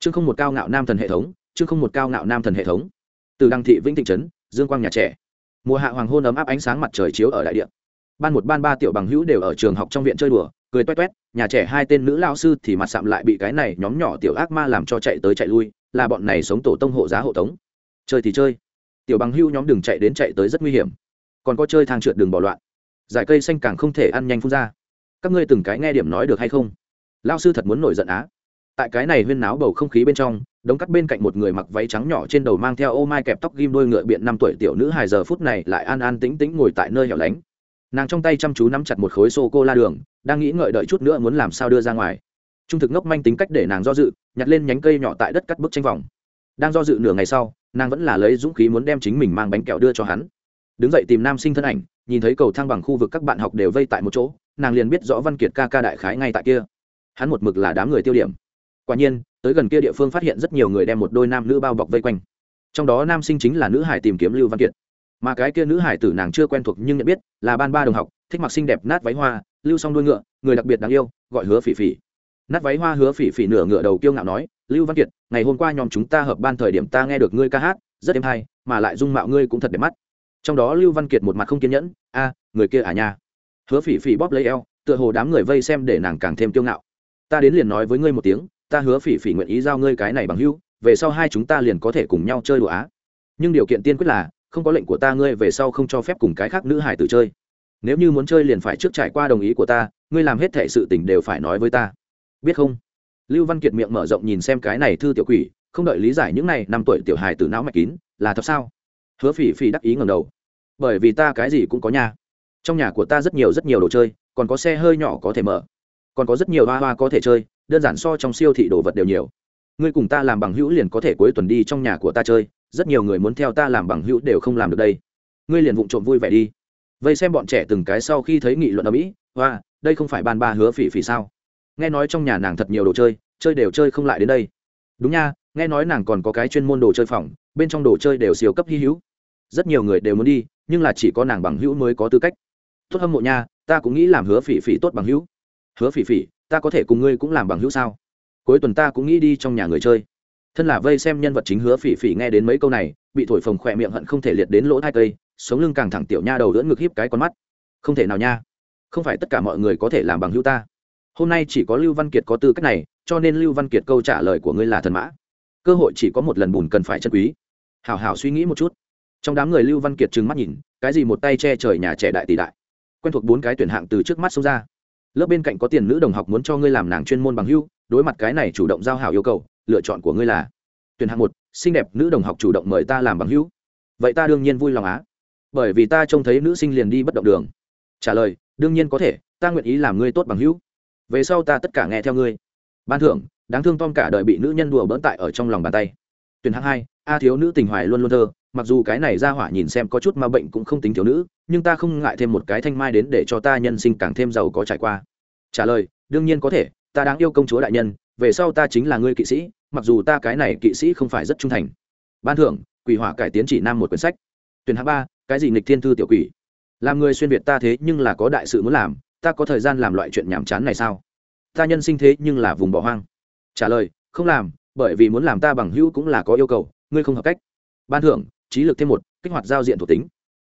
chương không một cao ngạo nam thần hệ thống, chương không một cao ngạo nam thần hệ thống. Từ đăng thị vĩnh thị trấn, dương quang nhà trẻ. Mùa hạ hoàng hôn ấm áp ánh sáng mặt trời chiếu ở đại địa ban một, ban ba tiểu bằng hữu đều ở trường học trong viện chơi đùa, cười toét toét, nhà trẻ hai tên nữ lao sư thì mặt sạm lại bị cái này nhóm nhỏ tiểu ác ma làm cho chạy tới chạy lui, là bọn này sống tổ tông hộ giá hộ tống. Chơi thì chơi. Tiểu bằng hữu nhóm đường chạy đến chạy tới rất nguy hiểm. Còn có chơi thang trượt đường bỏ loạn. Giải cây xanh càng không thể ăn nhanh phun ra. Các ngươi từng cái nghe điểm nói được hay không? Lao sư thật muốn nổi giận á tại cái này huyên náo bầu không khí bên trong, đống cắt bên cạnh một người mặc váy trắng nhỏ trên đầu mang theo ô mai kẹp tóc ghim đôi ngựa biện năm tuổi tiểu nữ hài giờ phút này lại an an tĩnh tĩnh ngồi tại nơi hẻo lánh. Nàng trong tay chăm chú nắm chặt một khối sô cô la đường, đang nghĩ ngợi đợi chút nữa muốn làm sao đưa ra ngoài. Trung thực ngốc manh tính cách để nàng do dự, nhặt lên nhánh cây nhỏ tại đất cắt bức tranh vòng. Đang do dự nửa ngày sau, nàng vẫn là lấy dũng khí muốn đem chính mình mang bánh kẹo đưa cho hắn. Đứng dậy tìm nam sinh thân ảnh, nhìn thấy cầu thang bằng khu vực các bạn học đều vây tại một chỗ, nàng liền biết rõ văn kiệt ca ca đại khái ngay tại kia. Hắn một mực là đám người tiêu điểm quả nhiên, tới gần kia địa phương phát hiện rất nhiều người đem một đôi nam nữ bao bọc vây quanh. Trong đó nam sinh chính là nữ hải tìm kiếm lưu văn kiệt. Mà cái kia nữ hải tử nàng chưa quen thuộc nhưng nhận biết, là ban ba đồng học, thích mặc xinh đẹp nát váy hoa, lưu xong đuôi ngựa, người đặc biệt đáng yêu, gọi hứa phỉ phỉ. Nát váy hoa hứa phỉ phỉ nửa ngựa đầu kiêu ngạo nói, lưu văn kiệt, ngày hôm qua nhóm chúng ta hợp ban thời điểm ta nghe được ngươi ca hát, rất êm hay, mà lại dung mạo ngươi cũng thật đẹp mắt. Trong đó lưu văn kiệt một mặt không kiên nhẫn, a, người kia à nha. Hứa phỉ phỉ bóp lấy eo, tựa hồ đám người vây xem để nàng càng thêm kiêu ngạo. Ta đến liền nói với ngươi một tiếng ta hứa phỉ phỉ nguyện ý giao ngươi cái này bằng hữu, về sau hai chúng ta liền có thể cùng nhau chơi đùa á. Nhưng điều kiện tiên quyết là, không có lệnh của ta ngươi về sau không cho phép cùng cái khác nữ hải tử chơi. Nếu như muốn chơi liền phải trước trải qua đồng ý của ta, ngươi làm hết thể sự tình đều phải nói với ta. Biết không? Lưu văn kiệt miệng mở rộng nhìn xem cái này thư tiểu quỷ, không đợi lý giải những này, năm tuổi tiểu hài từ não mạch kín, là thật sao? Hứa phỉ phỉ đắc ý ngầm đầu. Bởi vì ta cái gì cũng có nhà trong nhà của ta rất nhiều rất nhiều đồ chơi, còn có xe hơi nhỏ có thể mở. Còn có rất nhiều hoa hoa có thể chơi đơn giản so trong siêu thị đồ vật đều nhiều. Ngươi cùng ta làm bằng hữu liền có thể cuối tuần đi trong nhà của ta chơi, rất nhiều người muốn theo ta làm bằng hữu đều không làm được đây. Ngươi liền vụng trộm vui vẻ đi. Vây xem bọn trẻ từng cái sau khi thấy nghị luận ở mỹ, hoa, đây không phải ban ba hứa phỉ phỉ sao? Nghe nói trong nhà nàng thật nhiều đồ chơi chơi đều chơi không lại đến đây. Đúng nha, nghe nói nàng còn có cái chuyên môn đồ chơi phòng, bên trong đồ chơi đều siêu cấp hy hữu. Rất nhiều người đều muốn đi, nhưng là chỉ có nàng bằng hữu mới có tư cách. Tốt hâm mộ nha, ta cũng nghĩ làm hứa phỉ phỉ tốt bằng hữu. Hứa phỉ phỉ ta có thể cùng ngươi cũng làm bằng hữu sao? Cuối tuần ta cũng nghĩ đi trong nhà người chơi. Thân là vây xem nhân vật chính hứa phỉ phỉ nghe đến mấy câu này, bị thổi phồng khỏe miệng hận không thể liệt đến lỗ hai cây, sống lưng càng thẳng tiểu nha đầu đỡ ngực hiếp cái con mắt. Không thể nào nha. Không phải tất cả mọi người có thể làm bằng hữu ta. Hôm nay chỉ có lưu văn kiệt có tư cách này, cho nên lưu văn kiệt câu trả lời của ngươi là thần mã. Cơ hội chỉ có một lần bùn cần phải chân quý. Hảo hảo suy nghĩ một chút. Trong đám người lưu văn kiệt trừng mắt nhìn, cái gì một tay che trời nhà trẻ đại tỷ đại. Quen thuộc bốn cái tuyển hạng từ trước mắt xông ra lớp bên cạnh có tiền nữ đồng học muốn cho ngươi làm nàng chuyên môn bằng hưu, đối mặt cái này chủ động giao hảo yêu cầu, lựa chọn của ngươi là tuyển hạng một, xinh đẹp nữ đồng học chủ động mời ta làm bằng hữu vậy ta đương nhiên vui lòng á. Bởi vì ta trông thấy nữ sinh liền đi bất động đường. Trả lời, đương nhiên có thể, ta nguyện ý làm ngươi tốt bằng hữu về sau ta tất cả nghe theo ngươi. Ban thưởng, đáng thương tom cả đời bị nữ nhân đùa bỡn tại ở trong lòng bàn tay. Tuyển hạng hai, a thiếu nữ tình hoài luôn luôn thơ, mặc dù cái này ra hỏa nhìn xem có chút ma bệnh cũng không tính thiếu nữ nhưng ta không ngại thêm một cái thanh mai đến để cho ta nhân sinh càng thêm giàu có trải qua. Trả lời, đương nhiên có thể, ta đáng yêu công chúa đại nhân, về sau ta chính là ngươi kỵ sĩ, mặc dù ta cái này kỵ sĩ không phải rất trung thành. Ban thưởng, quỷ hỏa cải tiến chỉ nam một quyển sách. Tuyển hạng ba, cái gì nghịch thiên thư tiểu quỷ? Làm người xuyên việt ta thế nhưng là có đại sự muốn làm, ta có thời gian làm loại chuyện nhàm chán này sao? Ta nhân sinh thế nhưng là vùng bỏ hoang. Trả lời, không làm, bởi vì muốn làm ta bằng hữu cũng là có yêu cầu, ngươi không hợp cách. Ban thưởng, trí lực thêm một, kích hoạt giao diện thuộc tính.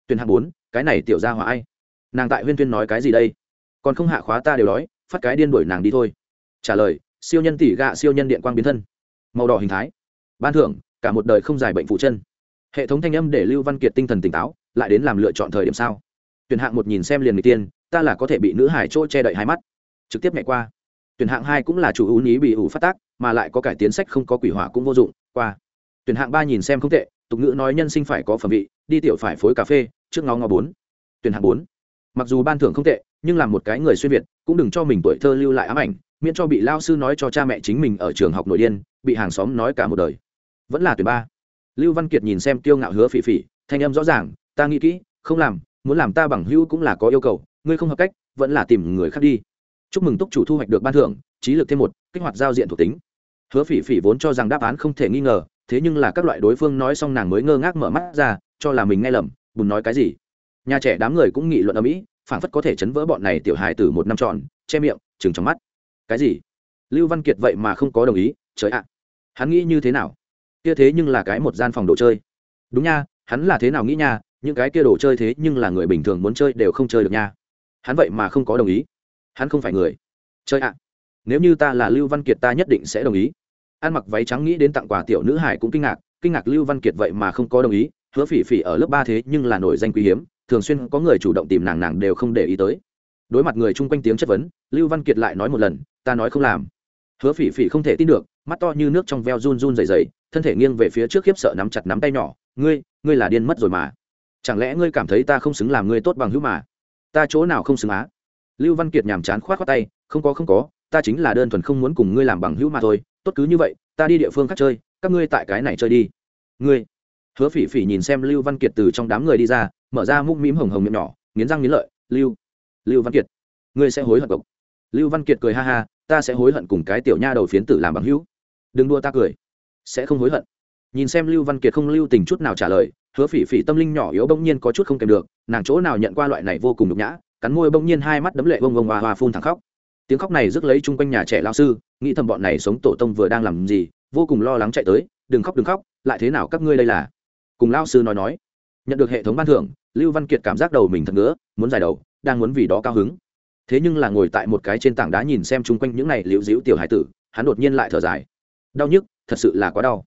Tuyển hạng bốn cái này tiểu ra hỏa ai? Nàng tại huyên tuyên nói cái gì đây? Còn không hạ khóa ta đều đói, phát cái điên đuổi nàng đi thôi. Trả lời, siêu nhân tỷ gạ siêu nhân điện quang biến thân. Màu đỏ hình thái. Ban thưởng, cả một đời không dài bệnh phụ chân. Hệ thống thanh âm để lưu văn kiệt tinh thần tỉnh táo, lại đến làm lựa chọn thời điểm sao? Tuyển hạng một nhìn xem liền người tiên, ta là có thể bị nữ hải chỗ che đậy hai mắt. Trực tiếp nhảy qua. Tuyển hạng hai cũng là chủ ưu ý bị ủ phát tác, mà lại có cải tiến sách không có quỷ hỏa cũng vô dụng. Qua. Tuyển hạng ba nhìn xem không tệ, tục ngữ nói nhân sinh phải có phẩm vị, đi tiểu phải phối cà phê trước ngó ngó bốn, tuyển hạng bốn. Mặc dù ban thưởng không tệ, nhưng làm một cái người xuyên việt, cũng đừng cho mình tuổi thơ lưu lại ám ảnh, miễn cho bị lao sư nói cho cha mẹ chính mình ở trường học nội điên, bị hàng xóm nói cả một đời. Vẫn là tuyển ba. Lưu văn kiệt nhìn xem tiêu ngạo hứa phỉ phỉ, thanh âm rõ ràng, ta nghĩ kỹ, không làm, muốn làm ta bằng hữu cũng là có yêu cầu, ngươi không hợp cách, vẫn là tìm người khác đi. Chúc mừng túc chủ thu hoạch được ban thưởng, trí lực thêm một, kích hoạt giao diện thuộc tính. Hứa phỉ phỉ vốn cho rằng đáp án không thể nghi ngờ, thế nhưng là các loại đối phương nói xong nàng mới ngơ ngác mở mắt ra, cho là mình nghe lầm bùn nói cái gì? Nhà trẻ đám người cũng nghị luận ở mỹ phản phất có thể chấn vỡ bọn này tiểu hài từ một năm tròn, che miệng chừng trong mắt. Cái gì? Lưu văn kiệt vậy mà không có đồng ý, trời ạ. Hắn nghĩ như thế nào? Kia thế nhưng là cái một gian phòng đồ chơi. Đúng nha, hắn là thế nào nghĩ nha, những cái kia đồ chơi thế nhưng là người bình thường muốn chơi đều không chơi được nha. Hắn vậy mà không có đồng ý. Hắn không phải người. Chơi ạ. Nếu như ta là lưu văn kiệt ta nhất định sẽ đồng ý. Ăn mặc váy trắng nghĩ đến tặng quà tiểu nữ hải cũng kinh ngạc kinh ngạc lưu văn kiệt vậy mà không có đồng ý hứa phỉ phỉ ở lớp ba thế nhưng là nổi danh quý hiếm, thường xuyên có người chủ động tìm nàng nàng đều không để ý tới. Đối mặt người chung quanh tiếng chất vấn, lưu văn kiệt lại nói một lần, ta nói không làm. Hứa phỉ phỉ không thể tin được, mắt to như nước trong veo run run dày dày thân thể nghiêng về phía trước khiếp sợ nắm chặt nắm tay nhỏ, ngươi ngươi là điên mất rồi mà. Chẳng lẽ ngươi cảm thấy ta không xứng làm ngươi tốt bằng hữu mà? Ta chỗ nào không xứng á? Lưu văn kiệt nhàm chán k h o á t khoác tay, không có không có, ta chính là đơn thuần không muốn cùng ngươi làm bằng hữu mà thôi, tốt cứ như vậy, ta đi địa phương khác chơi, các ngươi tại cái này chơi đi. Ngươi hứa phỉ phỉ nhìn xem lưu văn kiệt từ trong đám người đi ra, mở ra mũm mĩm hồng hồng miệng nhỏ, nghiến răng nghiến lợi, lưu lưu văn kiệt, ngươi sẽ hối hận cộc lưu văn kiệt cười ha ha, ta sẽ hối hận cùng cái tiểu nha đầu phiến tử làm bằng hữu. Đừng đua ta cười, sẽ không hối hận. Nhìn xem lưu văn kiệt không lưu tình chút nào trả lời, hứa phỉ phỉ tâm linh nhỏ yếu bỗng nhiên có chút không kèm được, nàng chỗ nào nhận qua loại này vô cùng nhục nhã, cắn môi bỗng nhiên hai mắt đấm lệ bông bông hoa hoa phun thẳng khóc. Tiếng khóc này rước lấy chung quanh nhà trẻ lao sư, nghĩ thầm bọn này sống tổ tông vừa đang làm gì, vô cùng lo lắng chạy tới, đừng khóc đừng khóc, lại thế nào các ngươi đây là? Cùng lao sư nói nói. Nhận được hệ thống ban thưởng, lưu văn kiệt cảm giác đầu mình thật ngứa, muốn giải đầu, đang muốn vì đó cao hứng. Thế nhưng là ngồi tại một cái trên tảng đá nhìn xem chung quanh những này liễu dĩu tiểu hải tử, hắn đột nhiên lại thở dài. Đau nhức, thật sự là quá đau.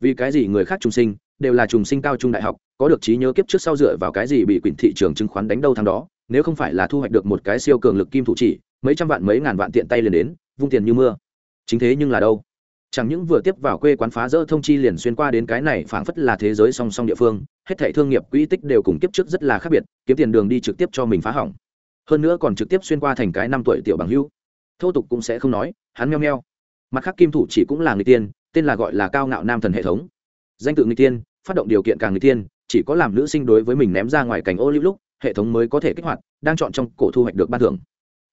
Vì cái gì người khác trùng sinh, đều là trùng sinh cao trung đại học, có được trí nhớ kiếp trước sau dựa vào cái gì bị quyển thị trường chứng khoán đánh đâu thằng đó, nếu không phải là thu hoạch được một cái siêu cường lực kim thủ chỉ, mấy trăm vạn mấy ngàn vạn tiện tay liền đến, vung tiền như mưa. Chính thế nhưng là đâu? Chẳng những vừa tiếp vào quê quán phá rỡ thông chi liền xuyên qua đến cái này phảng phất là thế giới song song địa phương hết thảy thương nghiệp quỹ tích đều cùng kiếp trước rất là khác biệt kiếm tiền đường đi trực tiếp cho mình phá hỏng. Hơn nữa còn trực tiếp xuyên qua thành cái năm tuổi tiểu bằng hưu thô tục cũng sẽ không nói hắn meo meo. Mặt khác kim thủ chỉ cũng là người tiên tên là gọi là cao ngạo nam thần hệ thống. Danh tự người tiên phát động điều kiện càng người tiên chỉ có làm nữ sinh đối với mình ném ra ngoài cảnh ô lưu lúc hệ thống mới có thể kích hoạt đang chọn trong cổ thu hoạch được ban thưởng.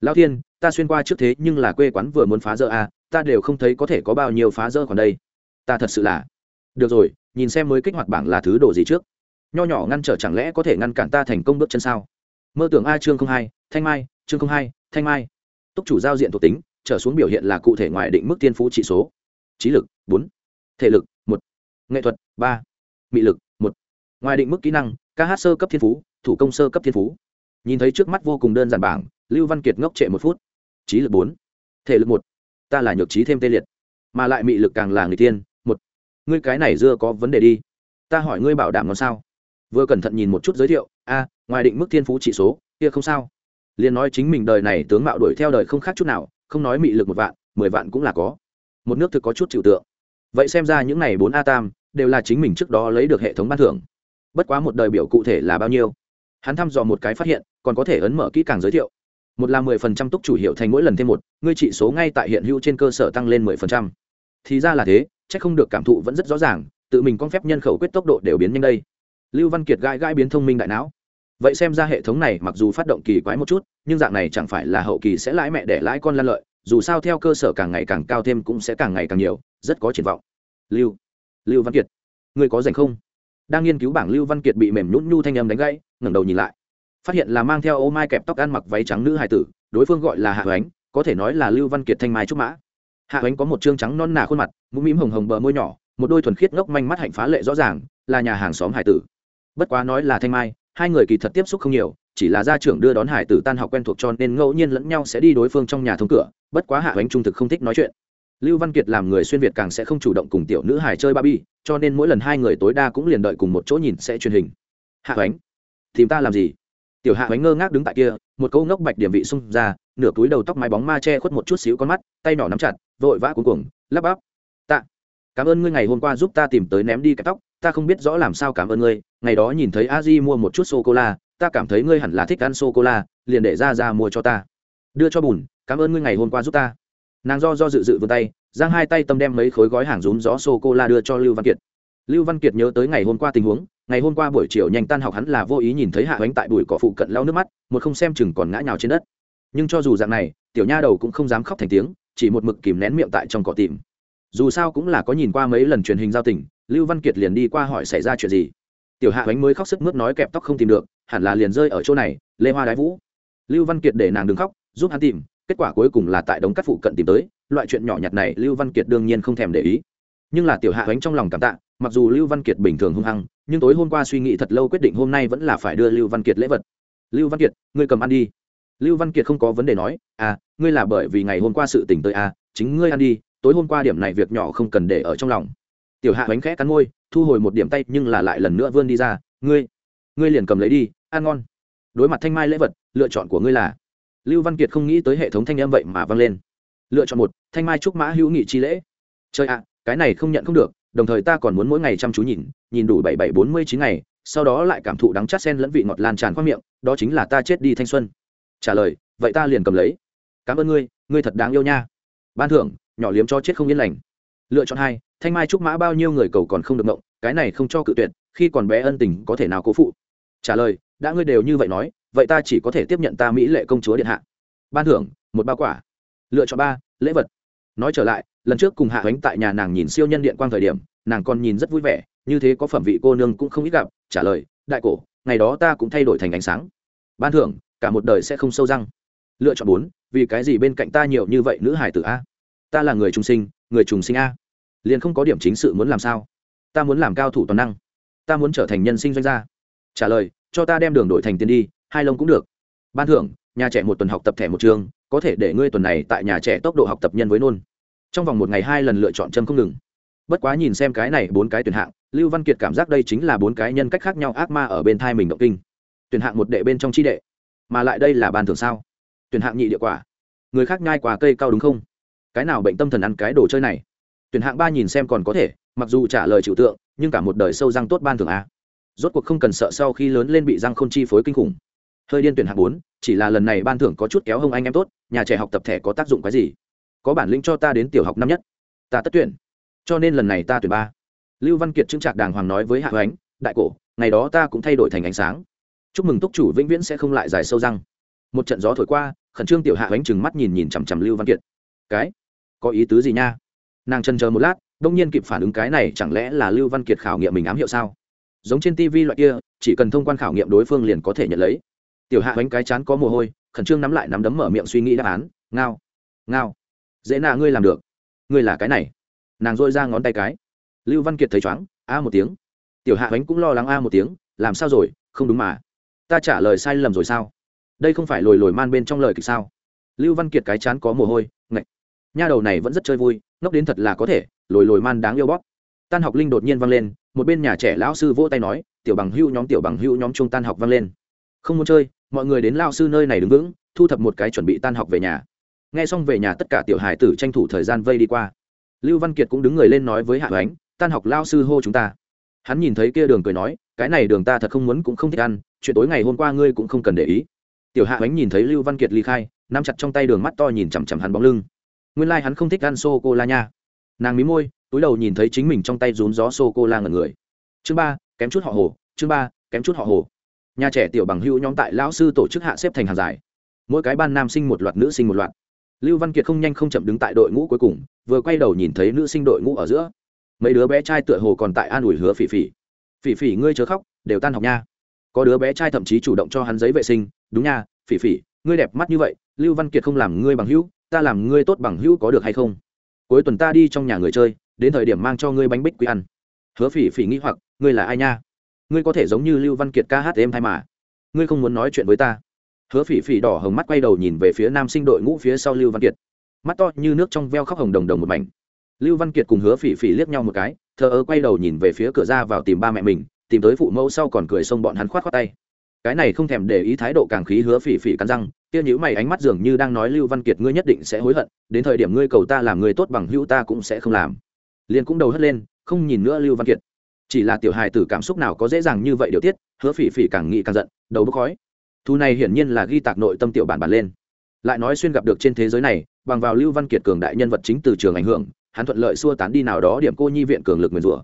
Lao thiên ta xuyên qua trước thế nhưng là quê quán vừa muốn phá rỡ a à, ta đều không thấy có thể có bao nhiêu phá rỡ còn đây. Ta thật sự là. Được rồi, nhìn xem mới kích hoạt bảng là thứ đồ gì trước. Nho nhỏ ngăn trở chẳng lẽ có thể ngăn cản ta thành công bước chân sao? Mơ tưởng a chương hai, thanh mai, chương hai, thanh mai. Túc chủ giao diện thuộc tính, trở xuống biểu hiện là cụ thể ngoài định mức tiên phú trị số. Trí lực, bốn. Thể lực, một. Nghệ thuật, ba. Mị lực, một. Ngoài định mức kỹ năng, ca hát sơ cấp thiên phú, thủ công sơ cấp thiên phú. Nhìn thấy trước mắt vô cùng đơn giản bảng, lưu văn kiệt ngốc trệ một phút. Trí lực bốn. Thể lực một ta là nhược trí thêm tê liệt, mà lại mị lực càng là người tiên một, ngươi cái này dưa có vấn đề đi. Ta hỏi ngươi bảo đảm nó sao? Vừa cẩn thận nhìn một chút giới thiệu, a, ngoài định mức thiên phú trị số, kia không sao. Liền nói chính mình đời này tướng mạo đuổi theo đời không khác chút nào, không nói mị lực một vạn, mười vạn cũng là có. Một nước thực có chút chịu tượng. Vậy xem ra những này bốn a tam, đều là chính mình trước đó lấy được hệ thống ban thưởng. Bất quá một đời biểu cụ thể là bao nhiêu? Hắn thăm dò một cái phát hiện, còn có thể ấn mở kỹ càng giới thiệu một là mười phần trăm túc chủ hiệu thành mỗi lần thêm một, ngươi trị số ngay tại hiện hữu trên cơ sở tăng lên mười phần trăm. Thì ra là thế c h ắ c không được cảm thụ vẫn rất rõ ràng, tự mình con phép nhân khẩu quyết tốc độ đều biến nhanh đây. Lưu văn kiệt gai gai biến thông minh đại não. Vậy xem ra hệ thống này mặc dù phát động kỳ quái một chút, nhưng dạng này chẳng phải là hậu kỳ sẽ lãi mẹ để lãi con lan lợi, dù sao theo cơ sở càng ngày càng cao thêm cũng sẽ càng ngày càng nhiều, rất có triển vọng. Lưu lưu văn kiệt người có dành không? Đang nghiên cứu bảng lưu văn kiệt bị mềm nhún nhu thanh âm đánh gãy, ngẩng đầu nhìn lại phát hiện là mang theo ô mai kẹp tóc ăn mặc váy trắng nữ hài tử, đối phương gọi là hạ oánh có thể nói là lưu văn kiệt thanh mai trúc mã. Hạ oánh có một chương trắng non nà khuôn mặt, mũm mĩm hồng hồng bờ môi nhỏ, một đôi thuần khiết ngốc manh mắt hạnh phá lệ rõ ràng, là nhà hàng xóm hải tử. Bất quá nói là thanh mai, hai người kỳ thật tiếp xúc không nhiều, chỉ là gia trưởng đưa đón hải tử tan học quen thuộc cho nên ngẫu nhiên lẫn nhau sẽ đi đối phương trong nhà thông cửa, bất quá hạ oánh trung thực không thích nói chuyện. Lưu văn kiệt làm người xuyên việt càng sẽ không chủ động cùng tiểu nữ hải chơi ba bi, cho nên mỗi lần hai người tối đa cũng liền đợi cùng một chỗ nhìn sẽ truyền hình. Hạ oánh tìm ta làm gì? Tiểu hạ bánh ngơ ngác đứng tại kia, một câu ngốc bạch điểm vị xung ra, nửa túi đầu tóc mái bóng ma che khuất một chút xíu con mắt, tay nhỏ nắm chặt, vội vã cuống cuồng, lắp bắp. Tạ, cảm ơn ngươi ngày hôm qua giúp ta tìm tới ném đi cái tóc, ta không biết rõ làm sao cảm ơn ngươi, ngày đó nhìn thấy a di mua một chút sô cô la ta cảm thấy ngươi hẳn là thích ăn sô cô la liền để ra ra mua cho ta. Đưa cho bùn, cảm ơn ngươi ngày hôm qua giúp ta. Nàng do do dự dự vươn tay, giang hai tay tâm đem mấy khối gói hàng rúm gió sô cô la đưa cho lưu văn kiệt lưu văn kiệt nhớ tới ngày hôm qua tình huống, ngày hôm qua buổi chiều nhanh tan học hắn là vô ý nhìn thấy hạ bánh tại bụi cỏ phụ cận lau nước mắt, một không xem chừng còn ngã nhào trên đất. Nhưng cho dù dạng này, tiểu nha đầu cũng không dám khóc thành tiếng, chỉ một mực kìm nén miệng tại trong cỏ tìm. Dù sao cũng là có nhìn qua mấy lần truyền hình giao tình, lưu văn kiệt liền đi qua hỏi xảy ra chuyện gì. Tiểu hạ bánh mới khóc sức mướt nói kẹp tóc không tìm được, hẳn là liền rơi ở chỗ này, lê hoa đái vũ. Lưu văn kiệt để nàng đừng khóc, giúp hắn tìm, kết quả cuối cùng là tại đống cắt phụ cận tìm tới, loại chuyện nhỏ nhặt này lưu văn kiệt đương nhiên không thèm để ý. Nhưng là tiểu hạ bánh trong lòng cảm tạ mặc dù lưu văn kiệt bình thường hung hăng, nhưng tối hôm qua suy nghĩ thật lâu quyết định hôm nay vẫn là phải đưa lưu văn kiệt lễ vật. Lưu văn kiệt, ngươi cầm ăn đi. Lưu văn kiệt không có vấn đề nói à ngươi là bởi vì ngày hôm qua sự tỉnh tới à chính ngươi ăn đi, tối hôm qua điểm này việc nhỏ không cần để ở trong lòng. Tiểu hạ bánh khẽ cắn môi, thu hồi một điểm tay, nhưng là lại lần nữa vươn đi ra, ngươi ngươi liền cầm lấy đi, ăn ngon. Đối mặt thanh mai lễ vật, lựa chọn của ngươi là lưu văn kiệt không nghĩ tới hệ thống thanh âm vậy mà vang lên. Lựa chọn một, thanh mai trúc mã hữu nghị chi lễ. Chơi ạ, cái này không nhận không được đồng thời ta còn muốn mỗi ngày chăm chú nhìn nhìn đủ bảy bảy bốn mươi chín ngày, sau đó lại cảm thụ đắng chát sen lẫn vị ngọt lan tràn qua miệng, đó chính là ta chết đi thanh xuân. Trả lời, vậy ta liền cầm lấy. Cảm ơn ngươi ngươi thật đáng yêu nha. Ban thưởng, nhỏ liếm cho chết không yên lành. Lựa chọn hai, thanh mai trúc mã bao nhiêu người cầu còn không được mộng cái này không cho cự tuyệt, khi còn bé ân tình có thể nào cố phụ? Trả lời, đã ngươi đều như vậy nói, vậy ta chỉ có thể tiếp nhận ta mỹ lệ công chúa điện hạ. Ban thưởng, một bao quả. Lựa chọn ba, lễ vật. Nói trở lại lần trước cùng hạ ánh tại nhà nàng nhìn siêu nhân điện quang thời điểm, nàng còn nhìn rất vui vẻ, như thế có phẩm vị cô nương cũng không ít gặp, trả lời, đại cổ, ngày đó ta cũng thay đổi thành ánh sáng. Ban thưởng, cả một đời sẽ không sâu răng. Lựa chọn bốn, vì cái gì bên cạnh ta nhiều như vậy nữ hải tử a? Ta là người trung sinh, người trùng sinh a. Liền không có điểm chính sự muốn làm sao? Ta muốn làm cao thủ toàn năng. Ta muốn trở thành nhân sinh doanh gia. Trả lời, cho ta đem đường đổi thành tiền đi, hai lông cũng được. Ban thưởng, nhà trẻ một tuần học tập thẻ một trường, có thể để ngươi tuần này tại nhà trẻ tốc độ học tập nhân với nôn trong vòng một ngày hai lần lựa chọn chân không ngừng. Bất quá nhìn xem cái này bốn cái tuyển hạng, lưu văn kiệt cảm giác đây chính là bốn cái nhân cách khác nhau ác ma ở bên thai mình động kinh. Tuyển hạng một đệ bên trong chi đệ, mà lại đây là ban thưởng sao? Tuyển hạng nhị địa quả, người khác nhai quả cây cao đúng không? Cái nào bệnh tâm thần ăn cái đồ chơi này? Tuyển hạng ba nhìn xem còn có thể, mặc dù trả lời chịu tượng, nhưng cả một đời sâu răng tốt ban thưởng a. Rốt cuộc không cần sợ sau khi lớn lên bị răng không chi phối kinh khủng. Hơi điên tuyển hạng bốn, chỉ là lần này ban thưởng có chút kéo hông anh em tốt, nhà trẻ học tập thẻ có tác dụng cái gì? Có bản lĩnh cho ta đến tiểu học năm nhất. Ta tất tuyển. Cho nên lần này ta tuyển ba. Lưu văn kiệt trưng trạc đàng hoàng nói với hạ ánh đại cổ, ngày đó ta cũng thay đổi thành ánh sáng. Chúc mừng túc chủ vĩnh viễn sẽ không lại dài sâu răng. Một trận gió thổi qua, khẩn trương tiểu hạ ánh chừng mắt nhìn nhìn chằm chằm lưu văn kiệt. Cái? Có ý tứ gì nha? Nàng chân chờ một lát, đông nhiên kịp phản ứng cái này chẳng lẽ là lưu văn kiệt khảo nghiệm mình ám hiệu sao? Giống trên tv loại kia, chỉ cần thông quan khảo nghiệm đối phương liền có thể nhận lấy. Tiểu hạ bánh cái chán có mồ hôi, khẩn trương nắm lại nắm đấm mở miệng suy nghĩ đáp án. Ngao ngao dễ nạ ngươi làm được. Ngươi là cái này. Nàng dội ra ngón tay cái. Lưu văn kiệt thấy chóng a một tiếng. Tiểu hạ bánh cũng lo lắng a một tiếng, làm sao rồi, không đúng mà. Ta trả lời sai lầm rồi sao? Đây không phải lồi lồi man bên trong lời kịch sao? Lưu văn kiệt cái chán có mồ hôi, ngạch. Nha đầu này vẫn rất chơi vui, ngốc đến thật là có thể, lồi lồi man đáng yêu bóp. Tan học linh đột nhiên vang lên, một bên nhà trẻ lão sư vỗ tay nói, tiểu bằng hưu nhóm, tiểu bằng hưu nhóm chung tan học vang lên. Không muốn chơi, mọi người đến lao sư nơi này đứng vững, thu thập một cái chuẩn bị tan học về nhà nghe xong về nhà tất cả tiểu hải tử tranh thủ thời gian vây đi qua. Lưu văn kiệt cũng đứng người lên nói với hạ ánh, tan học lao sư hô chúng ta. Hắn nhìn thấy kia đường cười nói, cái này đường ta thật không muốn cũng không thích ăn, chuyện tối ngày hôm qua ngươi cũng không cần để ý. Tiểu hạ ánh nhìn thấy lưu văn kiệt ly khai, nắm chặt trong tay đường mắt to nhìn chằm chằm hắn bóng lưng. Nguyên lai、like、hắn không thích ăn sô cô la nha. Nàng mí môi, túi đầu nhìn thấy chính mình trong tay rún gió sô cô la ngần người. Chương ba, kém chút họ hồ, chương ba, kém chút họ hồ. Nhà trẻ tiểu bằng hữu nhóm tại lão sư tổ chức hạ xếp thành hàng dài. Mỗi cái ban nam sinh một loạt, nữ sinh một loạt lưu văn kiệt không nhanh không chậm đứng tại đội ngũ cuối cùng, vừa quay đầu nhìn thấy nữ sinh đội ngũ ở giữa. Mấy đứa bé trai tựa hồ còn tại an ủi hứa phỉ phỉ. Phỉ phỉ, ngươi chớ khóc, đều tan học nha. Có đứa bé trai thậm chí chủ động cho hắn giấy vệ sinh. Đúng nha, phỉ phỉ, ngươi đẹp mắt như vậy, lưu văn kiệt không làm ngươi bằng hữu, ta làm ngươi tốt bằng hữu có được hay không? Cuối tuần ta đi trong nhà người chơi, đến thời điểm mang cho ngươi bánh bích quy ăn. Hứa phỉ phỉ nghĩ hoặc, ngươi là ai nha? Ngươi có thể giống như lưu văn kiệt ca hát em thay mà? Ngươi không muốn nói chuyện với ta? Hứa phỉ phỉ đỏ hồng mắt quay đầu nhìn về phía nam sinh đội ngũ phía sau lưu văn kiệt. Mắt to như nước trong veo khóc hồng đồng đồng một mảnh. Lưu văn kiệt cùng hứa phỉ phỉ liếc nhau một cái, thờ ơ quay đầu nhìn về phía cửa ra vào tìm ba mẹ mình, tìm tới phụ mẫu sau còn cười xông bọn hắn khoát khoát tay. Cái này không thèm để ý thái độ càng khí hứa phỉ phỉ cắn răng, kia nhữ mày ánh mắt dường như đang nói lưu văn kiệt ngươi nhất định sẽ hối hận, đến thời điểm ngươi cầu ta làm người tốt bằng hữu ta cũng sẽ không làm. Liền cũng đầu hất lên, không nhìn nữa lưu văn kiệt. Chỉ là tiểu hài tử cảm xúc nào có dễ dàng như vậy điều tiết, hứa phỉ phỉ càng nghĩ càng giận, đầu bốc khói thu này hiển nhiên là ghi tạc nội tâm tiểu bản bản lên. Lại nói xuyên gặp được trên thế giới này, bằng vào lưu văn kiệt cường đại nhân vật chính từ trường ảnh hưởng, hắn thuận lợi xua tán đi nào đó điểm cô nhi viện cường lực nguyền rủa.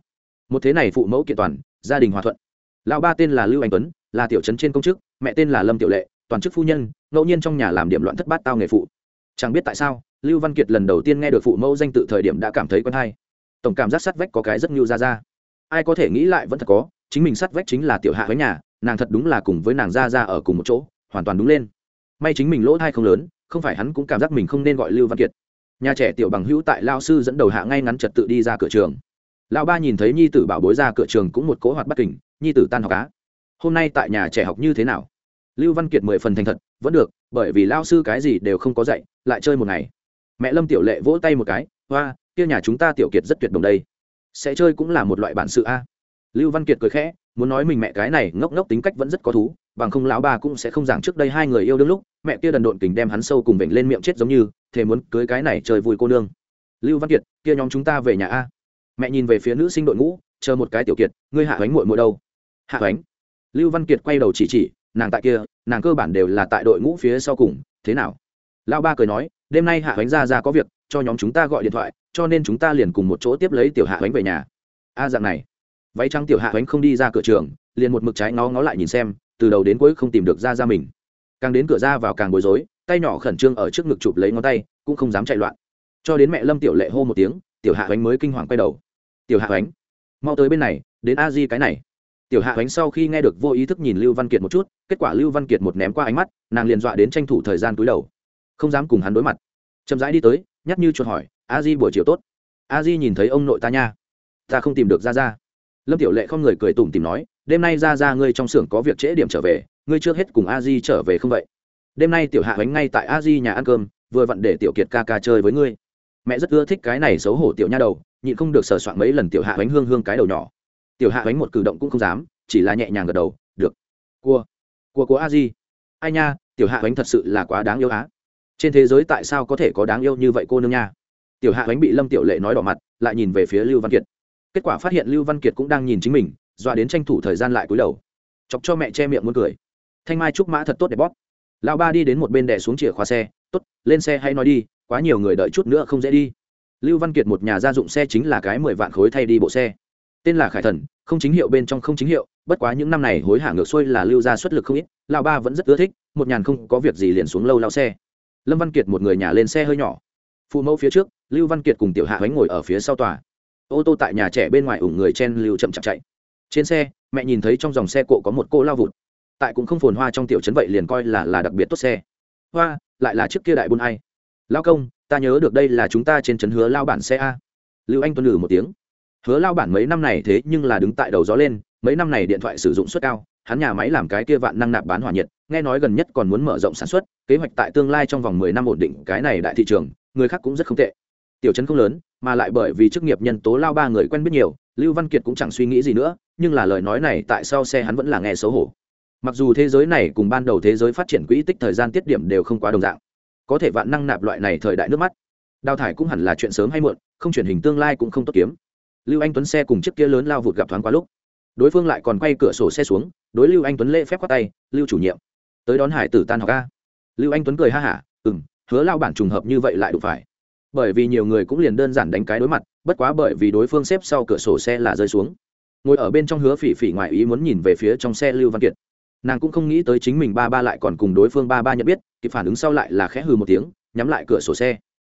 Một thế này phụ mẫu kiện toàn, gia đình hòa thuận. Lão ba tên là lưu anh tuấn, là tiểu trấn trên công chức, mẹ tên là lâm tiểu lệ, toàn chức phu nhân, ngẫu nhiên trong nhà làm điểm loạn thất bát tao nghề phụ. Chẳng biết tại sao, lưu văn kiệt lần đầu tiên nghe được phụ mẫu danh tự thời điểm đã cảm thấy quen hay. Tổng cảm giác sắt vách có cái rất nhu ra ra. Ai có thể nghĩ lại vẫn thật có, chính mình sắt vách chính là tiểu hạ với nhà nàng thật đúng là cùng với nàng ra ra ở cùng một chỗ, hoàn toàn đúng lên. May chính mình lỗ thai không lớn, không phải hắn cũng cảm giác mình không nên gọi lưu văn kiệt. Nhà trẻ tiểu bằng hữu tại lao sư dẫn đầu hạ ngay ngắn trật tự đi ra cửa trường. Lão ba nhìn thấy nhi tử bảo bối ra cửa trường cũng một cỗ hoạt bất kình, nhi tử tan học cá hôm nay tại nhà trẻ học như thế nào? Lưu văn kiệt mười phần thành thật, vẫn được, bởi vì lao sư cái gì đều không có dạy, lại chơi một ngày. Mẹ lâm tiểu lệ vỗ tay một cái hoa kia nhà chúng ta tiểu kiệt rất tuyệt đồng đây. Sẽ chơi cũng là một loại bản sự a lưu văn kiệt cười khẽ, muốn nói mình mẹ cái này ngốc ngốc tính cách vẫn rất có thú, bằng không lão ba cũng sẽ không giảng trước đây hai người yêu đương lúc, mẹ kia đần độn kình đem hắn sâu cùng vểnh lên miệng chết giống như, thề muốn cưới cái này chơi vui cô nương. Lưu văn kiệt, kia nhóm chúng ta về nhà a. Mẹ nhìn về phía nữ sinh đội ngũ, chờ một cái tiểu kiệt, ngươi hạ hoánh muội muội đâu? Hạ hoánh lưu văn kiệt quay đầu chỉ chỉ, nàng tại kia, nàng cơ bản đều là tại đội ngũ phía sau cùng, thế nào? Lão ba cười nói, đêm nay hạ hoánh ra ra có việc, cho nhóm chúng ta gọi điện thoại, cho nên chúng ta liền cùng một chỗ tiếp lấy tiểu hạ hoánh về nhà. A dạng này váy trắng tiểu hạ ánh không đi ra cửa trường, liền một mực trái ngó ngó lại nhìn xem, từ đầu đến cuối không tìm được ra ra mình. Càng đến cửa ra vào càng bối rối, tay nhỏ khẩn trương ở trước ngực chụp lấy ngón tay, cũng không dám chạy loạn. Cho đến mẹ lâm tiểu lệ hô một tiếng, tiểu hạ ánh mới kinh hoàng quay đầu. Tiểu hạ ánh, mau tới bên này, đến a di cái này. Tiểu hạ ánh sau khi nghe được vô ý thức nhìn lưu văn kiệt một chút, kết quả lưu văn kiệt một ném qua ánh mắt, nàng liền dọa đến tranh thủ thời gian túi đầu. Không dám cùng hắn đối mặt. Chậm rãi đi tới, nhắc như chuột hỏi, a di buổi chiều tốt? A di nhìn thấy ông nội ta nha. Ta không tìm được ra ra lâm tiểu lệ không người cười tủm tìm nói, đêm nay ra ra ngươi trong xưởng có việc trễ điểm trở về, ngươi trước hết cùng a di trở về không vậy? Đêm nay tiểu hạ bánh ngay tại a di nhà ăn cơm, vừa vặn để tiểu kiệt ca ca chơi với ngươi. Mẹ rất ưa thích cái này xấu hổ tiểu nha đầu, nhịn không được sờ soạn mấy lần tiểu hạ bánh hương hương cái đầu nhỏ. Tiểu hạ bánh một cử động cũng không dám, chỉ là nhẹ nhàng gật đầu, được. Cua cua của a di. Ai nha, tiểu hạ bánh thật sự là quá đáng yêu á. Trên thế giới tại sao có thể có đáng yêu như vậy cô nương nha? Tiểu hạ bánh bị lâm tiểu lệ nói đỏ mặt, lại nhìn về phía lưu văn kiệt kết quả phát hiện lưu văn kiệt cũng đang nhìn chính mình, dọa đến tranh thủ thời gian lại cúi đầu. Chọc cho mẹ che miệng muốn cười. Thanh mai trúc mã thật tốt đẹp bóp. Lão ba đi đến một bên đè xuống chìa khóa xe, tốt, lên xe hay nói đi, quá nhiều người đợi chút nữa không dễ đi. Lưu văn kiệt một nhà gia dụng xe chính là cái mười vạn khối thay đi bộ xe. Tên là khải thần, không chính hiệu bên trong không chính hiệu, bất quá những năm này hối hả ngược xuôi là lưu ra xuất lực không ít, lão ba vẫn rất ưa thích, một nhàn không có việc gì liền xuống lâu lao xe. Lâm văn kiệt một người nhà lên xe hơi nhỏ. Phụ mẫu phía trước, lưu văn kiệt cùng tiểu hạ bánh ngồi ở phía sau tòa ô tô tại nhà trẻ bên ngoài ủng người chen lưu chậm chậm chạy. Trên xe, mẹ nhìn thấy trong dòng xe cộ có một cô lao vụt. Tại cũng không phồn hoa trong tiểu trấn vậy liền coi là là đặc biệt tốt xe. Hoa, lại là chiếc kia đại buôn ai? Lao công, ta nhớ được đây là chúng ta trên trấn hứa lao bản xe a. Lưu anh tuân lử một tiếng. Hứa lao bản mấy năm này thế nhưng là đứng tại đầu gió lên, mấy năm này điện thoại sử dụng suất cao, hắn nhà máy làm cái kia vạn năng nạp bán hỏa nhiệt, nghe nói gần nhất còn muốn mở rộng sản xuất, kế hoạch tại tương lai trong vòng mười năm ổn định cái này đại thị trường, người khác cũng rất không tệ tiểu trấn không lớn, mà lại bởi vì chức nghiệp nhân tố lao ba người quen biết nhiều, lưu văn kiệt cũng chẳng suy nghĩ gì nữa, nhưng là lời nói này tại sao xe hắn vẫn là nghe xấu hổ. Mặc dù thế giới này cùng ban đầu thế giới phát triển quỹ tích thời gian tiết điểm đều không quá đồng dạng, có thể vạn năng nạp loại này thời đại nước mắt. Đào thải cũng hẳn là chuyện sớm hay muộn, không chuyển hình tương lai cũng không tốt kiếm. Lưu anh tuấn xe cùng chiếc kia lớn lao vụt gặp thoáng quá lúc, đối phương lại còn quay cửa sổ xe xuống, đối lưu anh tuấn lễ phép khoát tay, lưu chủ nhiệm, tới đón hải tử tan học ca lưu anh tuấn cười ha hả ừ m hứa lao bản trùng hợp như vậy lại đụng phải bởi vì nhiều người cũng liền đơn giản đánh cái đối mặt, bất quá bởi vì đối phương xếp sau cửa sổ xe là rơi xuống. Ngồi ở bên trong hứa phỉ phỉ ngoài ý muốn nhìn về phía trong xe lưu văn kiệt. Nàng cũng không nghĩ tới chính mình ba ba lại còn cùng đối phương ba ba nhận biết, kịp phản ứng sau lại là khẽ hừ một tiếng, nhắm lại cửa sổ xe.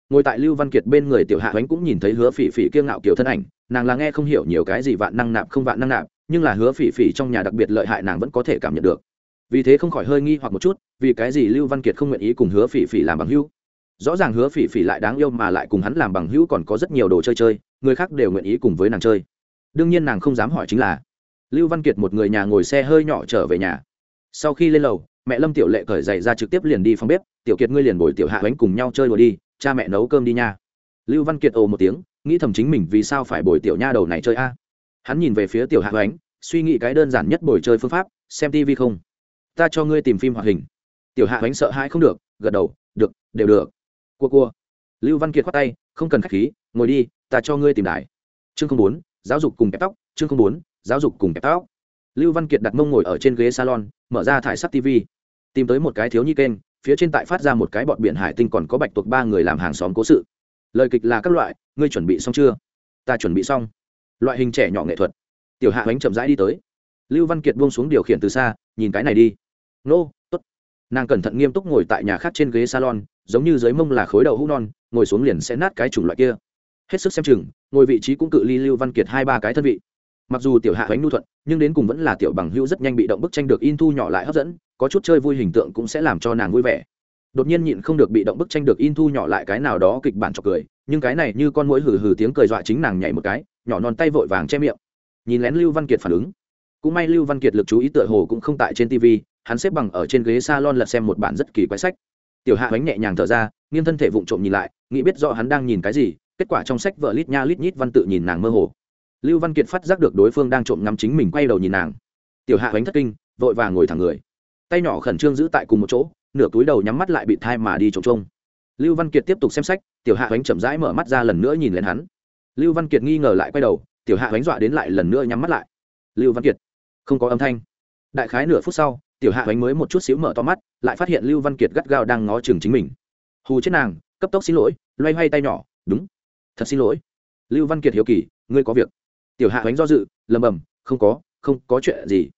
Ngồi tại lưu văn kiệt bên người tiểu hạ ánh cũng nhìn thấy hứa phỉ phỉ kiêng ngạo kiểu thân ảnh, nàng là nghe không hiểu nhiều cái gì vạn năng nạp không vạn năng nạp, nhưng là hứa phỉ phỉ trong nhà đặc biệt lợi hại nàng vẫn có thể cảm nhận được. Vì thế không khỏi hơi nghi hoặc một chút, vì cái gì lưu văn kiệt không nguyện ý cùng hứa phỉ phỉ làm bằng hữu? Rõ ràng hứa phỉ phỉ lại đáng yêu mà lại cùng hắn làm bằng hữu còn có rất nhiều đồ chơi chơi, người khác đều nguyện ý cùng với nàng chơi. Đương nhiên nàng không dám hỏi chính là, lưu văn kiệt một người nhà ngồi xe hơi nhỏ trở về nhà. Sau khi lên lầu, mẹ lâm tiểu lệ cởi giày ra trực tiếp liền đi phòng bếp, tiểu kiệt ngươi liền bồi tiểu hạ bánh cùng nhau chơi đùa đi, cha mẹ nấu cơm đi nha. Lưu văn kiệt ồ một tiếng, nghĩ thầm chính mình vì sao phải bồi tiểu nha đầu này chơi a. Hắn nhìn về phía tiểu hạ bánh suy nghĩ cái đơn giản nhất bồi chơi phương pháp, xem tv không. Ta cho ngươi tìm phim hoạt hình. Tiểu hạ bánh sợ hãi không được, gật đầu, được, đều được cua cua. Lưu văn kiệt khoát tay, không cần k h á c h khí, ngồi đi, ta cho ngươi tìm đài. Chương không bốn, giáo dục cùng kẹp tóc, chương không bốn, giáo dục cùng kẹp tóc. Lưu văn kiệt đặt mông ngồi ở trên ghế salon, mở ra thải sắt tv tìm tới một cái thiếu nhi kênh, phía trên tại phát ra một cái bọn biển hải tinh còn có bạch tuộc ba người làm hàng xóm cố sự. Lời kịch là các loại, ngươi chuẩn bị xong chưa? Ta chuẩn bị xong. Loại hình trẻ nhỏ nghệ thuật. Tiểu hạ bánh chậm rãi đi tới. Lưu văn kiệt buông xuống điều khiển từ xa, nhìn cái này đi. Nô, tốt. Nàng cẩn thận nghiêm túc ngồi tại nhà khác trên ghế salon giống như dưới mông là khối đầu hũ non, ngồi xuống liền sẽ nát cái chủng loại kia. Hết sức xem chừng, ngồi vị trí cũng cự ly lưu văn kiệt hai ba cái thân vị. Mặc dù tiểu hạ bánh nu thuận, nhưng đến cùng vẫn là tiểu bằng hữu rất nhanh bị động bức tranh được in thu nhỏ lại hấp dẫn, có chút chơi vui hình tượng cũng sẽ làm cho nàng vui vẻ. Đột nhiên nhịn không được bị động bức tranh được in thu nhỏ lại cái nào đó kịch bản cho cười, nhưng cái này như con mũi hừ hừ tiếng cười dọa chính nàng nhảy một cái, nhỏ non tay vội vàng che miệng. Nhìn lén lưu văn kiệt phản ứng. Cũng may lưu văn kiệt lực chú ý tựa hồ cũng không tại trên tv hắn xếp bằng ở trên ghế s a lon lật xem một bản rất kỳ quái sách tiểu hạ bánh nhẹ nhàng thở ra, nghiêng thân thể vụng trộm nhìn lại, nghĩ biết rõ hắn đang nhìn cái gì, kết quả trong sách vợ lít nha lít nhít văn tự nhìn nàng mơ hồ. Lưu văn kiệt phát giác được đối phương đang trộm ngắm chính mình quay đầu nhìn nàng. Tiểu hạ bánh thất kinh, vội vàng ngồi thẳng người. Tay nhỏ khẩn trương giữ tại cùng một chỗ, nửa túi đầu nhắm mắt lại bị thai mà đi trộm trông. Lưu văn kiệt tiếp tục xem sách, tiểu hạ bánh chậm rãi mở mắt ra lần nữa nhìn lên hắn. Lưu văn kiệt nghi ngờ lại quay đầu, tiểu hạ bánh dọa đến lại lần nữa nhắm mắt lại. Lưu văn kiệt, không có âm thanh. Đại khái nửa phút sau tiểu hạ ánh mới một chút xíu mở to mắt, lại phát hiện lưu văn kiệt gắt gao đang ngó chừng chính mình. Hù chết nàng, cấp tốc xin lỗi, loay hoay tay nhỏ, đúng, thật xin lỗi. Lưu văn kiệt hiếu kỳ, ngươi có việc? Tiểu hạ ánh do dự, lầm bầm, không có không có chuyện gì.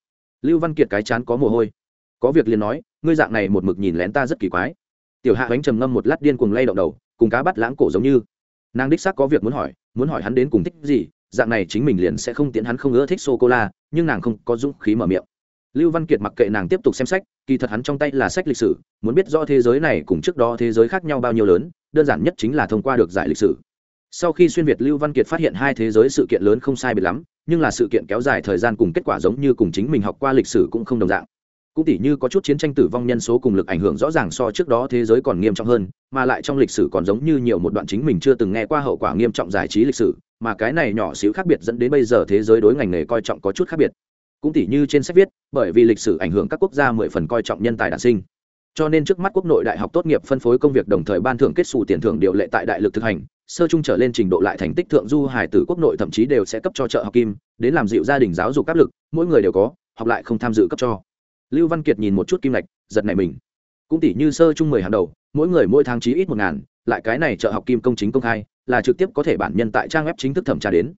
Lưu văn kiệt cái chán có mồ hôi. Có việc liền nói, ngươi dạng này một mực nhìn lén ta rất kỳ quái. Tiểu hạ ánh trầm ngâm một lát điên cuồng lay động đầu, cùng cá bắt lãng cổ giống như. Nàng đích xác có việc muốn hỏi muốn hỏi hắn đến cùng thích gì, dạng này chính mình liền sẽ không tiễn hắn không ưa thích sô cô la, nhưng nàng không có dũng khí mở miệng lưu văn kiệt mặc kệ nàng tiếp tục xem sách, kỳ thật hắn trong tay là sách lịch sử, muốn biết rõ thế giới này cùng trước đó thế giới khác nhau bao nhiêu lớn, đơn giản nhất chính là thông qua được giải lịch sử. Sau khi xuyên việt, lưu văn kiệt phát hiện hai thế giới sự kiện lớn không sai biệt lắm, nhưng là sự kiện kéo dài thời gian cùng kết quả giống như cùng chính mình học qua lịch sử cũng không đồng dạng. Cũng tỉ như có chút chiến tranh tử vong nhân số cùng lực ảnh hưởng rõ ràng so trước đó thế giới còn nghiêm trọng hơn, mà lại trong lịch sử còn giống như nhiều một đoạn chính mình chưa từng nghe qua hậu quả nghiêm trọng giải trí lịch sử, mà cái này nhỏ xíu khác biệt dẫn đến bây giờ thế giới đối ngành nghề coi trọng có chút khác biệt cũng tỉ như trên sách viết, bởi vì lịch sử ảnh hưởng các quốc gia mười phần coi trọng nhân tài đản sinh. Cho nên trước mắt quốc nội đại học tốt nghiệp phân phối công việc đồng thời ban thưởng kết xù tiền thưởng điều lệ tại đại lực thực hành, sơ trung trở lên trình độ lại thành tích thượng du hải tử quốc nội thậm chí đều sẽ cấp cho trợ học kim, đến làm dịu gia đình giáo dục áp lực, mỗi người đều có, học lại không tham dự cấp cho. Lưu văn kiệt nhìn một chút kim lạch giật này mình. Cũng tỷ như sơ trung mười hàng đầu, mỗi người mỗi tháng chí ít một ngàn, lại cái này trợ học kim công chính công khai, là trực tiếp có thể bản nhân tại trang web chính thức thẩm tra đến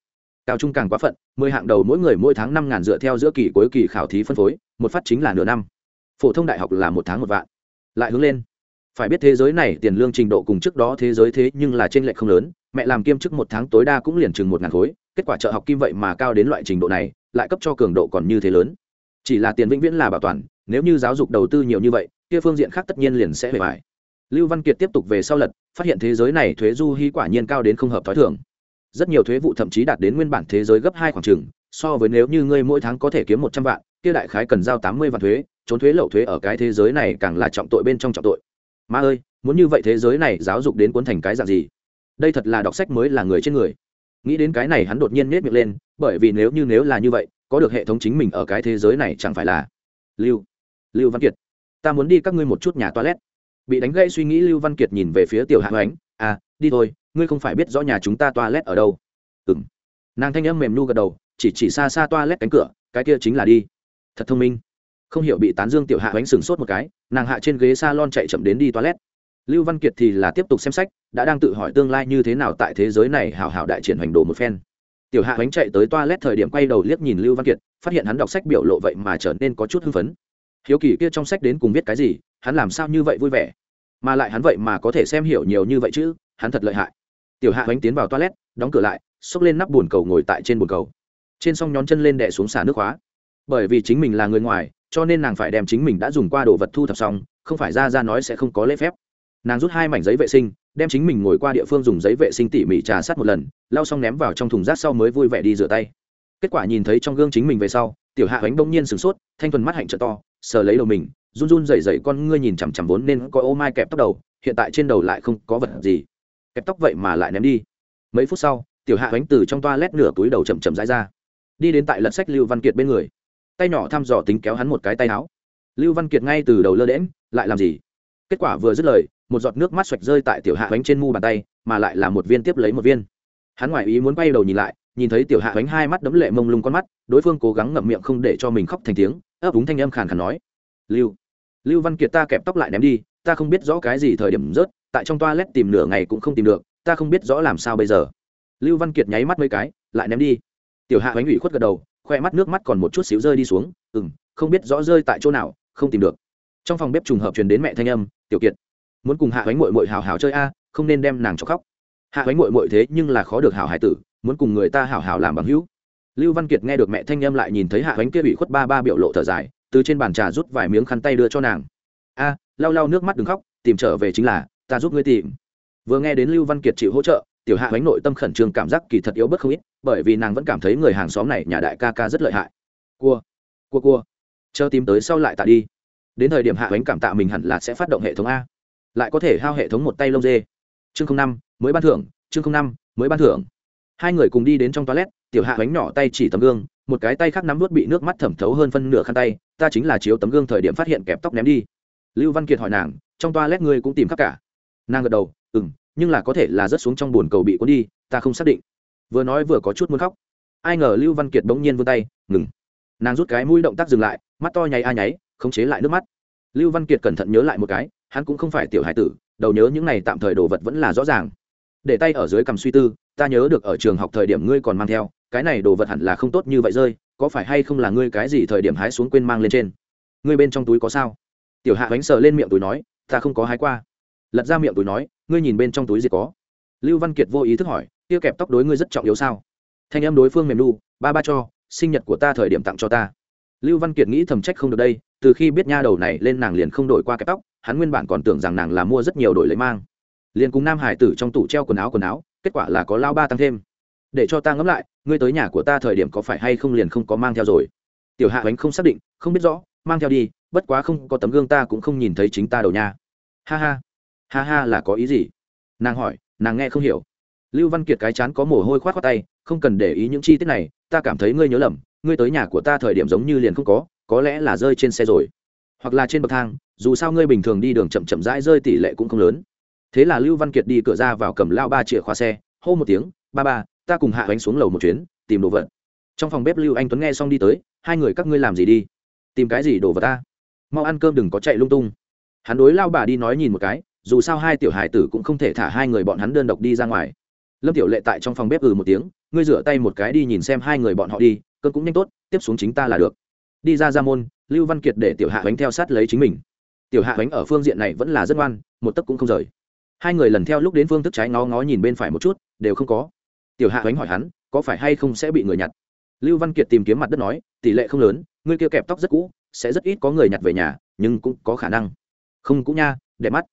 cao trung càng quá phận, mười hạng đầu mỗi người mỗi tháng năm ngàn dựa theo giữa kỳ cuối kỳ khảo thí phân phối, một phát chính là nửa năm. Phổ thông đại học là một tháng một vạn. Lại hướng lên. Phải biết thế giới này tiền lương trình độ cùng trước đó thế giới thế nhưng là trên lệch không lớn, mẹ làm kiêm chức một tháng tối đa cũng liền chừng một ngàn khối, kết quả trợ học kim vậy mà cao đến loại trình độ này, lại cấp cho cường độ còn như thế lớn. Chỉ là tiền vĩnh viễn là bảo toàn, nếu như giáo dục đầu tư nhiều như vậy, kia phương diện khác tất nhiên liền sẽ bề bài lưu văn kiệt tiếp tục về sau lật, phát hiện thế giới này thuế du hy quả nhiên cao đến không hợp t h ó i thường rất nhiều thuế vụ thậm chí đạt đến nguyên bản thế giới gấp hai khoảng trừng so với nếu như ngươi mỗi tháng có thể kiếm một trăm vạn, kia đại khái cần giao tám mươi vạn thuế, trốn thuế lậu thuế ở cái thế giới này càng là trọng tội bên trong trọng tội. Ma ơi, muốn như vậy thế giới này giáo dục đến cuốn thành cái dạng gì? Đây thật là đọc sách mới là người trên người. Nghĩ đến cái này hắn đột nhiên nết miệng lên, bởi vì nếu như nếu là như vậy, có được hệ thống chính mình ở cái thế giới này chẳng phải là? Lưu lưu văn kiệt, ta muốn đi các ngươi một chút nhà toilet. Bị đánh gãy suy nghĩ lưu văn kiệt nhìn về phía tiểu hạ ánh à đi thôi ngươi không phải biết rõ nhà chúng ta toilet ở đâu. Ừng nàng thanh âm mềm nu gật đầu, chỉ chỉ xa xa toilet cánh cửa, cái kia chính là đi. Thật thông minh. Không hiểu bị tán dương tiểu hạ bánh sừng sốt một cái, nàng hạ trên ghế s a lon chạy chậm đến đi toilet. Lưu văn kiệt thì là tiếp tục xem sách, đã đang tự hỏi tương lai như thế nào tại thế giới này hào hào đại triển hành đồ một phen. Tiểu hạ bánh chạy tới toilet thời điểm quay đầu liếc nhìn lưu văn kiệt, phát hiện hắn đọc sách biểu lộ vậy mà trở nên có chút hưng phấn. Hiếu kỳ kia trong sách đến cùng biết cái gì, hắn làm sao như vậy vui vẻ? Mà lại hắn vậy mà có thể xem hiểu nhiều như vậy chứ, hắn thật lợi hại tiểu hạ bánh tiến vào toilet, đóng cửa lại, xốc lên nắp bồn cầu ngồi tại trên bồn cầu. Trên s nhón chân lên đẻ xuống xả nước khóa bởi vì chính mình là người ngoài, cho nên nàng phải đem chính mình đã dùng qua đồ vật thu thập xong, không phải ra ra nói sẽ không có lễ phép. Nàng rút hai mảnh giấy vệ sinh, đem chính mình ngồi qua địa phương dùng giấy vệ sinh tỉ mỉ trà sát một lần, lau xong ném vào trong thùng rác sau mới vui vẻ đi rửa tay. Kết quả nhìn thấy trong gương chính mình về sau, tiểu hạ bánh bỗng nhiên sửng sốt, thanh thuần mắt hạnh trợ to, sờ lấy đầu mình, run run dày dày con ngươi nhìn chằm chằm vốn nên có ô mai kẹp tóc đầu, hiện tại trên đầu lại không có vật gì kẹp tóc vậy mà lại ném đi. Mấy phút sau, tiểu hạ bánh từ trong toa lét nửa túi đầu chậm chậm rãi ra. Đi đến tại lật sách lưu văn kiệt bên người. Tay nhỏ thăm dò tính kéo hắn một cái tay áo. Lưu văn kiệt ngay từ đầu lơ đễm lại làm gì? Kết quả vừa dứt lời, một giọt nước mắt xoạch rơi tại tiểu hạ bánh trên mu bàn tay, mà lại là một viên tiếp lấy một viên. Hắn ngoài ý muốn quay đầu nhìn lại, nhìn thấy tiểu hạ bánh hai mắt đấm lệ mông lung con mắt, đối phương cố gắng ngậm miệng không để cho mình khóc thành tiếng, ấp úng thanh âm khàn khàn nói. Lưu lưu văn kiệt ta kẹp tóc lại ném đi, ta không biết rõ cái gì thời điểm rớt tại trong toa tìm nửa ngày cũng không tìm được, ta không biết rõ làm sao bây giờ. Lưu văn kiệt nháy mắt mấy cái, lại ném đi. Tiểu hạ bánh ủy khuất gật đầu, khoe mắt nước mắt còn một chút xíu rơi đi xuống ừ m không biết rõ rơi tại chỗ nào, không tìm được. Trong phòng bếp trùng hợp truyền đến mẹ thanh âm, tiểu kiệt, muốn cùng hạ bánh mội mội hào hào chơi a, không nên đem nàng cho khóc. Hạ bánh mội mội thế nhưng là khó được hảo hải tử, muốn cùng người ta hảo hảo làm bằng hữu. Lưu văn kiệt nghe được mẹ thanh âm lại nhìn thấy hạ bánh kia bị khuất ba ba biểu lộ thở dài, từ trên bàn trà rút vài miếng khăn tay đưa cho nàng. A, lau lau nước mắt đừng khóc, tìm trở về chính là ta giúp ngươi tìm. Vừa nghe đến lưu văn kiệt chịu hỗ trợ, tiểu hạ Ánh nội tâm khẩn trương cảm giác kỳ thật yếu bất không ít, bởi vì nàng vẫn cảm thấy người hàng xóm này, nhà đại ca ca rất lợi hại. Cua cua cua, chờ tìm tới sau lại tạ đi. Đến thời điểm hạ Ánh cảm tạ mình hẳn là sẽ phát động hệ thống a. Lại có thể hao hệ thống một tay lông dê. Chương năm, mới ban thưởng, chương năm, mới ban thưởng. Hai người cùng đi đến trong toilet, tiểu hạ Ánh nhỏ tay chỉ tấm gương, một cái tay khác nắm nuốt bị nước mắt thẩm thấu hơn phân nửa khăn tay, ta chính là chiếu tấm gương thời điểm phát hiện kẹp tóc ném đi. Lưu văn kiệt hỏi nàng, trong toilet ngươi cũng tìm khắp cả? Nàng gật đầu ừ m nhưng là có thể là rớt xuống trong bồn cầu bị cuốn đi, ta không xác định. Vừa nói vừa có chút muốn khóc. Ai ngờ lưu văn kiệt bỗng nhiên vươn tay, ngừng. Nàng rút cái mũi động tác dừng lại, mắt to nháy a nháy, khống chế lại nước mắt. Lưu văn kiệt cẩn thận nhớ lại một cái, hắn cũng không phải tiểu hải tử, đầu nhớ những này tạm thời đồ vật vẫn là rõ ràng. Để tay ở dưới cầm suy tư, ta nhớ được ở trường học thời điểm ngươi còn mang theo, cái này đồ vật hẳn là không tốt như vậy rơi, có phải hay không là ngươi cái gì thời điểm hái xuống quên mang lên trên? Ngươi bên trong túi có sao? Tiểu hạ bánh sờ lên miệng túi nói, ta không có hái qua lật ra miệng túi nói, ngươi nhìn bên trong túi gì có? Lưu văn kiệt vô ý thức hỏi, kia kẹp tóc đối ngươi rất trọng yếu sao? Thanh em đối phương mềm nu, ba ba cho, sinh nhật của ta thời điểm tặng cho ta. Lưu văn kiệt nghĩ thầm trách không được đây, từ khi biết nha đầu này lên nàng liền không đổi qua kẹp tóc, hắn nguyên bản còn tưởng rằng nàng là mua rất nhiều đổi lấy mang. Liền cùng nam hải tử trong tủ treo quần áo quần áo, kết quả là có lao ba tăng thêm. Để cho ta ngẫm lại, ngươi tới nhà của ta thời điểm có phải hay không liền không có mang theo rồi? Tiểu hạ ánh không xác định, không biết rõ, mang theo đi, bất quá không có tấm gương ta cũng không nhìn thấy chính ta đầu nha. Ha ha ha ha, là có ý gì? Nàng hỏi, nàng nghe không hiểu. Lưu văn kiệt cái chán có mồ hôi k h o á t khoác tay, không cần để ý những chi tiết này, ta cảm thấy ngươi nhớ lầm, ngươi tới nhà của ta thời điểm giống như liền không có có lẽ là rơi trên xe rồi. Hoặc là trên bậc thang, dù sao ngươi bình thường đi đường chậm chậm rãi rơi tỷ lệ cũng không lớn. Thế là lưu văn kiệt đi cửa ra vào cầm lao ba chìa khóa xe, hô một tiếng, ba ba, ta cùng hạ bánh xuống lầu một chuyến, tìm đồ vật. Trong phòng bếp lưu anh tuấn nghe xong đi tới, hai người các ngươi làm gì đi? Tìm cái gì đồ vật ta? Mau ăn cơm đừng có chạy lung tung. Hắn đối lao bà đi nói nhìn một cái dù sao hai tiểu hải tử cũng không thể thả hai người bọn hắn đơn độc đi ra ngoài. Lâm tiểu lệ tại trong phòng bếp ừ một tiếng, ngươi rửa tay một cái đi nhìn xem hai người bọn họ đi, cơn cũng nhanh tốt, tiếp xuống chính ta là được. Đi ra ra môn, lưu văn kiệt để tiểu hạ bánh theo sát lấy chính mình. Tiểu hạ bánh ở phương diện này vẫn là rất ngoan, một tấc cũng không rời. Hai người lần theo lúc đến phương thức trái ngó ngó nhìn bên phải một chút, đều không có. Tiểu hạ bánh hỏi hắn, có phải hay không sẽ bị người nhặt? Lưu văn kiệt tìm kiếm mặt đất nói, tỷ lệ không lớn, ngươi kia kẹp tóc rất cũ, sẽ rất ít có người nhặt về nhà, nhưng cũng có khả năng. Không cũng nha, đẹp mắt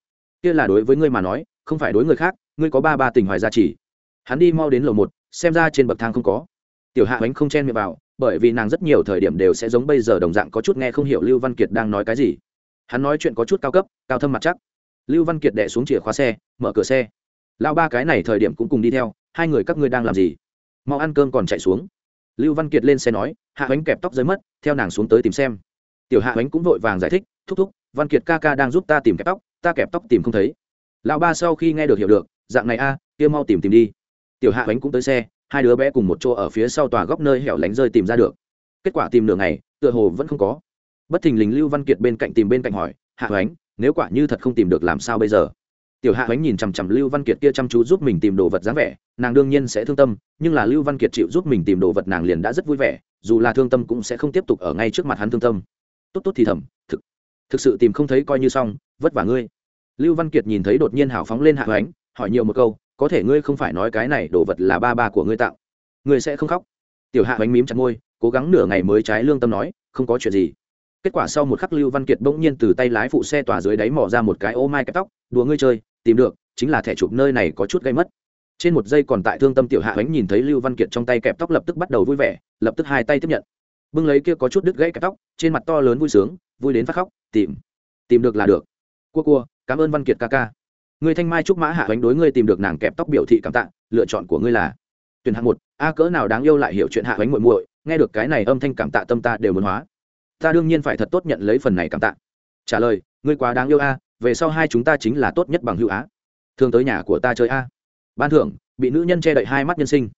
kia là đối với ngươi mà nói, không phải đối người khác, ngươi có ba ba tình hoài gia chỉ hắn đi mau đến lầu một, xem ra trên bậc thang không có. Tiểu hạ bánh không chen miệng vào, bởi vì nàng rất nhiều thời điểm đều sẽ giống bây giờ đồng dạng có chút nghe không hiểu lưu văn kiệt đang nói cái gì. Hắn nói chuyện có chút cao cấp, cao thâm mặt chắc. Lưu văn kiệt đẻ xuống chìa khóa xe, mở cửa xe. Lao ba cái này thời điểm cũng cùng đi theo, hai người các ngươi đang làm gì? Mau ăn cơm còn chạy xuống. Lưu văn kiệt lên xe nói, hạ bánh kẹp tóc dưới mất, theo nàng xuống tới tìm xem. Tiểu hạ bánh cũng vội vàng giải thích, thúc thúc, văn kiệt ca ca đang giúp ta tìm kẹp tóc ta kẹp tóc tìm không thấy. Lão ba sau khi nghe được hiểu được, dạng này a, kia mau tìm tìm đi. Tiểu hạ bánh cũng tới xe, hai đứa bé cùng một chỗ ở phía sau tòa góc nơi hẻo lánh rơi tìm ra được. Kết quả tìm nửa ngày, tựa hồ vẫn không có. Bất thình lình lưu văn kiệt bên cạnh tìm bên cạnh hỏi, hạ bánh nếu quả như thật không tìm được làm sao bây giờ? Tiểu hạ bánh nhìn chằm chằm lưu văn kiệt kia chăm chú giúp mình tìm đồ vật dáng vẻ, nàng đương nhiên sẽ thương tâm, nhưng là lưu văn kiệt chịu giúp mình tìm đồ vật nàng liền đã rất vui vẻ, dù là thương tâm cũng sẽ không tiếp tục ở ngay trước mặt hắn thương tâm. Tốt tốt thì thầm, thực thực sự tìm không thấy coi như xong, vất vả ngươi. Lưu văn kiệt nhìn thấy đột nhiên hào phóng lên hạ hoánh hỏi nhiều một câu, có thể ngươi không phải nói cái này đồ vật là ba ba của ngươi tạo. Ngươi sẽ không khóc. Tiểu hạ hoánh mím chặt môi, cố gắng nửa ngày mới trái lương tâm nói, không có chuyện gì. Kết quả sau một khắc lưu văn kiệt bỗng nhiên từ tay lái phụ xe tỏa dưới đáy mỏ ra một cái ô mai kẹp tóc, đùa ngươi chơi, tìm được, chính là thẻ chụp nơi này có chút gây mất. Trên một giây còn tại thương tâm tiểu hạ ánh nhìn thấy lưu văn kiệt trong tay kẹp tóc lập tức bắt đầu vui vẻ, lập tức hai tay tiếp nhận. Bưng lấy kia có chút đứt gãy kẹp tóc, trên mặt to lớn vui sướng, vui đến phát khóc tìm. Tìm được là được. Cua cua, cảm ơn văn kiệt ca ca. Người thanh mai trúc mã hạ bánh đối ngươi tìm được nàng kẹp tóc biểu thị cảm tạ, lựa chọn của ngươi là? Tuyển hạng một, a cỡ nào đáng yêu lại hiểu chuyện hạ bánh muội muội, nghe được cái này âm thanh cảm tạ tâm ta đều muốn hóa. Ta đương nhiên phải thật tốt nhận lấy phần này cảm tạ. Trả lời, ngươi quá đáng yêu a, về sau hai chúng ta chính là tốt nhất bằng hữu á. Thường tới nhà của ta chơi a. Ban thưởng, bị nữ nhân che đậy hai mắt nhân sinh.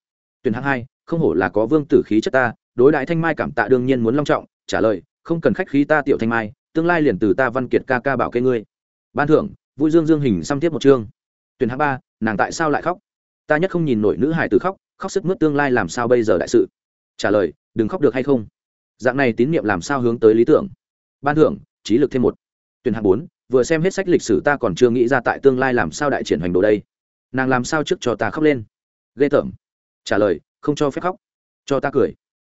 Tuyển hạng hai, không hổ là có vương tử khí chất ta, đối đại thanh mai cảm tạ đương nhiên muốn long trọng, trả lời, không cần khách khí ta tiểu thanh mai tương lai liền từ ta văn kiệt ca ca bảo kê ngươi. Ban thưởng, vui dương dương hình xăm tiếp một chương. Tuyển hạng ba, nàng tại sao lại khóc? Ta nhất không nhìn nổi nữ hải từ khóc khóc sức mướt tương lai làm sao bây giờ đại sự? Trả lời, đừng khóc được hay không? Dạng này tín nhiệm làm sao hướng tới lý tưởng? Ban thưởng, trí lực thêm một. Tuyển hạng bốn, vừa xem hết sách lịch sử ta còn chưa nghĩ ra tại tương lai làm sao đại triển hoành đồ đây. Nàng làm sao trước cho ta khóc lên? Ghê tởm. Trả lời, không cho phép khóc. Cho ta cười.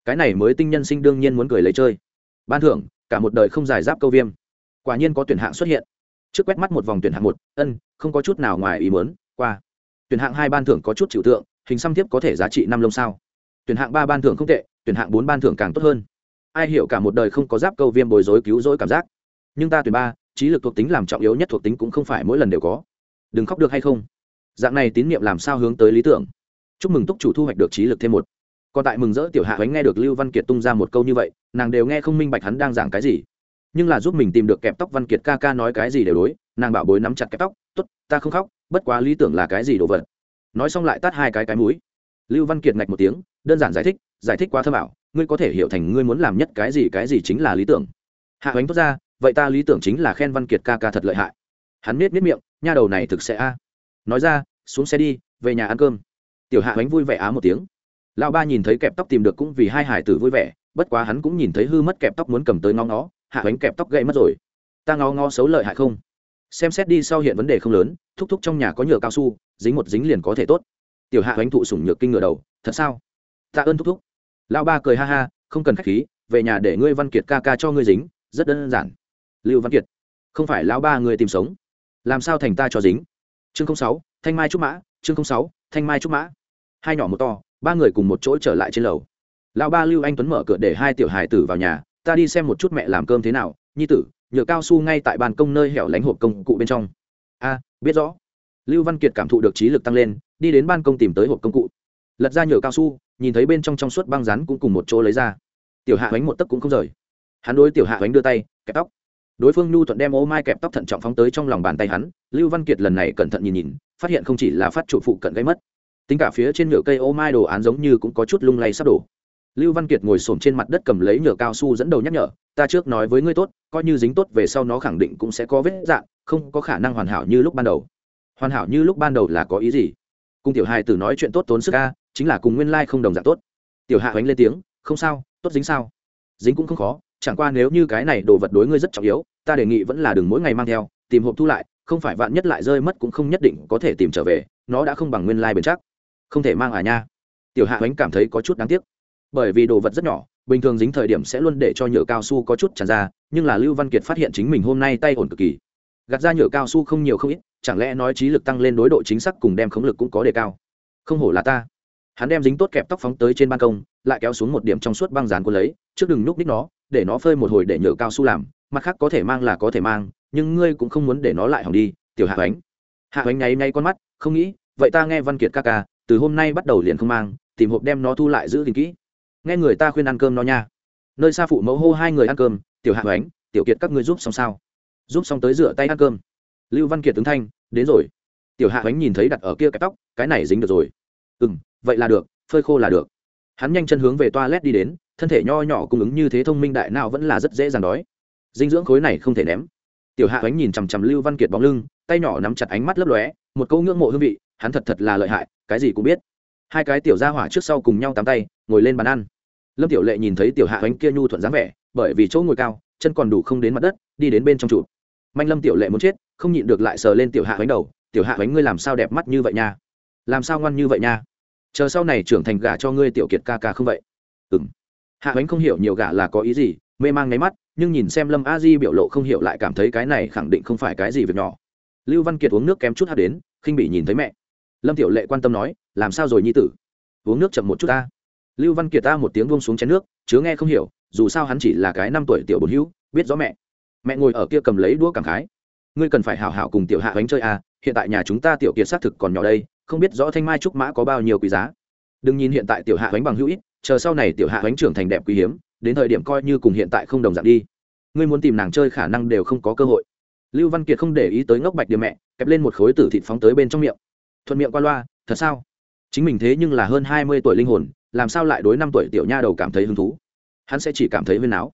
Cái này mới tinh nhân sinh đương nhiên muốn cười lấy chơi. Ban thưởng cả một đời không giải giáp câu viêm. Quả nhiên có tuyển hạng xuất hiện. Trước quét mắt một vòng tuyển hạng một, ân, không có chút nào ngoài ý muốn, qua. Tuyển hạng hai ban thưởng có chút chịu tượng, hình xăm thiếp có thể giá trị năm lông sao. Tuyển hạng ba ban thưởng không tệ, tuyển hạng bốn ban thưởng càng tốt hơn. Ai hiểu cả một đời không có giáp câu viêm bồi dối cứu rỗi cảm giác. Nhưng ta tuyển ba, trí lực thuộc tính làm trọng yếu nhất thuộc tính cũng không phải mỗi lần đều có. Đừng khóc được hay không? Dạng này tín nhiệm làm sao hướng tới lý tưởng? Chúc mừng túc chủ thu hoạch được trí lực thêm một còn tại mừng rỡ tiểu hạ ánh nghe được lưu văn kiệt tung ra một câu như vậy, nàng đều nghe không minh bạch hắn đang giảng cái gì. Nhưng là giúp mình tìm được kẹp tóc văn kiệt ca ca nói cái gì đều đối, nàng bảo bối nắm chặt kẹp tóc t ố t ta không khóc, bất quá lý tưởng là cái gì đồ vật. Nói xong lại tắt hai cái cái mũi. Lưu văn kiệt ngạch một tiếng, đơn giản giải thích giải thích quá thơ bảo ngươi có thể hiểu thành ngươi muốn làm nhất cái gì cái gì chính là lý tưởng. Hạ ánh thốt ra, vậy ta lý tưởng chính là khen văn kiệt ca ca thật lợi hại. Hắn miết miết miệng, nha đầu này thực sẽ a. Nói ra, xuống xe đi, về nhà ăn cơm. Tiểu hạ ánh vui vẻ á một tiếng lão ba nhìn thấy kẹp tóc tìm được cũng vì hai hải tử vui vẻ, bất quá hắn cũng nhìn thấy hư mất kẹp tóc muốn cầm tới ngó ngó, hạ bánh kẹp tóc gãy mất rồi. Ta ngó ngó xấu lợi hại không? Xem xét đi sau hiện vấn đề không lớn, thúc thúc trong nhà có nhựa cao su, dính một dính liền có thể tốt. Tiểu hạ bánh thụ sủng nhược kinh ngựa đầu, thật sao? Ta ơn thúc thúc. Lão ba cười ha ha, không cần khách khí, về nhà để ngươi văn kiệt ca ca cho ngươi dính, rất đơn giản. Lưu văn kiệt, không phải lão ba người tìm sống. Làm sao thành ta cho dính? Chương sáu, thanh mai trúc mã, chương sáu, thanh mai trúc mã. Hai nhỏ một to ba người cùng một chỗ trở lại trên lầu. Lão ba lưu anh tuấn mở cửa để hai tiểu hài tử vào nhà, ta đi xem một chút mẹ làm cơm thế nào, nhi tử, nhựa cao su ngay tại bàn công nơi hẻo lánh hộp công cụ bên trong. A, biết rõ. Lưu văn kiệt cảm thụ được trí lực tăng lên, đi đến ban công tìm tới hộp công cụ. Lật ra nhựa cao su, nhìn thấy bên trong trong suốt băng rắn cũng cùng một chỗ lấy ra. Tiểu hạ bánh một tấc cũng không rời. Hắn đối tiểu hạ bánh đưa tay, kẹp tóc. Đối phương nhu thuận đem ô mai kẹp tóc thận trọng phóng tới trong lòng bàn tay hắn. Lưu văn kiệt lần này cẩn thận nhìn nhìn, phát hiện không chỉ là phát trụ phụ cận gây mất tính cả phía trên nhựa cây ô mai đồ án giống như cũng có chút lung lay sắp đổ. Lưu văn kiệt ngồi s trên mặt đất cầm lấy nhựa cao su dẫn đầu nhắc nhở, ta trước nói với ngươi tốt, coi như dính tốt về sau nó khẳng định cũng sẽ có vết dạng, không có khả năng hoàn hảo như lúc ban đầu. Hoàn hảo như lúc ban đầu là có ý gì? Cùng tiểu hài tử nói chuyện tốt tốn sức ca chính là cùng nguyên lai、like、không đồng dạng tốt. Tiểu hạ oánh lên tiếng, không sao, tốt dính sao? Dính cũng không khó, chẳng qua nếu như cái này đồ vật đối ngươi rất trọng yếu, ta đề nghị vẫn là đừng mỗi ngày mang theo, tìm hộp thu lại, không phải vạn nhất lại rơi mất cũng không nhất định có thể tìm trở về, nó đã không bằng nguyên lai、like、bền chắc không thể mang à nha. Tiểu hạ ánh cảm thấy có chút đáng tiếc. Bởi vì đồ vật rất nhỏ, bình thường dính thời điểm sẽ luôn để cho nhựa cao su có chút tràn ra, nhưng là lưu văn kiệt phát hiện chính mình hôm nay tay ổn cực kỳ. Gạt ra nhựa cao su không nhiều không ít, chẳng lẽ nói trí lực tăng lên đối độ chính xác cùng đem khống lực cũng có đề cao? Không hổ là ta. Hắn đem dính tốt kẹp tóc phóng tới trên ban công, lại kéo xuống một điểm trong suốt băng dán của lấy, trước đừng núp ních nó, để nó phơi một hồi để nhựa cao su làm, mặt khác có thể mang là có thể mang, nhưng ngươi cũng không muốn để nó lại hỏng đi, tiểu hạ ánh hạ ánh nháy ngay con mắt, không nghĩ, vậy ta nghe văn kiệt ca ca từ hôm nay bắt đầu liền không mang, tìm hộp đem nó thu lại giữ gìn kỹ. Nghe người ta khuyên ăn cơm nó nha. Nơi xa phụ mẫu hô hai người ăn cơm, tiểu hạ hoánh, tiểu kiệt các ngươi giúp xong sao? Giúp xong tới rửa tay ăn cơm. Lưu văn kiệt tướng thanh, đến rồi. Tiểu hạ hoánh nhìn thấy đặt ở kia cái tóc, cái này dính được rồi. Ừ m vậy là được, phơi khô là được. Hắn nhanh chân hướng về toilet đi đến, thân thể nho nhỏ cung ứng như thế thông minh đại nào vẫn là rất dễ dàng đói. Dinh dưỡng khối này không thể ném. Tiểu hạ hoánh nhìn chằm chằm lưu văn kiệt bóng lưng, tay nhỏ nắm chặt ánh mắt lấp lóe, một câu ngưỡng mộ hương vị hắn thật thật là lợi hại, cái gì cũng biết. Hai cái tiểu ra hỏa trước sau cùng nhau tắm tay, ngồi lên bàn ăn. Lâm tiểu lệ nhìn thấy tiểu hạ bánh kia nhu thuận dáng vẻ, bởi vì chỗ ngồi cao, chân còn đủ không đến mặt đất, đi đến bên trong trụ. Manh lâm tiểu lệ muốn chết, không nhịn được lại sờ lên tiểu hạ bánh đầu, tiểu hạ bánh ngươi làm sao đẹp mắt như vậy nha? Làm sao ngoan như vậy nha? Chờ sau này trưởng thành gả cho ngươi tiểu kiệt ca ca không vậy? Ừ m hạ bánh không hiểu nhiều gả là có ý gì, mê mang nháy mắt, nhưng nhìn xem lâm a di biểu lộ không hiểu lại cảm thấy cái này khẳng định không phải cái gì việc nhỏ. Lưu văn kiệt uống nước kém chút hát đến, khinh bị nhìn thấy mẹ lâm tiểu lệ quan tâm nói, làm sao rồi nhi tử? Uống nước chậm một chút ta. Lưu văn kiệt ta một tiếng buông xuống chén nước, chứa nghe không hiểu, dù sao hắn chỉ là cái năm tuổi tiểu bồn hữu, biết rõ mẹ. Mẹ ngồi ở kia cầm lấy đũa cảm khái. Ngươi cần phải hảo hảo cùng tiểu hạ bánh chơi à hiện tại nhà chúng ta tiểu kiệt xác thực còn nhỏ đây, không biết rõ thanh mai trúc mã có bao nhiêu quý giá. Đừng nhìn hiện tại tiểu hạ bánh bằng hữu ít, chờ sau này tiểu hạ bánh trưởng thành đẹp quý hiếm, đến thời điểm coi như cùng hiện tại không đồng dạng đi. Ngươi muốn tìm nàng chơi khả năng đều không có cơ hội. Lưu văn kiệt không để ý tới ngốc bạch điểm mẹ, kẹp lên một khối tử thịt phóng tới bên trong miệng thuận miệng qua loa, thật sao? Chính mình thế nhưng là hơn hai mươi tuổi linh hồn, làm sao lại đối năm tuổi tiểu nha đầu cảm thấy hứng thú? Hắn sẽ chỉ cảm thấy huyên áo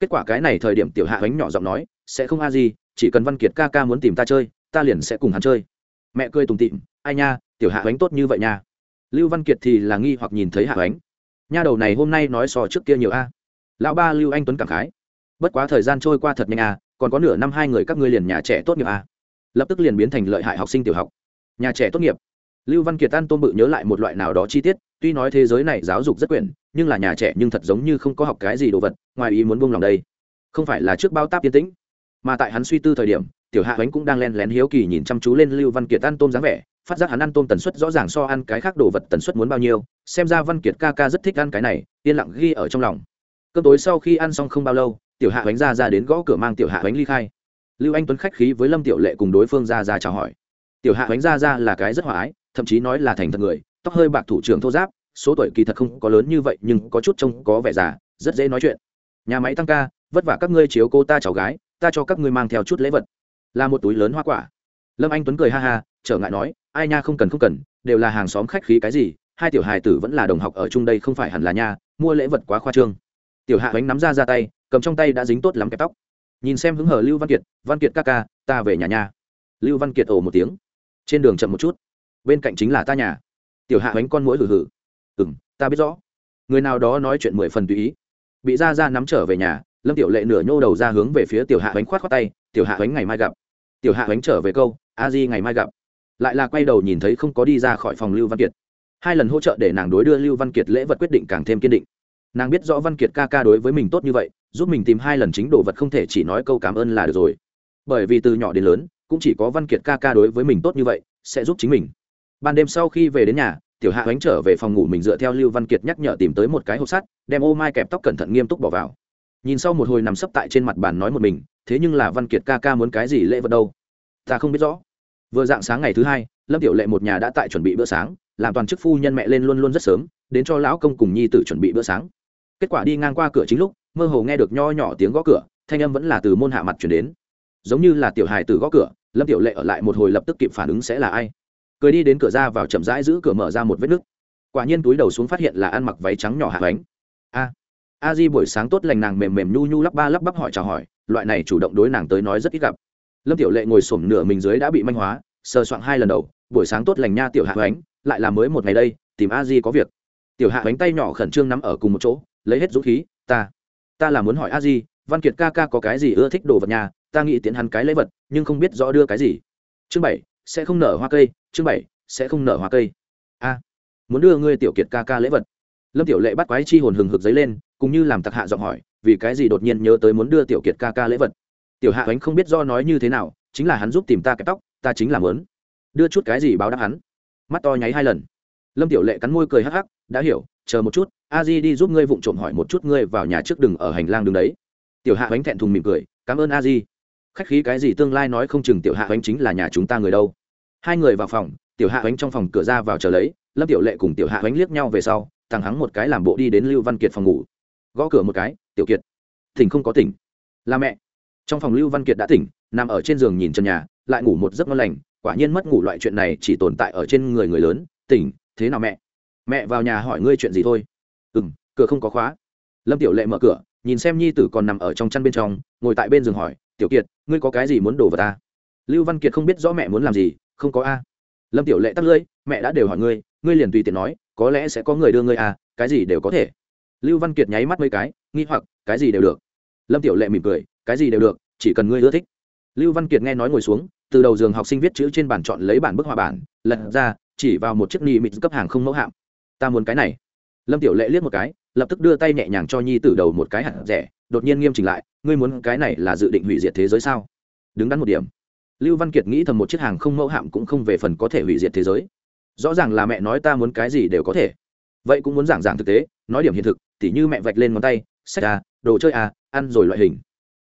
kết quả cái này thời điểm tiểu hạ bánh nhỏ giọng nói, sẽ không a gì chỉ cần văn kiệt ca ca muốn tìm ta chơi, ta liền sẽ cùng hắn chơi. Mẹ cười tùng tịm ai nha, tiểu hạ bánh tốt như vậy nha. Lưu văn kiệt thì là nghi hoặc nhìn thấy hạ bánh nha đầu này hôm nay nói sò trước kia nhiều a. Lão ba lưu anh tuấn cảm khái. Bất quá thời gian trôi qua thật nhanh a, còn có nửa năm hai người các ngươi liền nhà trẻ tốt nghiệp a. Lập tức liền biến thành lợi hại học sinh tiểu học nhà trẻ tốt nghiệp. Lưu văn kiệt an tôn bự nhớ lại một loại nào đó chi tiết, tuy nói thế giới này giáo dục rất quyển, nhưng là nhà trẻ nhưng thật giống như không có học cái gì đồ vật, ngoài ý muốn buông lòng đây. Không phải là trước bao táp yên tĩnh, mà tại hắn suy tư thời điểm, tiểu hạ ánh cũng đang len lén hiếu kỳ nhìn chăm chú lên lưu văn kiệt an tôn dáng vẻ, phát giác hắn ăn tôm tần suất rõ ràng so ăn cái khác đồ vật tần suất muốn bao nhiêu, xem ra văn kiệt ca ca rất thích ăn cái này, yên lặng ghi ở trong lòng. Cơm tối sau khi ăn xong không bao lâu, tiểu hạ bánh ra ra đến gõ cửa mang tiểu hạ bánh ly khai. Lưu anh tuấn khách khí với lâm tiểu lệ cùng đối phương ra ra chào hỏi tiểu hạ bánh ra ra là cái rất hòa ái, thậm chí nói là thành thật người, tóc hơi bạc thủ trưởng thô giáp, số tuổi kỳ thật không có lớn như vậy nhưng có chút trông có vẻ già, rất dễ nói chuyện. Nhà máy tăng ca, vất vả các ngươi chiếu cô ta cháu gái, ta cho các ngươi mang theo chút lễ vật. Là một túi lớn hoa quả. Lâm anh tuấn cười ha ha, trở ngại nói, ai nha không cần không cần, đều là hàng xóm khách khí cái gì, hai tiểu hài tử vẫn là đồng học ở chung đây không phải hẳn là nha, mua lễ vật quá khoa trương. Tiểu hạ bánh nắm ra ra tay, cầm trong tay đã dính tốt lắm kẹp tóc. Nhìn xem hứng hở lưu văn kiệt văn kiệt ca ca, ta về nhà nha. Lưu văn kiệt ồ một tiếng trên đường chậm một chút, bên cạnh chính là ta nhà. Tiểu hạ bánh con mũi hử hử ừ m ta biết rõ. Người nào đó nói chuyện mười phần tùy ý. Bị ra ra nắm trở về nhà, lâm tiểu lệ nửa nhô đầu ra hướng về phía tiểu hạ bánh khoát khoát tay. Tiểu hạ bánh ngày mai gặp. Tiểu hạ bánh trở về câu, a di ngày mai gặp. Lại là quay đầu nhìn thấy không có đi ra khỏi phòng lưu văn kiệt. Hai lần hỗ trợ để nàng đối đưa lưu văn kiệt lễ vật quyết định càng thêm kiên định. Nàng biết rõ văn kiệt ca ca đối với mình tốt như vậy, giúp mình tìm hai lần chính đồ vật không thể chỉ nói câu cảm ơn là được rồi. Bởi vì từ nhỏ đến lớn cũng chỉ có văn kiệt ca ca đối với mình tốt như vậy, sẽ giúp chính mình. Ban đêm sau khi về đến nhà, tiểu hạ Ánh trở về phòng ngủ mình dựa theo lưu văn kiệt nhắc nhở tìm tới một cái hộp sắt, đem ô mai kẹp tóc cẩn thận nghiêm túc bỏ vào. Nhìn sau một hồi nằm sấp tại trên mặt bàn nói một mình, thế nhưng là văn kiệt ca ca muốn cái gì lễ vật đâu? Ta không biết rõ. Vừa dạng sáng ngày thứ hai, lâm tiểu lệ một nhà đã tại chuẩn bị bữa sáng, làm toàn chức phu nhân mẹ lên luôn luôn rất sớm, đến cho lão công cùng nhi tử chuẩn bị bữa sáng. Kết quả đi ngang qua cửa chính lúc, mơ hồ nghe được nho nhỏ tiếng gõ cửa, thanh âm vẫn là từ môn hạ mặt chuyển đến. Giống như là tiểu hài từ gõ cửa lâm tiểu lệ ở lại một hồi lập tức kịp phản ứng sẽ là ai. Cười đi đến cửa ra vào chậm rãi giữ cửa mở ra một vết nứt. Quả nhiên túi đầu xuống phát hiện là ăn mặc váy trắng nhỏ hạ bánh. A a di buổi sáng tốt lành nàng mềm mềm nhu nhu lắp ba lắp bắp hỏi chào hỏi, loại này chủ động đối nàng tới nói rất ít gặp. Lâm tiểu lệ ngồi xổm nửa mình dưới đã bị manh hóa, sờ soạn hai lần đầu, buổi sáng tốt lành nha tiểu hạ bánh, lại là mới một ngày đây, tìm a di có việc. Tiểu hạ bánh tay nhỏ khẩn trương nắm ở cùng một chỗ, lấy hết dũng khí, ta ta là muốn hỏi a di, văn kiệt ca ca có cái gì ưa thích đồ vật nhà ta nghĩ tiến hắn cái lễ vật, nhưng không biết rõ đưa cái gì. Chương bảy, sẽ không nở hoa cây, chương bảy, sẽ không nở hoa cây. A, muốn đưa ngươi tiểu kiệt ca ca lễ vật. Lâm tiểu lệ bắt quái chi hồn hừng hực giấy lên, cũng như làm tặc hạ giọng hỏi, vì cái gì đột nhiên nhớ tới muốn đưa tiểu kiệt ca ca lễ vật? Tiểu hạ ánh không biết do nói như thế nào, chính là hắn giúp tìm ta cái tóc, ta chính là mớn đưa chút cái gì báo đáp hắn. Mắt to nháy hai lần. Lâm tiểu lệ cắn môi cười hắc hắc, đã hiểu, chờ một chút, a di đi giúp ngươi vụng trộm hỏi một chút ngươi vào nhà trước đừng ở hành lang đường đấy. Tiểu hạ ánh thẹn thùng mỉm cười, cảm ơn a di khách khí cái gì tương lai nói không chừng tiểu hạ bánh chính là nhà chúng ta người đâu. Hai người vào phòng, tiểu hạ bánh trong phòng cửa ra vào chờ lấy, lâm tiểu lệ cùng tiểu hạ bánh liếc nhau về sau thằng hắng một cái làm bộ đi đến lưu văn kiệt phòng ngủ. Gõ cửa một cái, tiểu kiệt thỉnh không có tỉnh? Là mẹ. Trong phòng lưu văn kiệt đã tỉnh, nằm ở trên giường nhìn trần nhà, lại ngủ một giấc ngon lành, quả nhiên mất ngủ loại chuyện này chỉ tồn tại ở trên người người lớn, tỉnh, thế nào mẹ? Mẹ vào nhà hỏi ngươi chuyện gì thôi. Ừ m cửa không có khóa. Lâm tiểu lệ mở cửa, nhìn xem nhi tử còn nằm ở trong chăn bên trong, ngồi tại bên giường hỏi tiểu kiệt, ngươi có cái gì muốn đổ vào ta? Lưu văn kiệt không biết rõ mẹ muốn làm gì, không có a. Lâm tiểu lệ tắt lưỡi, mẹ đã đều hỏi ngươi ngươi liền tùy tiện nói, có lẽ sẽ có người đưa ngươi a, cái gì đều có thể. Lưu văn kiệt nháy mắt mấy cái, nghi hoặc, cái gì đều được. Lâm tiểu lệ mỉm cười, cái gì đều được, chỉ cần ngươi ưa thích. Lưu văn kiệt nghe nói ngồi xuống, từ đầu giường học sinh viết chữ trên bàn chọn lấy bản bức họa bản, lật ra, chỉ vào một chiếc ni mịt cấp hàng không mẫu hạm. Ta muốn cái này. Lâm tiểu lệ liếc một cái, lập tức đưa tay nhẹ nhàng cho nhi tử đầu một cái hạt rẻ đột nhiên nghiêm chỉnh lại, ngươi muốn cái này là dự định hủy diệt thế giới sao? Đứng đắn một điểm. Lưu văn kiệt nghĩ thầm một chiếc hàng không mẫu hạm cũng không về phần có thể hủy diệt thế giới. Rõ ràng là mẹ nói ta muốn cái gì đều có thể. Vậy cũng muốn giảng giảng thực tế, nói điểm hiện thực, tỉ như mẹ vạch lên ngón tay, sách à đồ chơi à ăn rồi loại hình.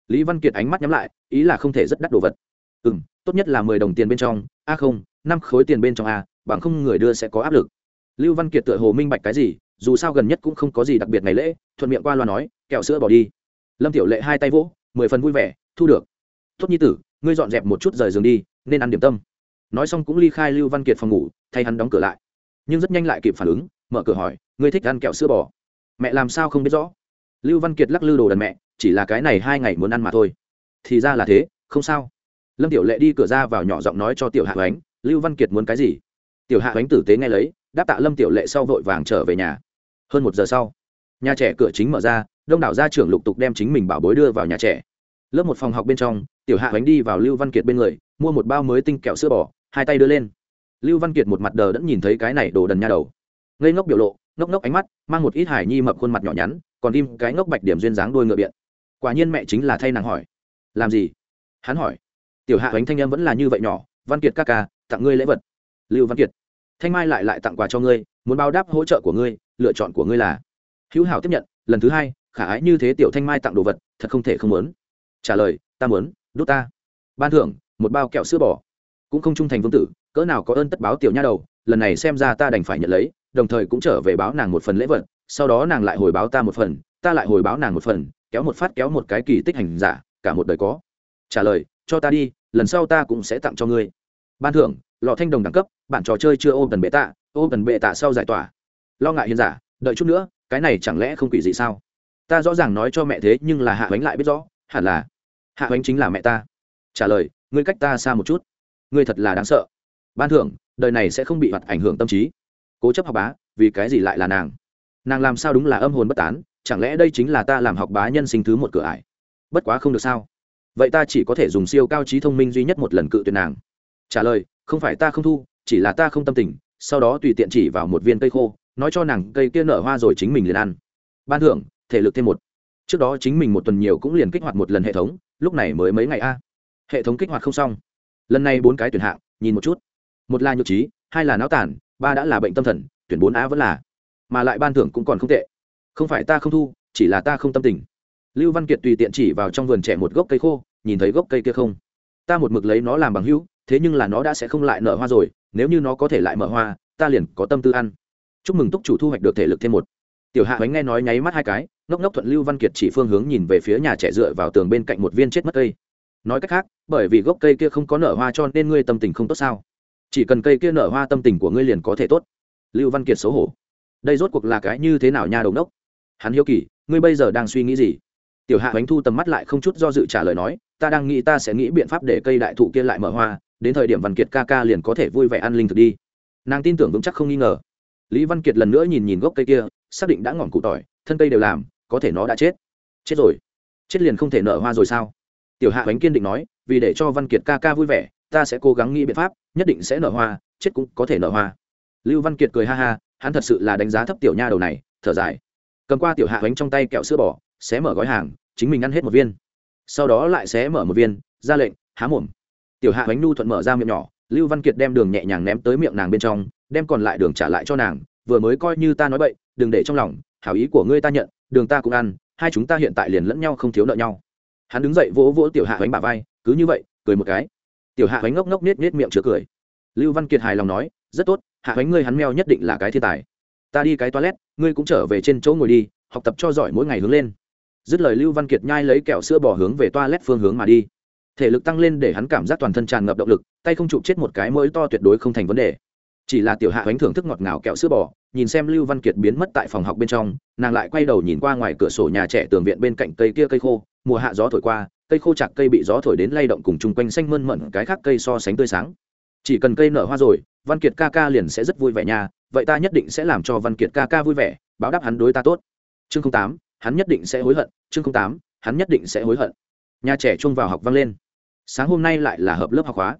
Lý văn kiệt ánh mắt nhắm lại, ý là không thể rất đắt đồ vật. Ừ m tốt nhất là mười đồng tiền bên trong, a không, năm khối tiền bên trong a, bằng không người đưa sẽ có áp lực. Lưu văn kiệt tựa hồ minh bạch cái gì, dù sao gần nhất cũng không có gì đặc biệt ngày lễ, thuận miệng qua loa nói, kẹo sữa bỏ đi lâm tiểu lệ hai tay vỗ, mười phần vui vẻ, thu được. Tốt nhi tử, ngươi dọn dẹp một chút rời giường đi, nên ăn điểm tâm. Nói xong cũng ly khai lưu văn kiệt phòng ngủ, thay hắn đóng cửa lại. Nhưng rất nhanh lại kịp phản ứng, mở cửa hỏi, ngươi thích ăn kẹo sữa bò? Mẹ làm sao không biết rõ? Lưu văn kiệt lắc lư đồ đần mẹ, chỉ là cái này hai ngày muốn ăn mà thôi. Thì ra là thế, không sao. Lâm tiểu lệ đi cửa ra vào nhỏ giọng nói cho tiểu hạ ánh, lưu văn kiệt muốn cái gì? Tiểu hạ ánh tử tế nghe lấy, đáp tạ lâm tiểu lệ sau vội vàng trở về nhà. Hơn một giờ sau, nhà trẻ cửa chính mở ra đông đảo gia trưởng lục tục đem chính mình bảo bối đưa vào nhà trẻ. Lớp một phòng học bên trong, tiểu hạ bánh đi vào lưu văn kiệt bên người, mua một bao mới tinh kẹo sữa bò, hai tay đưa lên. Lưu văn kiệt một mặt đờ đẫn nhìn thấy cái này đồ đần nha đầu. Ngây ngốc biểu lộ, ngốc ngốc ánh mắt, mang một ít hải nhi mập khuôn mặt nhỏ nhắn, còn tim cái ngốc bạch điểm duyên dáng đôi ngựa biện. Quả nhiên mẹ chính là thay nàng hỏi. Làm gì? Hắn hỏi. Tiểu hạ bánh thanh em vẫn là như vậy nhỏ, văn kiệt ca ca, tặng ngươi lễ vật. Lưu văn kiệt, thanh mai lại lại tặng quà cho ngươi, muốn báo đáp hỗ trợ của ngươi, lựa chọn của ngươi là. Hữu hảo tiếp nhận, lần thứ hai khả ái như thế tiểu thanh mai tặng đồ vật, thật không thể không muốn. Trả lời, ta muốn, đút ta. Ban thưởng, một bao kẹo sữa bò. Cũng không trung thành vương tử, cỡ nào có ơn tất báo tiểu nha đầu, lần này xem ra ta đành phải nhận lấy, đồng thời cũng trở về báo nàng một phần lễ vật, sau đó nàng lại hồi báo ta một phần, ta lại hồi báo nàng một phần, kéo một phát kéo một cái kỳ tích hành giả, cả một đời có. Trả lời, cho ta đi, lần sau ta cũng sẽ tặng cho ngươi. Ban thưởng, lọ thanh đồng đẳng cấp bản trò chơi chưa ôm tần bệ tạ ôm tần bệ tạ sau giải tỏa. Lo ngại hiền giả, đợi chút nữa, cái này chẳng lẽ không quỷ dị sao? Ta rõ ràng nói cho mẹ thế nhưng là hạ bánh lại biết rõ, hẳn là hạ bánh chính là mẹ ta. Trả lời, ngươi cách ta xa một chút. Ngươi thật là đáng sợ. Ban thưởng, đời này sẽ không bị mặt ảnh hưởng tâm trí. Cố chấp học bá, vì cái gì lại là nàng? Nàng làm sao đúng là âm hồn bất tán, chẳng lẽ đây chính là ta làm học bá nhân sinh thứ một cửa ải? Bất quá không được sao. Vậy ta chỉ có thể dùng siêu cao trí thông minh duy nhất một lần cự tuyệt nàng. Trả lời, không phải ta không thu, chỉ là ta không tâm tình, sau đó tùy tiện chỉ vào một viên cây khô, nói cho nàng cây kia nở hoa rồi chính mình liền ăn. Ban thưởng thể lực thêm một. Trước đó chính mình một tuần nhiều cũng liền kích hoạt một lần hệ thống, lúc này mới mấy ngày a. Hệ thống kích hoạt không xong. Lần này bốn cái tuyển hạng, nhìn một chút. Một là nhược trí, hai là não tản, ba đã là bệnh tâm thần, tuyển bốn a vẫn là. Mà lại ban thưởng cũng còn không tệ. Không phải ta không thu, chỉ là ta không tâm tình. Lưu văn kiệt tùy tiện chỉ vào trong vườn trẻ một gốc cây khô, nhìn thấy gốc cây kia không? Ta một mực lấy nó làm bằng hữu, thế nhưng là nó đã sẽ không lại nở hoa rồi, nếu như nó có thể lại mở hoa, ta liền có tâm tư ăn. Chúc mừng túc chủ thu hoạch được thể lực thêm một. Tiểu hạ bánh nghe nói nháy mắt hai cái ngốc ngốc thuận lưu văn kiệt chỉ phương hướng nhìn về phía nhà trẻ dựa vào tường bên cạnh một viên chết mất cây. Nói cách khác, bởi vì gốc cây kia không có nở hoa cho nên ngươi tâm tình không tốt sao? Chỉ cần cây kia nở hoa tâm tình của ngươi liền có thể tốt. Lưu văn kiệt xấu hổ. Đây rốt cuộc là cái như thế nào nha đầu đốc? Hắn hiếu kỳ, ngươi bây giờ đang suy nghĩ gì? Tiểu hạ bánh thu tầm mắt lại không chút do dự trả lời nói, ta đang nghĩ ta sẽ nghĩ biện pháp để cây đại thụ kia lại mở hoa, đến thời điểm văn kiệt ca ca liền có thể vui vẻ ăn linh thực đi. Nàng tin tưởng vững chắc không nghi ngờ. Lý văn kiệt lần nữa nhìn nhìn gốc cây kia, xác định đã ngọn cụ tỏi, thân cây đều làm có thể nó đã chết. Chết rồi. Chết liền không thể nở hoa rồi sao? Tiểu hạ bánh kiên định nói, vì để cho văn kiệt ca ca vui vẻ, ta sẽ cố gắng nghĩ biện pháp, nhất định sẽ nở hoa, chết cũng có thể nở hoa. Lưu văn kiệt cười ha ha, hắn thật sự là đánh giá thấp tiểu nha đầu này, thở dài. Cầm qua tiểu hạ bánh trong tay kẹo sữa bò, xé mở gói hàng, chính mình ăn hết một viên. Sau đó lại xé mở một viên, ra lệnh, há mồm. Tiểu hạ bánh nu thuận mở ra miệng nhỏ, lưu văn kiệt đem đường nhẹ nhàng ném tới miệng nàng bên trong, đem còn lại đường trả lại cho nàng, vừa mới coi như ta nói bậy, đừng để trong lòng, hảo ý của ngươi ta nhận đường ta cũng ăn, hai chúng ta hiện tại liền lẫn nhau không thiếu nợ nhau. Hắn đứng dậy vỗ vỗ tiểu hạ bánh bà vai, cứ như vậy, cười một cái. Tiểu hạ bánh ngốc ngốc nết nết miệng chứa cười. Lưu văn kiệt hài lòng nói, rất tốt, hạ bánh ngươi hắn meo nhất định là cái thiên tài. Ta đi cái toilet, ngươi cũng trở về trên chỗ ngồi đi, học tập cho giỏi mỗi ngày hướng lên. Dứt lời lưu văn kiệt nhai lấy kẹo sữa bỏ hướng về toilet phương hướng mà đi. Thể lực tăng lên để hắn cảm giác toàn thân tràn ngập động lực, tay không chụp chết một cái mới to tuyệt đối không thành vấn đề chỉ là tiểu hạ ánh thưởng thức ngọt ngào kẹo sữa bò, nhìn xem lưu văn kiệt biến mất tại phòng học bên trong, nàng lại quay đầu nhìn qua ngoài cửa sổ nhà trẻ tường viện bên cạnh cây kia cây khô, mùa hạ gió thổi qua, cây khô chặt cây bị gió thổi đến lay động cùng chung quanh xanh mơn mận cái khác cây so sánh tươi sáng. Chỉ cần cây nở hoa rồi, văn kiệt ca ca liền sẽ rất vui vẻ nha, vậy ta nhất định sẽ làm cho văn kiệt ca ca vui vẻ, báo đáp hắn đối ta tốt. Chương tám, hắn nhất định sẽ hối hận, chương tám, hắn nhất định sẽ hối hận. Nhà trẻ chung vào học vang lên. Sáng hôm nay lại là hợp lớp học hóa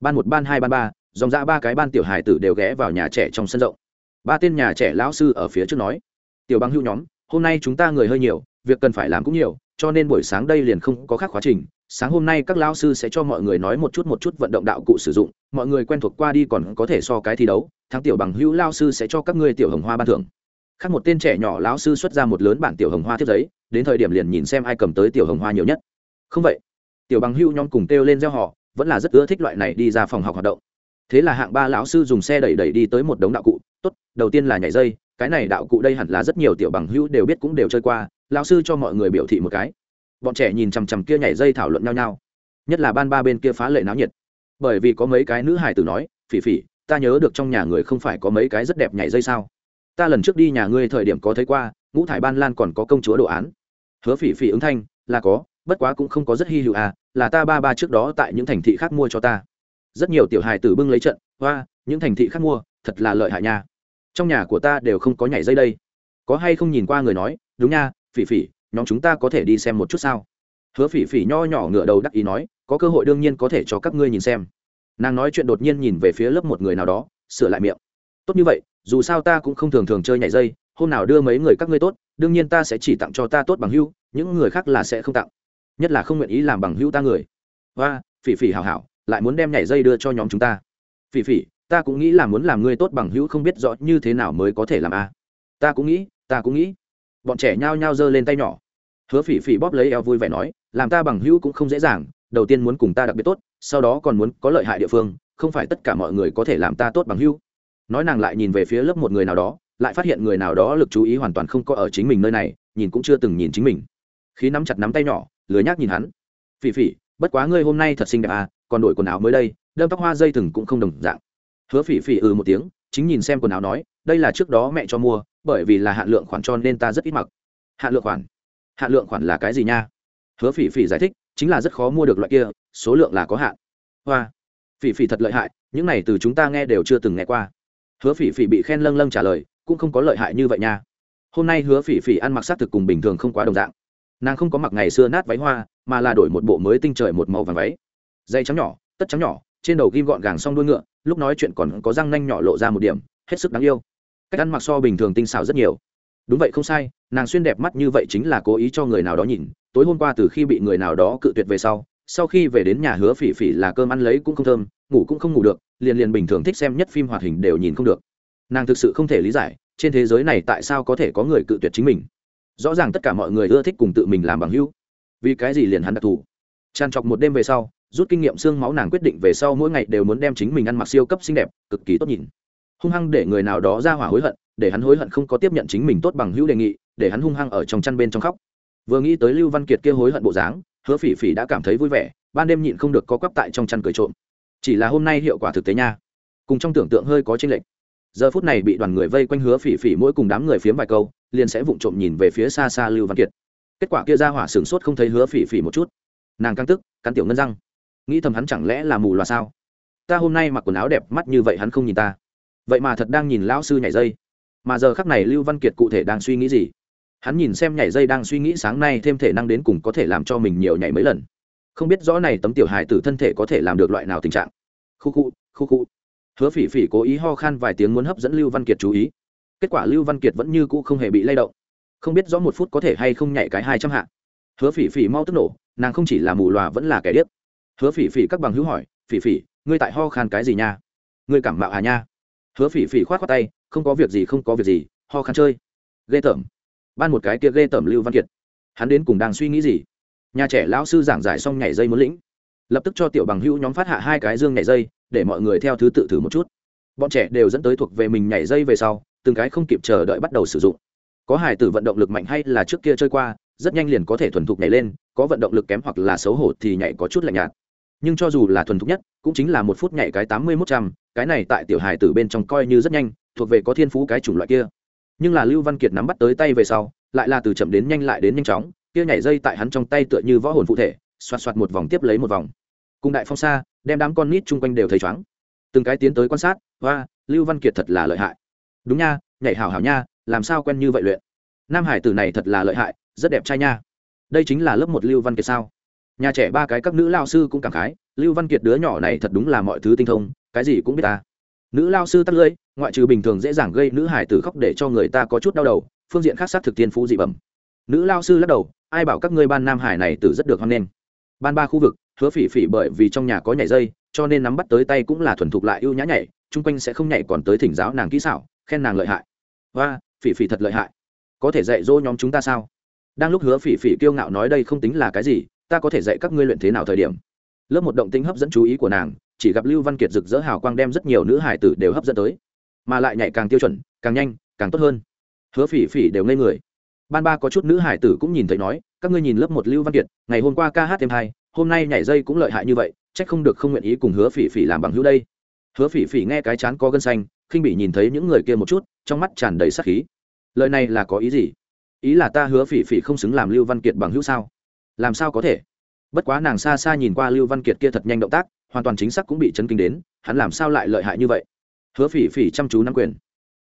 ban một, ban hai, ban ba dòng ra ba cái ban tiểu hài tử đều ghé vào nhà trẻ trong sân rộng. Ba tên nhà trẻ lão sư ở phía trước nói, tiểu băng hữu nhóm, hôm nay chúng ta người hơi nhiều, việc cần phải làm cũng nhiều, cho nên buổi sáng đây liền không có khác khóa trình. Sáng hôm nay các lão sư sẽ cho mọi người nói một chút một chút vận động đạo cụ sử dụng, mọi người quen thuộc qua đi còn có thể so cái thi đấu, thắng tiểu bằng hữu lao sư sẽ cho các ngươi tiểu hồng hoa ban thưởng. Khác một tên trẻ nhỏ lão sư xuất ra một lớn bản tiểu hồng hoa thiết giấy, đến thời điểm liền nhìn xem ai cầm tới tiểu hồng hoa nhiều nhất. Không vậy. Tiểu bằng hữu nhóm cùng kêu lên gieo họ vẫn là rất ưa thích loại này đi ra phòng học hoạt động thế là hạng ba lão sư dùng xe đẩy đẩy đi tới một đống đạo cụ, tốt, đầu tiên là nhảy dây, cái này đạo cụ đây hẳn là rất nhiều tiểu bằng hữu đều biết cũng đều chơi qua, lão sư cho mọi người biểu thị một cái. Bọn trẻ nhìn chằm chằm kia nhảy dây thảo luận nhau nhau. Nhất là ban ba bên kia phá lệ náo nhiệt. Bởi vì có mấy cái nữ hài tử nói, phỉ phỉ, ta nhớ được trong nhà người không phải có mấy cái rất đẹp nhảy dây sao? Ta lần trước đi nhà ngươi thời điểm có thấy qua, ngũ thải ban lan còn có công chúa đồ án. Hứa phỉ phỉ ứng thanh, là có, bất quá cũng không có rất hy hữu à là ta ba ba trước đó tại những thành thị khác mua cho ta rất nhiều tiểu hài tử bưng lấy trận hoa những thành thị khác mua thật là lợi hại nha. Trong nhà của ta đều không có nhảy dây đây. Có hay không nhìn qua người nói đúng nha phỉ phỉ nhóm chúng ta có thể đi xem một chút sao? Hứa phỉ phỉ nho nhỏ ngựa đầu đắc ý nói có cơ hội đương nhiên có thể cho các ngươi nhìn xem. Nàng nói chuyện đột nhiên nhìn về phía lớp một người nào đó sửa lại miệng. Tốt như vậy dù sao ta cũng không thường thường chơi nhảy dây hôm nào đưa mấy người các ngươi tốt đương nhiên ta sẽ chỉ tặng cho ta tốt bằng hưu, những người khác là sẽ không tặng. Nhất là không nguyện ý làm bằng hưu ta người. Và phỉ phỉ hảo hảo lại muốn đem nhảy dây đưa cho nhóm chúng ta. Phỉ phỉ, ta cũng nghĩ là muốn làm ngươi tốt bằng hữu không biết rõ như thế nào mới có thể làm a. Ta cũng nghĩ, ta cũng nghĩ. Bọn trẻ nhao nhao giơ lên tay nhỏ. Hứa phỉ phỉ bóp lấy eo vui vẻ nói, làm ta bằng hữu cũng không dễ dàng, đầu tiên muốn cùng ta đặc biệt tốt, sau đó còn muốn có lợi hại địa phương, không phải tất cả mọi người có thể làm ta tốt bằng hữu. Nói nàng lại nhìn về phía lớp một người nào đó, lại phát hiện người nào đó lực chú ý hoàn toàn không có ở chính mình nơi này, nhìn cũng chưa từng nhìn chính mình. Khí nắm chặt nắm tay nhỏ, lười nhác nhìn hắn. Phỉ phỉ, bất quá ngươi hôm nay thật xinh đẹp à còn đổi quần áo mới đây, đâm tóc hoa dây thừng cũng không đồng dạng. Hứa phỉ phỉ ừ một tiếng, chính nhìn xem quần áo nói, đây là trước đó mẹ cho mua, bởi vì là hạn lượng khoản cho nên ta rất ít mặc. Hạn lượng khoản? Hạn lượng khoản là cái gì nha? Hứa phỉ phỉ giải thích, chính là rất khó mua được loại kia, số lượng là có hạn. Hoa. Phỉ phỉ thật lợi hại, những này từ chúng ta nghe đều chưa từng nghe qua. Hứa phỉ phỉ bị khen lâng lâng trả lời, cũng không có lợi hại như vậy nha. Hôm nay hứa phỉ phỉ ăn mặc s á thực cùng bình thường không quá đồng dạng. Nàng không có mặc ngày xưa nát váy hoa, mà là đổi một bộ mới tinh trời một màu vàng váy dây trắng nhỏ, tất trắng nhỏ, trên đầu ghim gọn gàng s o n g đuôi ngựa, lúc nói chuyện còn có răng nanh nhỏ lộ ra một điểm, hết sức đáng yêu. Cách ăn mặc so bình thường tinh xảo rất nhiều. Đúng vậy không sai, nàng xuyên đẹp mắt như vậy chính là cố ý cho người nào đó nhìn, tối hôm qua từ khi bị người nào đó cự tuyệt về sau sau khi về đến nhà hứa phỉ phỉ là cơm ăn lấy cũng không thơm, ngủ cũng không ngủ được, liền liền bình thường thích xem nhất phim hoạt hình đều nhìn không được. Nàng thực sự không thể lý giải, trên thế giới này tại sao có thể có người cự tuyệt chính mình. Rõ ràng tất cả mọi người ưa thích cùng tự mình làm bằng hữu. Vì cái gì liền hắn đặc thù? Tràn trọc một đêm về sau rút kinh nghiệm xương máu nàng quyết định về sau mỗi ngày đều muốn đem chính mình ăn mặc siêu cấp xinh đẹp, cực kỳ tốt nhìn. Hung hăng để người nào đó ra hỏa hối hận, để hắn hối hận không có tiếp nhận chính mình tốt bằng hữu đề nghị, để hắn hung hăng ở trong chăn bên trong khóc. Vừa nghĩ tới lưu văn kiệt kia hối hận bộ dáng, hứa phỉ phỉ đã cảm thấy vui vẻ, ban đêm nhịn không được có quắp tại trong chăn cười trộm. Chỉ là hôm nay hiệu quả thực tế nha. Cùng trong tưởng tượng hơi có chênh lệch. Giờ phút này bị đoàn người vây quanh hứa phỉ phỉ mỗi cùng đám người phiếm vài câu, liền sẽ vụng trộm nhìn về phía xa xa lưu văn kiệt. Kết quả kia ra hỏa sửng sốt không thấy hứa phỉ phỉ một chút. Nàng căng tức, cắn tiểu ngân răng nghĩ thầm hắn chẳng lẽ là mù loà sao? Ta hôm nay mặc quần áo đẹp mắt như vậy hắn không nhìn ta. Vậy mà thật đang nhìn lão sư nhảy dây. Mà giờ khắc này lưu văn kiệt cụ thể đang suy nghĩ gì? Hắn nhìn xem nhảy dây đang suy nghĩ sáng nay thêm thể năng đến cùng có thể làm cho mình nhiều nhảy mấy lần. Không biết rõ này tấm tiểu hài tử thân thể có thể làm được loại nào tình trạng. Khu khu khu khu. Hứa phỉ phỉ cố ý ho khan vài tiếng muốn hấp dẫn lưu văn kiệt chú ý. Kết quả lưu văn kiệt vẫn như cũ không hề bị lay động. Không biết rõ một phút có thể hay không nhảy cái hai trăm hạ. Hứa phỉ phỉ mau tức nổ, nàng không chỉ là mù loà vẫn là kẻ điếc hứa phỉ phỉ các bằng hữu hỏi, phỉ phỉ, ngươi tại ho khan cái gì nha? Ngươi cảm mạo à nha. Hứa phỉ phỉ k h o á t khoác tay, không có việc gì, không có việc gì, ho khan chơi. Ghê tởm. Ban một cái kia ghê tởm lưu văn kiệt. Hắn đến cùng đang suy nghĩ gì? Nhà trẻ lão sư giảng giải xong nhảy dây muốn lĩnh. Lập tức cho tiểu bằng hữu nhóm phát hạ hai cái dương nhảy dây, để mọi người theo thứ tự thử một chút. Bọn trẻ đều dẫn tới thuộc về mình nhảy dây về sau, từng cái không kịp chờ đợi bắt đầu sử dụng. Có hải tử vận động lực mạnh hay là trước kia chơi qua, rất nhanh liền có thể thuần thục nhảy lên, có vận động lực kém hoặc là xấu hổ thì nhảy có chút lạnh nhạt nhưng cho dù là thuần thục nhất, cũng chính là một phút nhảy cái tám mươi mốt trăm, cái này tại tiểu hài tử bên trong coi như rất nhanh, thuộc về có thiên phú cái chủng loại kia. Nhưng là lưu văn kiệt nắm bắt tới tay về sau, lại là từ chậm đến nhanh lại đến nhanh chóng, kia nhảy dây tại hắn trong tay tựa như võ hồn phụ thể, xoạt xoạt một vòng tiếp lấy một vòng. Cùng đại phong xa, đem đám con nít chung quanh đều thấy chóng từng cái tiến tới quan sát và lưu văn kiệt thật là lợi hại. Đúng nha, nhảy hảo hảo nha, làm sao quen như vậy luyện? Nam hải tử này thật là lợi hại, rất đẹp trai nha. Đây chính là lớp một lưu văn kiệt sao? Nhà trẻ ba cái các nữ lao sư cũng cảm khái, lưu văn kiệt đứa nhỏ này thật đúng là mọi thứ tinh thông, cái gì cũng biết ta. Nữ lao sư tắt lưỡi, ngoại trừ bình thường dễ dàng gây nữ hải tử khóc để cho người ta có chút đau đầu, phương diện khác xác thực tiên phú dị bẩm. Nữ lao sư lắc đầu, ai bảo các ngươi ban nam hải này tử rất được hoan nghênh. Ban ba khu vực, hứa phỉ phỉ bởi vì trong nhà có nhảy dây, cho nên nắm bắt tới tay cũng là thuần thục lại ưu nhã nhảy, chung quanh sẽ không nhảy còn tới thỉnh giáo nàng kỹ xảo, khen nàng lợi hại. Và phỉ phỉ thật lợi hại. Có thể dạy dỗ nhóm chúng ta sao? Đang lúc hứa phỉ phỉ kiêu ngạo nói đây không tính là cái gì ta có thể dạy các ngươi luyện thế nào thời điểm. Lớp một động tính hấp dẫn chú ý của nàng, chỉ gặp lưu văn kiệt rực rỡ hào quang đem rất nhiều nữ hải tử đều hấp dẫn tới, mà lại nhảy càng tiêu chuẩn, càng nhanh, càng tốt hơn. Hứa phỉ phỉ đều ngây người. Ban ba có chút nữ hải tử cũng nhìn thấy nói, các ngươi nhìn lớp một lưu văn kiệt, ngày hôm qua ca hát thêm hai, hôm nay nhảy dây cũng lợi hại như vậy trách không được không nguyện ý cùng hứa phỉ phỉ làm bằng hữu đây. Hứa phỉ phỉ nghe cái chán có gân xanh, khinh bị nhìn thấy những người kia một chút, trong mắt tràn đầy sắc khí. Lời này là có ý gì? Ý là ta hứa phỉ phỉ không xứng làm lưu văn kiệt bằng hữu sao? Làm sao có thể? Bất quá nàng xa xa nhìn qua lưu văn kiệt kia thật nhanh động tác, hoàn toàn chính xác cũng bị chấn kinh đến, hắn làm sao lại lợi hại như vậy? Hứa phỉ phỉ chăm chú nắm quyền.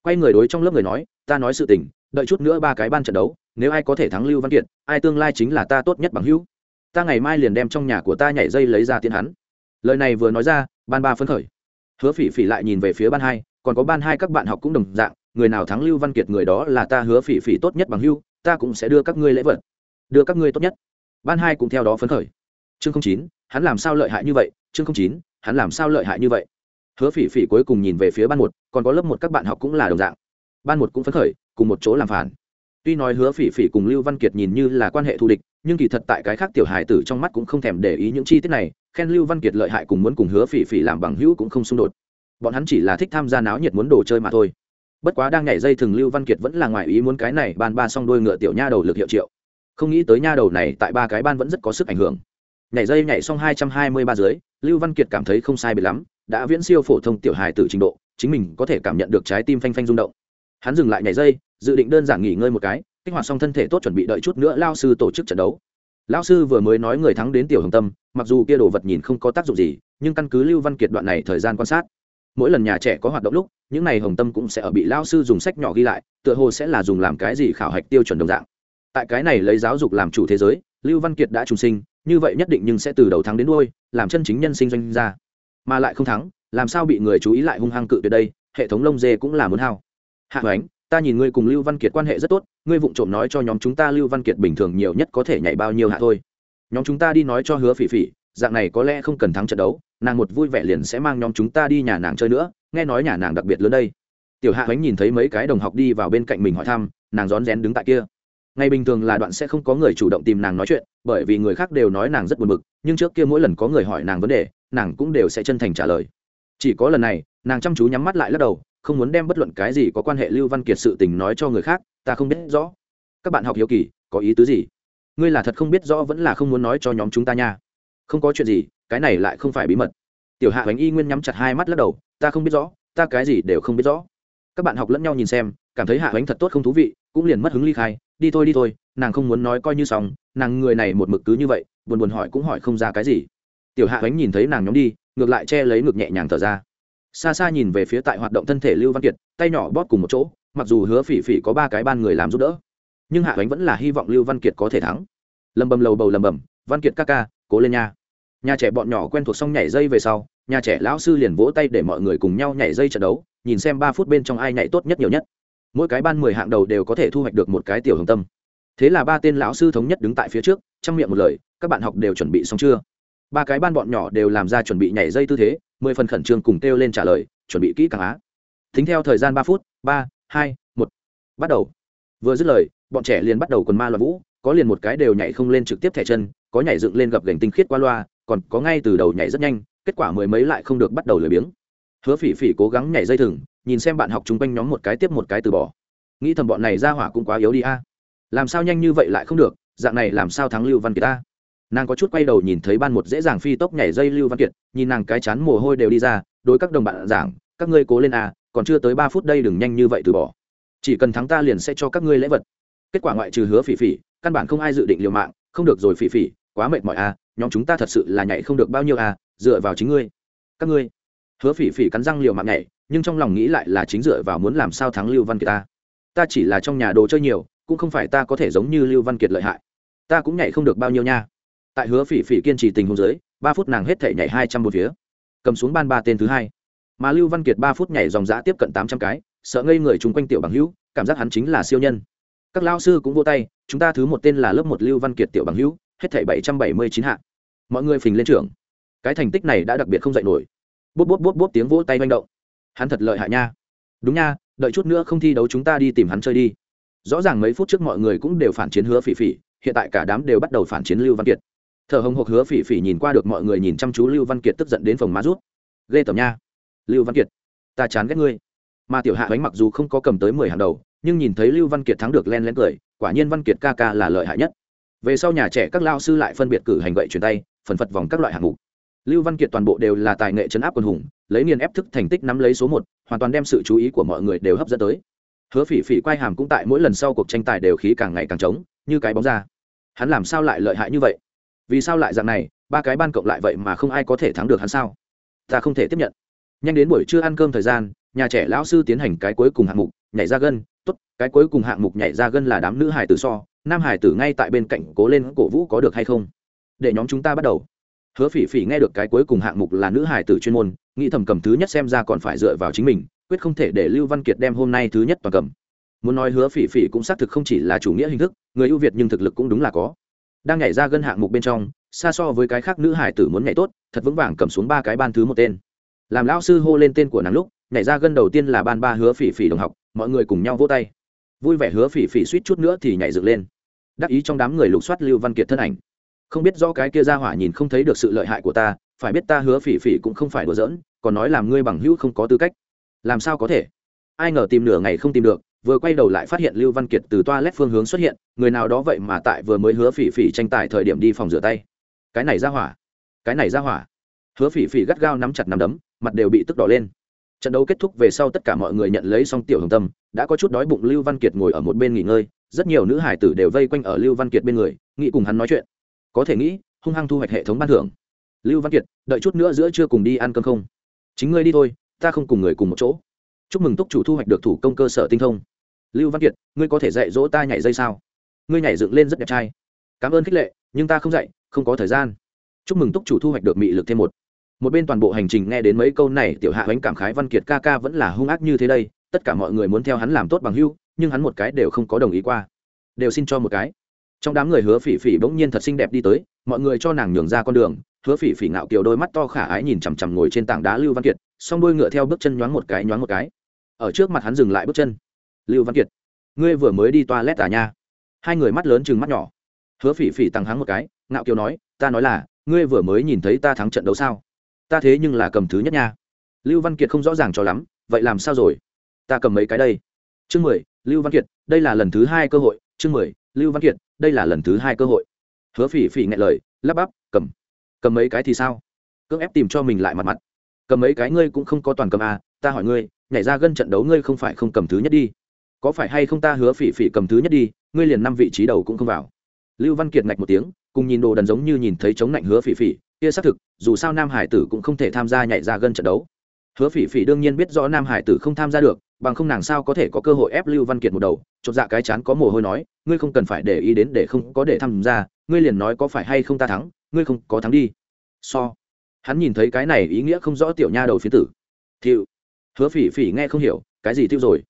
Quay người đối trong lớp người nói, ta nói sự tình, đợi chút nữa ba cái ban trận đấu, nếu ai có thể thắng lưu văn kiệt, ai tương lai chính là ta tốt nhất bằng hữu. Ta ngày mai liền đem trong nhà của ta nhảy dây lấy ra tiến hắn. Lời này vừa nói ra, ban ba phấn khởi. Hứa phỉ phỉ lại nhìn về phía ban hai, còn có ban hai các bạn học cũng đồng dạng, người nào thắng lưu văn kiệt người đó là ta, hứa phỉ phỉ tốt nhất bằng hưu ta cũng sẽ đưa các ngươi lễ vật. Đưa các ngươi tốt nhất ban hai cũng theo đó phấn khởi. Chương không chín, hắn làm sao lợi hại như vậy? Chương không chín, hắn làm sao lợi hại như vậy? Hứa phỉ phỉ cuối cùng nhìn về phía ban một, còn có lớp một các bạn học cũng là đồng dạng. Ban một cũng phấn khởi, cùng một chỗ làm phản. Tuy nói hứa phỉ phỉ cùng lưu văn kiệt nhìn như là quan hệ thù địch, nhưng kỳ thật tại cái khác tiểu hài tử trong mắt cũng không thèm để ý những chi tiết này, khen lưu văn kiệt lợi hại cùng muốn cùng hứa phỉ phỉ làm bằng hữu cũng không xung đột. Bọn hắn chỉ là thích tham gia náo nhiệt muốn đồ chơi mà thôi. Bất quá đang nhảy dây thừng lưu văn kiệt vẫn là ngoài ý muốn cái này ban ba xong đôi ngựa tiểu nha đầu lực hiệu triệu không nghĩ tới nha đầu này tại ba cái ban vẫn rất có sức ảnh hưởng. Nhảy dây nhảy xong hai trăm hai mươi ba dưới, lưu văn kiệt cảm thấy không sai biệt lắm, đã viễn siêu phổ thông tiểu hài từ trình độ, chính mình có thể cảm nhận được trái tim phanh phanh rung động. Hắn dừng lại nhảy dây, dự định đơn giản nghỉ ngơi một cái, kích hoạt xong thân thể tốt chuẩn bị đợi chút nữa lao sư tổ chức trận đấu. Lao sư vừa mới nói người thắng đến tiểu hồng tâm, mặc dù kia đồ vật nhìn không có tác dụng gì, nhưng căn cứ lưu văn kiệt đoạn này thời gian quan sát, mỗi lần nhà trẻ có hoạt động lúc, những n à y hồng tâm cũng sẽ ở bị lao sư dùng sách nhỏ ghi lại, tựa hồ sẽ là dùng làm cái gì khảo hạch tiêu chuẩn đồng dạng tại cái này lấy giáo dục làm chủ thế giới, lưu văn kiệt đã trùng sinh, như vậy nhất định nhưng sẽ từ đầu thắng đến đôi làm chân chính nhân sinh doanh ra mà lại không thắng, làm sao bị người chú ý lại hung hăng cự tuyệt đây, hệ thống lông dê cũng là muốn hao. Hạ ánh ta nhìn ngươi cùng lưu văn kiệt quan hệ rất tốt, ngươi vụng trộm nói cho nhóm chúng ta lưu văn kiệt bình thường nhiều nhất có thể nhảy bao nhiêu hạ thôi. Nhóm chúng ta đi nói cho hứa phỉ phỉ, dạng này có lẽ không cần thắng trận đấu, nàng một vui vẻ liền sẽ mang nhóm chúng ta đi nhà nàng chơi nữa, nghe nói nhà nàng đặc biệt lớn đây. Tiểu hạ ánh nhìn thấy mấy cái đồng học đi vào bên cạnh mình hỏi thăm, nàng rón rén đứng tại kia ngày bình thường là đoạn sẽ không có người chủ động tìm nàng nói chuyện, bởi vì người khác đều nói nàng rất buồn bực, nhưng trước kia mỗi lần có người hỏi nàng vấn đề, nàng cũng đều sẽ chân thành trả lời. Chỉ có lần này, nàng chăm chú nhắm mắt lại lắc đầu, không muốn đem bất luận cái gì có quan hệ lưu văn kiệt sự tình nói cho người khác, ta không biết rõ. Các bạn học hiếu kỳ, có ý tứ gì? Ngươi là thật không biết rõ vẫn là không muốn nói cho nhóm chúng ta nha. Không có chuyện gì, cái này lại không phải bí mật. Tiểu hạ bánh y nguyên nhắm chặt hai mắt lắc đầu, ta không biết rõ, ta cái gì đều không biết rõ. Các bạn học lẫn nhau nhìn xem cảm thấy hạ ánh thật tốt không thú vị, cũng liền mất hứng ly khai, đi thôi đi thôi, nàng không muốn nói coi như xong, nàng người này một mực cứ như vậy, buồn buồn hỏi cũng hỏi không ra cái gì. Tiểu hạ ánh nhìn thấy nàng nhóm đi, ngược lại che lấy ngực nhẹ nhàng thở ra. Xa xa nhìn về phía tại hoạt động thân thể lưu văn kiệt, tay nhỏ bóp cùng một chỗ, mặc dù hứa phỉ phỉ có ba cái ban người làm giúp đỡ, nhưng hạ ánh vẫn là hy vọng lưu văn kiệt có thể thắng. Lầm bầm lầu bầu lầm bầm, văn kiệt ca ca, cố lên nha. Nhà trẻ bọn nhỏ quen thuộc xong nhảy dây về sau, nhà trẻ lão sư liền vỗ tay để mọi người cùng nhau nhảy dây trận đấu, nhìn xem ba phút bên trong ai nhảy tốt nhất nhiều nhất mỗi cái ban mười hạng đầu đều có thể thu hoạch được một cái tiểu hồng tâm. Thế là ba tên lão sư thống nhất đứng tại phía trước chăm miệng một lời, các bạn học đều chuẩn bị xong chưa? Ba cái ban bọn nhỏ đều làm ra chuẩn bị nhảy dây tư thế, mười phần khẩn trương cùng kêu lên trả lời, chuẩn bị kỹ càng á. Tính theo thời gian ba phút, ba, hai, một. Bắt đầu. Vừa dứt lời, bọn trẻ liền bắt đầu quần ma loạn vũ, có liền một cái đều nhảy không lên trực tiếp thẻ chân, có nhảy dựng lên gập gành tinh khiết qua loa, còn có ngay từ đầu nhảy rất nhanh, kết quả mười mấy lại không được bắt đầu lười biếng. Hứa phỉ phỉ cố gắng nhảy dây thừng nhìn xem bạn học chung quanh nhóm một cái tiếp một cái từ bỏ. Nghĩ thầm bọn này ra hỏa cũng quá yếu đi a. Làm sao nhanh như vậy lại không được, dạng này làm sao thắng lưu văn kiệt ta? Nàng có chút quay đầu nhìn thấy ban một dễ dàng phi tốc nhảy dây lưu văn kiệt, nhìn nàng cái chán mồ hôi đều đi ra, đối các đồng bạn giảng, các ngươi cố lên a, còn chưa tới ba phút đây đừng nhanh như vậy từ bỏ. Chỉ cần thắng ta liền sẽ cho các ngươi lễ vật. Kết quả ngoại trừ hứa phỉ phỉ, căn bản không ai dự định liều mạng, không được rồi phỉ phỉ, quá mệt mỏi a, nhóm chúng ta thật sự là nhảy không được bao nhiêu a, dựa vào chính ngươi. Các ngươi? Hứa phỉ phỉ cắn răng liều mạng nhảy nhưng trong lòng nghĩ lại là chính dựa vào muốn làm sao thắng lưu văn kiệt ta. Ta chỉ là trong nhà đồ chơi nhiều, cũng không phải ta có thể giống như lưu văn kiệt lợi hại. Ta cũng nhảy không được bao nhiêu nha. Tại hứa phỉ phỉ kiên trì tình huống dưới, ba phút nàng hết thể nhảy hai trăm một phía. Cầm xuống ban ba tên thứ hai. Mà lưu văn kiệt ba phút nhảy dòng giã tiếp cận tám trăm cái, sợ ngây người chung quanh tiểu bằng hữu, cảm giác hắn chính là siêu nhân. Các lao sư cũng vô tay, chúng ta thứ một tên là lớp một lưu văn kiệt tiểu bằng hữu, hết thảy bảy trăm bảy mươi chín hạ. Mọi người phình lên trưởng. Cái thành tích này đã đặc biệt không dạy nổi. Bút bút bút bút tiếng vỗ tay manh động hắn thật lợi hại nha. Đúng nha, đợi chút nữa không thi đấu chúng ta đi tìm hắn chơi đi. Rõ ràng mấy phút trước mọi người cũng đều phản chiến hứa phỉ phỉ, hiện tại cả đám đều bắt đầu phản chiến lưu văn kiệt. Thở hồng hộc hứa phỉ phỉ nhìn qua được mọi người nhìn chăm chú lưu văn kiệt tức giận đến phòng má rút. Ghê tởm nha. Lưu văn kiệt, ta chán ghét ngươi. Mà tiểu hạ bánh mặc dù không có cầm tới mười hàng đầu, nhưng nhìn thấy lưu văn kiệt thắng được len lén cười, quả nhiên văn kiệt ca ca là lợi hại nhất. Về sau nhà trẻ các lao sư lại phân biệt cử hành gậy truyền tay, phần phật vòng các loại hạng mục. Lưu văn kiệt toàn bộ đều là tài nghệ chấn áp quân hùng lấy niên ép thức thành tích nắm lấy số một, hoàn toàn đem sự chú ý của mọi người đều hấp dẫn tới. Hứa phỉ phỉ quay hàm cũng tại mỗi lần sau cuộc tranh tài đều khí càng ngày càng trống, như cái bóng ra. Hắn làm sao lại lợi hại như vậy? Vì sao lại dạng này, ba cái ban cộng lại vậy mà không ai có thể thắng được hắn sao? Ta không thể tiếp nhận. Nhanh đến buổi trưa ăn cơm thời gian, nhà trẻ lão sư tiến hành cái cuối cùng hạng mục, nhảy ra gân, tốt, cái cuối cùng hạng mục nhảy ra gân là đám nữ hải tử so, nam hải tử ngay tại bên cạnh cố lên cổ vũ có được hay không? Để nhóm chúng ta bắt đầu hứa phỉ phỉ nghe được cái cuối cùng hạng mục là nữ hải tử chuyên môn, nghĩ thầm cầm thứ nhất xem ra còn phải dựa vào chính mình, quyết không thể để lưu văn kiệt đem hôm nay thứ nhất toàn cầm. Muốn nói hứa phỉ phỉ cũng xác thực không chỉ là chủ nghĩa hình thức, người ưu việt nhưng thực lực cũng đúng là có. Đang nhảy ra gân hạng mục bên trong, xa so với cái khác nữ hải tử muốn nhảy tốt, thật vững vàng cầm xuống ba cái ban thứ một tên. Làm lão sư hô lên tên của nàng lúc, nhảy ra gân đầu tiên là ban ba hứa phỉ phỉ đồng học, mọi người cùng nhau vỗ tay. Vui vẻ hứa phỉ phỉ suýt chút nữa thì nhảy dựng lên. Đắc ý trong đám người lục soát lưu văn kiệt thân ảnh không biết do cái kia ra hỏa nhìn không thấy được sự lợi hại của ta, phải biết ta hứa phỉ phỉ cũng không phải đùa giỡn, còn nói làm ngươi bằng hữu không có tư cách. Làm sao có thể? Ai ngờ tìm nửa ngày không tìm được, vừa quay đầu lại phát hiện lưu văn kiệt từ toa lét phương hướng xuất hiện, người nào đó vậy mà tại vừa mới hứa phỉ phỉ tranh tài thời điểm đi phòng rửa tay. Cái này ra hỏa, cái này ra hỏa. Hứa phỉ phỉ gắt gao nắm chặt nắm đấm, mặt đều bị tức đỏ lên. Trận đấu kết thúc về sau tất cả mọi người nhận lấy xong tiểu hồng tâm, đã có chút đói bụng lưu văn kiệt ngồi ở một bên nghỉ ngơi, rất nhiều nữ hải tử đều vây quanh ở lưu văn kiệt bên người, nghĩ cùng hắn nói chuyện có thể nghĩ, hung hăng thu hoạch hệ thống ban thưởng. Lưu văn kiệt, đợi chút nữa giữa chưa cùng đi ăn cơm không? Chính ngươi đi thôi, ta không cùng người cùng một chỗ. Chúc mừng túc chủ thu hoạch được thủ công cơ sở tinh thông. Lưu văn kiệt, ngươi có thể dạy dỗ ta nhảy dây sao? Ngươi nhảy dựng lên rất đẹp trai. Cảm ơn khích lệ, nhưng ta không dạy, không có thời gian. Chúc mừng túc chủ thu hoạch được mị lực thêm một. Một bên toàn bộ hành trình nghe đến mấy câu này, tiểu hạ bánh cảm khái văn kiệt ca ca vẫn là hung ác như thế đây. Tất cả mọi người muốn theo hắn làm tốt bằng hưu nhưng hắn một cái đều không có đồng ý qua. Đều xin cho một cái trong đám người hứa phỉ phỉ bỗng nhiên thật xinh đẹp đi tới, mọi người cho nàng nhường ra con đường. Hứa phỉ phỉ ngạo kiều đôi mắt to khả ái nhìn chằm chằm ngồi trên tảng đá lưu văn kiệt, song đôi ngựa theo bước chân nhoáng một cái, nhoáng một cái. Ở trước mặt hắn dừng lại bước chân. Lưu văn kiệt, ngươi vừa mới đi toa lét à nha? Hai người mắt lớn chừng mắt nhỏ. Hứa phỉ phỉ tăng hắng một cái, ngạo kiều nói, ta nói là, ngươi vừa mới nhìn thấy ta thắng trận đấu sao? Ta thế nhưng là cầm thứ nhất nha. Lưu văn kiệt không rõ ràng cho lắm, vậy làm sao rồi? Ta cầm mấy cái đây? Chương mười, lưu văn kiệt, đây là lần thứ hai cơ hội. Chương mười lưu văn kiệt, đây là lần thứ hai cơ hội. Hứa phỉ phỉ nghe lời, lắp bắp, cầm. Cầm mấy cái thì sao? Cưỡng ép tìm cho mình lại mặt mặt. Cầm mấy cái ngươi cũng không có toàn cầm à ta hỏi ngươi, nhảy ra gân trận đấu ngươi không phải không cầm thứ nhất đi. Có phải hay không ta hứa phỉ phỉ cầm thứ nhất đi, ngươi liền năm vị trí đầu cũng không vào. Lưu văn kiệt ngạch một tiếng, cùng nhìn đồ đần giống như nhìn thấy chống lạnh hứa phỉ phỉ, kia xác thực, dù sao nam hải tử cũng không thể tham gia nhảy ra gân trận đấu. Hứa phỉ phỉ đương nhiên biết rõ nam hải tử không tham gia được bằng không nàng sao có thể có cơ hội ép lưu văn kiệt một đầu? Chột dạ cái chán có mồ hôi nói ngươi không cần phải để ý đến để không có để tham gia ngươi liền nói có phải hay không ta thắng ngươi không có thắng đi. So hắn nhìn thấy cái này ý nghĩa không rõ tiểu nha đầu phía tử. Thiệu hứa phỉ phỉ nghe không hiểu cái gì tiêu rồi?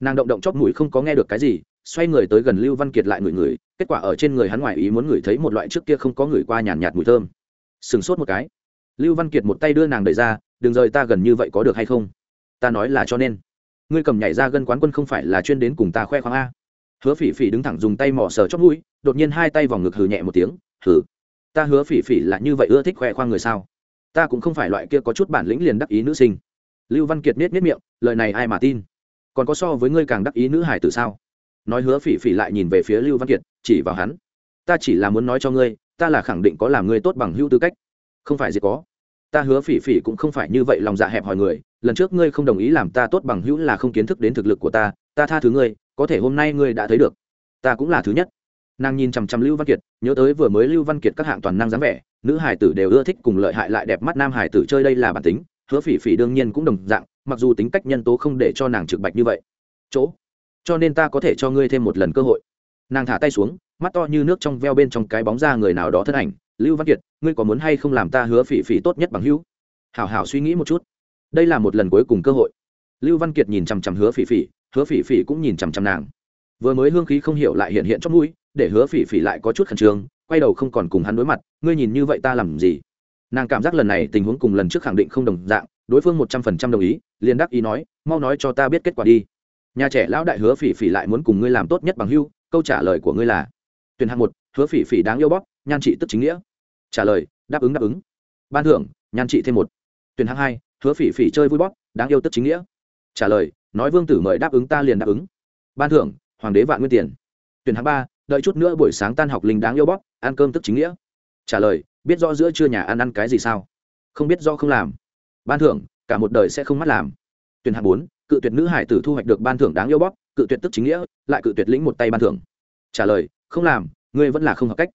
Nàng động động chóp mũi không có nghe được cái gì xoay người tới gần lưu văn kiệt lại ngửi ngửi kết quả ở trên người hắn ngoài ý muốn ngửi thấy một loại trước kia không có ngửi qua nhàn nhạt, nhạt mùi thơm. Sừng sốt một cái. Lưu văn kiệt một tay đưa nàng đẩy ra đừng rời ta gần như vậy có được hay không? Ta nói là cho nên ngươi cầm nhảy ra gân quán quân không phải là chuyên đến cùng ta khoe khoang a? Hứa phỉ phỉ đứng thẳng dùng tay mỏ sờ chót mũi, đột nhiên hai tay vòng ngực hừ nhẹ một tiếng, hừ, ta hứa phỉ phỉ là như vậy ưa thích khoe khoang người sao? Ta cũng không phải loại kia có chút bản lĩnh liền đắc ý nữ sinh. Lưu văn kiệt nết nết miệng, lời này ai mà tin? Còn có so với ngươi càng đắc ý nữ hải từ sao? Nói hứa phỉ phỉ lại nhìn về phía lưu văn kiệt, chỉ vào hắn, ta chỉ là muốn nói cho ngươi, ta là khẳng định có làm ngươi tốt bằng hữu tư cách. Không phải gì có ta hứa phỉ phỉ cũng không phải như vậy lòng dạ hẹp hòi người, lần trước ngươi không đồng ý làm ta tốt bằng hữu là không kiến thức đến thực lực của ta ta tha thứ ngươi, có thể hôm nay ngươi đã thấy được. Ta cũng là thứ nhất. Nàng nhìn chằm chằm lưu văn kiệt, nhớ tới vừa mới lưu văn kiệt các hạng toàn năng dáng vẻ, nữ hải tử đều ưa thích cùng lợi hại lại đẹp mắt nam hải tử chơi đây là bản tính, hứa phỉ phỉ đương nhiên cũng đồng dạng, mặc dù tính cách nhân tố không để cho nàng trực bạch như vậy. Chỗ. Cho nên ta có thể cho ngươi thêm một lần cơ hội. Nàng thả tay xuống mắt to như nước trong veo bên trong cái bóng ra người nào đó thân ảnh. Lưu văn kiệt, ngươi có muốn hay không làm ta hứa phỉ phỉ tốt nhất bằng hữu? Hảo hảo suy nghĩ một chút. Đây là một lần cuối cùng cơ hội. Lưu văn kiệt nhìn chằm chằm hứa phỉ phỉ, hứa phỉ phỉ cũng nhìn chằm chằm nàng. Vừa mới hương khí không hiểu lại hiện hiện trong mũi, để hứa phỉ phỉ lại có chút khẩn trương, quay đầu không còn cùng hắn đối mặt, ngươi nhìn như vậy ta làm gì? Nàng cảm giác lần này tình huống cùng lần trước khẳng định không đồng dạng, đối phương một trăm phần trăm đồng ý, liền đắc ý nói, mau nói cho ta biết kết quả đi. Nhà trẻ lão đại hứa phỉ phỉ lại muốn cùng ngươi làm tốt nhất bằng hưu câu trả lời của ngươi là tuyển hạng một, hứa phỉ phỉ đáng yêu bóp, nhan trị tức chính nghĩa. Trả lời, đáp ứng đáp ứng. Ban thưởng, nhan trị thêm một. Tuyển hạng hai, hứa phỉ phỉ chơi vui bóp, đáng yêu tức chính nghĩa. Trả lời, nói vương tử mời đáp ứng ta liền đáp ứng. Ban thưởng, hoàng đế vạn nguyên tiền. Tuyển hạng ba, đợi chút nữa buổi sáng tan học linh đáng yêu bóp, ăn cơm tức chính nghĩa. Trả lời, biết rõ giữa trưa nhà ăn ăn cái gì sao? Không biết do không làm. Ban thưởng, cả một đời sẽ không mắt làm. Tuyển hạng bốn, cự tuyệt nữ hải tử thu hoạch được ban thưởng đáng yêu bóp, cự tuyệt tức chính nghĩa, lại cự tuyệt lĩnh một tay ban thưởng. Trả lời không làm, ngươi vẫn là không hợp cách.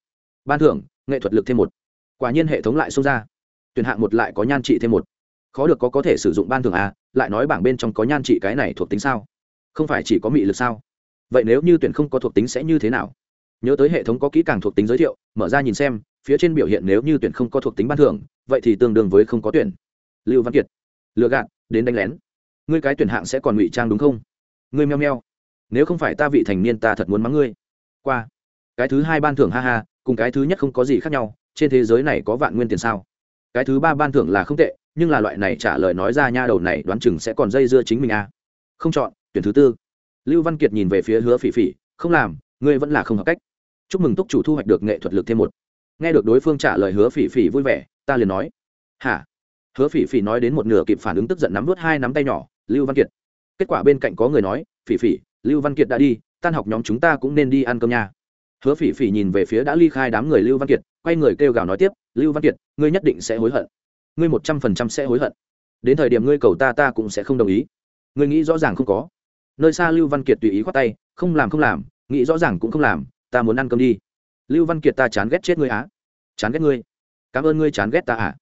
Ban thưởng, nghệ thuật lực thêm một. Quả nhiên hệ thống lại xông ra. Tuyển hạng một lại có nhan trị thêm một. Khó được có có thể sử dụng ban thưởng à lại nói bảng bên trong có nhan trị cái này thuộc tính sao? Không phải chỉ có mị lực sao? Vậy nếu như tuyển không có thuộc tính sẽ như thế nào? Nhớ tới hệ thống có kỹ càng thuộc tính giới thiệu, mở ra nhìn xem, phía trên biểu hiện nếu như tuyển không có thuộc tính ban thưởng, vậy thì tương đương với không có tuyển. Lưu văn kiệt. Lừa gạt, đến đánh lén. Ngươi cái tuyển hạng sẽ còn ngụy trang đúng không? Ngươi meo meo. Nếu không phải ta vị thành niên ta thật muốn mắng ngươi. Qua cái thứ hai ban thưởng ha ha, cùng cái thứ nhất không có gì khác nhau, trên thế giới này có vạn nguyên tiền sao? Cái thứ ba ban thưởng là không tệ, nhưng là loại này trả lời nói ra nha đầu này đoán chừng sẽ còn dây dưa chính mình à. không chọn, tuyển thứ tư. Lưu văn kiệt nhìn về phía hứa phỉ phỉ, không làm, ngươi vẫn là không hợp cách. Chúc mừng túc chủ thu hoạch được nghệ thuật lực thêm một. Nghe được đối phương trả lời hứa phỉ phỉ vui vẻ, ta liền nói. Hả? Hứa phỉ phỉ nói đến một nửa kịp phản ứng tức giận nắm vớt hai nắm tay nhỏ, lưu văn kiệt. Kết quả bên cạnh có người nói, phỉ phỉ, lưu văn kiệt đã đi, tan học nhóm chúng ta cũng nên đi ăn cơm nha hứa phỉ phỉ nhìn về phía đã ly khai đám người lưu văn kiệt, quay người kêu gào nói tiếp, lưu văn kiệt, ngươi nhất định sẽ hối hận. Ngươi một trăm phần trăm sẽ hối hận. Đến thời điểm ngươi cầu ta ta cũng sẽ không đồng ý. Ngươi nghĩ rõ ràng không có. Nơi xa lưu văn kiệt tùy ý khoát tay, không làm không làm, nghĩ rõ ràng cũng không làm, ta muốn ăn cơm đi. Lưu văn kiệt, ta chán ghét chết ngươi á. Chán ghét ngươi. Cảm ơn ngươi chán ghét ta à.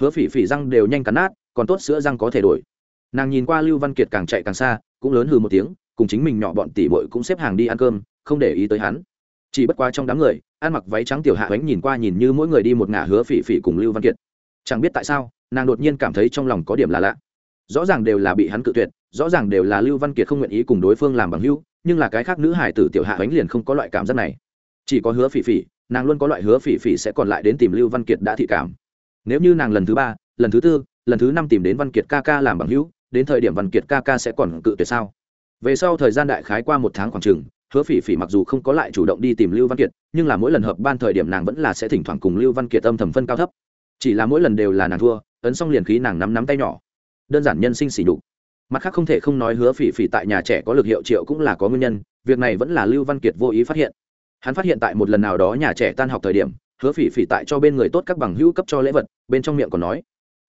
Hứa phỉ phỉ răng đều nhanh cắn nát, còn tốt sữa răng có thể đổi. Nàng nhìn qua lưu văn kiệt càng chạy càng xa, cũng lớn hừ một tiếng, cùng chính mình nhỏ bọn tỉ bội cũng xếp hàng đi ăn cơm, không để ý tới hắn chỉ bất quá trong đám người, ăn mặc váy trắng tiểu hạ ánh nhìn qua nhìn như mỗi người đi một ngả hứa phỉ phỉ cùng lưu văn kiệt. Chẳng biết tại sao, nàng đột nhiên cảm thấy trong lòng có điểm là lạ. Rõ ràng đều là bị hắn cự tuyệt, rõ ràng đều là lưu văn kiệt không nguyện ý cùng đối phương làm bằng hữu, nhưng là cái khác nữ hải tử tiểu hạ ánh liền không có loại cảm giác này. Chỉ có hứa phỉ phỉ, nàng luôn có loại hứa phỉ phỉ sẽ còn lại đến tìm lưu văn kiệt đã thị cảm. Nếu như nàng lần thứ ba, lần thứ tư, lần thứ năm tìm đến văn kiệt ca ca làm bằng hữu, đến thời điểm văn kiệt ca ca sẽ còn cự tuyệt sao? Về sau thời gian đại khái qua một tháng khoảng chừng hứa phỉ phỉ mặc dù không có lại chủ động đi tìm lưu văn kiệt, nhưng là mỗi lần hợp ban thời điểm nàng vẫn là sẽ thỉnh thoảng cùng lưu văn kiệt âm thầm phân cao thấp. Chỉ là mỗi lần đều là nàng thua, ấn xong liền khí nàng nắm nắm tay nhỏ. Đơn giản nhân sinh xỉ nhục. Mặt khác không thể không nói hứa phỉ phỉ tại nhà trẻ có lực hiệu triệu cũng là có nguyên nhân, việc này vẫn là lưu văn kiệt vô ý phát hiện. Hắn phát hiện tại một lần nào đó nhà trẻ tan học thời điểm, hứa phỉ phỉ tại cho bên người tốt các bằng hữu cấp cho lễ vật, bên trong miệng còn nói,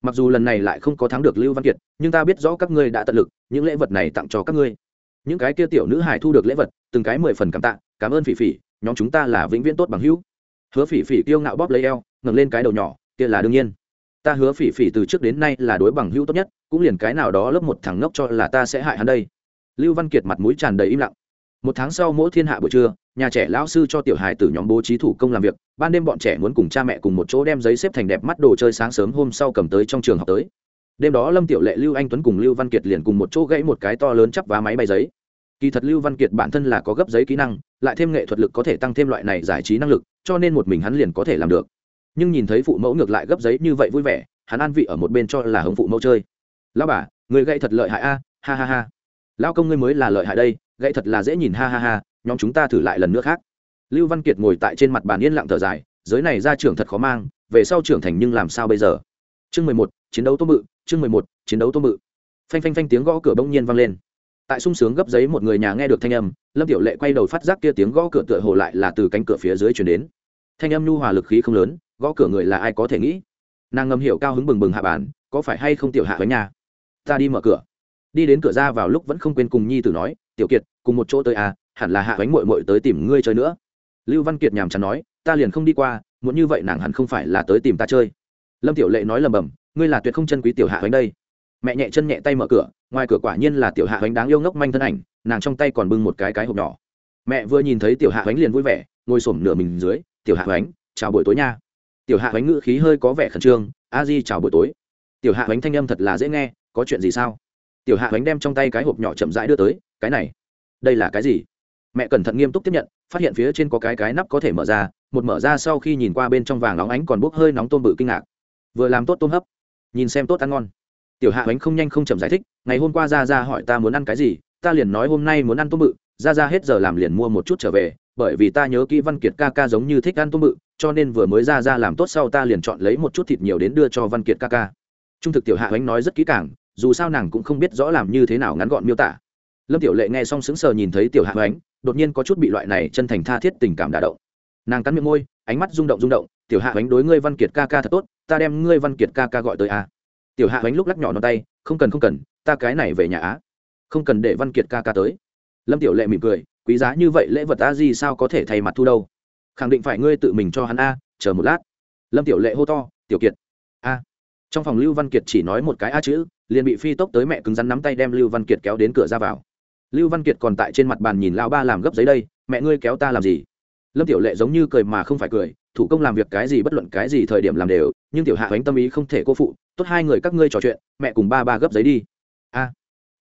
mặc dù lần này lại không có thắng được lưu văn kiệt, nhưng ta biết rõ các ngươi đã tận lực, những lễ vật này tặng cho các ngươi những cái kia tiểu nữ hải thu được lễ vật, từng cái mười phần cảm tạ, cảm ơn phỉ phỉ, nhóm chúng ta là vĩnh viễn tốt bằng hữu. Hứa phỉ phỉ kiêu ngạo bóp lấy eo, ngẩng lên cái đầu nhỏ, kia là đương nhiên. Ta hứa phỉ phỉ từ trước đến nay là đối bằng hữu tốt nhất, cũng liền cái nào đó lớp một thằng ngốc cho là ta sẽ hại hắn đây. Lưu văn kiệt mặt mũi tràn đầy im lặng. Một tháng sau mỗi thiên hạ buổi trưa, nhà trẻ lão sư cho tiểu hài từ nhóm bố trí thủ công làm việc, ban đêm bọn trẻ muốn cùng cha mẹ cùng một chỗ đem giấy xếp thành đẹp mắt đồ chơi sáng sớm hôm sau cầm tới trong trường học tới đêm đó lâm tiểu lệ, lưu anh tuấn cùng lưu văn kiệt liền cùng một chỗ gãy một cái to lớn chắp vá máy bay giấy. Kỳ thật lưu văn kiệt bản thân là có gấp giấy kỹ năng, lại thêm nghệ thuật lực có thể tăng thêm loại này giải trí năng lực, cho nên một mình hắn liền có thể làm được. Nhưng nhìn thấy phụ mẫu ngược lại gấp giấy như vậy vui vẻ, hắn an vị ở một bên cho là hống phụ mẫu chơi. Lão bà, người gãy thật lợi hại a, ha ha ha. Lão công ngươi mới là lợi hại đây, gãy thật là dễ nhìn, ha ha ha, nhóm chúng ta thử lại lần nữa khác. Lưu văn kiệt ngồi tại trên mặt bàn yên lặng thở dài, giới này ra trưởng thật khó mang, về sau trưởng thành nhưng làm sao bây giờ? Chương mười một, chiến đấu tốt mự chương mười một, chiến đấu tô mự phanh phanh phanh tiếng gõ cửa bỗng nhiên vang lên. Tại sung sướng gấp giấy một người nhà nghe được thanh âm, lâm tiểu lệ quay đầu phát giác kia tiếng gõ cửa tựa hồ lại là từ cánh cửa phía dưới chuyển đến. Thanh âm nhu hòa lực khí không lớn, gõ cửa người là ai có thể nghĩ? Nàng ngầm hiểu cao hứng bừng bừng hạ bàn có phải hay không tiểu hạ với nhà? Ta đi mở cửa. Đi đến cửa ra vào lúc vẫn không quên cùng nhi tử nói, tiểu kiệt, cùng một chỗ tới à hẳn là hạ bánh mội mội tới tìm ngươi chơi nữa. Lưu văn kiệt nhàm chán nói, ta liền không đi qua, muốn như vậy nàng hẳn không phải là tới tìm ta chơi. Lâm tiểu lệ nói lầm bầm ngươi là tuyệt không chân quý tiểu hạ hoánh đây. Mẹ nhẹ chân nhẹ tay mở cửa, ngoài cửa quả nhiên là tiểu hạ hoánh đáng yêu ngốc manh thân ảnh, nàng trong tay còn bưng một cái cái hộp nhỏ. Mẹ vừa nhìn thấy tiểu hạ hoánh liền vui vẻ, ngồi xổm nửa mình dưới, tiểu hạ hoánh, chào buổi tối nha. Tiểu hạ hoánh ngữ khí hơi có vẻ khẩn trương, a di, chào buổi tối. Tiểu hạ hoánh thanh âm thật là dễ nghe, có chuyện gì sao? Tiểu hạ hoánh đem trong tay cái hộp nhỏ chậm rãi đưa tới, cái này, đây là cái gì? Mẹ cẩn thận nghiêm túc tiếp nhận, phát hiện phía trên có cái cái nắp có thể mở ra, một mở ra sau khi nhìn qua bên trong vàng óng ánh còn bốc hơi nóng tôm bự kinh ngạc. Vừa làm tốt tôm hấp nhìn xem tốt ăn ngon. Tiểu hạ bánh không nhanh không chậm giải thích, ngày hôm qua ra ra hỏi ta muốn ăn cái gì, ta liền nói hôm nay muốn ăn tôm bự ra ra hết giờ làm liền mua một chút trở về, bởi vì ta nhớ kỹ văn kiệt ca ca giống như thích ăn tôm bự, cho nên vừa mới ra ra làm tốt sau ta liền chọn lấy một chút thịt nhiều đến đưa cho văn kiệt ca ca. Trung thực tiểu hạ bánh nói rất kỹ càng, dù sao nàng cũng không biết rõ làm như thế nào ngắn gọn miêu tả. Lâm tiểu lệ nghe xong sững sờ nhìn thấy tiểu hạ bánh đột nhiên có chút bị loại này chân thành tha thiết tình cảm đả động. Nàng cắn miệng môi, ánh mắt rung động rung động tiểu hạ bánh đối ngươi văn kiệt ca ca thật tốt, ta đem ngươi văn kiệt ca ca gọi tới a. Tiểu hạ bánh lúc lắc nhỏ nó tay, không cần không cần, ta cái này về nhà á. Không cần để văn kiệt ca ca tới. Lâm tiểu lệ mỉm cười, quý giá như vậy lễ vật a gì sao có thể thay mặt thu đâu? Khẳng định phải ngươi tự mình cho hắn a, chờ một lát. Lâm tiểu lệ hô to, tiểu kiệt. A. Trong phòng lưu văn kiệt chỉ nói một cái a chữ, liền bị phi tốc tới mẹ cứng rắn nắm tay đem lưu văn kiệt kéo đến cửa ra vào. Lưu văn kiệt còn tại trên mặt bàn nhìn lao ba làm gấp giấy đây, mẹ ngươi kéo ta làm gì? Lâm tiểu lệ giống như cười mà không phải cười thủ công làm việc cái gì bất luận cái gì thời điểm làm đều, nhưng tiểu hạ ánh tâm ý không thể cô phụ, tốt hai người các ngươi trò chuyện, mẹ cùng ba ba gấp giấy đi. A.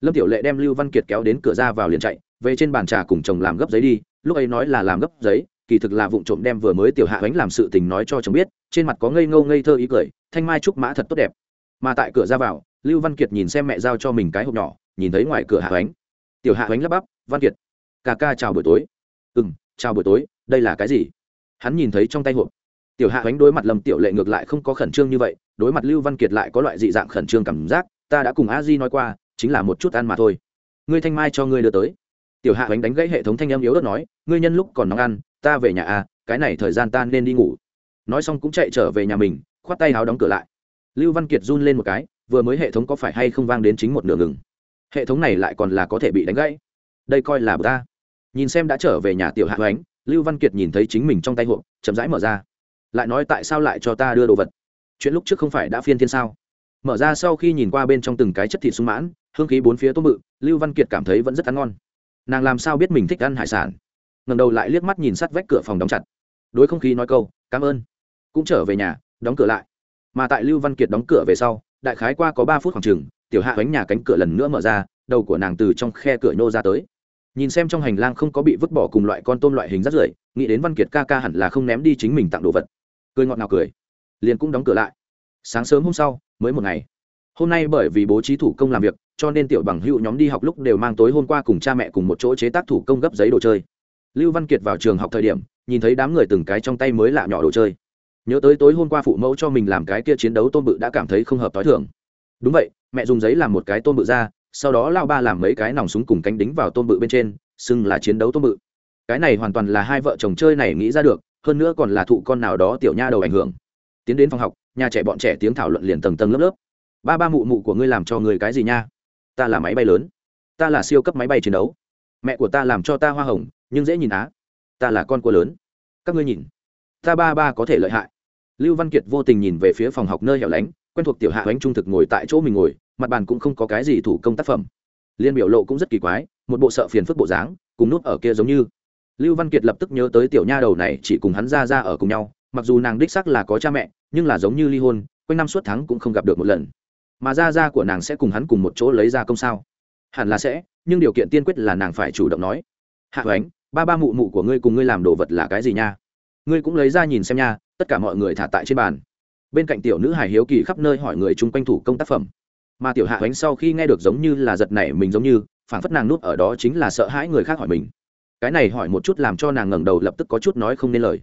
Lâm tiểu lệ đem lưu văn kiệt kéo đến cửa ra vào liền chạy, về trên bàn trà cùng chồng làm gấp giấy đi, lúc ấy nói là làm gấp giấy, kỳ thực là vụng trộm đem vừa mới tiểu hạ ánh làm sự tình nói cho chồng biết, trên mặt có ngây ngâu ngây thơ ý cười, thanh mai trúc mã thật tốt đẹp. Mà tại cửa ra vào, lưu văn kiệt nhìn xem mẹ giao cho mình cái hộp nhỏ, nhìn thấy ngoài cửa hạ ánh. Tiểu hạ ánh lắp bắp, văn kiệt, ca ca chào buổi tối. Ừ m chào buổi tối, đây là cái gì? Hắn nhìn thấy trong tay hộp. Tiểu hạ ánh đối mặt lâm tiểu lệ ngược lại không có khẩn trương như vậy, đối mặt lưu văn kiệt lại có loại dị dạng khẩn trương cảm giác, ta đã cùng a di nói qua, chính là một chút ăn mà thôi. Ngươi thanh mai cho ngươi đưa tới. Tiểu hạ ánh đánh gãy hệ thống thanh âm yếu ớt nói, ngươi nhân lúc còn nóng ăn, ta về nhà a cái này thời gian ta nên đi ngủ. Nói xong cũng chạy trở về nhà mình, khoát tay háo đóng cửa lại. Lưu văn kiệt run lên một cái, vừa mới hệ thống có phải hay không vang đến chính một nửa ngừng. Hệ thống này lại còn là có thể bị đánh gãy. Đây coi là bờ ta. Nhìn xem đã trở về nhà tiểu hạ ánh lưu văn kiệt nhìn thấy chính mình trong tay hộp, chậm rãi mở ra. Lại nói tại sao lại cho ta đưa đồ vật? Chuyện lúc trước không phải đã phiên thiên sao? Mở ra sau khi nhìn qua bên trong từng cái chất thịt sung mãn, hương khí bốn phía tôm bự lưu văn kiệt cảm thấy vẫn rất ăn ngon. Nàng làm sao biết mình thích ăn hải sản? Ngầm đầu lại liếc mắt nhìn sát vách cửa phòng đóng chặt. Đối không khí nói câu, cảm ơn. Cũng trở về nhà, đóng cửa lại. Mà tại lưu văn kiệt đóng cửa về sau, đại khái qua có ba phút khoảng chừng, tiểu hạ bánh nhà cánh cửa lần nữa mở ra, đầu của nàng từ trong khe cửa nhô ra tới nhìn xem trong hành lang không có bị vứt bỏ cùng loại con tôm loại hình rất rưởi, nghĩ đến văn kiệt ca ca hẳn là không ném đi chính mình tặng đồ vật. Cười ngọt nào cười, liền cũng đóng cửa lại. Sáng sớm hôm sau, mới một ngày. Hôm nay bởi vì bố trí thủ công làm việc, cho nên tiểu bằng hữu nhóm đi học lúc đều mang tối hôm qua cùng cha mẹ cùng một chỗ chế tác thủ công gấp giấy đồ chơi. Lưu văn kiệt vào trường học thời điểm, nhìn thấy đám người từng cái trong tay mới lạ nhỏ đồ chơi. Nhớ tới tối hôm qua phụ mẫu cho mình làm cái kia chiến đấu tôm bự đã cảm thấy không hợp t h i thường. Đúng vậy, mẹ dùng giấy làm một cái tôm bự ra sau đó lao ba làm mấy cái nòng súng cùng cánh đính vào tôm bự bên trên, xưng là chiến đấu tôm bự. Cái này hoàn toàn là hai vợ chồng chơi này nghĩ ra được, hơn nữa còn là thụ con nào đó tiểu nha đầu ảnh hưởng. Tiến đến phòng học, nhà trẻ bọn trẻ tiếng thảo luận liền tầng tầng lớp lớp. Ba ba mụ mụ của ngươi làm cho người cái gì nha? Ta là máy bay lớn. Ta là siêu cấp máy bay chiến đấu. Mẹ của ta làm cho ta hoa hồng, nhưng dễ nhìn á. Ta là con của lớn. Các ngươi nhìn. Ta ba ba có thể lợi hại. Lưu văn kiệt vô tình nhìn về phía phòng học nơi hẻo lánh, quen thuộc tiểu hạ bánh trung thực ngồi tại chỗ mình ngồi mặt bàn cũng không có cái gì thủ công tác phẩm. Liên biểu lộ cũng rất kỳ quái, một bộ sợ phiền phức bộ dáng, cùng nút ở kia giống như. Lưu văn kiệt lập tức nhớ tới tiểu nha đầu này chỉ cùng hắn ra ra ở cùng nhau, mặc dù nàng đích sắc là có cha mẹ, nhưng là giống như ly hôn, quanh năm suốt tháng cũng không gặp được một lần. Mà ra ra của nàng sẽ cùng hắn cùng một chỗ lấy ra công sao? Hẳn là sẽ, nhưng điều kiện tiên quyết là nàng phải chủ động nói. Hạ hoánh, ba ba mụ mụ của ngươi cùng ngươi làm đồ vật là cái gì nha? Ngươi cũng lấy ra nhìn xem nha, tất cả mọi người thả tại trên bàn. Bên cạnh tiểu nữ hải hiếu kỳ khắp nơi hỏi người chung quanh thủ công tác phẩm mà tiểu hạ ánh sau khi nghe được giống như là giật nảy mình giống như phản phất nàng nút ở đó chính là sợ hãi người khác hỏi mình. Cái này hỏi một chút làm cho nàng ngẩng đầu lập tức có chút nói không nên lời.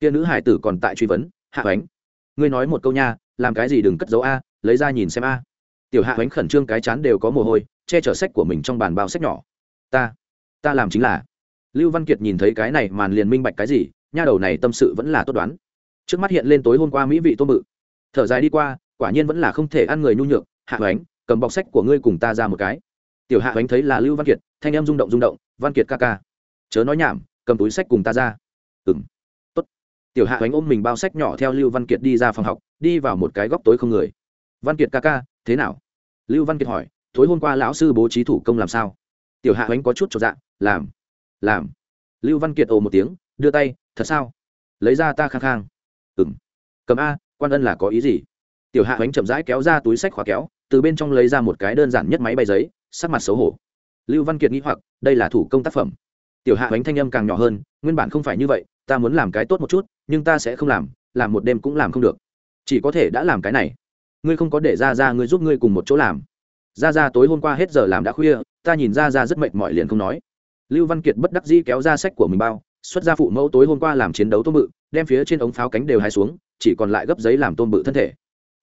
Kia nữ hải tử còn tại truy vấn, hạ ánh, ngươi nói một câu nha, làm cái gì đừng cất dấu a, lấy ra nhìn xem a. Tiểu hạ ánh khẩn trương cái chán đều có mồ hôi, che chở sách của mình trong bàn bao sách nhỏ. Ta ta làm chính là. Lưu văn kiệt nhìn thấy cái này màn liền minh bạch cái gì, nha đầu này tâm sự vẫn là tốt đoán. Trước mắt hiện lên tối hôm qua mỹ vị tô mự thở dài đi qua, quả nhiên vẫn là không thể ăn người nhu nhược hạ hoánh, cầm bọc sách của ngươi cùng ta ra một cái. Tiểu hạ hoánh thấy là lưu văn kiệt, thanh em rung động rung động, văn kiệt ca ca, chớ nói nhảm, cầm túi sách cùng ta ra. Ừ m tốt. Tiểu hạ hoánh ôm mình bao sách nhỏ theo lưu văn kiệt đi ra phòng học, đi vào một cái góc tối không người. Văn kiệt ca ca, thế nào? Lưu văn kiệt hỏi, tối hôm qua lão sư bố trí thủ công làm sao? Tiểu hạ hoánh có chút cho dạ làm làm. Lưu văn kiệt ồ một tiếng, đưa tay, thật sao? Lấy ra ta khang khang. Ừng cầm a, quan ân là có ý gì? Tiểu hạ hoánh chậm rãi kéo ra túi sách khóa kéo từ bên trong lấy ra một cái đơn giản nhất máy bay giấy, sắc mặt xấu hổ. Lưu văn kiệt nghĩ hoặc, đây là thủ công tác phẩm. Tiểu hạ bánh thanh âm càng nhỏ hơn, nguyên bản không phải như vậy, ta muốn làm cái tốt một chút, nhưng ta sẽ không làm làm một đêm cũng làm không được. Chỉ có thể đã làm cái này. Ngươi không có để ra ra ngươi giúp ngươi cùng một chỗ làm. Ra ra tối hôm qua hết giờ làm đã khuya, ta nhìn ra ra rất mệt mỏi liền không nói. Lưu văn kiệt bất đắc dĩ kéo ra sách của mình bao, xuất ra phụ mẫu tối hôm qua làm chiến đấu tôm bự, đem phía trên ống pháo cánh đều hai xuống, chỉ còn lại gấp giấy làm tôm bự thân thể.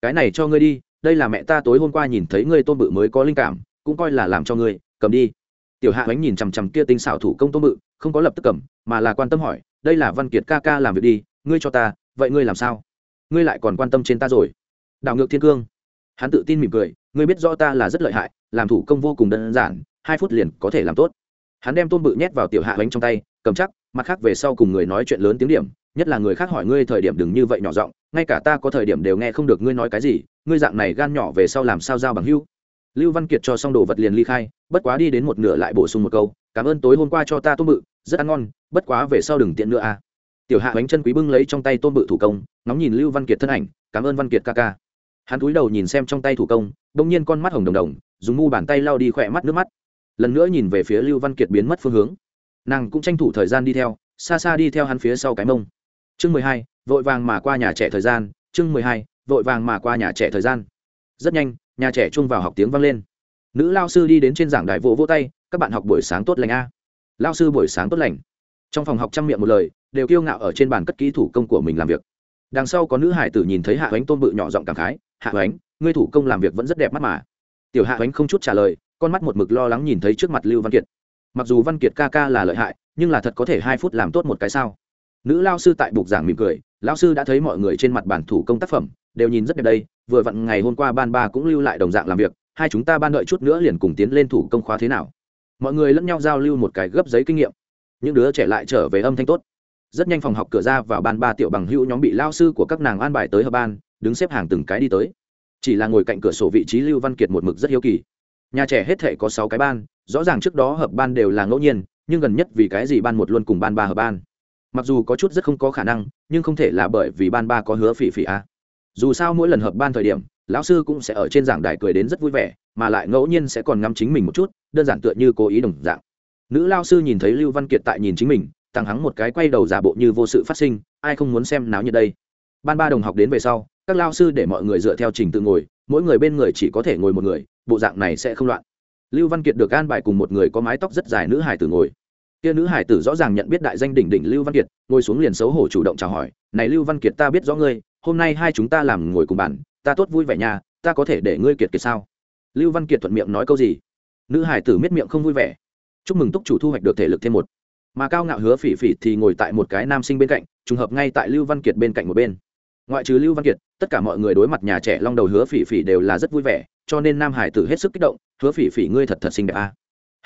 Cái này cho ngươi đi đây là mẹ ta tối hôm qua nhìn thấy ngươi tôm bự mới có linh cảm, cũng coi là làm cho ngươi, cầm đi. Tiểu hạ Ánh nhìn chằm chằm kia tinh xảo thủ công tôm bự, không có lập tức cầm, mà là quan tâm hỏi, đây là văn kiệt ca ca làm việc đi, ngươi cho ta, vậy ngươi làm sao? Ngươi lại còn quan tâm trên ta rồi. Đảo ngược thiên cương. Hắn tự tin mỉm cười, ngươi biết rõ ta là rất lợi hại, làm thủ công vô cùng đơn giản, hai phút liền có thể làm tốt. Hắn đem tôm bự nhét vào tiểu hạ bánh trong tay, cầm chắc, mặt khác về sau cùng người nói chuyện lớn tiếng điểm, nhất là người khác hỏi ngươi thời điểm đừng như vậy nhỏ giọng ngay cả ta có thời điểm đều nghe không được ngươi nói cái gì, ngươi dạng này gan nhỏ về sau làm sao giao bằng hưu lưu văn kiệt cho xong đồ vật liền ly khai, bất quá đi đến một nửa lại bổ sung một câu, cảm ơn tối hôm qua cho ta tôm bự, rất ăn ngon, bất quá về sau đừng tiện nữa à. tiểu hạ bánh chân quý bưng lấy trong tay tôm bự thủ công nóng nhìn lưu văn kiệt thân ảnh, cảm ơn văn kiệt ca ca. Hắn cúi đầu nhìn xem trong tay thủ công, bỗng nhiên con mắt hồng đồng đồng, dùng mu bàn tay lao đi khỏe mắt nước mắt. Lần nữa nhìn về phía lưu văn kiệt biến mất phương hướng. Nàng cũng tranh thủ thời gian đi theo, xa xa đi theo hắn phía sau cái mông. Chương mười hai vội vàng mà qua nhà trẻ thời gian, chương mười hai, vội vàng mà qua nhà trẻ thời gian. Rất nhanh, nhà trẻ chung vào học tiếng vang lên. Nữ lao sư đi đến trên giảng đài vỗ vỗ tay, các bạn học buổi sáng tốt lành a. Lao sư buổi sáng tốt lành. Trong phòng học trăm miệng một lời, đều kiêu ngạo ở trên bàn cất kỹ thủ công của mình làm việc. Đằng sau có nữ hải tử nhìn thấy hạ bánh tôn bự nhỏ giọng cảm khái, hạ bánh ngươi thủ công làm việc vẫn rất đẹp mắt mà. Tiểu hạ bánh không chút trả lời, con mắt một mực lo lắng nhìn thấy trước mặt lưu văn kiệt. Mặc dù văn kiệt ca ca là lợi hại, nhưng là thật có thể hai phút làm tốt một cái sao. Nữ lao sư tại bục giảng mỉm cười Lão sư đã thấy mọi người trên mặt bản thủ công tác phẩm, đều nhìn rất đẹp đây, vừa vặn ngày hôm qua ban ba cũng lưu lại đồng dạng làm việc, hai chúng ta ban đợi chút nữa liền cùng tiến lên thủ công khóa thế nào. Mọi người lẫn nhau giao lưu một cái gấp giấy kinh nghiệm. Những đứa trẻ lại trở về âm thanh tốt. Rất nhanh phòng học cửa ra vào ban ba tiểu bằng hữu nhóm bị lao sư của các nàng an bài tới hợp ban, đứng xếp hàng từng cái đi tới. Chỉ là ngồi cạnh cửa sổ vị trí lưu văn kiệt một mực rất hiếu kỳ. Nhà trẻ hết thể có sáu cái ban, rõ ràng trước đó hợp ban đều là ngẫu nhiên, nhưng gần nhất vì cái gì ban một luôn cùng ban ba hợp ban? Mặc dù có chút rất không có khả năng, nhưng không thể là bởi vì ban ba có hứa phỉ phỉ a. Dù sao mỗi lần hợp ban thời điểm, lão sư cũng sẽ ở trên giảng đài cười đến rất vui vẻ, mà lại ngẫu nhiên sẽ còn ngắm chính mình một chút, đơn giản tựa như cố ý đồng dạng. Nữ lao sư nhìn thấy lưu văn kiệt tại nhìn chính mình tăng hắng một cái quay đầu giả bộ như vô sự phát sinh, ai không muốn xem náo như đây? Ban ba đồng học đến về sau, các lao sư để mọi người dựa theo trình tự ngồi, mỗi người bên người chỉ có thể ngồi một người, bộ dạng này sẽ không loạn. Lưu văn kiệt được an bài cùng một người có mái tóc rất dài nữ hải tử ngồi kia nữ hải tử rõ ràng nhận biết đại danh đỉnh đỉnh lưu văn kiệt, ngồi xuống liền xấu hổ chủ động chào hỏi, này lưu văn kiệt ta biết rõ ngươi, hôm nay hai chúng ta làm ngồi cùng bàn ta tốt vui vẻ nhà ta có thể để ngươi kiệt kiệt sao? Lưu văn kiệt thuận miệng nói câu gì? Nữ hải tử miết miệng không vui vẻ. Chúc mừng túc chủ thu hoạch được thể lực thêm một. Mà cao ngạo hứa phỉ phỉ thì ngồi tại một cái nam sinh bên cạnh, trùng hợp ngay tại lưu văn kiệt bên cạnh một bên. Ngoại trừ lưu văn kiệt, tất cả mọi người đối mặt nhà trẻ long đầu hứa phỉ phỉ đều là rất vui vẻ, cho nên nam hải tử hết sức kích động, hứa phỉ phỉ, ngươi thật thật xinh đẹp a. à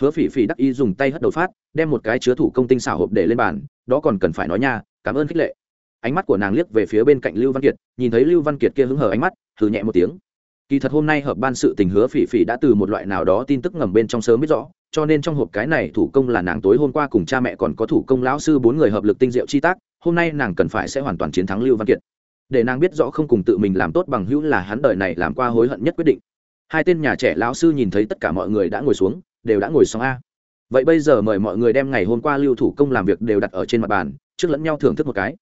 hứa phỉ phỉ đắc ý dùng tay hất đầu phát, đem một cái chứa thủ công tinh xảo hộp để lên bàn, đó còn cần phải nói nha, cảm ơn khích lệ. Ánh mắt của nàng liếc về phía bên cạnh lưu văn kiệt, nhìn thấy lưu văn kiệt kia hứng hở ánh mắt thử nhẹ một tiếng. Kỳ thật hôm nay hợp ban sự tình hứa phỉ phỉ đã từ một loại nào đó tin tức ngầm bên trong sớm biết rõ, cho nên trong hộp cái này thủ công là nàng tối hôm qua cùng cha mẹ còn có thủ công lão sư bốn người hợp lực tinh diệu chi tác, hôm nay nàng cần phải sẽ hoàn toàn chiến thắng lưu văn kiệt. Để nàng biết rõ không cùng tự mình làm tốt bằng hữu là hắn đời này làm qua hối hận nhất quyết định. Hai tên nhà trẻ lão sư nhìn thấy tất cả mọi người đã ngồi xuống đều đã ngồi xong a. Vậy bây giờ mời mọi người đem ngày hôm qua lưu thủ công làm việc đều đặt ở trên mặt bàn, trước lẫn nhau thưởng thức một cái.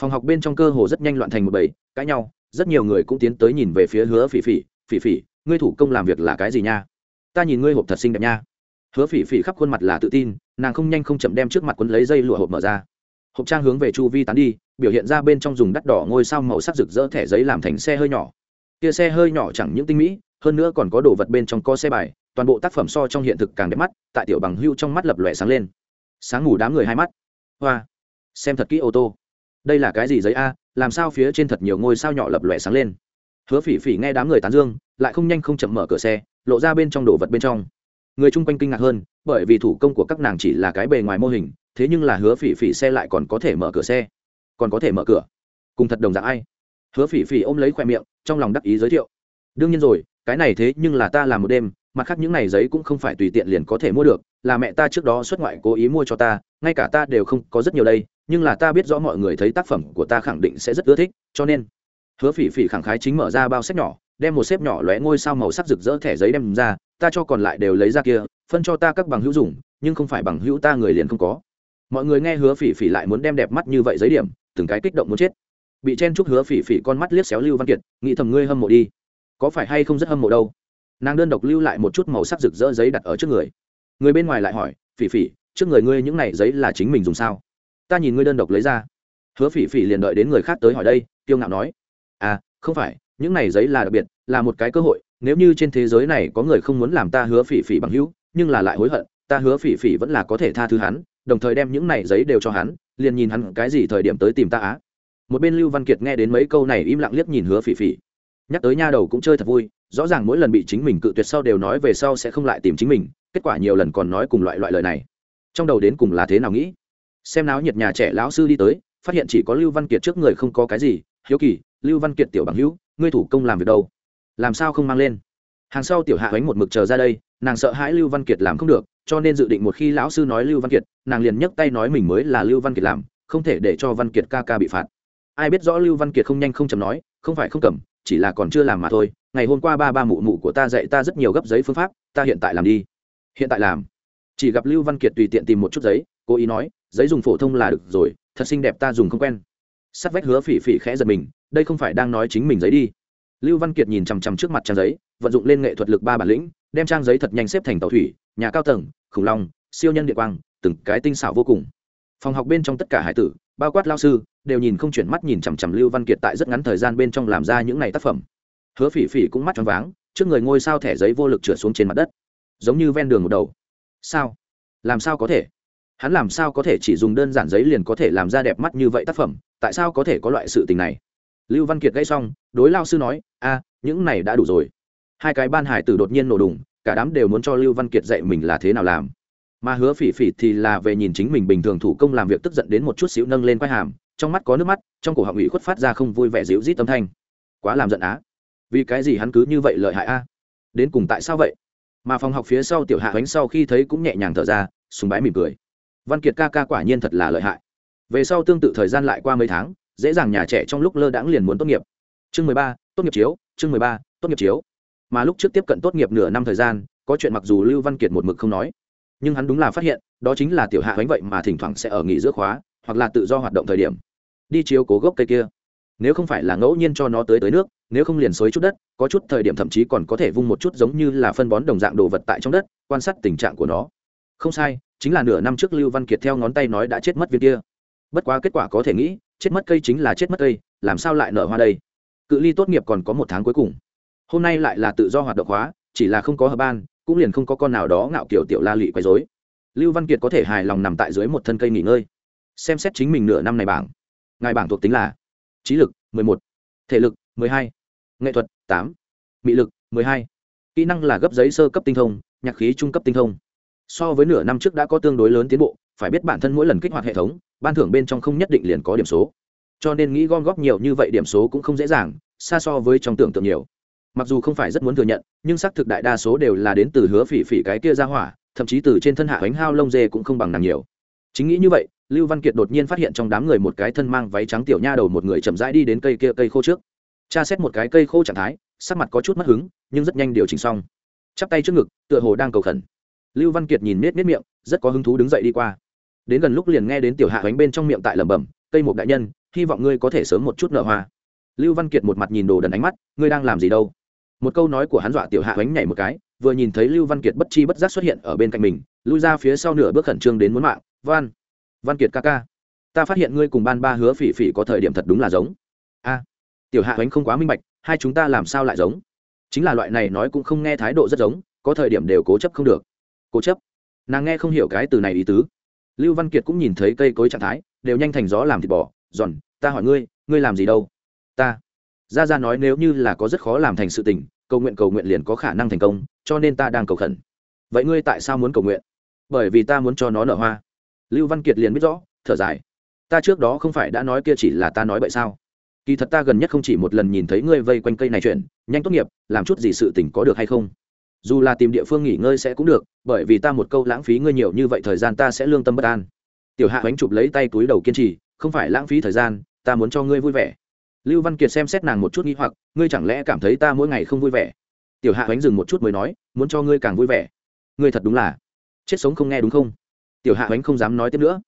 Phòng học bên trong cơ hồ rất nhanh loạn thành một bầy, cãi nhau, rất nhiều người cũng tiến tới nhìn về phía hứa phỉ phỉ phỉ phỉ, ngươi thủ công làm việc là cái gì nha? Ta nhìn ngươi hộp thật xinh đẹp nha. Hứa phỉ phỉ khắp khuôn mặt là tự tin, nàng không nhanh không chậm đem trước mặt quấn lấy dây lụa hộp mở ra. Hộp trang hướng về chu vi tán đi, biểu hiện ra bên trong dùng đắt đỏ ngôi sao màu sắc rực rỡ thẻ giấy làm thành xe hơi nhỏ. Kia xe hơi nhỏ chẳng những tinh mỹ hơn nữa còn có đồ vật bên trong có xe bài, toàn bộ tác phẩm so trong hiện thực càng đẹp mắt, tại tiểu bằng hưu trong mắt lập lòe sáng lên. Sáng ngủ đám người hai mắt. Hoa, xem thật kỹ ô tô. Đây là cái gì giấy a, làm sao phía trên thật nhiều ngôi sao nhỏ lập lòe sáng lên? Hứa phỉ phỉ nghe đám người tán dương, lại không nhanh không chậm mở cửa xe, lộ ra bên trong đồ vật bên trong. Người chung quanh kinh ngạc hơn, bởi vì thủ công của các nàng chỉ là cái bề ngoài mô hình, thế nhưng là hứa phỉ phỉ xe lại còn có thể mở cửa xe. Còn có thể mở cửa. Cùng thật đồng dạng ai? Hứa phỉ phỉ ôm lấy khoe miệng, trong lòng đắc ý giới thiệu. Đương nhiên rồi cái này thế nhưng là ta làm một đêm, mặt khác những này giấy cũng không phải tùy tiện liền có thể mua được, là mẹ ta trước đó xuất ngoại cố ý mua cho ta, ngay cả ta đều không có rất nhiều đây, nhưng là ta biết rõ mọi người thấy tác phẩm của ta khẳng định sẽ rất ưa thích, cho nên, hứa phỉ phỉ khẳng khái chính mở ra bao sách nhỏ, đem một xếp nhỏ lóe ngôi sao màu sắc rực rỡ thẻ giấy đem ra, ta cho còn lại đều lấy ra kia, phân cho ta các bằng hữu dùng, nhưng không phải bằng hữu ta người liền không có. Mọi người nghe hứa phỉ phỉ lại muốn đem đẹp mắt như vậy giấy điểm, từng cái kích động muốn chết. Bị chen chúc hứa phỉ phỉ con mắt liếc xéo lưu văn kiệt, nghĩ thầm ngươi hâm mộ đi có phải hay không rất hâm mộ đâu. Nàng đơn độc lưu lại một chút màu sắc rực rỡ giấy đặt ở trước người. Người bên ngoài lại hỏi, phỉ phỉ, trước người ngươi những này giấy là chính mình dùng sao? Ta nhìn ngươi đơn độc lấy ra. Hứa phỉ phỉ liền đợi đến người khác tới hỏi đây, kiêu ngạo nói à không phải, những này giấy là đặc biệt, là một cái cơ hội, nếu như trên thế giới này có người không muốn làm ta hứa phỉ phỉ bằng hữu, nhưng là lại hối hận, ta hứa phỉ phỉ vẫn là có thể tha thứ hắn, đồng thời đem những này giấy đều cho hắn, liền nhìn hắn cái gì thời điểm tới tìm ta á. Một bên lưu văn kiệt nghe đến mấy câu này im lặng liếc nhìn hứa phỉ phỉ nhắc tới nha đầu cũng chơi thật vui, rõ ràng mỗi lần bị chính mình cự tuyệt sau đều nói về sau sẽ không lại tìm chính mình, kết quả nhiều lần còn nói cùng loại loại lời này. Trong đầu đến cùng là thế nào nghĩ? Xem náo nhiệt nhà trẻ lão sư đi tới, phát hiện chỉ có lưu văn kiệt trước người không có cái gì, hiếu kỳ, lưu văn kiệt tiểu bằng hữu, ngươi thủ công làm việc đâu? Làm sao không mang lên? Hàng sau tiểu hạ ánh một mực chờ ra đây, nàng sợ hãi lưu văn kiệt làm không được, cho nên dự định một khi lão sư nói lưu văn kiệt, nàng liền nhấc tay nói mình mới là lưu văn kiệt làm, không thể để cho văn kiệt ca ca bị phạt. Ai biết rõ lưu văn kiệt không nhanh không chầm nói, không phải không cầm chỉ là còn chưa làm mà thôi, ngày hôm qua ba ba mụ mụ của ta dạy ta rất nhiều gấp giấy phương pháp, ta hiện tại làm đi. Hiện tại làm. Chỉ gặp lưu văn kiệt tùy tiện tìm một chút giấy cô ý nói, giấy dùng phổ thông là được rồi, thật xinh đẹp ta dùng không quen. Sắt vách hứa phỉ phỉ khẽ giật mình, đây không phải đang nói chính mình giấy đi. Lưu văn kiệt nhìn chằm chằm trước mặt trang giấy, vận dụng lên nghệ thuật lực ba bản lĩnh, đem trang giấy thật nhanh xếp thành tàu thủy, nhà cao tầng, khủng long, siêu nhân địa quang, từng cái tinh xảo vô cùng. Phòng học bên trong tất cả hải tử, bao quát lao sư đều nhìn không chuyển mắt nhìn chằm chằm lưu văn kiệt tại rất ngắn thời gian bên trong làm ra những n à y tác phẩm. Hứa phỉ phỉ cũng mắt tròn váng, trước người ngôi sao thẻ giấy vô lực trượt xuống trên mặt đất. Giống như ven đường một đầu. Sao? Làm sao có thể? Hắn làm sao có thể chỉ dùng đơn giản giấy liền có thể làm ra đẹp mắt như vậy tác phẩm? Tại sao có thể có loại sự tình này? Lưu văn kiệt gây xong, đối lao sư nói, a, những này đã đủ rồi. Hai cái ban hải tử đột nhiên nổ đùng, cả đám đều muốn cho lưu văn kiệt dạy mình là thế nào làm. Mà hứa phỉ phỉ thì là về nhìn chính mình bình thường thủ công làm việc tức giận đến một chút xíu nâng lên quai hàm trong mắt có nước mắt, trong cổ họng ủy khuất phát ra không vui vẻ dịu rít âm thanh. Quá làm giận á. Vì cái gì hắn cứ như vậy lợi hại a đến cùng tại sao vậy? Mà phòng học phía sau tiểu hạ bánh sau khi thấy cũng nhẹ nhàng thở ra súng bái mỉm cười. Văn kiệt ca ca quả nhiên thật là lợi hại. Về sau tương tự thời gian lại qua mấy tháng, dễ dàng nhà trẻ trong lúc lơ đãng liền muốn tốt nghiệp. Chương mười ba, tốt nghiệp chiếu, chương mười ba, tốt nghiệp chiếu. Mà lúc trước tiếp cận tốt nghiệp nửa năm thời gian, có chuyện mặc dù lưu văn kiệt một mực không nói, nhưng hắn đúng là phát hiện, đó chính là tiểu hạ bánh vậy mà thỉnh thoảng sẽ ở nghỉ giữa khóa hoặc là tự do hoạt động thời điểm. Đi chiếu cố gốc cây kia. Nếu không phải là ngẫu nhiên cho nó tới tới nước, nếu không liền xối chút đất, có chút thời điểm thậm chí còn có thể vung một chút giống như là phân bón đồng dạng đồ vật tại trong đất, quan sát tình trạng của nó. Không sai, chính là nửa năm trước lưu văn kiệt theo ngón tay nói đã chết mất viên kia. Bất quá kết quả có thể nghĩ, chết mất cây chính là chết mất cây, làm sao lại nở hoa đây? Cự ly tốt nghiệp còn có một tháng cuối cùng. Hôm nay lại là tự do hoạt động hóa, chỉ là không có hợp ban, cũng liền không có con nào đó ngạo kiểu tiểu la lị quấy dối lưu văn kiệt có thể hài lòng nằm tại dưới một thân cây nghỉ ngơi xem xét chính mình nửa năm này bảng. Ngài bảng thuộc tính là trí lực 11, thể lực 12, nghệ thuật 8, mị lực 12, kỹ năng là gấp giấy sơ cấp tinh thông nhạc khí trung cấp tinh thông. So với nửa năm trước đã có tương đối lớn tiến bộ phải biết bản thân mỗi lần kích hoạt hệ thống ban thưởng bên trong không nhất định liền có điểm số. Cho nên nghĩ gom góp nhiều như vậy điểm số cũng không dễ dàng xa so với trong tưởng tượng nhiều. Mặc dù không phải rất muốn thừa nhận nhưng xác thực đại đa số đều là đến từ hứa phỉ phỉ cái kia ra hỏa thậm chí từ trên thân hạ bánh hao lông dê cũng không bằng nàng nhiều. Chính nghĩ như vậy lưu văn kiệt đột nhiên phát hiện trong đám người một cái thân mang váy trắng tiểu nha đầu một người chậm rãi đi đến cây kia cây khô trước. Cha xét một cái cây khô trạng thái, sắc mặt có chút mất hứng, nhưng rất nhanh điều chỉnh xong. Chắp tay trước ngực, tựa hồ đang cầu khẩn. Lưu văn kiệt nhìn nết nết miệng, rất có hứng thú đứng dậy đi qua. Đến gần lúc liền nghe đến tiểu hạ bánh bên trong miệng tại lẩm bẩm, cây một đại nhân, hy vọng ngươi có thể sớm một chút nở hoa. Lưu văn kiệt một mặt nhìn đồ đần ánh mắt, ngươi đang làm gì đâu? Một câu nói của hắn dọa tiểu hạ bánh nhảy một cái, vừa nhìn thấy lưu văn kiệt bất chi bất giác xuất hiện ở bên cạnh mình, lui ra phía sau nửa bước khẩn trương đến muốn mạng, văn! Văn kiệt ca ca, ta phát hiện ngươi cùng ban ba hứa phỉ phỉ có thời điểm thật đúng là giống. A, tiểu hạ ánh không quá minh bạch, hai chúng ta làm sao lại giống? Chính là loại này nói cũng không nghe thái độ rất giống, có thời điểm đều cố chấp không được. Cố chấp? Nàng nghe không hiểu cái từ này ý tứ. Lưu văn kiệt cũng nhìn thấy cây cối trạng thái, đều nhanh thành gió làm thịt bò, giòn, ta hỏi ngươi ngươi làm gì đâu? Ta. Ra ra nói nếu như là có rất khó làm thành sự tình, cầu nguyện cầu nguyện liền có khả năng thành công, cho nên ta đang cầu khẩn. Vậy ngươi tại sao muốn cầu nguyện? Bởi vì ta muốn cho nó nở hoa lưu văn kiệt liền biết rõ, thở dài. Ta trước đó không phải đã nói kia chỉ là ta nói vậy sao? Kỳ thật ta gần nhất không chỉ một lần nhìn thấy ngươi vây quanh cây này chuyện, nhanh tốt nghiệp, làm chút gì sự tình có được hay không? Dù là tìm địa phương nghỉ ngơi sẽ cũng được, bởi vì ta một câu lãng phí ngươi nhiều như vậy thời gian ta sẽ lương tâm bất an. Tiểu hạ bánh chụp lấy tay túi đầu kiên trì, không phải lãng phí thời gian, ta muốn cho ngươi vui vẻ. Lưu văn kiệt xem xét nàng một chút nghĩ hoặc, ngươi chẳng lẽ cảm thấy ta mỗi ngày không vui vẻ? Tiểu hạ bánh dừng một chút mới nói, muốn cho ngươi càng vui vẻ. Ngươi thật đúng là chết sống không nghe đúng không? Tiểu hạ ánh không dám nói tiếp nữa.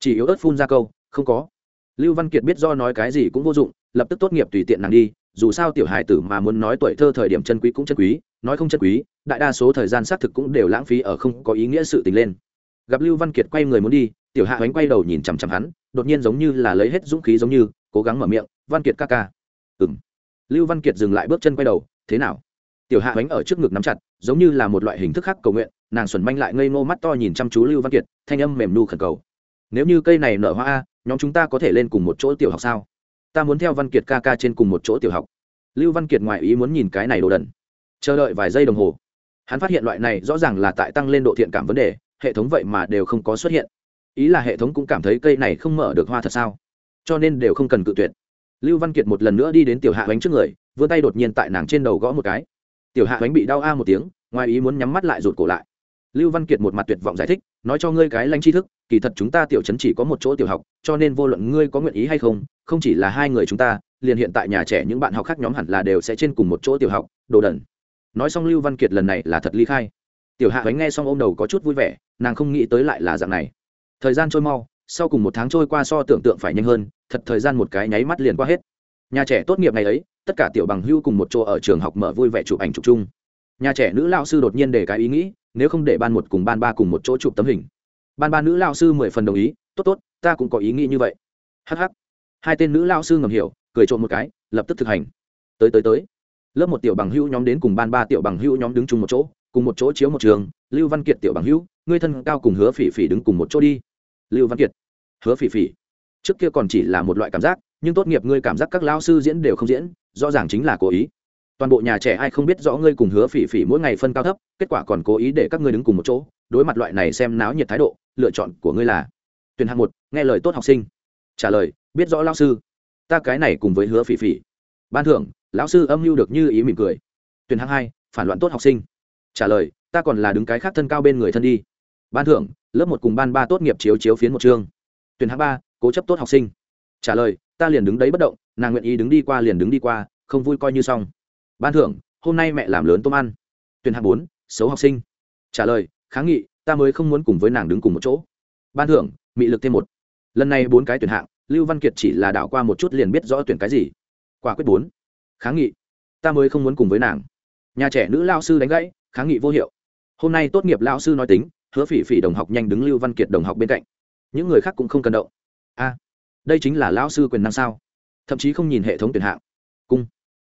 Chỉ yếu ớt phun ra câu, không có. Lưu văn kiệt biết do nói cái gì cũng vô dụng, lập tức tốt nghiệp tùy tiện nàng đi, dù sao tiểu hài tử mà muốn nói tuổi thơ thời điểm chân quý cũng chân quý, nói không chân quý, đại đa số thời gian xác thực cũng đều lãng phí ở không có ý nghĩa sự tình lên. Gặp lưu văn kiệt quay người muốn đi, tiểu hạ ánh quay đầu nhìn chằm chằm hắn, đột nhiên giống như là lấy hết dũng khí giống như, cố gắng mở miệng, văn kiệt ca ca. Ừng lưu văn kiệt dừng lại bước chân quay đầu, thế nào? Tiểu hạ ánh ở trước ngực nắm chặt, giống như là một loại hình thức khác cầu nguyện nàng xuẩn manh lại ngây ngô mắt to nhìn chăm chú lưu văn kiệt, thanh âm mềm nu khẩn cầu. Nếu như cây này nở hoa a, nhóm chúng ta có thể lên cùng một chỗ tiểu học sao? Ta muốn theo văn kiệt ca ca trên cùng một chỗ tiểu học. Lưu văn kiệt ngoại ý muốn nhìn cái này đồ đần. Chờ đợi vài giây đồng hồ, hắn phát hiện loại này rõ ràng là tại tăng lên độ thiện cảm vấn đề, hệ thống vậy mà đều không có xuất hiện. Ý là hệ thống cũng cảm thấy cây này không mở được hoa thật sao? Cho nên đều không cần cự tuyệt. Lưu văn kiệt một lần nữa đi đến tiểu hạ bánh trước người, vươn tay đột nhiên tại nàng trên đầu gõ một cái. Tiểu hạ bánh bị đau a một tiếng ngoài ý muốn nhắm mắt lại rụt cổ lại lưu văn kiệt một mặt tuyệt vọng giải thích, nói cho ngươi cái lanh tri thức, kỳ thật chúng ta tiểu chấn chỉ có một chỗ tiểu học, cho nên vô luận ngươi có nguyện ý hay không không chỉ là hai người chúng ta, liền hiện tại nhà trẻ những bạn học khác nhóm hẳn là đều sẽ trên cùng một chỗ tiểu học, đồ đần. Nói xong lưu văn kiệt lần này là thật ly khai. Tiểu hạ bánh nghe xong ô m đầu có chút vui vẻ, nàng không nghĩ tới lại là dạng này. Thời gian trôi mau, sau cùng một tháng trôi qua so tưởng tượng phải nhanh hơn, thật thời gian một cái nháy mắt liền qua hết. Nhà trẻ tốt nghiệp ngày ấy, tất cả tiểu bằng hưu cùng một chỗ ở trường học mở vui vẻ chụp ảnh chụp chung. Nhà trẻ nữ lao sư đột nhiên để cái ý nghĩ nếu không để ban một cùng ban ba cùng một chỗ chụp tấm hình. Ban ba nữ lao sư mười phần đồng ý, tốt tốt, ta cũng có ý nghĩ như vậy. Hh hai tên nữ lao sư ngầm hiểu, cười trộm một cái, lập tức thực hành. Tới tới tới. Lớp một tiểu bằng hữu nhóm đến cùng ban ba tiểu bằng hữu nhóm đứng chung một chỗ, cùng một chỗ chiếu một trường, lưu văn kiệt tiểu bằng hữu, ngươi thân cao cùng hứa phỉ phỉ đứng cùng một chỗ đi. Lưu văn kiệt? Hứa phỉ phỉ. Trước kia còn chỉ là một loại cảm giác, nhưng tốt nghiệp ngươi cảm giác các lao sư diễn đều không diễn, rõ ràng chính là cố ý toàn bộ nhà trẻ ai không biết rõ ngươi cùng hứa phỉ phỉ mỗi ngày phân cao thấp, kết quả còn cố ý để các ngươi đứng cùng một chỗ, đối mặt loại này xem náo nhiệt thái độ, lựa chọn của ngươi là tuyển hạng một, nghe lời tốt học sinh. Trả lời, biết rõ lao sư. Ta cái này cùng với hứa phỉ phỉ. Ban thưởng, lão sư âm mưu được như ý mỉm cười. Tuyển hạng hai, phản loạn tốt học sinh. Trả lời, ta còn là đứng cái khác thân cao bên người thân đi. Ban thưởng, lớp một cùng ban ba tốt nghiệp chiếu chiếu phiến một chương. Tuyển hạng ba, cố chấp tốt học sinh. Trả lời, ta liền đứng đấy bất động, nàng nguyện ý đứng đi qua liền đứng đi qua, không vui coi như xong ban thưởng, hôm nay mẹ làm lớn tôm ăn. Tuyển hạng bốn, xấu học sinh. Trả lời, kháng nghị, ta mới không muốn cùng với nàng đứng cùng một chỗ. Ban thưởng, mị lực thêm một. Lần này bốn cái tuyển hạng, lưu văn kiệt chỉ là đảo qua một chút liền biết rõ tuyển cái gì. Quả quyết bốn, kháng nghị, ta mới không muốn cùng với nàng. Nhà trẻ nữ lao sư đánh gãy, kháng nghị vô hiệu. Hôm nay tốt nghiệp lao sư nói tính, hứa phỉ phỉ đồng học nhanh đứng lưu văn kiệt đồng học bên cạnh. Những người khác cũng không cần động. A, đây chính là lao sư quyền năng sao? Thậm chí không nhìn hệ thống tuyển hạng. Cung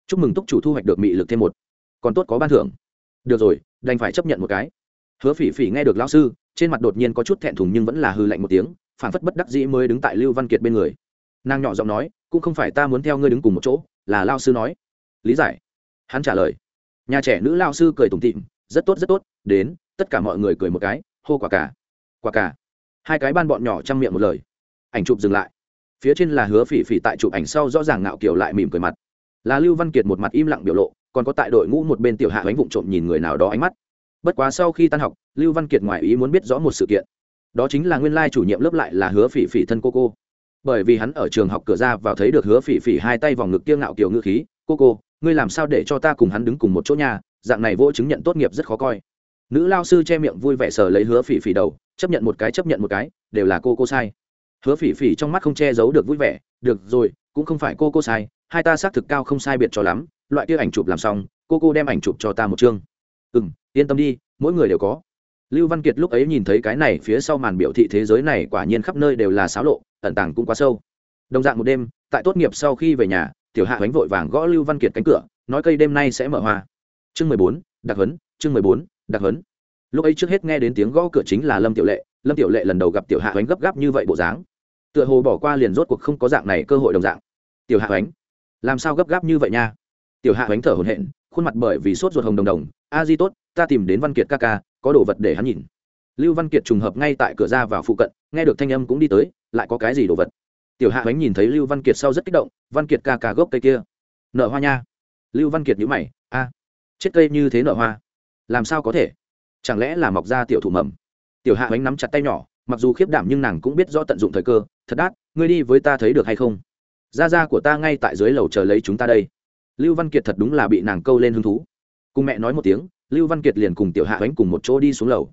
chúc mừng túc chủ thu hoạch được mị lực thêm một. Còn tốt có ban thưởng. Được rồi, đành phải chấp nhận một cái. Hứa phỉ phỉ nghe được lao sư, trên mặt đột nhiên có chút thẹn thùng nhưng vẫn là hư lạnh một tiếng phản phất bất đắc dĩ mới đứng tại lưu văn kiệt bên người. Nàng nhỏ giọng nói, cũng không phải ta muốn theo ngươi đứng cùng một chỗ, là lao sư nói. Lý giải. Hắn trả lời. Nhà trẻ nữ lao sư cười tủm tịm rất tốt rất tốt, đến. Tất cả mọi người cười một cái, hô quả cả quả cả. Hai cái ban bọn nhỏ chăm miệng một lời. Ảnh chụp dừng lại. Phía trên là hứa phỉ phỉ tại chụp ảnh sau rõ ràng ngạo kiều lại mỉm cười mặt là lưu văn kiệt một mặt im lặng biểu lộ, còn có tại đội ngũ một bên tiểu hạ ánh vụng trộm nhìn người nào đó ánh mắt. Bất quá sau khi tan học, lưu văn kiệt ngoài ý muốn biết rõ một sự kiện. Đó chính là nguyên lai chủ nhiệm lớp lại là hứa phỉ phỉ thân cô cô. Bởi vì hắn ở trường học cửa ra vào thấy được hứa phỉ phỉ hai tay vòng ngực kiêng ngạo kiểu ngữ khí, cô cô, ngươi làm sao để cho ta cùng hắn đứng cùng một chỗ nhà? Dạng này vô chứng nhận tốt nghiệp rất khó coi. Nữ lao sư che miệng vui vẻ sờ lấy hứa phỉ phỉ đầu, chấp nhận một cái, chấp nhận một cái, đều là cô cô sai. Hứa phỉ phỉ trong mắt không che giấu được vui vẻ, được rồi, cũng không phải cô cô sai hai ta xác thực cao không sai biệt cho lắm, loại kia ảnh chụp làm xong, cô cô đem ảnh chụp cho ta một chương. Ừ m yên tâm đi, mỗi người đều có. Lưu văn kiệt lúc ấy nhìn thấy cái này phía sau màn biểu thị thế giới này quả nhiên khắp nơi đều là xáo lộ, ẩn tàng cũng quá sâu. Đồng dạng một đêm, tại tốt nghiệp sau khi về nhà, tiểu hạ bánh vội vàng gõ lưu văn kiệt cánh cửa, nói cây đêm nay sẽ mở hoa. Chương mười bốn đặc hấn chương mười bốn đặc hấn lúc ấy trước hết nghe đến tiếng gõ cửa chính là lâm tiểu lệ, lâm tiểu lệ lần đầu gặp tiểu hạ bánh gấp gáp như vậy bộ dáng. Tựa hồ bỏ qua liền rốt cuộc không có dạng này cơ hội đồng dạng. Tiểu hạ bánh làm sao gấp gáp như vậy nha? Tiểu hạ bánh thở hồn hện khuôn mặt bởi vì sốt ruột hồng đồng đồng. A di tốt, ta tìm đến văn kiệt ca ca, có đồ vật để hắn nhìn. Lưu văn kiệt trùng hợp ngay tại cửa ra vào phụ cận, nghe được thanh âm cũng đi tới, lại có cái gì đồ vật? Tiểu hạ bánh nhìn thấy lưu văn kiệt sau rất kích động, văn kiệt ca ca gốc cây kia. Nợ hoa nha. Lưu văn kiệt nhữ mày, a, chết cây như thế nợ hoa. Làm sao có thể? Chẳng lẽ là mọc ra tiểu thủ mầm? Tiểu hạ bánh nắm chặt tay nhỏ, mặc dù khiếp đảm nhưng nàng cũng biết rõ tận dụng thời cơ. Thật đát, ngươi đi với ta thấy được hay không? Gia gia của ta ngay tại dưới lầu chờ lấy chúng ta đây. Lưu văn kiệt thật đúng là bị nàng câu lên hứng thú. Cùng mẹ nói một tiếng, lưu văn kiệt liền cùng tiểu hạ ánh cùng một chỗ đi xuống lầu.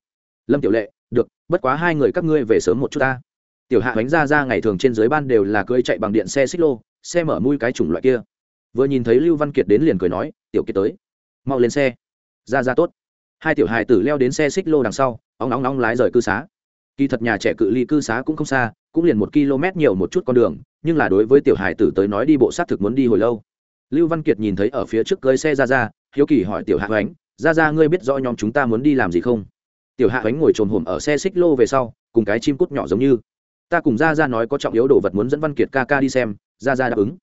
Lâm tiểu lệ, được, bất quá hai người các ngươi về sớm một chút ta. Tiểu hạ ánh ra ra ngày thường trên dưới ban đều là cưỡi chạy bằng điện xe xích lô, xe mở mui cái chủng loại kia. Vừa nhìn thấy lưu văn kiệt đến liền cười nói, tiểu kiệt tới, mau lên xe. Ra ra tốt. Hai tiểu hài tử leo đến xe xích lô đằng sau óng nóng nóng lái rời cư xá kỳ thật nhà trẻ cự ly cư xá cũng không xa, cũng liền một km nhiều một chút con đường, nhưng là đối với tiểu hải tử tới nói đi bộ xác thực muốn đi hồi lâu. Lưu văn kiệt nhìn thấy ở phía trước cưới xe ra ra hiếu kỳ hỏi tiểu hạ ánh ra ra ngươi biết rõ nhóm chúng ta muốn đi làm gì không? Tiểu hạ ánh ngồi trồn hổm ở xe xích lô về sau, cùng cái chim cút nhỏ giống như. Ta cùng ra ra nói có trọng yếu đồ vật muốn dẫn văn kiệt ca ca đi xem ra ra đáp ứng.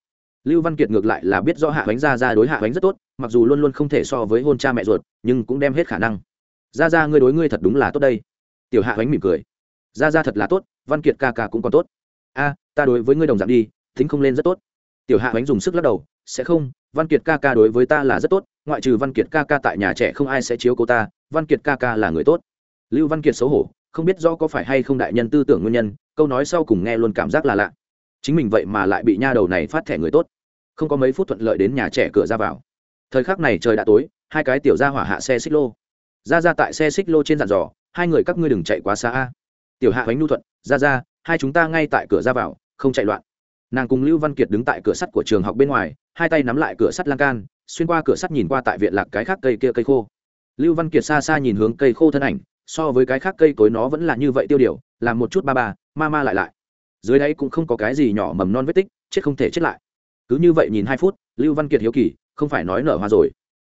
Lưu văn kiệt ngược lại là biết rõ hạ Ánh ra ra đối hạ Ánh rất tốt, mặc dù luôn luôn không thể so với hôn cha mẹ ruột, nhưng cũng đem hết khả năng. Ra ra ngươi đối ngươi thật đúng là tốt đây. Tiểu hạ Ánh mỉm cười ra ra thật là tốt, văn kiệt ca ca cũng còn tốt. A, ta đối với ngươi đồng dạng đi thính không lên rất tốt. Tiểu hạ bánh dùng sức lắc đầu, sẽ không, văn kiệt ca ca đối với ta là rất tốt, ngoại trừ văn kiệt ca ca tại nhà trẻ không ai sẽ chiếu cô ta, văn kiệt ca ca là người tốt. Lưu văn kiệt xấu hổ, không biết do có phải hay không đại nhân tư tưởng nguyên nhân, câu nói sau cùng nghe luôn cảm giác là lạ. Chính mình vậy mà lại bị nha đầu này phát thẻ người tốt. Không có mấy phút thuận lợi đến nhà trẻ cửa ra vào. Thời khắc này trời đã tối, hai cái tiểu ra hỏa hạ xe xích lô. Ra ra tại xe xích lô trên dàn dò, hai người các ngươi đừng chạy quá xa a tiểu hạ bánh nu thuận, ra ra, hai chúng ta ngay tại cửa ra vào, không chạy loạn. Nàng cùng lưu văn kiệt đứng tại cửa sắt của trường học bên ngoài, hai tay nắm lại cửa sắt lan can, xuyên qua cửa sắt nhìn qua tại viện lạc cái khác cây kia cây khô. Lưu văn kiệt xa xa nhìn hướng cây khô thân ảnh, so với cái khác cây cối nó vẫn là như vậy tiêu điều, làm một chút ba ba, ma ma lại lại. Dưới đấy cũng không có cái gì nhỏ mầm non vết tích, chết không thể chết lại. Cứ như vậy nhìn hai phút, lưu văn kiệt hiếu kỳ, không phải nói nở hoa rồi.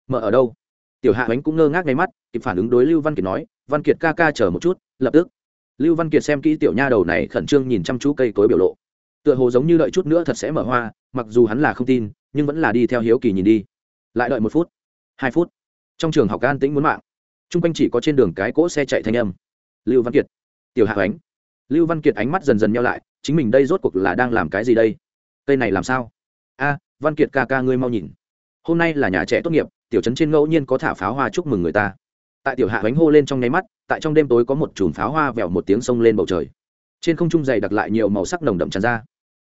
Mở ở đâu? Tiểu hạ Ánh cũng ngơ ngác ngay mắt, kịp phản ứng đối lưu văn kiệt nói, văn kiệt ca ca chờ một chút, lập tức lưu văn kiệt xem kỹ tiểu nha đầu này khẩn trương nhìn chăm chú cây cối biểu lộ. Tựa hồ giống như đợi chút nữa thật sẽ mở hoa, mặc dù hắn là không tin, nhưng vẫn là đi theo hiếu kỳ nhìn đi. Lại đợi một phút, hai phút, trong trường học an tĩnh muốn mạng. T r u n g quanh chỉ có trên đường cái cỗ xe chạy thanh âm. Lưu văn kiệt, tiểu hạ ánh. Lưu văn kiệt ánh mắt dần dần nhau lại, chính mình đây rốt cuộc là đang làm cái gì đây? Cây này làm sao? A, văn kiệt ca ca ngươi mau nhìn. Hôm nay là nhà trẻ tốt nghiệp, tiểu trấn trên ngẫu nhiên có thả pháo hoa chúc mừng người ta. Tại tiểu hạ Ánh hô lên trong nháy mắt tại trong đêm tối có một chùm pháo hoa vẹo một tiếng sông lên bầu trời. Trên không trung dày đặc lại nhiều màu sắc nồng đậm tràn ra.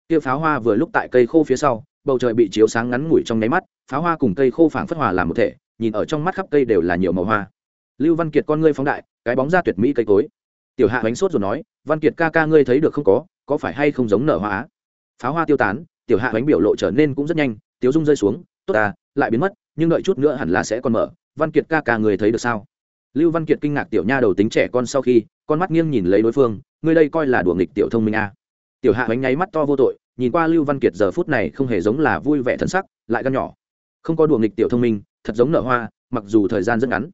Kia pháo hoa vừa lúc tại cây khô phía sau, bầu trời bị chiếu sáng ngắn ngủi trong nháy mắt, pháo hoa cùng cây khô phảng phất hòa làm một thể, nhìn ở trong mắt khắp cây đều là nhiều màu hoa. Lưu văn kiệt con ngươi phóng đại, cái bóng ra tuyệt mỹ cây cối. Tiểu hạ bánh sốt rồi nói, văn kiệt ca ca ngươi thấy được không có có phải hay không giống nở hoa á? Pháo hoa tiêu tán, tiểu hạ bánh biểu lộ trở nên cũng rất nhanh, tiếu dung rơi xuống, tốt ta, lại biến mất, nhưng đợi chút nữa hẳn là sẽ còn mở, văn kiệt ca ca người thấy được sao? Lưu văn kiệt kinh ngạc tiểu nha đầu tính trẻ con sau khi, con mắt nghiêng nhìn lấy đối phương, ngươi đây coi là đùa nghịch tiểu thông minh a à. tiểu hạ bánh nháy mắt to vô tội, nhìn qua lưu văn kiệt giờ phút này không hề giống là vui vẻ thân sắc, lại gan nhỏ. Không có đùa nghịch tiểu thông minh, thật giống nở hoa, mặc dù thời gian rất ngắn.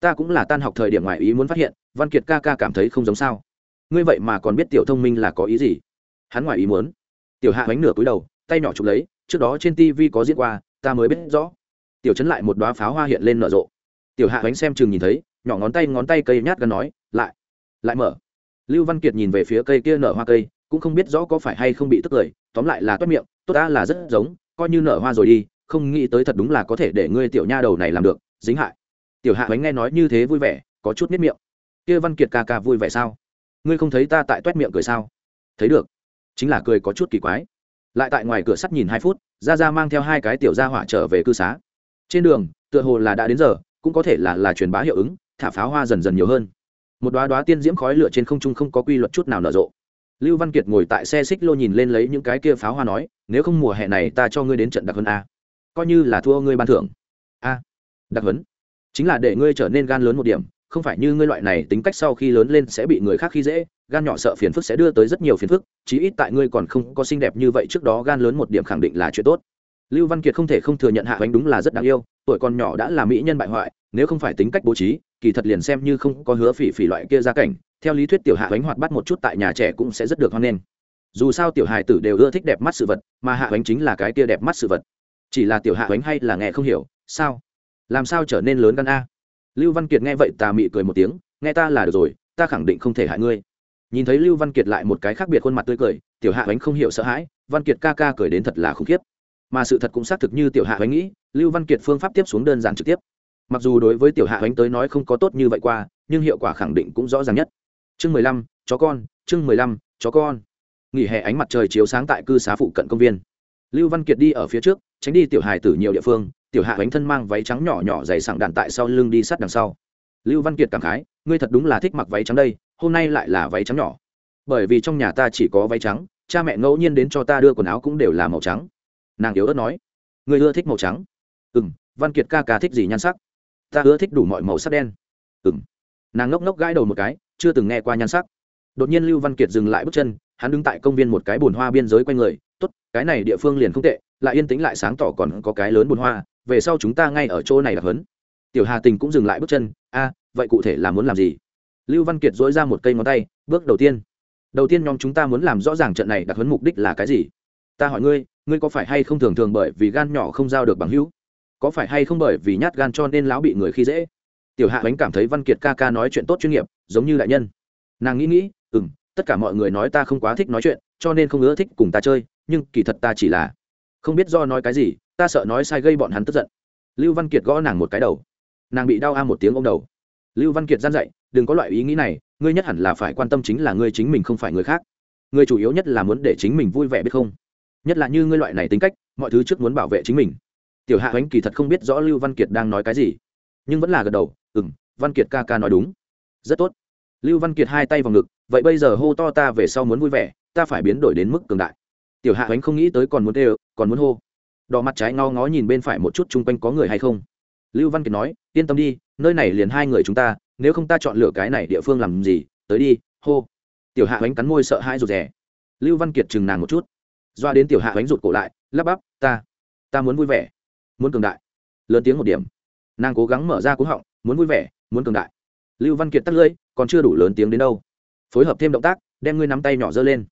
Ta cũng là tan học thời điểm ngoại ý muốn phát hiện, văn kiệt ca ca cảm thấy không giống sao. Ngươi vậy mà còn biết tiểu thông minh là có ý gì? Hắn ngoại ý muốn. Tiểu hạ bánh nửa cúi đầu, tay nhỏ chụp lấy, trước đó trên tv có diễn qua, ta mới biết rõ. Tiểu chấn lại một đoá pháo hoa hiện lên nở rộ. Tiểu hạ bánh xem chừng nhìn thấy nhỏ ngón tay ngón tay cây nhát gần nói, lại lại mở. Lưu văn kiệt nhìn về phía cây kia nở hoa cây, cũng không biết rõ có phải hay không bị tức cười, tóm lại là toét miệng, tốt ta là rất giống, coi như nở hoa rồi đi, không nghĩ tới thật đúng là có thể để ngươi tiểu nha đầu này làm được, dính hại. Tiểu hạ bánh nghe nói như thế vui vẻ, có chút miết miệng. Kia văn kiệt ca ca vui vẻ sao? Ngươi không thấy ta tại toét miệng cười sao? Thấy được. Chính là cười có chút kỳ quái. Lại tại ngoài cửa sắt nhìn hai phút ra ra mang theo hai cái tiểu gia hỏa trở về cư xá. Trên đường, tựa hồ là đã đến giờ, cũng có thể là là truyền bá hiệu ứng thả pháo hoa dần dần nhiều hơn. Một đoá đoá tiên diễm khói lửa trên không trung không có quy luật chút nào nở rộ. Lưu văn kiệt ngồi tại xe xích lô nhìn lên lấy những cái kia pháo hoa nói, nếu không mùa hè này ta cho ngươi đến trận đặc hơn a. Coi như là thua ngươi ban thưởng. A, đặc hấn chính là để ngươi trở nên gan lớn một điểm, không phải như ngươi loại này tính cách sau khi lớn lên sẽ bị người khác khi dễ, gan nhỏ sợ phiền phức sẽ đưa tới rất nhiều phiền phức, chí ít tại ngươi còn không có xinh đẹp như vậy trước đó gan lớn một điểm khẳng định là chuyện tốt. Lưu văn kiệt không thể không thừa nhận hạ bánh đúng là rất đáng yêu, tuổi còn nhỏ đã là mỹ nhân bại hoại, nếu không phải tính cách bố trí kỳ thật liền xem như không có hứa phỉ phỉ loại kia gia cảnh, theo lý thuyết tiểu hạ bánh hoạt bắt một chút tại nhà trẻ cũng sẽ rất được hoan nghênh. Dù sao tiểu hài tử đều ưa thích đẹp mắt sự vật, mà hạ bánh chính là cái kia đẹp mắt sự vật. Chỉ là tiểu hạ bánh hay là nghe không hiểu, sao? Làm sao trở nên lớn gan a? Lưu văn kiệt nghe vậy tà mị cười một tiếng, nghe ta là được rồi, ta khẳng định không thể hại ngươi. Nhìn thấy lưu văn kiệt lại một cái khác biệt khuôn mặt tươi cười, tiểu hạ bánh không hiểu sợ hãi, văn kiệt ca ca cười đến thật là khủng khiếp. Mà sự thật cũng xác thực như tiểu hạ bánh nghĩ, lưu văn kiệt phương pháp tiếp xuống đơn giản trực tiếp mặc dù đối với tiểu hạ ánh tới nói không có tốt như vậy qua, nhưng hiệu quả khẳng định cũng rõ ràng nhất. Chương mười lăm, chó con, chương mười lăm, chó con. Nghỉ hè ánh mặt trời chiếu sáng tại cư xá phụ cận công viên. Lưu văn kiệt đi ở phía trước, tránh đi tiểu hài từ nhiều địa phương, tiểu hạ Ánh thân mang váy trắng nhỏ nhỏ dày sặng đạn tại sau lưng đi sát đằng sau. Lưu văn kiệt cảm khái, ngươi thật đúng là thích mặc váy trắng đây, hôm nay lại là váy trắng nhỏ. Bởi vì trong nhà ta chỉ có váy trắng, cha mẹ ngẫu nhiên đến cho ta đưa quần áo cũng đều là màu trắng. Nàng yếu ớt nói, ngươi ưa thích màu trắng? Ừ m văn kiệt ca ca thích gì nhan sắc? Ta ưa thích đủ mọi màu sắc đen. Ừ m nàng ngốc ngốc gãi đầu một cái, chưa từng nghe qua nhan sắc. Đột nhiên lưu văn kiệt dừng lại bước chân, hắn đứng tại công viên một cái bồn hoa biên giới quanh người, tốt, cái này địa phương liền không tệ, lại yên tĩnh lại sáng tỏ còn có cái lớn bồn hoa, về sau chúng ta ngay ở chỗ này là hấn tiểu hà tình cũng dừng lại bước chân, a, vậy cụ thể là muốn làm gì? Lưu văn kiệt dỗi ra một cây ngón tay, bước đầu tiên đầu tiên nhóm chúng ta muốn làm rõ ràng trận này đặc hấn mục đích là cái gì? Ta hỏi ngươi ngươi có phải hay không thường thường bởi vì gan nhỏ không giao được bằng hữu? Có phải hay không bởi vì nhát gan cho nên lão bị người khi dễ? Tiểu hạ ánh cảm thấy văn kiệt ca ca nói chuyện tốt chuyên nghiệp, giống như đại nhân. Nàng nghĩ nghĩ ừ m tất cả mọi người nói ta không quá thích nói chuyện, cho nên không ưa thích cùng ta chơi, nhưng kỳ thật ta chỉ là không biết do nói cái gì, ta sợ nói sai gây bọn hắn tức giận. Lưu văn kiệt gõ nàng một cái đầu. Nàng bị đau a một tiếng ô m đầu. Lưu văn kiệt gian dạy, đừng có loại ý nghĩ này, ngươi nhất hẳn là phải quan tâm chính là ngươi chính mình không phải người khác. Ngươi chủ yếu nhất là muốn để chính mình vui vẻ biết không? Nhất là như ngươi loại này tính cách, mọi thứ trước muốn bảo vệ chính mình tiểu hạ ánh kỳ thật không biết rõ lưu văn kiệt đang nói cái gì, nhưng vẫn là gật đầu ừ m văn kiệt ca ca nói đúng. Rất tốt. Lưu văn kiệt hai tay vào ngực, vậy bây giờ hô to ta về sau muốn vui vẻ, ta phải biến đổi đến mức cường đại. Tiểu hạ ánh không nghĩ tới còn muốn tê còn muốn hô. Đỏ mặt trái ngó ngó nhìn bên phải một chút chung quanh có người hay không. Lưu văn kiệt nói, yên tâm đi, nơi này liền hai người chúng ta, nếu không ta chọn lựa cái này địa phương làm gì, tới đi, hô. Tiểu hạ ánh cắn môi sợ hãi rụt rè. Lưu văn kiệt chừng nàng một chút. Doa đến tiểu hạ ánh rụt cổ lại, lắp bắp, ta ta muốn vui vẻ muốn cường đại. Lớn tiếng một điểm. Nàng cố gắng mở ra cú họng, muốn vui vẻ, muốn cường đại. Lưu văn kiệt tắt lưỡi, còn chưa đủ lớn tiếng đến đâu. Phối hợp thêm động tác, đem ngươi nắm tay nhỏ giơ lên.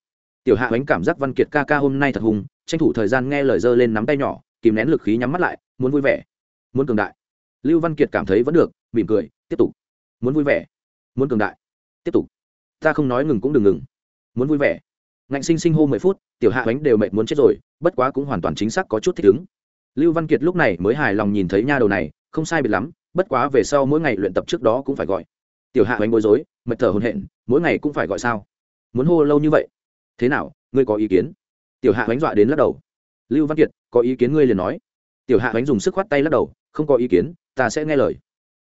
Tiểu hạ ánh cảm giác văn kiệt ca ca hôm nay thật hùng, tranh thủ thời gian nghe lời giơ lên nắm tay nhỏ, kìm nén lực khí nhắm mắt lại, muốn vui vẻ, muốn cường đại. Lưu văn kiệt cảm thấy vẫn được, mỉm cười, tiếp tục. Muốn vui vẻ, muốn cường đại, tiếp tục. Ta không nói ngừng cũng đừng ngừng, muốn vui vẻ. Ngạnh sinh sinh hô mười phút, tiểu hạ ánh đều mệt muốn chết rồi, bất quá cũng hoàn toàn chính xác có chút thích ứng lưu văn kiệt lúc này mới hài lòng nhìn thấy nha đầu này, không sai biệt lắm, bất quá về sau mỗi ngày luyện tập trước đó cũng phải gọi. Tiểu hạ ánh bối rối, mệt thở hồn hện mỗi ngày cũng phải gọi sao? Muốn hô lâu như vậy? Thế nào, ngươi có ý kiến? Tiểu hạ ánh dọa đến lắc đầu. Lưu văn kiệt, có ý kiến ngươi liền nói. Tiểu hạ ánh dùng sức khoát tay lắc đầu, không có ý kiến, ta sẽ nghe lời.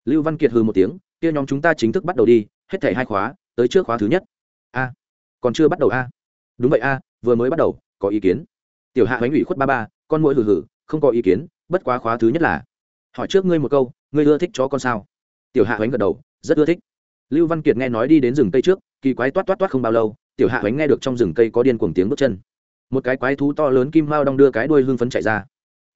Lưu văn kiệt hừ một tiếng, kia nhóm chúng ta chính thức bắt đầu đi, hết thảy hai khóa, tới trước khóa thứ nhất. A, còn chưa bắt đầu a? Đúng vậy a, vừa mới bắt đầu, có ý kiến. Tiểu hạ ánh ủy khuất ba ba, con mũi hừ hừ không có ý kiến, bất quá khóa thứ nhất là, hỏi trước ngươi một câu, ngươi ưa thích chó con sao? Tiểu hạ hoánh gật đầu, rất ưa thích. Lưu văn kiệt nghe nói đi đến rừng cây trước, kỳ quái toát toát toát không bao lâu, tiểu hạ hoánh nghe được trong rừng cây có điên cuồng tiếng bước chân. Một cái quái thú to lớn kim mao đong đưa cái đuôi hương phấn chạy ra.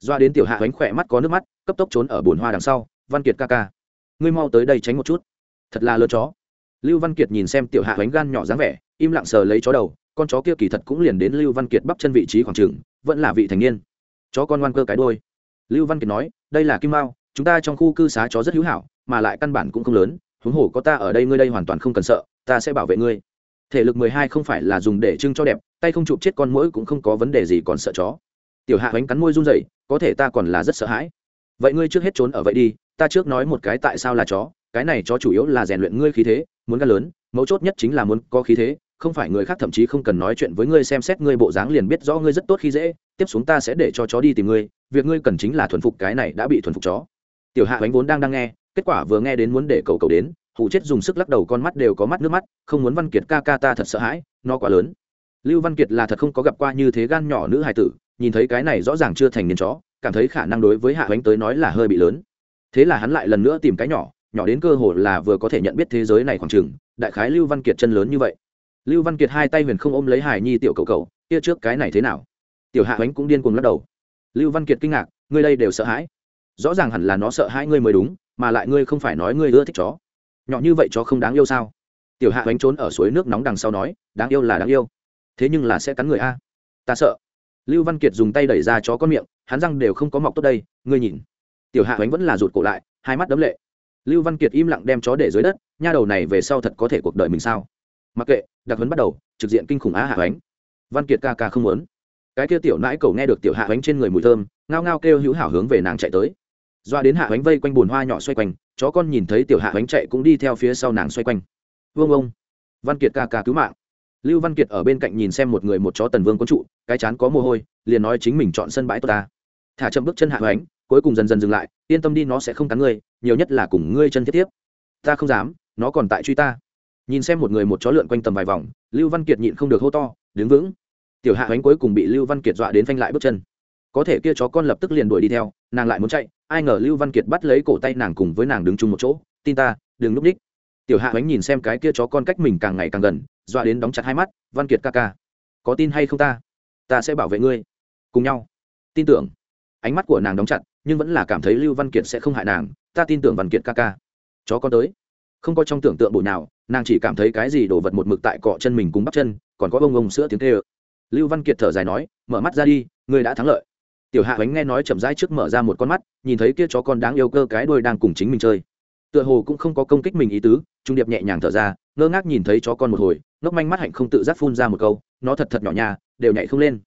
Doa đến tiểu hạ hoánh khỏe mắt có nước mắt, cấp tốc trốn ở bồn hoa đằng sau, văn kiệt ca ca. Ngươi mau tới đây tránh một chút. Thật là lớn chó. Lưu văn kiệt nhìn xem tiểu hạ hoánh gan nhỏ dáng vẻ, im lặng sờ lấy chó đầu, con chó kia kỳ thật cũng liền đến lưu văn kiệt bắp chân vị trí khoảng trường vẫn là vị thành niên chó con ngoan cơ cái đôi. Lưu văn kiệt nói, đây là kim mao, chúng ta trong khu cư xá chó rất hữu hảo, mà lại căn bản cũng không lớn, huống hồ có ta ở đây ngươi đây hoàn toàn không cần sợ, ta sẽ bảo vệ ngươi. Thể lực mười hai không phải là dùng để trưng cho đẹp, tay không chụp chết con mũi cũng không có vấn đề gì còn sợ chó. Tiểu hạ bánh cắn môi run rẩy, có thể ta còn là rất sợ hãi. Vậy ngươi trước hết trốn ở vậy đi, ta trước nói một cái tại sao là chó, cái này chó chủ yếu là rèn luyện ngươi khí thế, muốn gan lớn, mấu chốt nhất chính là muốn có khí thế không phải người khác thậm chí không cần nói chuyện với ngươi xem xét ngươi bộ dáng liền biết rõ ngươi rất tốt khi dễ, tiếp xuống ta sẽ để cho chó đi tìm ngươi, việc ngươi cần chính là thuần phục cái này đã bị thuần phục chó. Tiểu hạ bánh vốn đang đang nghe, kết quả vừa nghe đến muốn để cầu cầu đến hụ chết dùng sức lắc đầu con mắt đều có mắt nước mắt, không muốn văn kiệt ca ca ta thật sợ hãi, nó quá lớn. Lưu văn kiệt là thật không có gặp qua như thế gan nhỏ nữ hài tử, nhìn thấy cái này rõ ràng chưa thành niên chó, cảm thấy khả năng đối với hạ bánh tới nói là hơi bị lớn. Thế là hắn lại lần nữa tìm cái nhỏ nhỏ đến cơ hồ là vừa có thể nhận biết thế giới này khoảng chừng, đại khái lưu văn kiệt chân lớn như vậy lưu văn kiệt hai tay huyền không ôm lấy hải nhi tiểu cầu cầu kia trước cái này thế nào? Tiểu hạ ánh cũng điên cuồng lắc đầu. Lưu văn kiệt kinh ngạc, ngươi đây đều sợ hãi. Rõ ràng hẳn là nó sợ hãi ngươi mới đúng, mà lại ngươi không phải nói ngươi ưa thích chó. Nhỏ như vậy chó không đáng yêu sao? Tiểu hạ ánh trốn ở suối nước nóng đằng sau nói, đáng yêu là đáng yêu. Thế nhưng là sẽ cắn người a. Ta sợ. Lưu văn kiệt dùng tay đẩy ra chó con miệng, hắn răng đều không có mọc tốt đây, ngươi nhìn. Tiểu hạ ánh vẫn là rụt cổ lại, hai mắt đấm lệ. Lưu văn kiệt im lặng đem chó để dưới đất, nha đầu này về sau thật có thể cuộc đời mình sao? Mặc kệ đặc huấn bắt đầu, trực diện kinh khủng á hạ ánh văn kiệt ca ca không muốn. Cái kia tiểu nãi cầu nghe được tiểu hạ ánh trên người mùi thơm, ngao ngao kêu hữu hảo hướng về nàng chạy tới. Doa đến hạ ánh vây quanh bùn hoa nhỏ xoay quanh, chó con nhìn thấy tiểu hạ ánh chạy cũng đi theo phía sau nàng xoay quanh. Vương ông. Văn kiệt ca ca cứu mạng. Lưu văn kiệt ở bên cạnh nhìn xem một người một chó tần vương quân trụ, cái chán có mồ hôi, liền nói chính mình chọn sân bãi tốt ta. Thả chậm bước chân hạ ánh cuối cùng dần dần dừng lại, yên tâm đi nó sẽ không cắn ngươi, nhiều nhất là cùng ngươi chân thiết tiếp. Ta không dám, nó còn tại truy ta nhìn xem một người một chó lượn quanh tầm vài vòng, lưu văn kiệt nhịn không được hô to, đứng vững! Tiểu hạ Ánh cuối cùng bị lưu văn kiệt dọa đến phanh lại bước chân. Có thể kia chó con lập tức liền đuổi đi theo, nàng lại muốn chạy, ai ngờ lưu văn kiệt bắt lấy cổ tay nàng cùng với nàng đứng chung một chỗ, tin ta, đừng núp ních tiểu hạ Ánh nhìn xem cái kia chó con cách mình càng ngày càng gần, dọa đến đóng chặt hai mắt, văn kiệt ca ca, có tin hay không ta? Ta sẽ bảo vệ ngươi. Cùng nhau. Tin tưởng. Ánh mắt của nàng đóng chặt, nhưng vẫn là cảm thấy lưu văn kiệt sẽ không hại nàng, ta tin tưởng văn kiệt ca ca. Chó con tới. Không có trong tưởng tượng bụi nào nàng chỉ cảm thấy cái gì đổ vật một mực tại cọ chân mình cùng bắp chân, còn có bông bông sữa tiếng tê ơ lưu văn kiệt thở dài nói, mở mắt ra đi, ngươi đã thắng lợi. Tiểu hạ bánh nghe nói chậm rãi trước mở ra một con mắt, nhìn thấy kia chó con đáng yêu cơ cái đuôi đang cùng chính mình chơi. Tựa hồ cũng không có công kích mình ý tứ, trung điệp nhẹ nhàng thở ra, ngơ ngác nhìn thấy chó con một hồi, ngốc manh mắt hạnh không tự giác phun ra một câu, nó thật thật nhỏ nhà, đều nhảy không lên.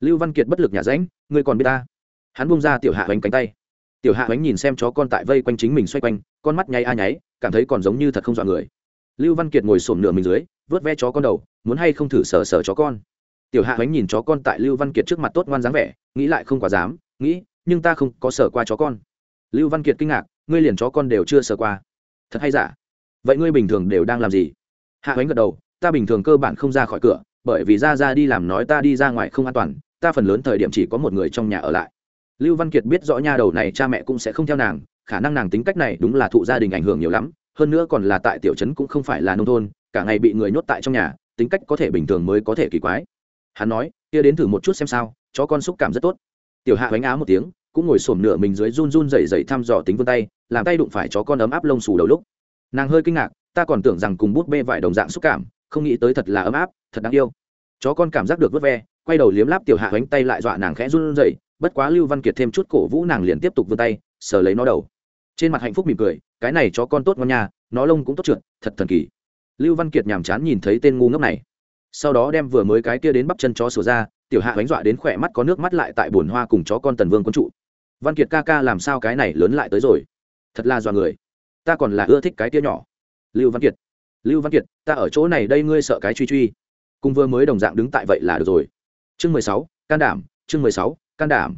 Lưu văn kiệt bất lực nhả ránh ngươi còn biết ta? Hắn bung ra tiểu hạ bánh cánh tay. Tiểu hạ bánh nhìn xem chó con tại vây quanh chính mình xoay quanh, con mắt nháy a nháy, cảm thấy còn giống như thật không dọa người lưu văn kiệt ngồi sổm nửa mình dưới, vớt ve chó con đầu, muốn hay không thử sờ sờ chó con. Tiểu hạ ánh nhìn chó con tại lưu văn kiệt trước mặt tốt ngoan dáng vẻ, nghĩ lại không quá dám, nghĩ, nhưng ta không có sờ qua chó con. Lưu văn kiệt kinh ngạc, ngươi liền chó con đều chưa sờ qua. Thật hay giả? Vậy ngươi bình thường đều đang làm gì? Hạ ánh gật đầu, ta bình thường cơ bản không ra khỏi cửa, bởi vì ra ra đi làm nói ta đi ra ngoài không an toàn, ta phần lớn thời điểm chỉ có một người trong nhà ở lại. Lưu văn kiệt biết rõ nha đầu này cha mẹ cũng sẽ không theo nàng, khả năng nàng tính cách này đúng là thụ gia đình ảnh hưởng nhiều lắm hơn nữa còn là tại tiểu trấn cũng không phải là nông thôn, cả ngày bị người nhốt tại trong nhà, tính cách có thể bình thường mới có thể kỳ quái. Hắn nói, kia đến thử một chút xem sao, chó con xúc cảm rất tốt. Tiểu hạ bánh á một tiếng, cũng ngồi xổm nửa mình dưới run run rẩy rẩy thăm dò tính vươn tay, làm tay đụng phải chó con ấm áp lông xù đầu lúc. Nàng hơi kinh ngạc, ta còn tưởng rằng cùng bút bê vải đồng dạng xúc cảm, không nghĩ tới thật là ấm áp, thật đáng yêu. Chó con cảm giác được vớt ve, quay đầu liếm láp tiểu hạ bánh tay lại dọa nàng khẽ run rẩy, bất quá lưu văn kiệt thêm chút cổ vũ nàng liền tiếp tục vươn tay, sờ lấy nó đầu. Trên mặt hạnh phúc mỉm cười cái này chó con tốt ngon nha, nó lông cũng tốt trượt, thật thần kỳ. Lưu văn kiệt nhàm chán nhìn thấy tên ngu ngốc này. Sau đó đem vừa mới cái kia đến bắp chân chó sửa ra, tiểu hạ bánh dọa đến khỏe mắt có nước mắt lại tại bồn hoa cùng chó con tần vương quân trụ. Văn kiệt ca ca làm sao cái này lớn lại tới rồi? Thật là dọa người. Ta còn là ưa thích cái kia nhỏ. Lưu văn kiệt. Lưu văn kiệt, ta ở chỗ này đây ngươi sợ cái truy truy. Cùng vừa mới đồng dạng đứng tại vậy là được rồi. Chương mười sáu, can đảm, chương mười sáu, can đảm.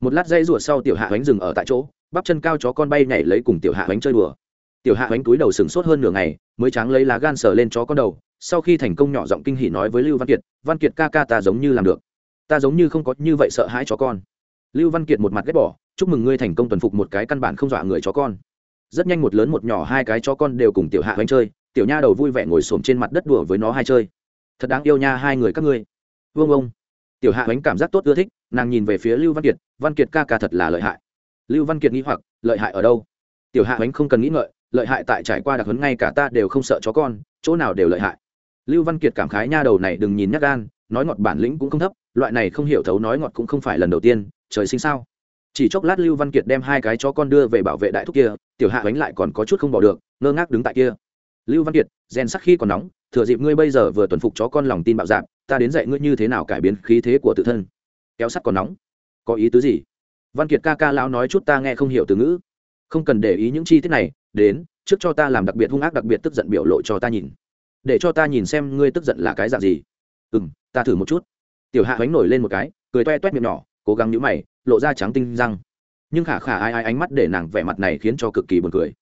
Một lát dây rủa sau tiểu hạ bánh dừng ở tại chỗ bắp chân cao chó con bay nhảy lấy cùng tiểu hạ bánh chơi đùa. Tiểu hạ bánh túi đầu sừng sốt hơn nửa ngày, mới tráng lấy lá gan sờ lên chó con đầu, sau khi thành công nhỏ giọng kinh hỉ nói với lưu văn kiệt văn kiệt ca ca ta giống như làm được. Ta giống như không có như vậy sợ hãi chó con. Lưu văn kiệt một mặt ghét bỏ, chúc mừng ngươi thành công tuần phục một cái căn bản không dọa người chó con. Rất nhanh một lớn một nhỏ hai cái chó con đều cùng tiểu hạ bánh chơi, tiểu nha đầu vui vẻ ngồi xổm trên mặt đất đùa với nó hai chơi. Thật đáng yêu nha hai người các ngươi. Vương ông. Tiểu hạ bánh cảm giác tốt ưa thích, nàng nhìn về phía lưu văn kiệt văn kiệt ca ca thật là lợi hại lưu văn kiệt nghĩ hoặc lợi hại ở đâu? Tiểu hạ Ánh không cần nghĩ ngợi lợi hại tại trải qua đặc hấn ngay cả ta đều không sợ chó con chỗ nào đều lợi hại. Lưu văn kiệt cảm khái nha đầu này đừng nhìn nhắc gan nói ngọt bản lĩnh cũng không thấp loại này không hiểu thấu nói ngọt cũng không phải lần đầu tiên trời sinh sao? Chỉ chốc lát lưu văn kiệt đem hai cái chó con đưa về bảo vệ đại thúc kia tiểu hạ Ánh lại còn có chút không bỏ được ngơ ngác đứng tại kia. Lưu văn kiệt rèn sắc khi còn nóng thừa dịp ngươi bây giờ vừa tuần phục chó con lòng tin bạo dạn, ta đến dạy ngươi như thế nào cải biến khí thế của tự thân. Kéo sắt còn nóng? Có ý tứ gì? Văn kiệt ca ca lão nói chút ta nghe không hiểu từ ngữ. Không cần để ý những chi tiết này, đến, trước cho ta làm đặc biệt hung ác đặc biệt tức giận biểu lộ cho ta nhìn. Để cho ta nhìn xem ngươi tức giận là cái dạng gì. Ừ m ta thử một chút. Tiểu hạ bánh nổi lên một cái, cười toe toét miệng nhỏ, cố gắng nhũ mày, lộ ra trắng tinh răng. Nhưng khả khả ai ai ánh mắt để nàng vẻ mặt này khiến cho cực kỳ buồn cười.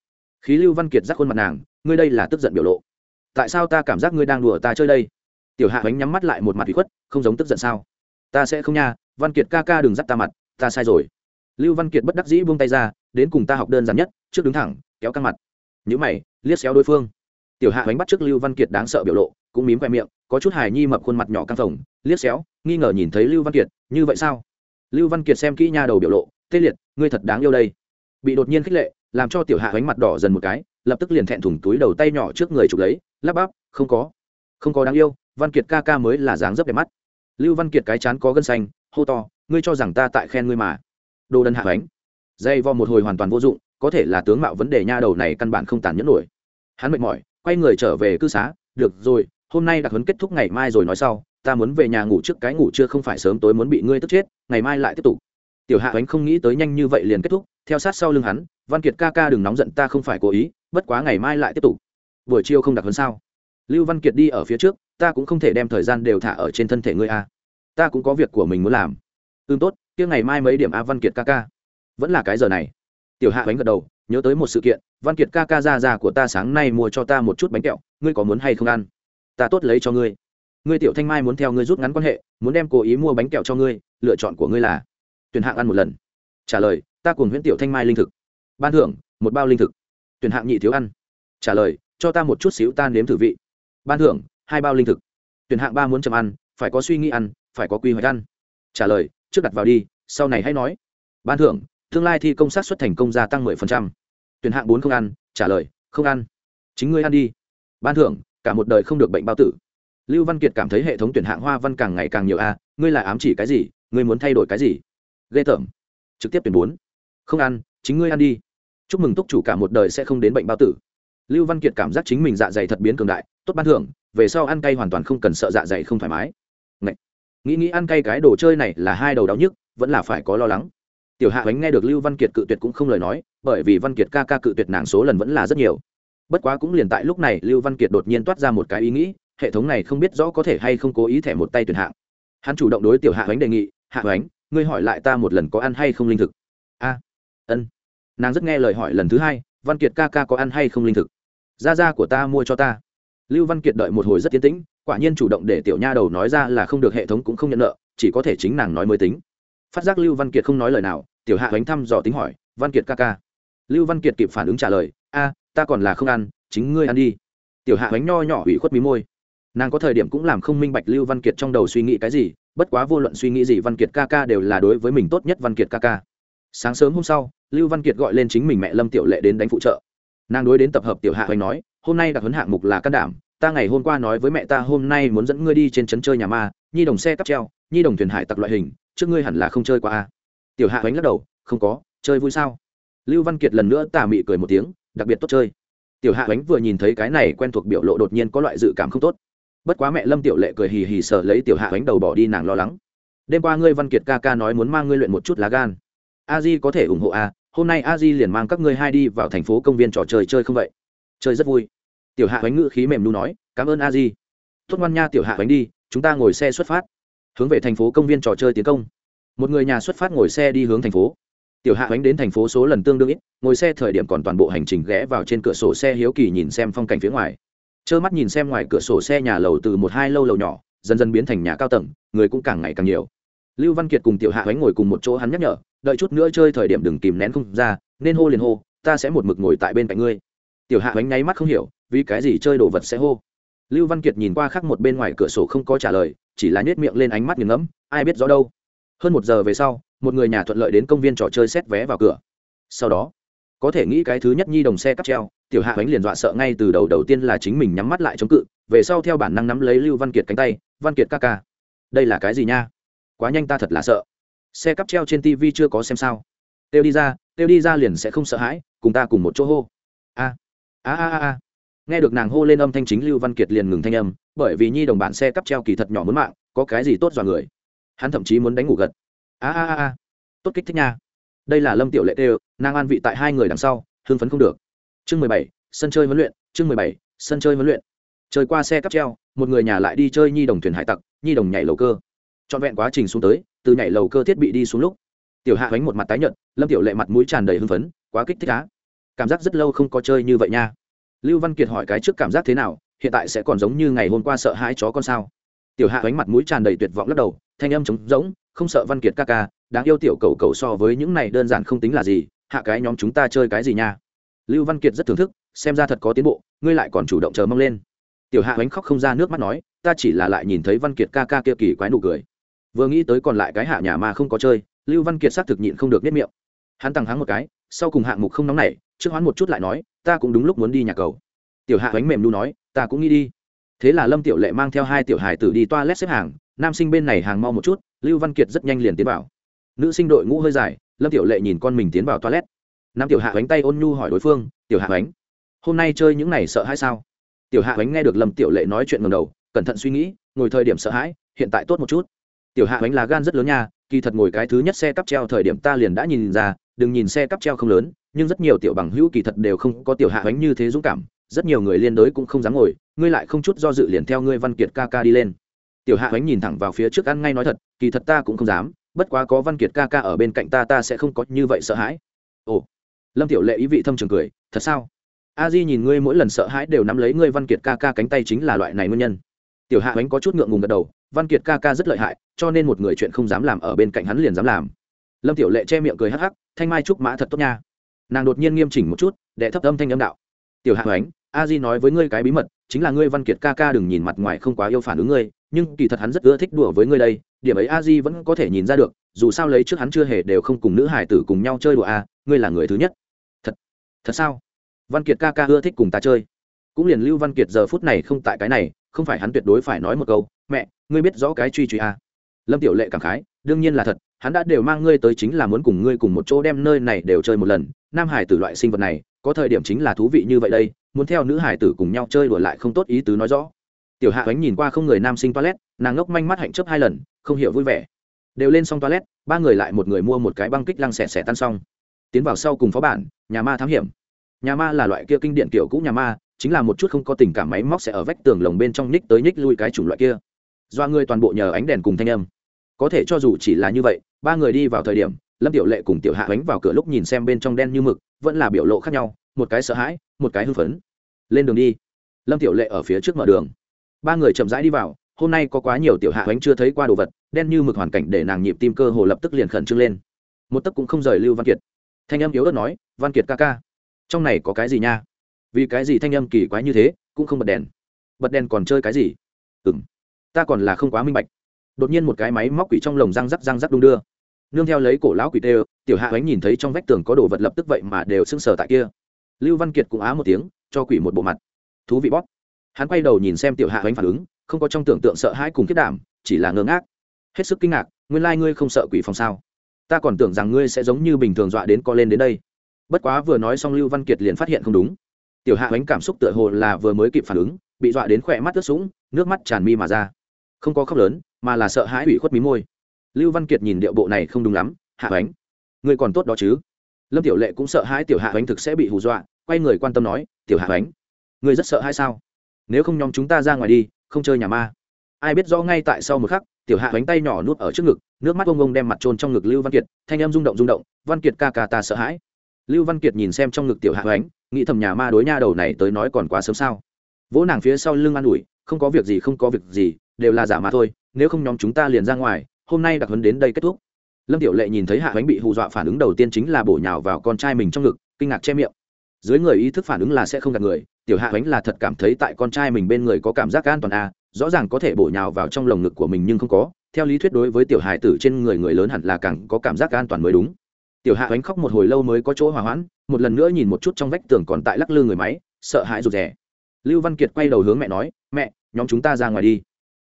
Khí lưu văn kiệt giác khuôn mặt nàng, ngươi đây là tức giận biểu lộ. Tại sao ta cảm giác ngươi đang đùa ta chơi đây? Tiểu hạ bánh nhắm mắt lại một mặt bị khuất, không giống tức giận sao? Ta sẽ không nha, văn kiệt ca ca đừng dắt ta mặt, ta sai rồi lưu văn kiệt bất đắc dĩ buông tay ra, đến cùng ta học đơn giản nhất, trước đứng thẳng, kéo căng mặt. Nhữ mày, liếc xéo đối phương. Tiểu hạ bánh bắt trước lưu văn kiệt đáng sợ biểu lộ, cũng mím khoe miệng, có chút hài nhi mập khuôn mặt nhỏ căng phồng, liếc xéo, nghi ngờ nhìn thấy lưu văn kiệt, như vậy sao? Lưu văn kiệt xem kỹ nha đầu biểu lộ, tê liệt, ngươi thật đáng yêu đây. Bị đột nhiên khích lệ, làm cho tiểu hạ bánh mặt đỏ dần một cái, lập tức liền thẹn thùng túi đầu tay nhỏ trước người chụp lấy, lắp bắp, không có không có đáng yêu, văn kiệt ca ca mới là dáng dấp đẹp mắt. Lưu văn kiệt cái chán có gân xanh, hô to, ngươi cho rằng ta tại khen ngươi mà đồ đần hạ bánh. Dây vo một hồi hoàn toàn vô dụng, có thể là tướng mạo vấn đề nha đầu này căn bản không tàn nhẫn nổi. Hắn mệt mỏi, quay người trở về cư xá, được rồi, hôm nay đặc huấn kết thúc ngày mai rồi nói sau, ta muốn về nhà ngủ trước cái ngủ chưa không phải sớm tối muốn bị ngươi tức chết, ngày mai lại tiếp tục. Tiểu hạ ánh không nghĩ tới nhanh như vậy liền kết thúc, theo sát sau lưng hắn, văn kiệt ca ca đừng nóng giận, ta không phải cố ý, bất quá ngày mai lại tiếp tục. Buổi chiều không đặc huấn sao? Lưu văn kiệt đi ở phía trước, ta cũng không thể đem thời gian đều thả ở trên thân thể ngươi a ta cũng có việc của mình muốn làm ưm tốt, kia ngày mai mấy điểm a văn kiệt ca ca. Vẫn là cái giờ này. Tiểu hạ bánh gật đầu, nhớ tới một sự kiện, văn kiệt ca ca ra ra của ta sáng nay mua cho ta một chút bánh kẹo, ngươi có muốn hay không ăn? Ta tốt lấy cho ngươi. Ngươi tiểu thanh mai muốn theo ngươi rút ngắn quan hệ, muốn đem cố ý mua bánh kẹo cho ngươi, lựa chọn của ngươi là tuyển hạng ăn một lần. Trả lời, ta cùng huyễn tiểu thanh mai linh thực. Ban thưởng, một bao linh thực. Tuyển hạng nhị thiếu ăn. Trả lời, cho ta một chút xíu tan nếm thử vị. Ban thưởng, hai bao linh thực. Tuyển hạng ba muốn chậm ăn, phải có suy nghĩ ăn, phải có quy hoạch ăn. Trả lời trước đặt vào đi, sau này hãy nói. Ban thưởng, tương lai thi công sát xuất thành công gia tăng mười phần trăm. Tuyển hạng bốn không ăn, trả lời, không ăn. Chính ngươi ăn đi. Ban thưởng, cả một đời không được bệnh bao tử. Lưu văn kiệt cảm thấy hệ thống tuyển hạng hoa văn càng ngày càng nhiều a, ngươi là ám chỉ cái gì, ngươi muốn thay đổi cái gì? Ghê tởm. Trực tiếp tuyển bốn. Không ăn, chính ngươi ăn đi. Chúc mừng túc chủ cả một đời sẽ không đến bệnh bao tử. Lưu văn kiệt cảm giác chính mình dạ dày thật biến cường đại, tốt ban thưởng, về sau ăn cay hoàn toàn không cần sợ dạ dày không thoải mái nghĩ nghĩ ăn cay cái đồ chơi này là hai đầu đau nhức, vẫn là phải có lo lắng. Tiểu hạ bánh nghe được lưu văn kiệt cự tuyệt cũng không lời nói, bởi vì văn kiệt ca ca cự tuyệt nàng số lần vẫn là rất nhiều. Bất quá cũng liền tại lúc này, lưu văn kiệt đột nhiên toát ra một cái ý nghĩ, hệ thống này không biết rõ có thể hay không cố ý thẻ một tay tuyển hạng. Hắn chủ động đối tiểu hạ bánh đề nghị, hạ bánh ngươi hỏi lại ta một lần có ăn hay không linh thực? A, ân. Nàng rất nghe lời hỏi lần thứ hai, văn kiệt ca ca có ăn hay không linh thực? Gia gia của ta mua cho ta. Lưu văn kiệt đợi một hồi rất tiến tĩnh quả nhiên chủ động để tiểu nha đầu nói ra là không được, hệ thống cũng không nhận nợ, chỉ có thể chính nàng nói mới tính. Phát giác lưu văn kiệt không nói lời nào, tiểu hạ bánh thăm dò tính hỏi, văn kiệt ca ca. Lưu văn kiệt kịp phản ứng trả lời, a, ta còn là không ăn, chính ngươi ăn đi. Tiểu hạ bánh nho nhỏ ủy khuất mí môi. Nàng có thời điểm cũng làm không minh bạch lưu văn kiệt trong đầu suy nghĩ cái gì, bất quá vô luận suy nghĩ gì văn kiệt ca ca đều là đối với mình tốt nhất văn kiệt ca ca. Sáng sớm hôm sau, lưu văn kiệt gọi lên chính mình mẹ lâm tiểu lệ đến đánh phụ trợ. Nàng đối đến tập hợp tiểu hạ hoành nói, hôm nay đặc huấn hạng mục là can đảm ta ngày hôm qua nói với mẹ ta hôm nay muốn dẫn ngươi đi trên trấn chơi nhà ma, nhi đồng xe cắp treo, nhi đồng thuyền hải tặc loại hình, trước ngươi hẳn là không chơi qua a tiểu hạ Ánh lắc đầu, không có, chơi vui sao? Lưu văn kiệt lần nữa tà mị cười một tiếng, đặc biệt tốt chơi. Tiểu hạ Ánh vừa nhìn thấy cái này quen thuộc biểu lộ đột nhiên có loại dự cảm không tốt. Bất quá mẹ lâm tiểu lệ cười hì hì sợ lấy tiểu hạ Ánh đầu bỏ đi nàng lo lắng. Đêm qua ngươi văn kiệt ca ca nói muốn mang ngươi luyện một chút lá gan. A di có thể ủng hộ a hôm nay a di liền mang các ngươi hai đi vào thành phố công viên trò chơi chơi không vậy? Chơi rất vui tiểu hạ bánh ngữ khí mềm nu nói, cảm ơn a di. Tốt ngoan nha tiểu hạ bánh đi, chúng ta ngồi xe xuất phát. Hướng về thành phố công viên trò chơi tiến công. Một người nhà xuất phát ngồi xe đi hướng thành phố. Tiểu hạ bánh đến thành phố số lần tương đương ít, ngồi xe thời điểm còn toàn bộ hành trình ghé vào trên cửa sổ xe hiếu kỳ nhìn xem phong cảnh phía ngoài. Trơ mắt nhìn xem ngoài cửa sổ xe nhà lầu từ một hai lâu lầu nhỏ, dần dần biến thành nhà cao tầng, người cũng càng ngày càng nhiều. Lưu văn kiệt cùng tiểu hạ bánh ngồi cùng một chỗ hắn nhắc nhở, đợi chút nữa chơi thời điểm đừng kìm nén không ra, nên hô liền hô, ta sẽ một mực ngồi tại bên cạnh ngươi. Tiểu hạ bánh nháy mắt không hiểu vì cái gì chơi đồ vật sẽ hô? Lưu văn kiệt nhìn qua khác một bên ngoài cửa sổ không có trả lời, chỉ là nhét miệng lên ánh mắt nghiền ngẫm, ai biết rõ đâu. Hơn một giờ về sau, một người nhà thuận lợi đến công viên trò chơi xét vé vào cửa. Sau đó, có thể nghĩ cái thứ nhất nhi đồng xe cắp treo, tiểu hạ bánh liền dọa sợ ngay từ đầu đầu tiên là chính mình nhắm mắt lại chống cự, về sau theo bản năng nắm lấy lưu văn kiệt cánh tay, văn kiệt ca ca, đây là cái gì nha? Quá nhanh ta thật là sợ. Xe cắp treo trên tv chưa có xem sao. Têu đi ra, têu đi ra liền sẽ không sợ hãi, cùng ta cùng một chỗ hô. A a a a nghe được nàng hô lên âm thanh chính lưu văn kiệt liền ngừng thanh âm, bởi vì nhi đồng bản xe cắp treo kỳ thật nhỏ muốn mạng, có cái gì tốt dọa người. Hắn thậm chí muốn đánh ngủ gật. A a a a. Tốt kích thích nha. Đây là lâm tiểu lệ tê nàng an vị tại hai người đằng sau, hưng phấn không được. Chương mười bảy, sân chơi huấn luyện, chương mười bảy, sân chơi huấn luyện. Chơi qua xe cắp treo, một người nhà lại đi chơi nhi đồng thuyền hải tặc, nhi đồng nhảy lầu cơ. Trọn vẹn quá trình xuống tới, từ nhảy lầu cơ thiết bị đi xuống lúc, tiểu hạ đánh một mặt tái nhợt, lâm tiểu lệ mặt mũi tràn đầy hưng phấn, quá kích thích á. Cảm giác rất lâu không có chơi như vậy nha lưu văn kiệt hỏi cái trước cảm giác thế nào, hiện tại sẽ còn giống như ngày hôm qua sợ hãi chó con sao? Tiểu hạ ánh mặt mũi tràn đầy tuyệt vọng lắc đầu, thanh âm trống rỗng, không sợ văn kiệt ca ca, đáng yêu tiểu cầu cầu so với những này đơn giản không tính là gì, hạ cái nhóm chúng ta chơi cái gì nha? Lưu văn kiệt rất thưởng thức, xem ra thật có tiến bộ, ngươi lại còn chủ động chờ mong lên. Tiểu hạ ánh khóc không ra nước mắt nói, ta chỉ là lại nhìn thấy văn kiệt ca ca kia kỳ quái nụ cười. Vừa nghĩ tới còn lại cái hạ nhà mà không có chơi, lưu văn kiệt xác thực nhịn không được nếp miệng. Hắn tăng hắng một cái, sau cùng hạng mục không nóng nảy, trước hoán một chút lại nói ta cũng đúng lúc muốn đi nhà cầu. Tiểu hạ bánh mềm nu nói, ta cũng nghĩ đi. Thế là lâm tiểu lệ mang theo hai tiểu hài tử đi toilet xếp hàng, nam sinh bên này hàng mau một chút, lưu văn kiệt rất nhanh liền tiến vào. Nữ sinh đội ngũ hơi dài, lâm tiểu lệ nhìn con mình tiến vào toilet. Nam tiểu hạ bánh tay ôn nhu hỏi đối phương, tiểu hạ bánh hôm nay chơi những này sợ hãi sao? Tiểu hạ bánh nghe được lâm tiểu lệ nói chuyện ngầm đầu, cẩn thận suy nghĩ, ngồi thời điểm sợ hãi, hiện tại tốt một chút. Tiểu hạ bánh là gan rất lớn nha, kỳ thật ngồi cái thứ nhất xe cắp treo thời điểm ta liền đã nhìn ra đừng nhìn xe cắp treo không lớn, nhưng rất nhiều tiểu bằng hữu kỳ thật đều không có tiểu hạ bánh như thế dũng cảm, rất nhiều người liên đối cũng không dám ngồi, ngươi lại không chút do dự liền theo ngươi văn kiệt ca ca đi lên. Tiểu hạ bánh nhìn thẳng vào phía trước ăn ngay nói thật, kỳ thật ta cũng không dám, bất quá có văn kiệt ca ca ở bên cạnh ta ta sẽ không có như vậy sợ hãi. Ồ, lâm tiểu lệ ý vị thâm trường cười, thật sao? A di nhìn ngươi mỗi lần sợ hãi đều nắm lấy ngươi văn kiệt ca ca cánh tay chính là loại này nguyên nhân. Tiểu hạ bánh có chút ngượng ngùng gật đầu, văn kiệt ca ca rất lợi hại, cho nên một người chuyện không dám làm ở bên cạnh hắn liền dám làm. Lâm tiểu lệ che miệng cười hắc hắc thanh mai trúc mã thật tốt nha. Nàng đột nhiên nghiêm chỉnh một chút để thấp âm thanh âm đạo. Tiểu hạ bánh a di nói với ngươi cái bí mật, chính là ngươi văn kiệt ca ca đừng nhìn mặt ngoài không quá yêu phản ứng ngươi, nhưng kỳ thật hắn rất ưa thích đùa với ngươi đây, điểm ấy a di vẫn có thể nhìn ra được, dù sao lấy trước hắn chưa hề đều không cùng nữ hải tử cùng nhau chơi đùa a, ngươi là người thứ nhất. Thật thật sao? Văn kiệt ca ca ưa thích cùng ta chơi. Cũng liền lưu văn kiệt giờ phút này không tại cái này, không phải hắn tuyệt đối phải nói một câu, mẹ, ngươi biết rõ cái truy truy a. Lâm tiểu lệ cảm khái, đương nhiên là thật hắn đã đều mang ngươi tới chính là muốn cùng ngươi cùng một chỗ đem nơi này đều chơi một lần. Nam hải tử loại sinh vật này, có thời điểm chính là thú vị như vậy đây, muốn theo nữ hải tử cùng nhau chơi đùa lại không tốt ý tứ nói rõ. Tiểu hạ ánh nhìn qua không người nam sinh toilet, nàng ngốc manh mắt hạnh chấp hai lần, không hiểu vui vẻ. Đều lên xong toilet, ba người lại một người mua một cái băng kích lăng xẻ xẻ tan xong. Tiến vào sau cùng phó bản, nhà ma thám hiểm. Nhà ma là loại kia kinh điện kiểu cũ nhà ma, chính là một chút không có tình cảm máy móc sẽ ở vách tường lồng bên trong ních tới ních lui cái chủng loại kia. Do người toàn bộ nhờ ánh đèn cùng thanh âm. Có thể cho dù chỉ là như vậy ba người đi vào thời điểm, lâm tiểu lệ cùng tiểu hạ ánh vào cửa lúc nhìn xem bên trong đen như mực, vẫn là biểu lộ khác nhau, một cái sợ hãi, một cái hưng phấn. Lên đường đi. Lâm tiểu lệ ở phía trước mở đường. Ba người chậm rãi đi vào, hôm nay có quá nhiều tiểu hạ Ánh chưa thấy qua đồ vật, đen như mực hoàn cảnh để nàng nhịp tim cơ hồ lập tức liền khẩn trương lên. Một tấc cũng không rời lưu văn kiệt. Thanh âm yếu ớt nói, văn kiệt ca ca, trong này có cái gì nha? Vì cái gì thanh âm kỳ quái như thế, cũng không bật đèn. Bật đèn còn chơi cái gì? Ừng ta còn là không quá minh bạch. Đột nhiên một cái máy móc quỷ trong lồng răng rắc răng rắc đung đưa nương theo lấy cổ lão quỷ tê, tiểu hạ ánh nhìn thấy trong vách tường có đồ vật lập tức vậy mà đều sưng sờ tại kia. Lưu văn kiệt cũng á một tiếng, cho quỷ một bộ mặt. Thú vị bóp. Hắn quay đầu nhìn xem tiểu hạ ánh phản ứng, không có trong tưởng tượng sợ hãi cùng kết đảm, chỉ là ngơ ngác. Hết sức kinh ngạc, nguyên lai、like、ngươi không sợ quỷ phòng sao? Ta còn tưởng rằng ngươi sẽ giống như bình thường dọa đến co lên đến đây. Bất quá vừa nói xong lưu văn kiệt liền phát hiện không đúng. Tiểu hạ ánh cảm xúc tựa hồ là vừa mới kịp phản ứng, bị dọa đến khỏe mắt ướt sũng, nước mắt tràn mi mà ra. Không có khóc lớn, mà là sợ hãi ủy khuất mí môi lưu văn kiệt nhìn điệu bộ này không đúng lắm hạ ánh người còn tốt đó chứ? Lâm tiểu lệ cũng sợ hãi tiểu hạ ánh thực sẽ bị hù dọa quay người quan tâm nói tiểu hạ ánh ngươi rất sợ hãi sao? Nếu không nhóm chúng ta ra ngoài đi không chơi nhà ma. Ai biết rõ ngay tại sau một khắc tiểu hạ Ánh tay nhỏ nuốt ở trước ngực nước mắt ông ông đem mặt trôn trong ngực lưu văn kiệt thanh em rung động rung động văn kiệt ca ca ta sợ hãi. Lưu văn kiệt nhìn xem trong ngực tiểu hạ Ánh, nghĩ thầm nhà ma đối nha đầu này tới nói còn quá sớm sao. Vỗ nàng phía sau lưng an ủi không có việc gì không có việc gì đều là giả mà thôi nếu không nhóm chúng ta liền ra ngoài hôm nay đặc huấn đến đây kết thúc. Lâm tiểu lệ nhìn thấy hạ bánh bị hù dọa phản ứng đầu tiên chính là bổ nhào vào con trai mình trong ngực, kinh ngạc che miệng. Dưới người ý thức phản ứng là sẽ không gạt người, tiểu hạ bánh là thật cảm thấy tại con trai mình bên người có cảm giác an toàn à rõ ràng có thể bổ nhào vào trong lồng ngực của mình nhưng không có, theo lý thuyết đối với tiểu hài tử trên người người lớn hẳn là càng có cảm giác an toàn mới đúng. Tiểu hạ bánh khóc một hồi lâu mới có chỗ hòa hoãn, một lần nữa nhìn một chút trong vách tường còn tại lắc lư người máy, sợ hãi rụt rè. Lưu văn kiệt quay đầu hướng mẹ nói, mẹ, nhóm chúng ta ra ngoài đi.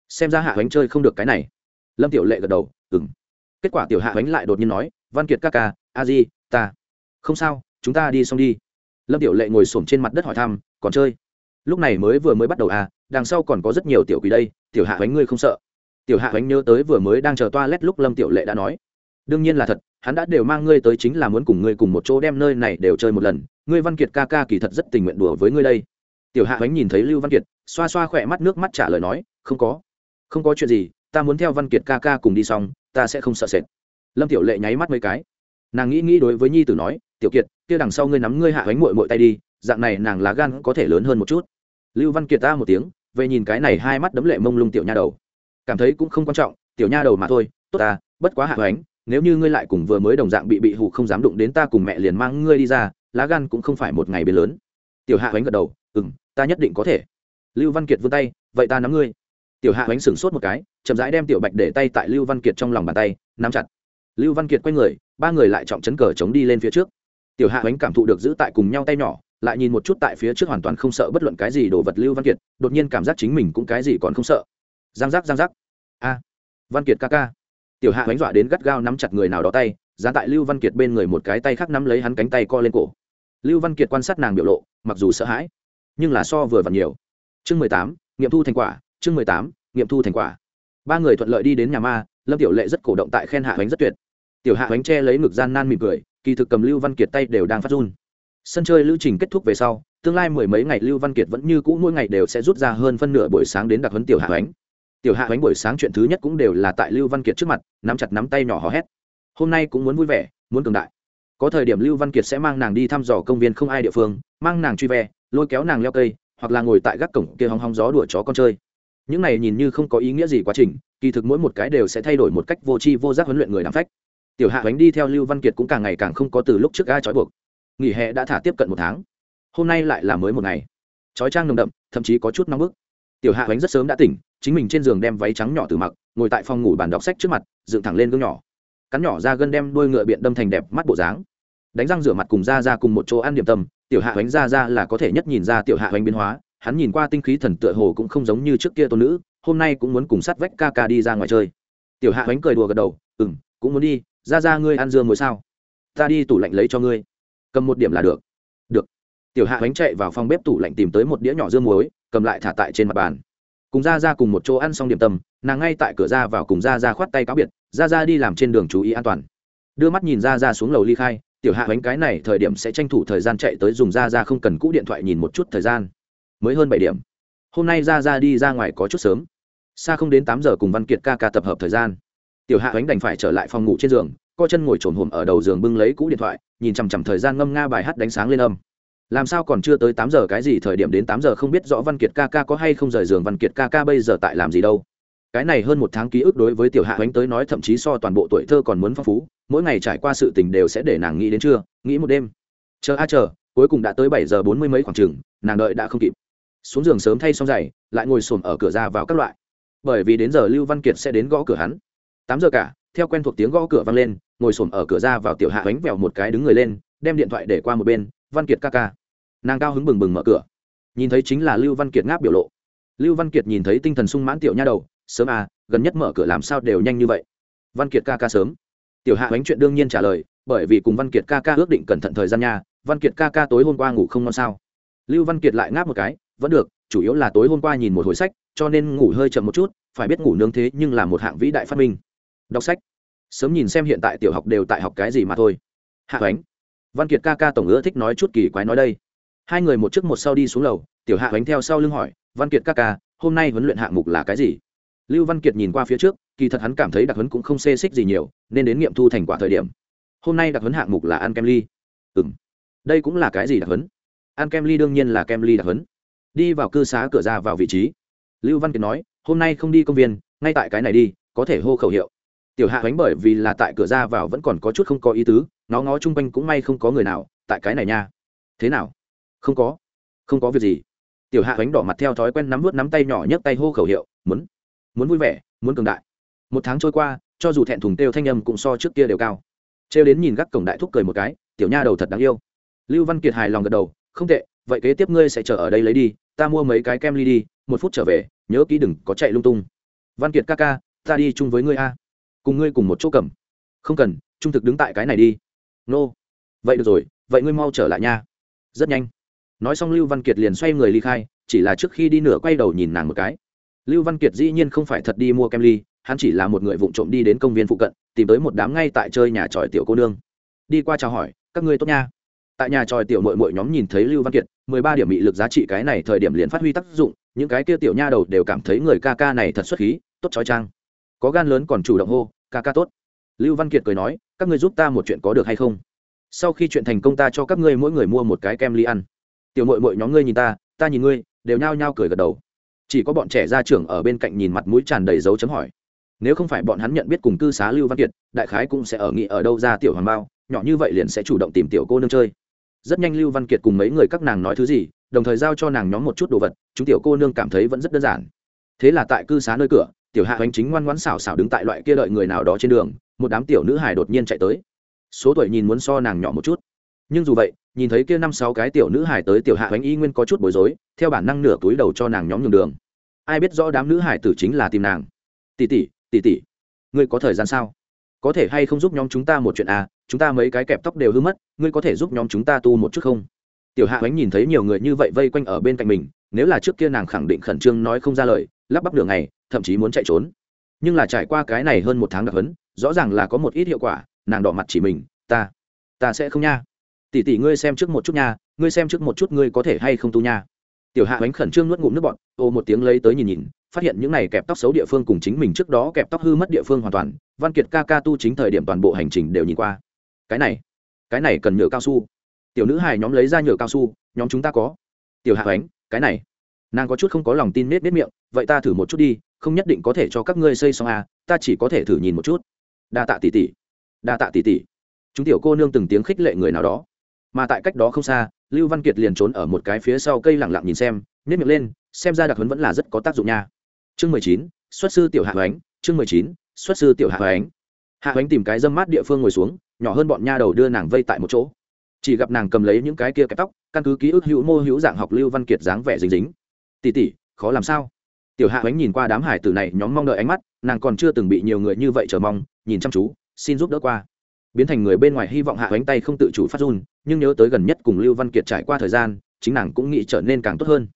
Xem ra hạ bánh chơi không được cái này lâm tiểu lệ gật đầu ừng kết quả tiểu hạ bánh lại đột nhiên nói, văn kiệt ca ca, a di, ta. Không sao, chúng ta đi xong đi. Lâm tiểu lệ ngồi s trên mặt đất hỏi thăm, còn chơi? Lúc này mới vừa mới bắt đầu à đằng sau còn có rất nhiều tiểu quỷ đây, tiểu hạ bánh ngươi không sợ? Tiểu hạ bánh nhớ tới vừa mới đang chờ toa lét lúc lâm tiểu lệ đã nói, đương nhiên là thật, hắn đã đều mang ngươi tới chính là muốn cùng ngươi cùng một chỗ đem nơi này đều chơi một lần, ngươi văn kiệt ca ca kỳ thật rất tình nguyện đùa với ngươi đây. Tiểu hạ bánh nhìn thấy lưu văn kiệt, xoa xoa khỏe mắt nước mắt trả lời nói, không có không có chuyện gì ta muốn theo văn kiệt ca ca cùng đi xong, ta sẽ không sợ sệt. Lâm tiểu lệ nháy mắt mấy cái. Nàng nghĩ nghĩ đối với nhi tử nói, tiểu kiệt, kia đằng sau ngươi nắm ngươi hạ bánh mội mội tay đi, dạng này nàng lá gan có thể lớn hơn một chút. Lưu văn kiệt ta một tiếng, về nhìn cái này hai mắt đấm lệ mông lung tiểu nha đầu. Cảm thấy cũng không quan trọng, tiểu nha đầu mà thôi, tốt ta, bất quá hạ bánh nếu như ngươi lại cùng vừa mới đồng dạng bị bị hụ không dám đụng đến ta cùng mẹ liền mang ngươi đi ra, lá gan cũng không phải một ngày biến lớn. Tiểu hạ bánh gật đầu ừ m ta nhất định có thể. Lưu văn kiệt vươn tay, vậy ta nắm ngươi tiểu hạ hoánh sửng sốt một cái, chậm rãi đem tiểu bạch để tay tại lưu văn kiệt trong lòng bàn tay, nắm chặt. Lưu văn kiệt quay người, ba người lại trọng chấn cờ chống đi lên phía trước. Tiểu hạ hoánh cảm thụ được giữ tại cùng nhau tay nhỏ, lại nhìn một chút tại phía trước hoàn toàn không sợ bất luận cái gì đồ vật lưu văn kiệt, đột nhiên cảm giác chính mình cũng cái gì còn không sợ. Giang giác giang giác. A, văn kiệt ca ca. Tiểu hạ đánh dọa đến gắt gao nắm chặt người nào đó tay giá tại lưu văn kiệt bên người một cái tay khác nắm lấy hắn cánh tay co lên cổ. Lưu văn kiệt quan sát nàng biểu lộ, mặc dù sợ hãi, nhưng là so vừa và nhiều. Chương mười tám, nghiệm thu thành quả chương mười tám, nghiệm thu thành quả. Ba người thuận lợi đi đến nhà ma, lâm tiểu lệ rất cổ động tại khen hạ bánh rất tuyệt. Tiểu hạ bánh che lấy ngực gian nan mỉm cười, kỳ thực cầm lưu văn kiệt tay đều đang phát run. Sân chơi lưu trình kết thúc về sau, tương lai mười mấy ngày lưu văn kiệt vẫn như cũ mỗi ngày đều sẽ rút ra hơn phân nửa buổi sáng đến đặc huấn tiểu hạ bánh tiểu hạ bánh buổi sáng chuyện thứ nhất cũng đều là tại lưu văn kiệt trước mặt, nắm chặt nắm tay nhỏ hò hét. Hôm nay cũng muốn vui vẻ, muốn cường đại. Có thời điểm lưu văn kiệt sẽ mang nàng đi thăm dò công viên không ai địa phương, mang nàng truy ve, lôi kéo nàng leo cây, hoặc là ngồi tại gác cổng kia hóng hóng gió đuổi chó con chơi những này nhìn như không có ý nghĩa gì quá trình, kỳ thực mỗi một cái đều sẽ thay đổi một cách vô tri vô giác huấn luyện người làm phách. Tiểu hạ bánh đi theo lưu văn kiệt cũng càng ngày càng không có từ lúc trước ai trói buộc. Nghỉ hè đã thả tiếp cận một tháng. Hôm nay lại là mới một ngày. Trói trang nồng đậm, thậm chí có chút nóng bức. Tiểu hạ bánh rất sớm đã tỉnh, chính mình trên giường đem váy trắng nhỏ từ mặc, ngồi tại phòng ngủ bàn đọc sách trước mặt, dựng thẳng lên gương nhỏ. Cắn nhỏ ra gân đem đôi ngựa biện đâm thành đẹp mắt bộ dáng. Đánh răng rửa mặt cùng ra ra cùng một chỗ ăn điểm tâm, tiểu hạ bánh ra ra là có thể nhất nhìn ra tiểu hạ bánh biến hóa hắn nhìn qua tinh khí thần tựa hồ cũng không giống như trước kia tôn nữ, hôm nay cũng muốn cùng sát vách ca ca đi ra ngoài chơi. Tiểu hạ bánh cười đùa gật đầu ừ m cũng muốn đi, ra ra ngươi ăn dưa muối sao? Ta đi tủ lạnh lấy cho ngươi. Cầm một điểm là được. Được. Tiểu hạ bánh chạy vào phòng bếp tủ lạnh tìm tới một đĩa nhỏ dưa muối, cầm lại thả tại trên mặt bàn. Cùng ra ra cùng một chỗ ăn xong điểm tâm, nàng ngay tại cửa ra vào cùng ra ra khoát tay cáo biệt, ra ra đi làm trên đường chú ý an toàn. Đưa mắt nhìn ra ra xuống lầu ly khai, tiểu hạ bánh cái này thời điểm sẽ tranh thủ thời gian chạy tới dùng ra ra không cần cũ điện thoại nhìn một chút thời gian mới hơn bảy điểm. Hôm nay ra ra đi ra ngoài có chút sớm. Xa không đến tám giờ cùng văn kiệt ca ca tập hợp thời gian. Tiểu hạ bánh đành phải trở lại phòng ngủ trên giường, co chân ngồi trồn hồm ở đầu giường bưng lấy cũ điện thoại, nhìn chằm chằm thời gian ngâm nga bài hát đánh sáng lên âm. Làm sao còn chưa tới tám giờ cái gì thời điểm đến tám giờ không biết rõ văn kiệt ca ca có hay không rời giường, văn kiệt ca ca bây giờ tại làm gì đâu. Cái này hơn một tháng ký ức đối với tiểu hạ bánh tới nói thậm chí so toàn bộ tuổi thơ còn muốn phong phú, mỗi ngày trải qua sự tình đều sẽ để nàng nghĩ đến trưa, nghĩ một đêm. Chờ a, chờ, cuối cùng đã tới bảy giờ bốn mươi mấy khoảng chừng, nàng đợi đã không kịp xuống giường sớm thay xong giày, lại ngồi xổm ở cửa ra vào các loại. Bởi vì đến giờ lưu văn kiệt sẽ đến gõ cửa hắn. Tám giờ cả, theo quen thuộc tiếng gõ cửa vang lên, ngồi xổm ở cửa ra vào tiểu hạ bánh vèo một cái đứng người lên, đem điện thoại để qua một bên, văn kiệt ca ca. Nàng cao hứng bừng bừng mở cửa. Nhìn thấy chính là lưu văn kiệt ngáp biểu lộ. Lưu văn kiệt nhìn thấy tinh thần sung mãn tiểu nha đầu, sớm à gần nhất mở cửa làm sao đều nhanh như vậy? Văn kiệt ca ca sớm. Tiểu hạ bánh chuyện đương nhiên trả lời, bởi vì cùng văn kiệt ca ca ước định cẩn thận thời gian nha, văn kiệt ca ca tối hôm qua ngủ không ngon sao? Lưu văn kiệt lại ngáp một cái vẫn được, chủ yếu là tối hôm qua nhìn một hồi sách, cho nên ngủ hơi chậm một chút, phải biết ngủ nướng thế nhưng là một hạng vĩ đại phát minh. Đọc sách. Sớm nhìn xem hiện tại tiểu học đều tại học cái gì mà thôi. Hạ bánh văn kiệt ca ca tổng ưa thích nói chút kỳ quái nói đây. Hai người một trước một sau đi xuống lầu, tiểu hạ bánh theo sau lưng hỏi, văn kiệt ca ca, hôm nay huấn luyện hạng mục là cái gì? Lưu văn kiệt nhìn qua phía trước, kỳ thật hắn cảm thấy đặc huấn cũng không xê xích gì nhiều, nên đến nghiệm thu thành quả thời điểm. Hôm nay đặc huấn hạng mục là ăn kem ly. Ừ m đây cũng là cái gì đặc huấn? Ăn kem ly đương nhiên là kem ly đặc huấn đi vào cư xá cửa ra vào vị trí. Lưu văn kiệt nói, hôm nay không đi công viên, ngay tại cái này đi, có thể hô khẩu hiệu. Tiểu hạ bánh bởi vì là tại cửa ra vào vẫn còn có chút không có ý tứ nó ngó chung quanh cũng may không có người nào, tại cái này nha. Thế nào? Không có không có việc gì. Tiểu hạ bánh đỏ mặt theo thói quen nắm vớt nắm tay nhỏ nhấc tay hô khẩu hiệu, muốn muốn vui vẻ, muốn cường đại. Một tháng trôi qua, cho dù thẹn thùng têu thanh âm cũng so trước kia đều cao. Trêu đến nhìn gác cổng đại thúc cười một cái, tiểu nha đầu thật đáng yêu. Lưu văn kiệt hài lòng gật đầu, không tệ, vậy kế tiếp ngươi sẽ chờ ở đây lấy đi ta mua mấy cái kem ly đi, một phút trở về, nhớ kỹ đừng có chạy lung tung. Văn kiệt ca ca, ta đi chung với ngươi a. Cùng ngươi cùng một chỗ cầm. Không cần, trung thực đứng tại cái này đi. Nô、no. vậy được rồi, vậy ngươi mau trở lại nha. Rất nhanh. Nói xong lưu văn kiệt liền xoay người ly khai, chỉ là trước khi đi nửa quay đầu nhìn nàng một cái. Lưu văn kiệt dĩ nhiên không phải thật đi mua kem ly, hắn chỉ là một người vụng trộm đi đến công viên phụ cận, tìm tới một đám ngay tại chơi nhà tròi tiểu cô nương. Đi qua chào hỏi, các ngươi tốt nha. Tại nhà tròi tiểu mội mội nhóm nhìn thấy lưu văn kiệt mười ba điểm bị lực giá trị cái này thời điểm liền phát huy tác dụng, những cái kia tiểu nha đầu đều cảm thấy người ca ca này thật xuất khí, tốt trói trang. Có gan lớn còn chủ động hô, ca ca tốt. Lưu văn kiệt cười nói, các ngươi giúp ta một chuyện có được hay không? Sau khi chuyện thành công ta cho các ngươi mỗi người mua một cái kem ly ăn. Tiểu mội mội nhóm ngươi nhìn ta ta nhìn ngươi, đều nhao nhao cười gật đầu. Chỉ có bọn trẻ ra trưởng ở bên cạnh nhìn mặt mũi tràn đầy dấu chấm hỏi. Nếu không phải bọn hắn nhận biết cùng cư xá lưu văn kiệt, đại khái cũng sẽ ở nghị ở đâu ra tiểu hoàng bao, nhỏ như vậy liền sẽ chủ động tìm tiểu cô nương chơi rất nhanh lưu văn kiệt cùng mấy người các nàng nói thứ gì, đồng thời giao cho nàng nhóm một chút đồ vật, chúng tiểu cô nương cảm thấy vẫn rất đơn giản. Thế là tại cư xá nơi cửa, tiểu hạ hoành chính ngoan ngoãn xảo xảo đứng tại loại kia đợi người nào đó trên đường, một đám tiểu nữ hài đột nhiên chạy tới. Số tuổi nhìn muốn so nàng nhỏ một chút. Nhưng dù vậy, nhìn thấy kia năm sáu cái tiểu nữ hài tới, tiểu hạ hoành y nguyên có chút bối rối, theo bản năng nửa túi đầu cho nàng nhóm nhường đường. Ai biết rõ đám nữ hải tử chính là tìm nàng. Tỷ tỷ tỷ tỷ, ngươi có thời gian sao? Có thể hay không giúp nhóm chúng ta một chuyện à? Chúng ta mấy cái kẹp tóc đều hư mất, ngươi có thể giúp nhóm chúng ta tu một chút không? Tiểu hạ ánh nhìn thấy nhiều người như vậy vây quanh ở bên cạnh mình, nếu là trước kia nàng khẳng định khẩn trương nói không ra lời, lắp bắp đường này thậm chí muốn chạy trốn. Nhưng là trải qua cái này hơn một tháng đặc hấn, rõ ràng là có một ít hiệu quả, nàng đỏ mặt chỉ mình, ta ta sẽ không nha. Tỷ tỷ ngươi xem trước một chút nha, ngươi xem trước một chút ngươi có thể hay không tu nha. Tiểu hạ Ánh khẩn trương nuốt ngụm nước bọn ô một tiếng lấy tới nhìn nhìn phát hiện những này kẹp tóc xấu địa phương cùng chính mình trước đó kẹp tóc hư mất địa phương hoàn toàn, văn kiệt ca ca tu chính thời điểm toàn bộ hành trình đều nhìn qua. Cái này cái này cần nhựa cao su. Tiểu nữ hài nhóm lấy ra nhựa cao su, nhóm chúng ta có. Tiểu hạ ánh, cái này. Nàng có chút không có lòng tin nết nết miệng, vậy ta thử một chút đi, không nhất định có thể cho các ngươi xây xong à ta chỉ có thể thử nhìn một chút. Đa tạ tỷ tỷ. Đa tạ tỷ tỷ. Chúng tiểu cô nương từng tiếng khích lệ người nào đó. Mà tại cách đó không xa, lưu văn kiệt liền trốn ở một cái phía sau cây lẳng lặng nhìn xem nếp miệng lên, xem ra đặc huấn vẫn là rất có tác dụng nha chương mười chín, xuất sư tiểu hạ hoánh. Chương mười chín, xuất sư tiểu hạ hoánh. Hạ hoánh tìm cái dâm mát địa phương ngồi xuống, nhỏ hơn bọn nha đầu đưa nàng vây tại một chỗ. Chỉ gặp nàng cầm lấy những cái kia kẹp tóc, căn cứ ký ức hữu mô hữu dạng học lưu văn kiệt dáng vẻ dính dính. Tỉ tỉ khó làm sao? Tiểu hạ hoánh nhìn qua đám hải tử này, nhóm mong đợi ánh mắt, nàng còn chưa từng bị nhiều người như vậy chờ mong, nhìn chăm chú, xin giúp đỡ qua. Biến thành người bên ngoài hy vọng hạ hoánh tay không tự chủ phát run, nhưng nhớ tới gần nhất cùng lưu văn kiệt trải qua thời gian, chính nàng cũng nghĩ trở nên càng tốt hơn.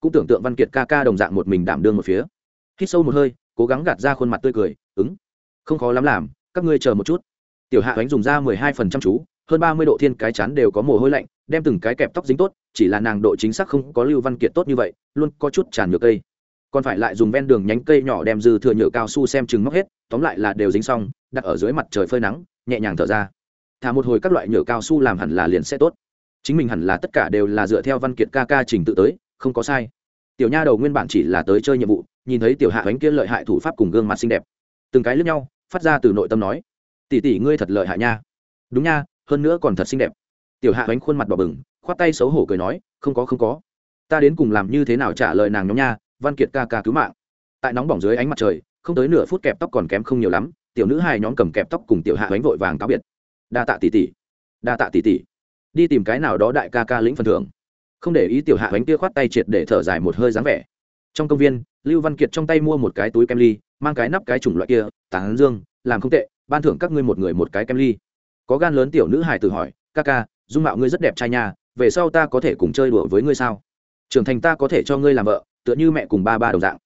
Cũng tưởng tượng văn kiệt ca ca đồng dạng một mình đảm đương một phía hít sâu một hơi, cố gắng gạt ra khuôn mặt tươi cười, ứng, không khó lắm làm, các ngươi chờ một chút. Tiểu hạ ánh dùng ra mười hai phần trăm chú, hơn ba mươi độ thiên cái chắn đều có mồ hôi lạnh, đem từng cái kẹp tóc dính tốt, chỉ là nàng độ chính xác không có lưu văn kiệt tốt như vậy, luôn có chút tràn nhựa cây. Còn phải lại dùng ven đường nhánh cây nhỏ đem dư thừa nhựa cao su xem chừng móc hết, tóm lại là đều dính xong, đặt ở dưới mặt trời phơi nắng, nhẹ nhàng thở ra. Thả một hồi các loại nhựa cao su làm hẳn là liền sẽ tốt. Chính mình hẳn là tất cả đều là dựa theo văn kiệt ca ca trình tự tới, không có sai. Tiểu nha đầu nguyên bản chỉ là tới chơi nhiệm vụ nhìn thấy tiểu hạ ánh kia lợi hại thủ pháp cùng gương mặt xinh đẹp. Từng cái lướt nhau, phát ra từ nội tâm nói, tỷ tỷ ngươi thật lợi hại nha. Đúng nha, hơn nữa còn thật xinh đẹp. Tiểu hạ ánh khuôn mặt đỏ bừng, khoát tay xấu hổ cười nói, không có không có. Ta đến cùng làm như thế nào trả lời nàng nhóm nha, văn kiệt ca ca cứu mạng. Tại nóng bỏng dưới ánh mặt trời, không tới nửa phút kẹp tóc còn kém không nhiều lắm, tiểu nữ hai nhóm cầm kẹp tóc cùng tiểu hạ ánh vội vàng cáo biệt. Đa tạ tỷ tỷ, đa tạ tỷ tỷ. Đi tìm cái nào đó đại ca ca lĩnh phần thưởng. Không để ý tiểu hạ ánh kia khoát tay triệt để thở dài một hơi dáng vẻ trong công viên, lưu văn kiệt trong tay mua một cái túi kem ly, mang cái nắp cái chủng loại kia, tán dương, làm không tệ, ban thưởng các ngươi một người một cái kem ly. Có gan lớn tiểu nữ hải tự hỏi, ca ca, dung mạo ngươi rất đẹp trai nha, về sau ta có thể cùng chơi đùa với ngươi sao? Trưởng thành ta có thể cho ngươi làm vợ, tựa như mẹ cùng ba ba đồng dạng.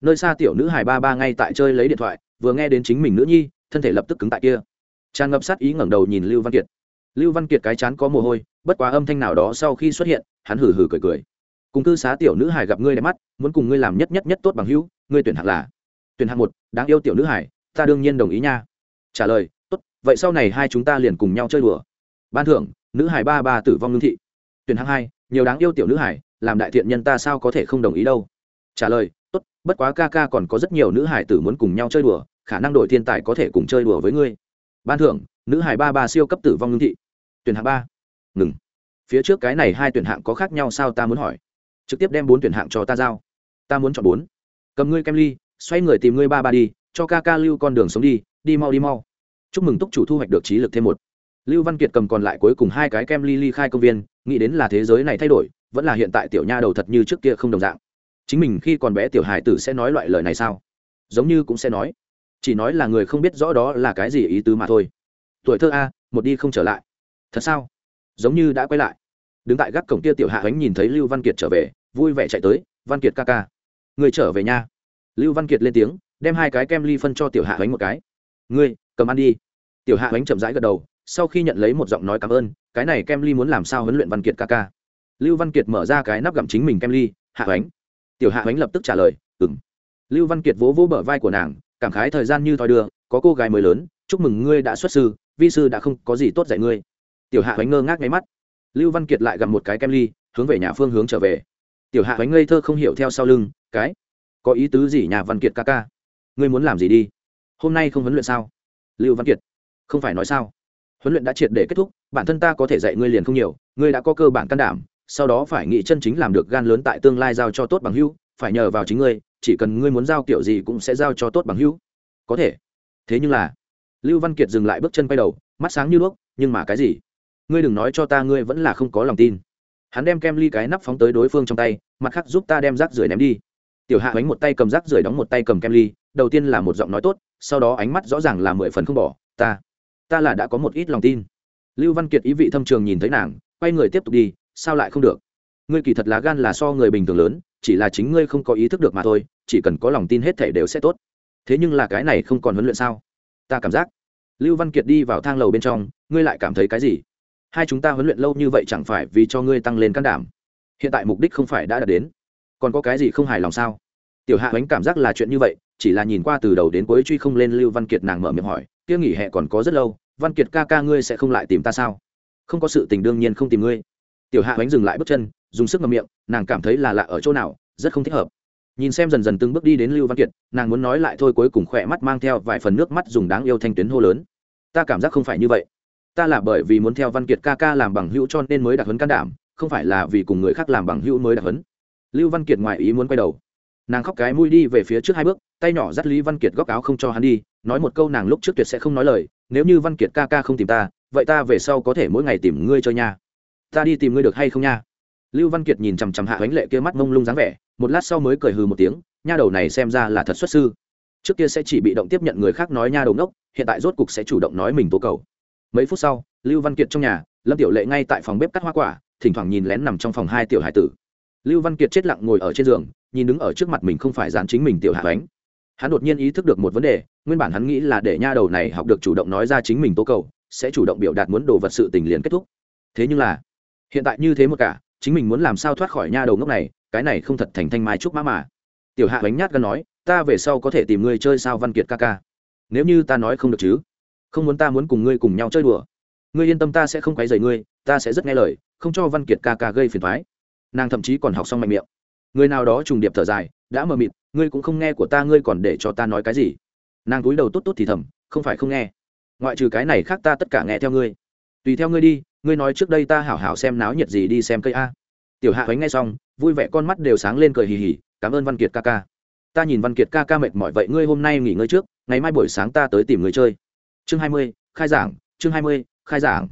Nơi xa tiểu nữ hải ba ba ngay tại chơi lấy điện thoại, vừa nghe đến chính mình nữ nhi, thân thể lập tức cứng tại kia. Tràn ngập sát ý ngẩng đầu nhìn lưu văn kiệt. Lưu văn kiệt cái chán có mồ hôi, bất quá âm thanh nào đó sau khi xuất hiện, hắn hừ hừ cười cười. Cùng cư xá tiểu nữ hải gặp ngươi đẹp mắt muốn cùng ngươi làm nhất nhất nhất tốt bằng hữu, ngươi tuyển hạng là, tuyển hạng một, đáng yêu tiểu nữ hải, ta đương nhiên đồng ý nha. Trả lời, tốt, vậy sau này hai chúng ta liền cùng nhau chơi đùa. Ban thưởng, nữ hải ba ba tử vong ngưng thị. Tuyển hạng hai, nhiều đáng yêu tiểu nữ hải, làm đại thiện nhân ta sao có thể không đồng ý đâu. Trả lời, tốt, bất quá ca ca còn có rất nhiều nữ hải tử muốn cùng nhau chơi đùa, khả năng đổi thiên tài có thể cùng chơi đùa với ngươi. Ban thưởng, nữ hải ba ba siêu cấp tử vong ngưng thị. Tuyển hạng ba. Ngừng. Phía trước cái này hai tuyển hạng có khác nhau sao ta muốn hỏi? Trực tiếp đem bốn tuyển hạng cho ta giao ta muốn chọn bốn. Cầm ngươi kem ly, xoay người tìm ngươi ba ba đi, cho ca ca lưu con đường sống đi đi mau đi mau. Chúc mừng túc chủ thu hoạch được trí lực thêm một. Lưu văn kiệt cầm còn lại cuối cùng hai cái kem ly ly khai công viên, nghĩ đến là thế giới này thay đổi, vẫn là hiện tại tiểu nha đầu thật như trước kia không đồng dạng. Chính mình khi còn bé tiểu hải tử sẽ nói loại lời này sao? Giống như cũng sẽ nói. Chỉ nói là người không biết rõ đó là cái gì ý tứ mà thôi. Tuổi thơ a, một đi không trở lại. Thật sao? Giống như đã quay lại. Đứng tại gác cổng kia tiểu hạ ánh nhìn thấy lưu văn kiệt trở về, vui vẻ chạy tới, văn kiệt ca ca người trở về nha. Lưu văn kiệt lên tiếng, đem hai cái kem ly phân cho tiểu hạ ánh một cái. Ngươi, cầm ăn đi. Tiểu hạ ánh chậm rãi gật đầu, sau khi nhận lấy một giọng nói cảm ơn, cái này kem ly muốn làm sao huấn luyện văn kiệt ca ca. Lưu văn kiệt mở ra cái nắp gặm chính mình kem ly, hạ ánh tiểu hạ ánh lập tức trả lời ừng lưu văn kiệt vỗ vỗ bờ vai của nàng, cảm khái thời gian như thoi đưa, có cô gái mới lớn, chúc mừng ngươi đã xuất sư, vi sư đã không có gì tốt dạy ngươi. Tiểu hạ ánh ngơ ngác ngáy mắt. Lưu văn kiệt lại gặm một cái kem ly, hướng về nhà phương hướng trở về. Tiểu hạ ánh ngây thơ không hiểu theo sau lưng cái. Có ý tứ gì nhà văn kiệt ca ca? Ngươi muốn làm gì đi? Hôm nay không huấn luyện sao? Lưu văn kiệt, không phải nói sao? Huấn luyện đã triệt để kết thúc, bản thân ta có thể dạy ngươi liền không nhiều, ngươi đã có cơ bản can đảm, sau đó phải nghĩ chân chính làm được gan lớn tại tương lai giao cho tốt bằng hữu, phải nhờ vào chính ngươi, chỉ cần ngươi muốn giao kiểu gì cũng sẽ giao cho tốt bằng hữu. Có thể. Thế nhưng là, lưu văn kiệt dừng lại bước chân quay đầu, mắt sáng như đuốc, nhưng mà cái gì? Ngươi đừng nói cho ta ngươi vẫn là không có lòng tin. Hắn đem kem ly cái nắp phóng tới đối phương trong tay, mặt khác giúp ta đem rác rưởi ném đi tiểu hạ Ánh một tay cầm rác rưởi đóng một tay cầm kem ly, đầu tiên là một giọng nói tốt, sau đó ánh mắt rõ ràng là mười phần không bỏ, ta ta là đã có một ít lòng tin. Lưu văn kiệt ý vị thâm trường nhìn thấy nàng, quay người tiếp tục đi, sao lại không được? Ngươi kỳ thật lá gan là so người bình thường lớn, chỉ là chính ngươi không có ý thức được mà thôi, chỉ cần có lòng tin hết thể đều sẽ tốt. Thế nhưng là cái này không còn huấn luyện sao? Ta cảm giác. Lưu văn kiệt đi vào thang lầu bên trong, ngươi lại cảm thấy cái gì? Hai chúng ta huấn luyện lâu như vậy chẳng phải vì cho ngươi tăng lên can đảm. Hiện tại mục đích không phải đã đạt đến còn có cái gì không hài lòng sao? Tiểu hạ ánh cảm giác là chuyện như vậy, chỉ là nhìn qua từ đầu đến cuối truy không lên lưu văn kiệt nàng mở miệng hỏi, kia nghỉ hè còn có rất lâu, văn kiệt ca ca ngươi sẽ không lại tìm ta sao? Không có sự tình đương nhiên không tìm ngươi. Tiểu hạ ánh dừng lại bước chân, dùng sức ngậm miệng, nàng cảm thấy là lạ ở chỗ nào, rất không thích hợp. Nhìn xem dần dần từng bước đi đến lưu văn kiệt, nàng muốn nói lại thôi cuối cùng khỏe mắt mang theo vài phần nước mắt dùng đáng yêu thanh tuyến hô lớn. Ta cảm giác không phải như vậy. Ta là bởi vì muốn theo văn kiệt ca ca làm bằng hữu cho nên mới đặc hấn can đảm, không phải là vì cùng người khác làm bằng hữu mới đặc hấn lưu văn kiệt ngoài ý muốn quay đầu. Nàng khóc cái mũi đi về phía trước hai bước, tay nhỏ dắt lý văn kiệt góc áo không cho hắn đi, nói một câu nàng lúc trước tuyệt sẽ không nói lời, nếu như văn kiệt ca ca không tìm ta, vậy ta về sau có thể mỗi ngày tìm ngươi chơi nha. Ta đi tìm ngươi được hay không nha? Lưu văn kiệt nhìn chằm chằm hạ bánh lệ kia mắt mông lung dáng vẻ, một lát sau mới cười hừ một tiếng, nha đầu này xem ra là thật xuất sư. Trước kia sẽ chỉ bị động tiếp nhận người khác nói nha đầu ngốc, hiện tại rốt cục sẽ chủ động nói mình tố cầu. Mấy phút sau, lưu văn kiệt trong nhà, lâm tiểu lệ ngay tại phòng bếp cắt hoa quả, thỉnh thoảng nhìn lén nằm trong phòng hai tiểu hải tử lưu văn kiệt chết lặng ngồi ở trên giường, nhìn đứng ở trước mặt mình không phải dán chính mình tiểu hạ bánh. Hắn đột nhiên ý thức được một vấn đề, nguyên bản hắn nghĩ là để nha đầu này học được chủ động nói ra chính mình tố cầu, sẽ chủ động biểu đạt muốn đồ vật sự tình liền kết thúc. Thế nhưng là, hiện tại như thế một cả, chính mình muốn làm sao thoát khỏi nha đầu ngốc này, cái này không thật thành thanh mai trúc mã mà. Tiểu hạ bánh nhát gan nói, ta về sau có thể tìm ngươi chơi sao văn kiệt ca ca? Nếu như ta nói không được chứ? Không muốn ta muốn cùng ngươi cùng nhau chơi đùa. Ngươi yên tâm ta sẽ không quấy rầy ngươi, ta sẽ rất nghe lời, không cho văn kiệt ca ca gây phiền thoái nàng thậm chí còn học xong mạnh miệng. Người nào đó trùng điệp thở dài, đã mờ mịt, ngươi cũng không nghe của ta, ngươi còn để cho ta nói cái gì? Nàng cúi đầu tốt tốt thì thầm, không phải không nghe. Ngoại trừ cái này khác ta tất cả nghe theo ngươi. Tùy theo ngươi đi, ngươi nói trước đây ta hảo hảo xem náo nhiệt gì đi xem cây a. Tiểu hạ bánh nghe xong, vui vẻ con mắt đều sáng lên cười hì hì, cảm ơn văn kiệt ca ca. Ta nhìn văn kiệt ca ca mệt mỏi vậy, ngươi hôm nay nghỉ ngơi trước, ngày mai buổi sáng ta tới tìm người chơi. Chương hai mươi, khai giảng, chương hai mươi, khai giảng.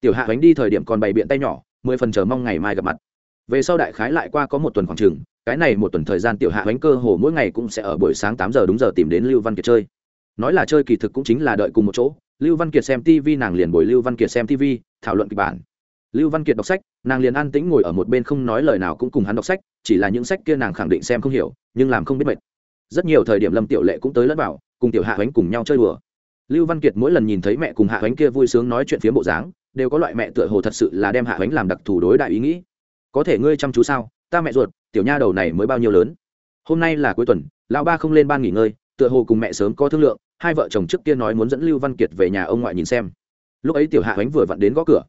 Tiểu hạ bánh đi thời điểm còn bày biện tay nhỏ, mười phần chờ mong ngày mai gặp mặt về sau đại khái lại qua có một tuần khoảng chừng, cái này một tuần thời gian tiểu hạ bánh cơ hồ mỗi ngày cũng sẽ ở buổi sáng tám giờ đúng giờ tìm đến lưu văn kiệt chơi. Nói là chơi kỳ thực cũng chính là đợi cùng một chỗ, lưu văn kiệt xem tv nàng liền bồi lưu văn kiệt xem tv thảo luận kịch bản. Lưu văn kiệt đọc sách, nàng liền an tĩnh ngồi ở một bên không nói lời nào cũng cùng hắn đọc sách, chỉ là những sách kia nàng khẳng định xem không hiểu, nhưng làm không biết mệt. Rất nhiều thời điểm lâm tiểu lệ cũng tới lẫn vào, cùng tiểu hạ bánh cùng nhau chơi đùa. Lưu văn kiệt mỗi lần nhìn thấy mẹ cùng hạ bánh kia vui sướng nói chuyện phía bộ dáng, đều có loại mẹ tựa hồ thật sự là đem hạ bánh làm đặc thù đối đại ý nghĩ có thể ngươi chăm chú sao? Ta mẹ ruột, tiểu nha đầu này mới bao nhiêu lớn? Hôm nay là cuối tuần, lão ba không lên ban nghỉ ngơi, tựa hồ cùng mẹ sớm có thương lượng, hai vợ chồng trước kia nói muốn dẫn lưu văn kiệt về nhà ông ngoại nhìn xem. Lúc ấy tiểu hạ ánh vừa vặn đến gõ cửa.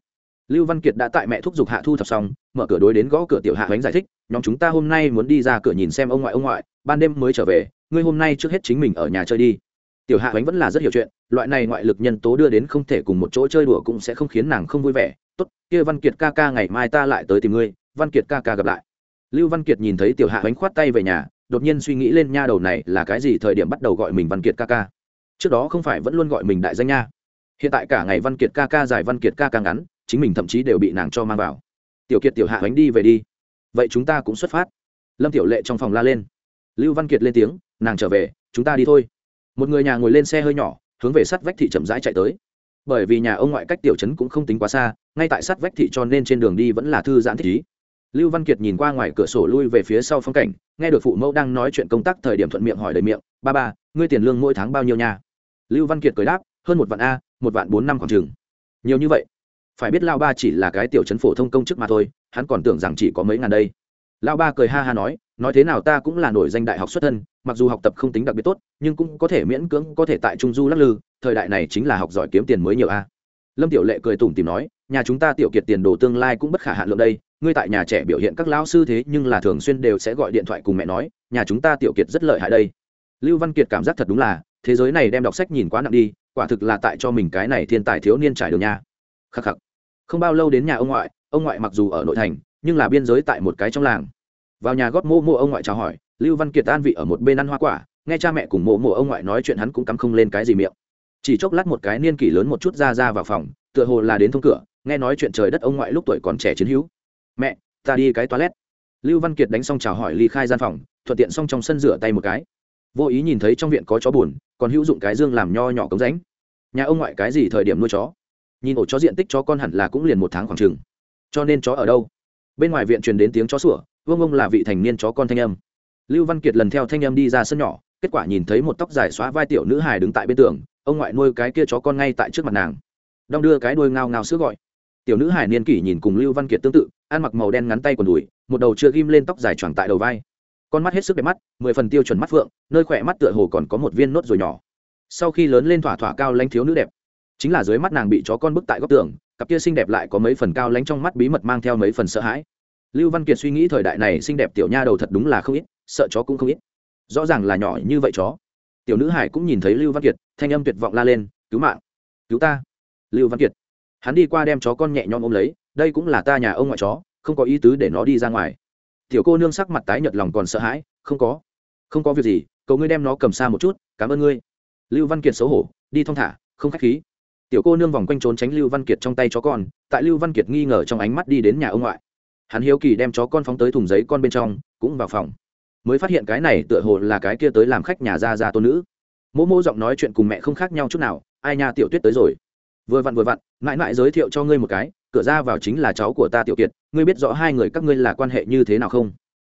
Lưu văn kiệt đã tại mẹ thúc giục hạ thu thập xong, mở cửa đối đến gõ cửa tiểu hạ ánh giải thích, nhóm chúng ta hôm nay muốn đi ra cửa nhìn xem ông ngoại ông ngoại, ban đêm mới trở về, ngươi hôm nay trước hết chính mình ở nhà chơi đi. Tiểu hạ ánh vẫn là rất hiểu chuyện, loại này ngoại lực nhân tố đưa đến không thể cùng một chỗ chơi đùa cũng sẽ không khiến nàng không vui vẻ tốt, kia văn kiệt ca ca ngày mai ta lại tới tìm ngươi, văn kiệt ca ca gặp lại. Lưu văn kiệt nhìn thấy tiểu hạ bánh khoát tay về nhà, đột nhiên suy nghĩ lên nha đầu này là cái gì thời điểm bắt đầu gọi mình văn kiệt ca ca. Trước đó không phải vẫn luôn gọi mình đại danh nha. Hiện tại cả ngày văn kiệt ca ca dài văn kiệt ca ca ngắn, chính mình thậm chí đều bị nàng cho mang vào. Tiểu kiệt, tiểu hạ bánh đi về đi. Vậy chúng ta cũng xuất phát. Lâm tiểu lệ trong phòng la lên. Lưu văn kiệt lên tiếng, nàng trở về, chúng ta đi thôi. Một người nhà ngồi lên xe hơi nhỏ, hướng về sắt vách thị chậm rãi chạy tới bởi vì nhà ông ngoại cách tiểu trấn cũng không tính quá xa, ngay tại sát vách thị cho nên trên đường đi vẫn là thư giãn thích ý. Lưu văn kiệt nhìn qua ngoài cửa sổ lui về phía sau phong cảnh, nghe được phụ mẫu đang nói chuyện công tác thời điểm thuận miệng hỏi đầy miệng, ba ba, ngươi tiền lương mỗi tháng bao nhiêu nha? Lưu văn kiệt cười đáp, hơn một vạn a, một vạn bốn năm khoảng chừng. Nhiều như vậy? Phải biết lao ba chỉ là cái tiểu trấn phổ thông công chức mà thôi, hắn còn tưởng rằng chỉ có mấy ngàn đây. Lao ba cười ha ha nói nói thế nào ta cũng là nổi danh đại học xuất thân, mặc dù học tập không tính đặc biệt tốt, nhưng cũng có thể miễn cưỡng có thể tại trung du lắc lư thời đại này chính là học giỏi kiếm tiền mới nhiều a. Lâm tiểu lệ cười tủm tìm nói, nhà chúng ta tiểu kiệt tiền đồ tương lai cũng bất khả hạn lượng đây, ngươi tại nhà trẻ biểu hiện các lão sư thế nhưng là thường xuyên đều sẽ gọi điện thoại cùng mẹ nói, nhà chúng ta tiểu kiệt rất lợi hại đây. Lưu văn kiệt cảm giác thật đúng là, thế giới này đem đọc sách nhìn quá nặng đi, quả thực là tại cho mình cái này thiên tài thiếu niên trải đường nha. Khắc khắc. Không bao lâu đến nhà ông ngoại ông ngoại mặc dù ở nội thành, nhưng là biên giới tại một cái trong làng. Vào nhà gót mô mô ông ngoại chào hỏi, lưu văn kiệt an vị ở một bên ăn hoa quả, nghe cha mẹ cùng mộ mộ ông ngoại nói chuyện hắn cũng cắm không lên cái gì miệng chỉ chốc lát một cái niên kỷ lớn một chút ra ra vào phòng, tựa hồ là đến thông cửa, nghe nói chuyện trời đất ông ngoại lúc tuổi còn trẻ chiến hữu. Mẹ, ta đi cái toilet. Lưu văn kiệt đánh xong chào hỏi ly khai gian phòng, thuận tiện xong trong sân rửa tay một cái. Vô ý nhìn thấy trong viện có chó buồn, còn hữu dụng cái dương làm nho nhỏ cống ránh nhà ông ngoại cái gì thời điểm nuôi chó? Nhìn ổ chó diện tích chó con hẳn là cũng liền một tháng khoảng chừng. Cho nên chó ở đâu? Bên ngoài viện truyền đến tiếng chó sủa, vương ông là vị thành niên chó con thanh âm. Lưu văn kiệt lần theo thanh âm đi ra sân nhỏ, kết quả nhìn thấy một tóc dài xóa vai tiểu nữ hài đứng tại bên tường ông ngoại nuôi cái kia chó con ngay tại trước mặt nàng. Đong đưa cái đuôi ngao ngao sữa gọi. Tiểu nữ hải niên kỷ nhìn cùng lưu văn kiệt tương tự, ăn mặc màu đen ngắn tay quần đùi, một đầu chưa ghim lên tóc dài tròn tại đầu vai. Con mắt hết sức đẹp mắt, mười phần tiêu chuẩn mắt phượng, nơi khỏe mắt tựa hồ còn có một viên nốt rồi nhỏ. Sau khi lớn lên thỏa thỏa cao lãnh thiếu nữ đẹp, chính là dưới mắt nàng bị chó con bức tại góc tường, cặp kia xinh đẹp lại có mấy phần cao lãnh trong mắt bí mật mang theo mấy phần sợ hãi. Lưu văn kiệt suy nghĩ thời đại này xinh đẹp tiểu nha đầu thật đúng là không ít, sợ chó cũng không ít. Rõ ràng là nhỏ như vậy chó tiểu nữ hải cũng nhìn thấy lưu văn kiệt, thanh âm tuyệt vọng la lên, cứu mạng, cứu ta. Lưu văn kiệt, hắn đi qua đem chó con nhẹ nhõm ôm lấy, đây cũng là ta nhà ông ngoại chó, không có ý tứ để nó đi ra ngoài. Tiểu cô nương sắc mặt tái nhợt lòng còn sợ hãi, không có không có việc gì, cầu ngươi đem nó cầm xa một chút, cảm ơn ngươi. Lưu văn kiệt xấu hổ, đi thong thả, không k h á c h khí. Tiểu cô nương vòng quanh trốn tránh lưu văn kiệt trong tay chó con, tại lưu văn kiệt nghi ngờ trong ánh mắt đi đến nhà ông ngoại. Hắn hiếu kỳ đem chó con phóng tới thùng giấy con bên trong, cũng vào phòng mới phát hiện cái này tựa hồ là cái kia tới làm khách nhà ra ra tôn nữ. Mỗ mỗ giọng nói chuyện cùng mẹ không khác nhau chút nào, ai nha, tiểu tuyết tới rồi. Vừa vặn vừa vặn, mãi mãi giới thiệu cho ngươi một cái, cửa ra vào chính là cháu của ta tiểu kiệt, ngươi biết rõ hai người các ngươi là quan hệ như thế nào không?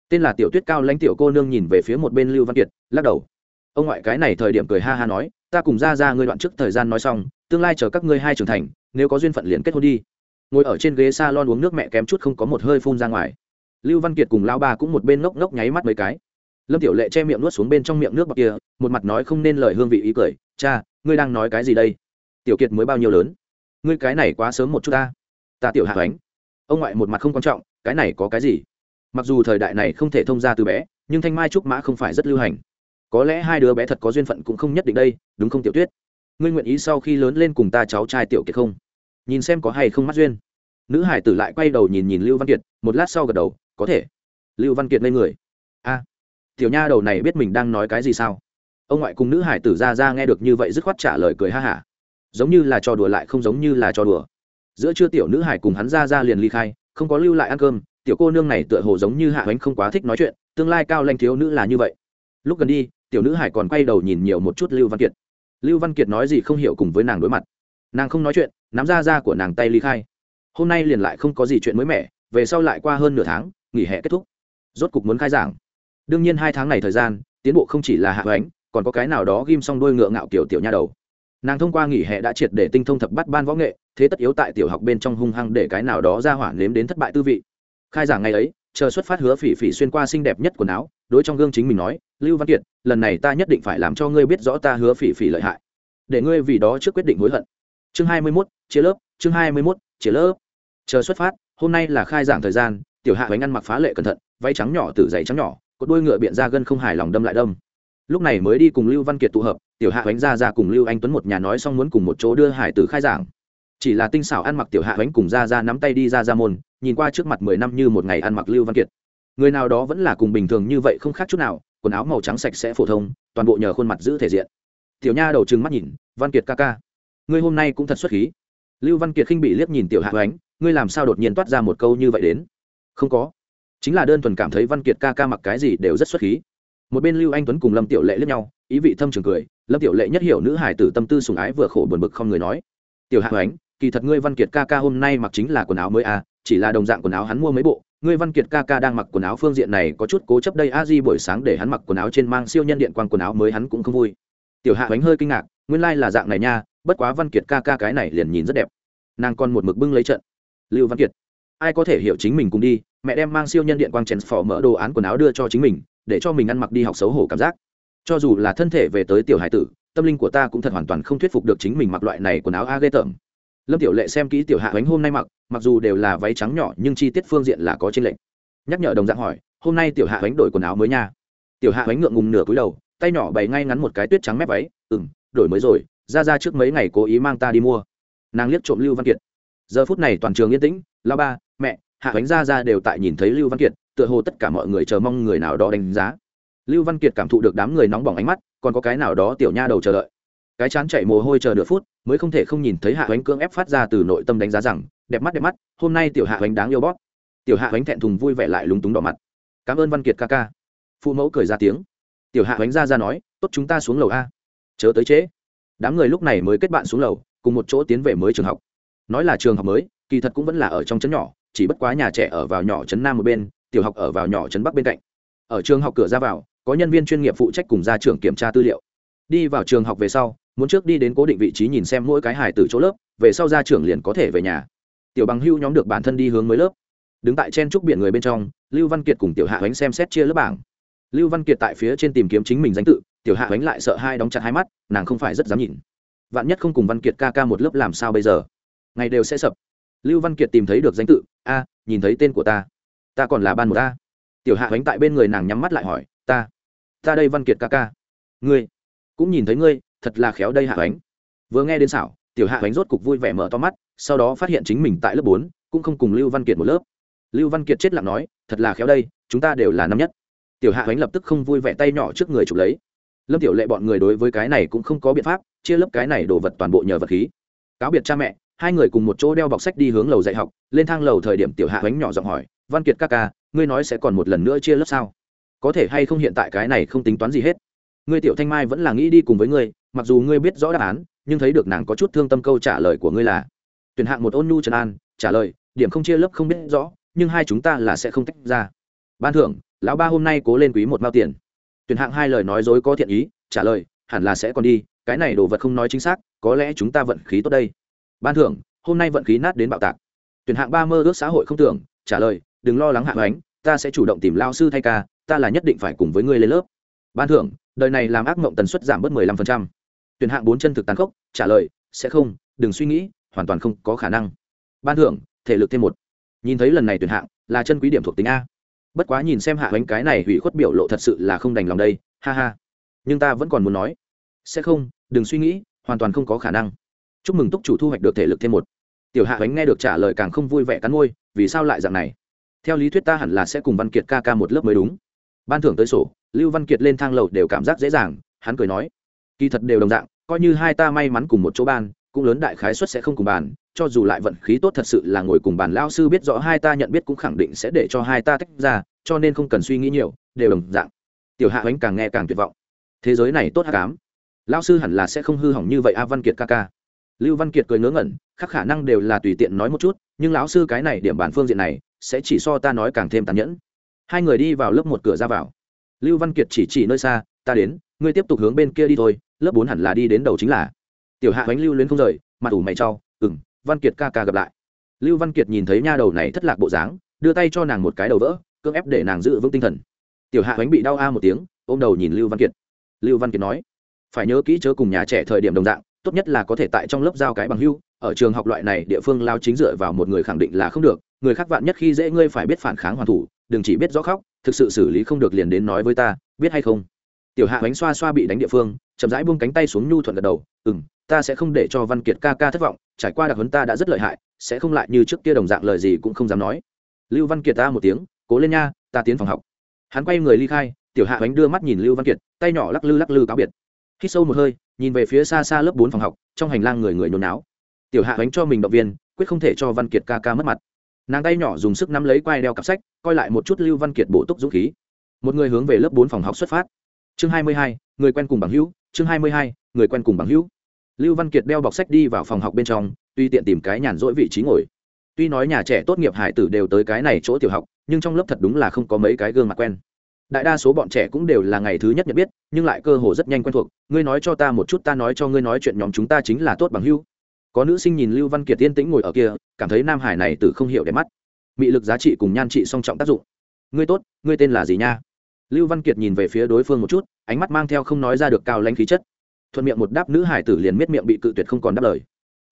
Tên là tiểu tuyết cao lãnh tiểu cô nương nhìn về phía một bên lưu văn kiệt, lắc đầu. Ông ngoại cái này thời điểm cười ha ha nói, ta cùng ra ra ngươi đoạn trước thời gian nói xong, tương lai chờ các ngươi hai trưởng thành, nếu có duyên phận liền kết hôn đi. Ngồi ở trên ghế s a lon uống nước mẹ kém chút không có một hơi phun ra ngoài lưu văn kiệt cùng lao ba cũng một bên ngốc ngốc nháy mắt mấy cái. Lâm tiểu lệ che miệng nuốt xuống bên trong miệng nước bọc kia, một mặt nói không nên lời hương vị ý cười, cha, ngươi đang nói cái gì đây? Tiểu kiệt mới bao nhiêu lớn? Ngươi cái này quá sớm một chút ta. Ta tiểu hạ ánh ông ngoại một mặt không quan trọng, cái này có cái gì? Mặc dù thời đại này không thể thông ra từ bé, nhưng thanh mai trúc mã không phải rất lưu hành. Có lẽ hai đứa bé thật có duyên phận cũng không nhất định đây, đúng không tiểu tuyết? Ngươi nguyện ý sau khi lớn lên cùng ta cháu trai tiểu kiệt không? Nhìn xem có hay không mắt duyên nữ hải tử lại quay đầu nhìn nhìn lưu văn kiệt, một lát sau gật đầu, có thể. Lưu văn kiệt lên người. A, tiểu nha đầu này biết mình đang nói cái gì sao? Ông ngoại cùng nữ hải tử ra ra nghe được như vậy dứt khoát trả lời cười ha hả. Giống như là trò đùa lại không giống như là trò đùa. Giữa trưa tiểu nữ hải cùng hắn ra ra liền ly khai, không có lưu lại ăn cơm, tiểu cô nương này tựa hồ giống như hạ bánh không quá thích nói chuyện, tương lai cao lanh thiếu nữ là như vậy. Lúc gần đi, tiểu nữ hải còn quay đầu nhìn nhiều một chút lưu văn kiệt. Lưu văn kiệt nói gì không hiểu cùng với nàng đối mặt. Nàng không nói chuyện, nắm ra ra của nàng tay ly khai hôm nay liền lại không có gì chuyện mới mẻ về sau lại qua hơn nửa tháng nghỉ hè kết thúc. Rốt cục muốn khai giảng. Đương nhiên hai tháng này thời gian tiến bộ không chỉ là hạ bánh còn có cái nào đó ghim xong đôi ngựa ngạo kiểu tiểu nha đầu. Nàng thông qua nghỉ hè đã triệt để tinh thông thập bắt ban võ nghệ thế tất yếu tại tiểu học bên trong hung hăng để cái nào đó ra hỏa nếm đến thất bại tư vị. Khai giảng ngày ấy chờ xuất phát hứa phỉ phỉ xuyên qua xinh đẹp nhất quần áo đối trong gương chính mình nói lưu văn kiệt lần này ta nhất định phải làm cho ngươi biết rõ ta hứa phỉ phỉ lợi hại. Để ngươi vì đó trước quyết định hối hận. Chương hai mươi 21, chia lớp, chương hai mươi mốt, chia lớp. Chờ xuất phát, hôm nay là khai giảng thời gian, tiểu hạ bánh ăn mặc phá lệ cẩn thận, váy trắng nhỏ từ giày trắng nhỏ có đôi ngựa biện ra gân không hài lòng đâm lại đâm. Lúc này mới đi cùng lưu văn kiệt tụ hợp, tiểu hạ bánh ra ra cùng lưu anh tuấn một nhà nói xong muốn cùng một chỗ đưa hải tử khai giảng. Chỉ là tinh xảo ăn mặc tiểu hạ bánh cùng ra ra nắm tay đi ra ra môn, nhìn qua trước mặt mười năm như một ngày ăn mặc lưu văn kiệt. Người nào đó vẫn là cùng bình thường như vậy không khác chút nào, quần áo màu trắng sạch sẽ phổ thông, toàn bộ nhờ khuôn mặt giữ thể diện. Tiểu nha đầu trừng mắt nhìn, văn kiệt ca ca, ngươi hôm nay cũng thật xuất khí lưu văn kiệt khinh bị liếc nhìn tiểu hạ hoánh, ngươi làm sao đột nhiên toát ra một câu như vậy đến? Không có. Chính là đơn thuần cảm thấy văn kiệt ca ca mặc cái gì đều rất xuất khí. Một bên lưu anh tuấn cùng lâm tiểu lệ lướt nhau, ý vị thâm trường cười, lâm tiểu lệ nhất hiểu nữ hải tử tâm tư sùng ái vừa khổ buồn bực không người nói, tiểu hạ hoánh, kỳ thật ngươi văn kiệt ca ca hôm nay mặc chính là quần áo mới à chỉ là đồng dạng quần áo hắn mua mấy bộ, ngươi văn kiệt ca ca đang mặc quần áo phương diện này có chút cố chấp đây, a di buổi sáng để hắn mặc quần áo trên mang siêu nhân điện quang quần áo mới hắn cũng không vui. Tiểu hạ hoánh hơi kinh ngạc, nguyên lai là dạng này nha bất quá văn kiệt ca ca cái này liền nhìn rất đẹp. Nàng còn một mực bưng lấy trận. Lưu văn kiệt, ai có thể hiểu chính mình cùng đi, mẹ đem mang siêu nhân điện quang chèn phỏ mở đồ án quần áo đưa cho chính mình, để cho mình ăn mặc đi học xấu hổ cảm giác. Cho dù là thân thể về tới tiểu hải tử, tâm linh của ta cũng thật hoàn toàn không thuyết phục được chính mình mặc loại này quần áo a ghê tởm. Lâm tiểu lệ xem kỹ tiểu hạ bánh hôm nay mặc mặc dù đều là váy trắng nhỏ, nhưng chi tiết phương diện là có trên lệnh nhắc nhở đồng dạng hỏi, hôm nay tiểu hạ bánh đổi quần áo mới nha? Tiểu hạ bánh ngượng ngùng nửa cúi đầu, tay nhỏ bày ngay ngắn một cái tuyết trắng mép váy ừ m đổi mới rồi ra ra trước mấy ngày cố ý mang ta đi mua. Nàng liếc trộm lưu văn kiệt. Giờ phút này toàn trường yên tĩnh lao ba, mẹ, hạ bánh ra ra đều tại nhìn thấy lưu văn kiệt, tựa hồ tất cả mọi người chờ mong người nào đó đánh giá. Lưu văn kiệt cảm thụ được đám người nóng bỏng ánh mắt, còn có cái nào đó tiểu nha đầu chờ đợi. Cái chán chạy mồ hôi chờ nửa phút, mới không thể không nhìn thấy hạ bánh cưỡng ép phát ra từ nội tâm đánh giá rằng, đẹp mắt đẹp mắt, hôm nay tiểu hạ bánh đáng yêu bóp. Tiểu hạ bánh thẹn thùng vui vẻ lại lúng túng đỏ mặt. Cảm ơn văn kiệt ca ca. Phụ mẫu cười ra tiếng. Tiểu hạ bánh ra ra nói, tốt chúng ta xuống lầu a. Chớ tới trễ đám người lúc này mới kết bạn xuống lầu, cùng một chỗ tiến về mới trường học. Nói là trường học mới, kỳ thật cũng vẫn là ở trong trấn nhỏ, chỉ bất quá nhà trẻ ở vào nhỏ trấn nam một bên, tiểu học ở vào nhỏ trấn bắc bên cạnh. Ở trường học cửa ra vào, có nhân viên chuyên nghiệp phụ trách cùng gia trưởng kiểm tra tư liệu. Đi vào trường học về sau, muốn trước đi đến cố định vị trí nhìn xem mỗi cái hài từ chỗ lớp, về sau gia trưởng liền có thể về nhà. Tiểu bằng hưu nhóm được bản thân đi hướng mới lớp. Đứng tại chen trúc biển người bên trong, lưu văn kiệt cùng tiểu hạ ánh xem xét chia lớp bảng. Lưu văn kiệt tại phía trên tìm kiếm chính mình danh tự tiểu hạ bánh lại sợ hai đóng chặt hai mắt, nàng không phải rất dám nhìn. Vạn nhất không cùng văn kiệt ca ca một lớp làm sao bây giờ? Ngày đều sẽ sập. Lưu văn kiệt tìm thấy được danh tự, a, nhìn thấy tên của ta. Ta còn là ban một a. Tiểu hạ bánh tại bên người nàng nhắm mắt lại hỏi, ta ta đây văn kiệt ca ca. Ngươi, cũng nhìn thấy ngươi, thật là khéo đây hạ bánh vừa nghe đến xảo, tiểu hạ bánh rốt cục vui vẻ mở to mắt, sau đó phát hiện chính mình tại lớp bốn, cũng không cùng lưu văn kiệt một lớp. Lưu văn kiệt chết lặng nói, thật là khéo đây, chúng ta đều là năm nhất. Tiểu hạ bánh lập tức không vui vẻ tay nhỏ trước người chụp lấy lâm tiểu lệ bọn người đối với cái này cũng không có biện pháp, chia lớp cái này đồ vật toàn bộ nhờ vật khí. Cáo biệt cha mẹ, hai người cùng một chỗ đeo bọc sách đi hướng lầu dạy học, lên thang lầu thời điểm tiểu hạ bánh nhỏ giọng hỏi, văn kiệt ca ca, ngươi nói sẽ còn một lần nữa chia lớp sao? Có thể hay không hiện tại cái này không tính toán gì hết. Ngươi tiểu thanh mai vẫn là nghĩ đi cùng với ngươi, mặc dù ngươi biết rõ đáp án, nhưng thấy được nàng có chút thương tâm câu trả lời của ngươi là, tuyển hạng một ôn nhu trần an, trả lời, điểm không chia lớp không biết rõ, nhưng hai chúng ta là sẽ không tách ra. Ban thưởng, lão ba hôm nay cố lên quý một mao tiền tuyển hạng hai lời nói dối có thiện ý, trả lời, hẳn là sẽ còn đi, cái này đồ vật không nói chính xác, có lẽ chúng ta vận khí tốt đây. Ban thưởng, hôm nay vận khí nát đến bạo tạc. Tuyển hạng ba mơ ước xã hội không tưởng, trả lời, đừng lo lắng hạng ánh ta sẽ chủ động tìm lao sư thay ca, ta là nhất định phải cùng với ngươi lên lớp. Ban thưởng, đời này làm ác mộng tần suất giảm bớt mười lăm phần trăm. Tuyển hạng bốn chân thực tàn khốc, trả lời, sẽ không, đừng suy nghĩ, hoàn toàn không có khả năng. Ban thưởng, thể lực thêm một. Nhìn thấy lần này tuyển hạng, là chân quý điểm thuộc tính a bất quá nhìn xem hạ bánh cái này hủy khuất biểu lộ thật sự là không đành lòng đây, ha ha. Nhưng ta vẫn còn muốn nói. Sẽ không, đừng suy nghĩ, hoàn toàn không có khả năng. Chúc mừng túc chủ thu hoạch được thể lực thêm một. Tiểu hạ bánh nghe được trả lời càng không vui vẻ cắn ngôi vì sao lại dạng này? Theo lý thuyết ta hẳn là sẽ cùng văn kiệt ca ca một lớp mới đúng. Ban thưởng tới sổ, lưu văn kiệt lên thang lầu đều cảm giác dễ dàng, hắn cười nói. Kỳ thật đều đồng dạng, coi như hai ta may mắn cùng một chỗ ban cũng lớn đại khái suất sẽ không cùng bàn, cho dù lại vận khí tốt thật sự là ngồi cùng bàn lao sư biết rõ hai ta nhận biết cũng khẳng định sẽ để cho hai ta tách ra, cho nên không cần suy nghĩ nhiều, đều đồng dạng. Tiểu hạ ánh càng nghe càng tuyệt vọng. Thế giới này tốt hạ cám lao sư hẳn là sẽ không hư hỏng như vậy a văn kiệt ca ca. Lưu văn kiệt cười ngớ ngẩn, khắc khả năng đều là tùy tiện nói một chút, nhưng lão sư cái này điểm bản phương diện này, sẽ chỉ so ta nói càng thêm tàn nhẫn. Hai người đi vào lớp một cửa ra vào. Lưu văn kiệt chỉ chỉ nơi xa, ta đến, ngươi tiếp tục hướng bên kia đi thôi, lớp bốn hẳn là đi đến đầu chính là tiểu hạ bánh lưu luyến không rời, mặt ủ mày cho ừng văn kiệt ca ca gặp lại. Lưu văn kiệt nhìn thấy nha đầu này thất lạc bộ dáng, đưa tay cho nàng một cái đầu vỡ, cưỡng ép để nàng giữ vững tinh thần. Tiểu hạ bánh bị đau a một tiếng, ôm đầu nhìn lưu văn kiệt. Lưu văn kiệt nói, phải nhớ kỹ chớ cùng nhà trẻ thời điểm đồng dạng, tốt nhất là có thể tại trong lớp giao cái bằng hưu, ở trường học loại này địa phương lao chính dựa vào một người khẳng định là không được, người khác vạn nhất khi dễ ngươi phải biết phản kháng hoàn thủ, đừng chỉ biết rõ khóc, thực sự xử lý không được liền đến nói với ta, biết hay không? Tiểu hạ bánh xoa xoa bị đánh địa phương, chậm rãi buông cánh tay xuống nhu thuận gật đầu ừ m ta sẽ không để cho văn kiệt ca ca thất vọng, trải qua đặc huấn ta đã rất lợi hại, sẽ không lại như trước kia đồng dạng lời gì cũng không dám nói. Lưu văn kiệt ta một tiếng, cố lên nha, ta tiến phòng học. Hắn quay người ly khai, tiểu hạ bánh đưa mắt nhìn lưu văn kiệt, tay nhỏ lắc lư lắc lư cáo biệt. Hít sâu một hơi, nhìn về phía xa xa lớp bốn phòng học, trong hành lang người người nhốn náo. Tiểu hạ bánh cho mình động viên, quyết không thể cho văn kiệt ca ca mất mặt. Nàng tay nhỏ dùng sức nắm lấy quai đeo cặp sách, coi lại một chút lưu văn kiệt bổ túc dũng khí. Một người hướng về lớp bốn phòng học xuất phát. Chương hai mươi hai, người quen cùng bằng hữu, chương hai mươi hai, người quen cùng bằng hữu lưu văn kiệt đeo bọc sách đi vào phòng học bên trong, tuy tiện tìm cái nhàn rỗi vị trí ngồi. Tuy nói nhà trẻ tốt nghiệp hải tử đều tới cái này chỗ tiểu học, nhưng trong lớp thật đúng là không có mấy cái gương mặt quen. Đại đa số bọn trẻ cũng đều là ngày thứ nhất nhận biết, nhưng lại cơ hồ rất nhanh quen thuộc. Ngươi nói cho ta một chút, ta nói cho ngươi nói chuyện nhóm chúng ta chính là tốt bằng hữu. Có nữ sinh nhìn lưu văn kiệt tiên tĩnh ngồi ở kia, cảm thấy nam hải này từ không hiểu đẹp mắt. Mị lực giá trị cùng nhan trị song trọng tác dụng. Ngươi tốt, ngươi tên là gì nha? Lưu văn kiệt nhìn về phía đối phương một chút, ánh mắt mang theo không nói ra được cao lãnh khí chất thuận miệng một đáp nữ hải tử liền miết miệng bị cự tuyệt không còn đáp lời.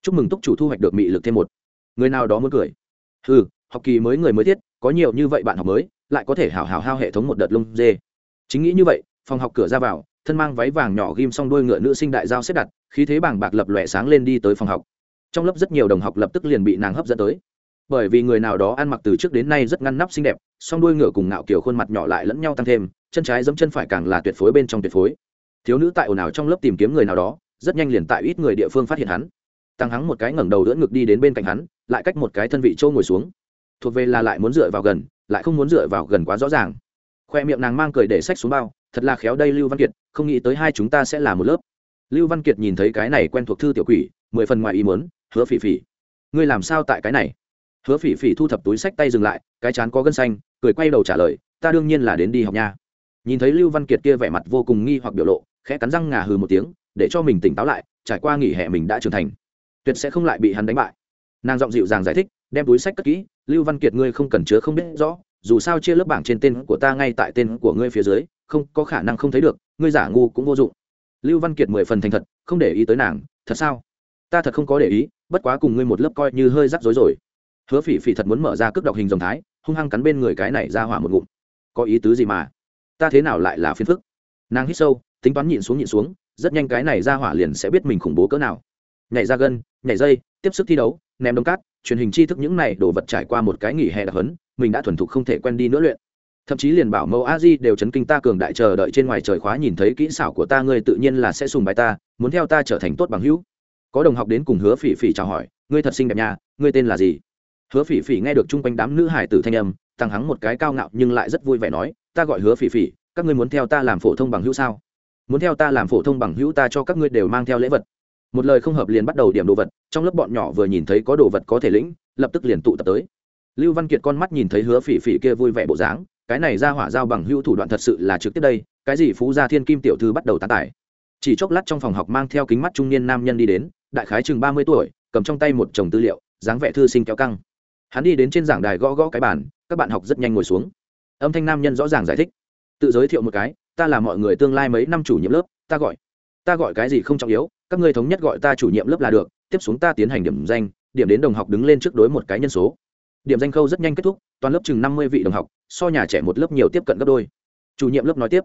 Chúc mừng túc chủ thu hoạch được mị lực thêm một. Người nào đó muốn cười. Ừ học kỳ mới người mới thiết, có nhiều như vậy bạn học mới, lại có thể hào hào hao hệ thống một đợt lông dê. Chính nghĩ như vậy, phòng học cửa ra vào, thân mang váy vàng nhỏ ghim xong đôi ngựa nữ sinh đại giao xếp đặt, khí thế bảng bạc lập lòe sáng lên đi tới phòng học. Trong lớp rất nhiều đồng học lập tức liền bị nàng hấp dẫn tới. Bởi vì người nào đó ăn mặc từ trước đến nay rất ngăn nắp xinh đẹp, song đuôi ngựa cùng ngạo kiểu khuôn mặt nhỏ lại lẫn nhau tăng thêm, chân trái giống chân phải càng là tuyệt phối bên trong tuyệt phối thiếu nữ tại ồn ào trong lớp tìm kiếm người nào đó, rất nhanh liền tại ít người địa phương phát hiện hắn. Tăng hắn một cái ngẩng đầu đỡ ngực đi đến bên cạnh hắn, lại cách một cái thân vị trâu ngồi xuống. Thuộc về là lại muốn dựa vào gần, lại không muốn dựa vào gần quá rõ ràng. Khoe miệng nàng mang cười để sách xuống bao, thật là khéo đây lưu văn kiệt, không nghĩ tới hai chúng ta sẽ là một lớp. Lưu văn kiệt nhìn thấy cái này quen thuộc thư tiểu quỷ, mười phần ngoài ý muốn, hứa phỉ phỉ, ngươi làm sao tại cái này? Hứa phỉ phỉ thu thập túi sách tay dừng lại, cái chán có gân xanh, cười quay đầu trả lời, ta đương nhiên là đến đi học nha. Nhìn thấy lưu văn kiệt kia vẻ mặt vô cùng nghi hoặc biểu lộ khẽ cắn răng ngà hừ một tiếng, để cho mình tỉnh táo lại, trải qua nghỉ hè mình đã trưởng thành. Tuyệt sẽ không lại bị hắn đánh bại. Nàng giọng dịu dàng giải thích, đem túi sách cất kỹ, lưu văn kiệt ngươi không cần chứa không biết rõ, dù sao chia lớp bảng trên tên của ta ngay tại tên của ngươi phía dưới, không, có khả năng không thấy được, ngươi giả ngu cũng vô dụng. Lưu văn kiệt mười phần thành thật, không để ý tới nàng, thật sao? Ta thật không có để ý, bất quá cùng ngươi một lớp coi như hơi rắc rối rồi. Hứa phỉ phỉ thật muốn mở ra cước đọc hình dòng thái, hung hăng cắn bên người cái này ra hỏa một ngụm. Có ý tứ gì mà? Ta thế nào lại là phiền phức? Nàng hít sâu tính toán nhịn xuống nhịn xuống, rất nhanh cái này ra hỏa liền sẽ biết mình khủng bố cỡ nào. Nhảy ra gân, nhảy dây, tiếp sức thi đấu, ném đông cát, truyền hình tri thức những này đồ vật trải qua một cái nghỉ hè đặc hấn mình đã thuần thục không thể quen đi nữa luyện. Thậm chí liền bảo mẫu a di đều chấn kinh ta cường đại chờ đợi trên ngoài trời khóa nhìn thấy kỹ xảo của ta, ngươi tự nhiên là sẽ sùng bài ta, muốn theo ta trở thành tốt bằng hữu. Có đồng học đến cùng hứa phỉ phỉ chào hỏi, ngươi thật xinh đẹp nhà ngươi tên là gì? Hứa phỉ phỉ nghe được chung quanh đám nữ hải tử thanh âm tăng hắng một cái cao ngạo nhưng lại rất vui vẻ nói, ta gọi hứa phỉ phỉ, các ngươi muốn theo ta làm phổ thông bằng hữu sao? Muốn theo ta làm phổ thông bằng hữu ta cho các ngươi đều mang theo lễ vật. Một lời không hợp liền bắt đầu điểm đồ vật, trong lớp bọn nhỏ vừa nhìn thấy có đồ vật có thể lĩnh, lập tức liền tụ tập tới. Lưu văn kiệt con mắt nhìn thấy hứa phỉ phỉ kia vui vẻ bộ dáng, cái này ra hỏa giao bằng hữu thủ đoạn thật sự là trực tiếp đây, cái gì phú gia thiên kim tiểu thư bắt đầu tán tải. Chỉ chốc lát trong phòng học mang theo kính mắt trung niên nam nhân đi đến, đại khái chừng ba mươi tuổi, cầm trong tay một chồng tư liệu, dáng vẻ thư sinh kéo căng. Hắn đi đến trên giảng đài gõ gõ cái bàn, các bạn học rất nhanh ngồi xuống. Âm thanh nam nhân rõ ràng giải thích. Tự giới thiệu một cái ta là mọi người tương lai mấy năm chủ nhiệm lớp, ta gọi ta gọi cái gì không trọng yếu, các ngươi thống nhất gọi ta chủ nhiệm lớp là được, tiếp xuống ta tiến hành điểm danh, điểm đến đồng học đứng lên trước đối một cái nhân số. Điểm danh khâu rất nhanh kết thúc, toàn lớp chừng năm mươi vị đồng học, so nhà trẻ một lớp nhiều tiếp cận gấp đôi. Chủ nhiệm lớp nói tiếp,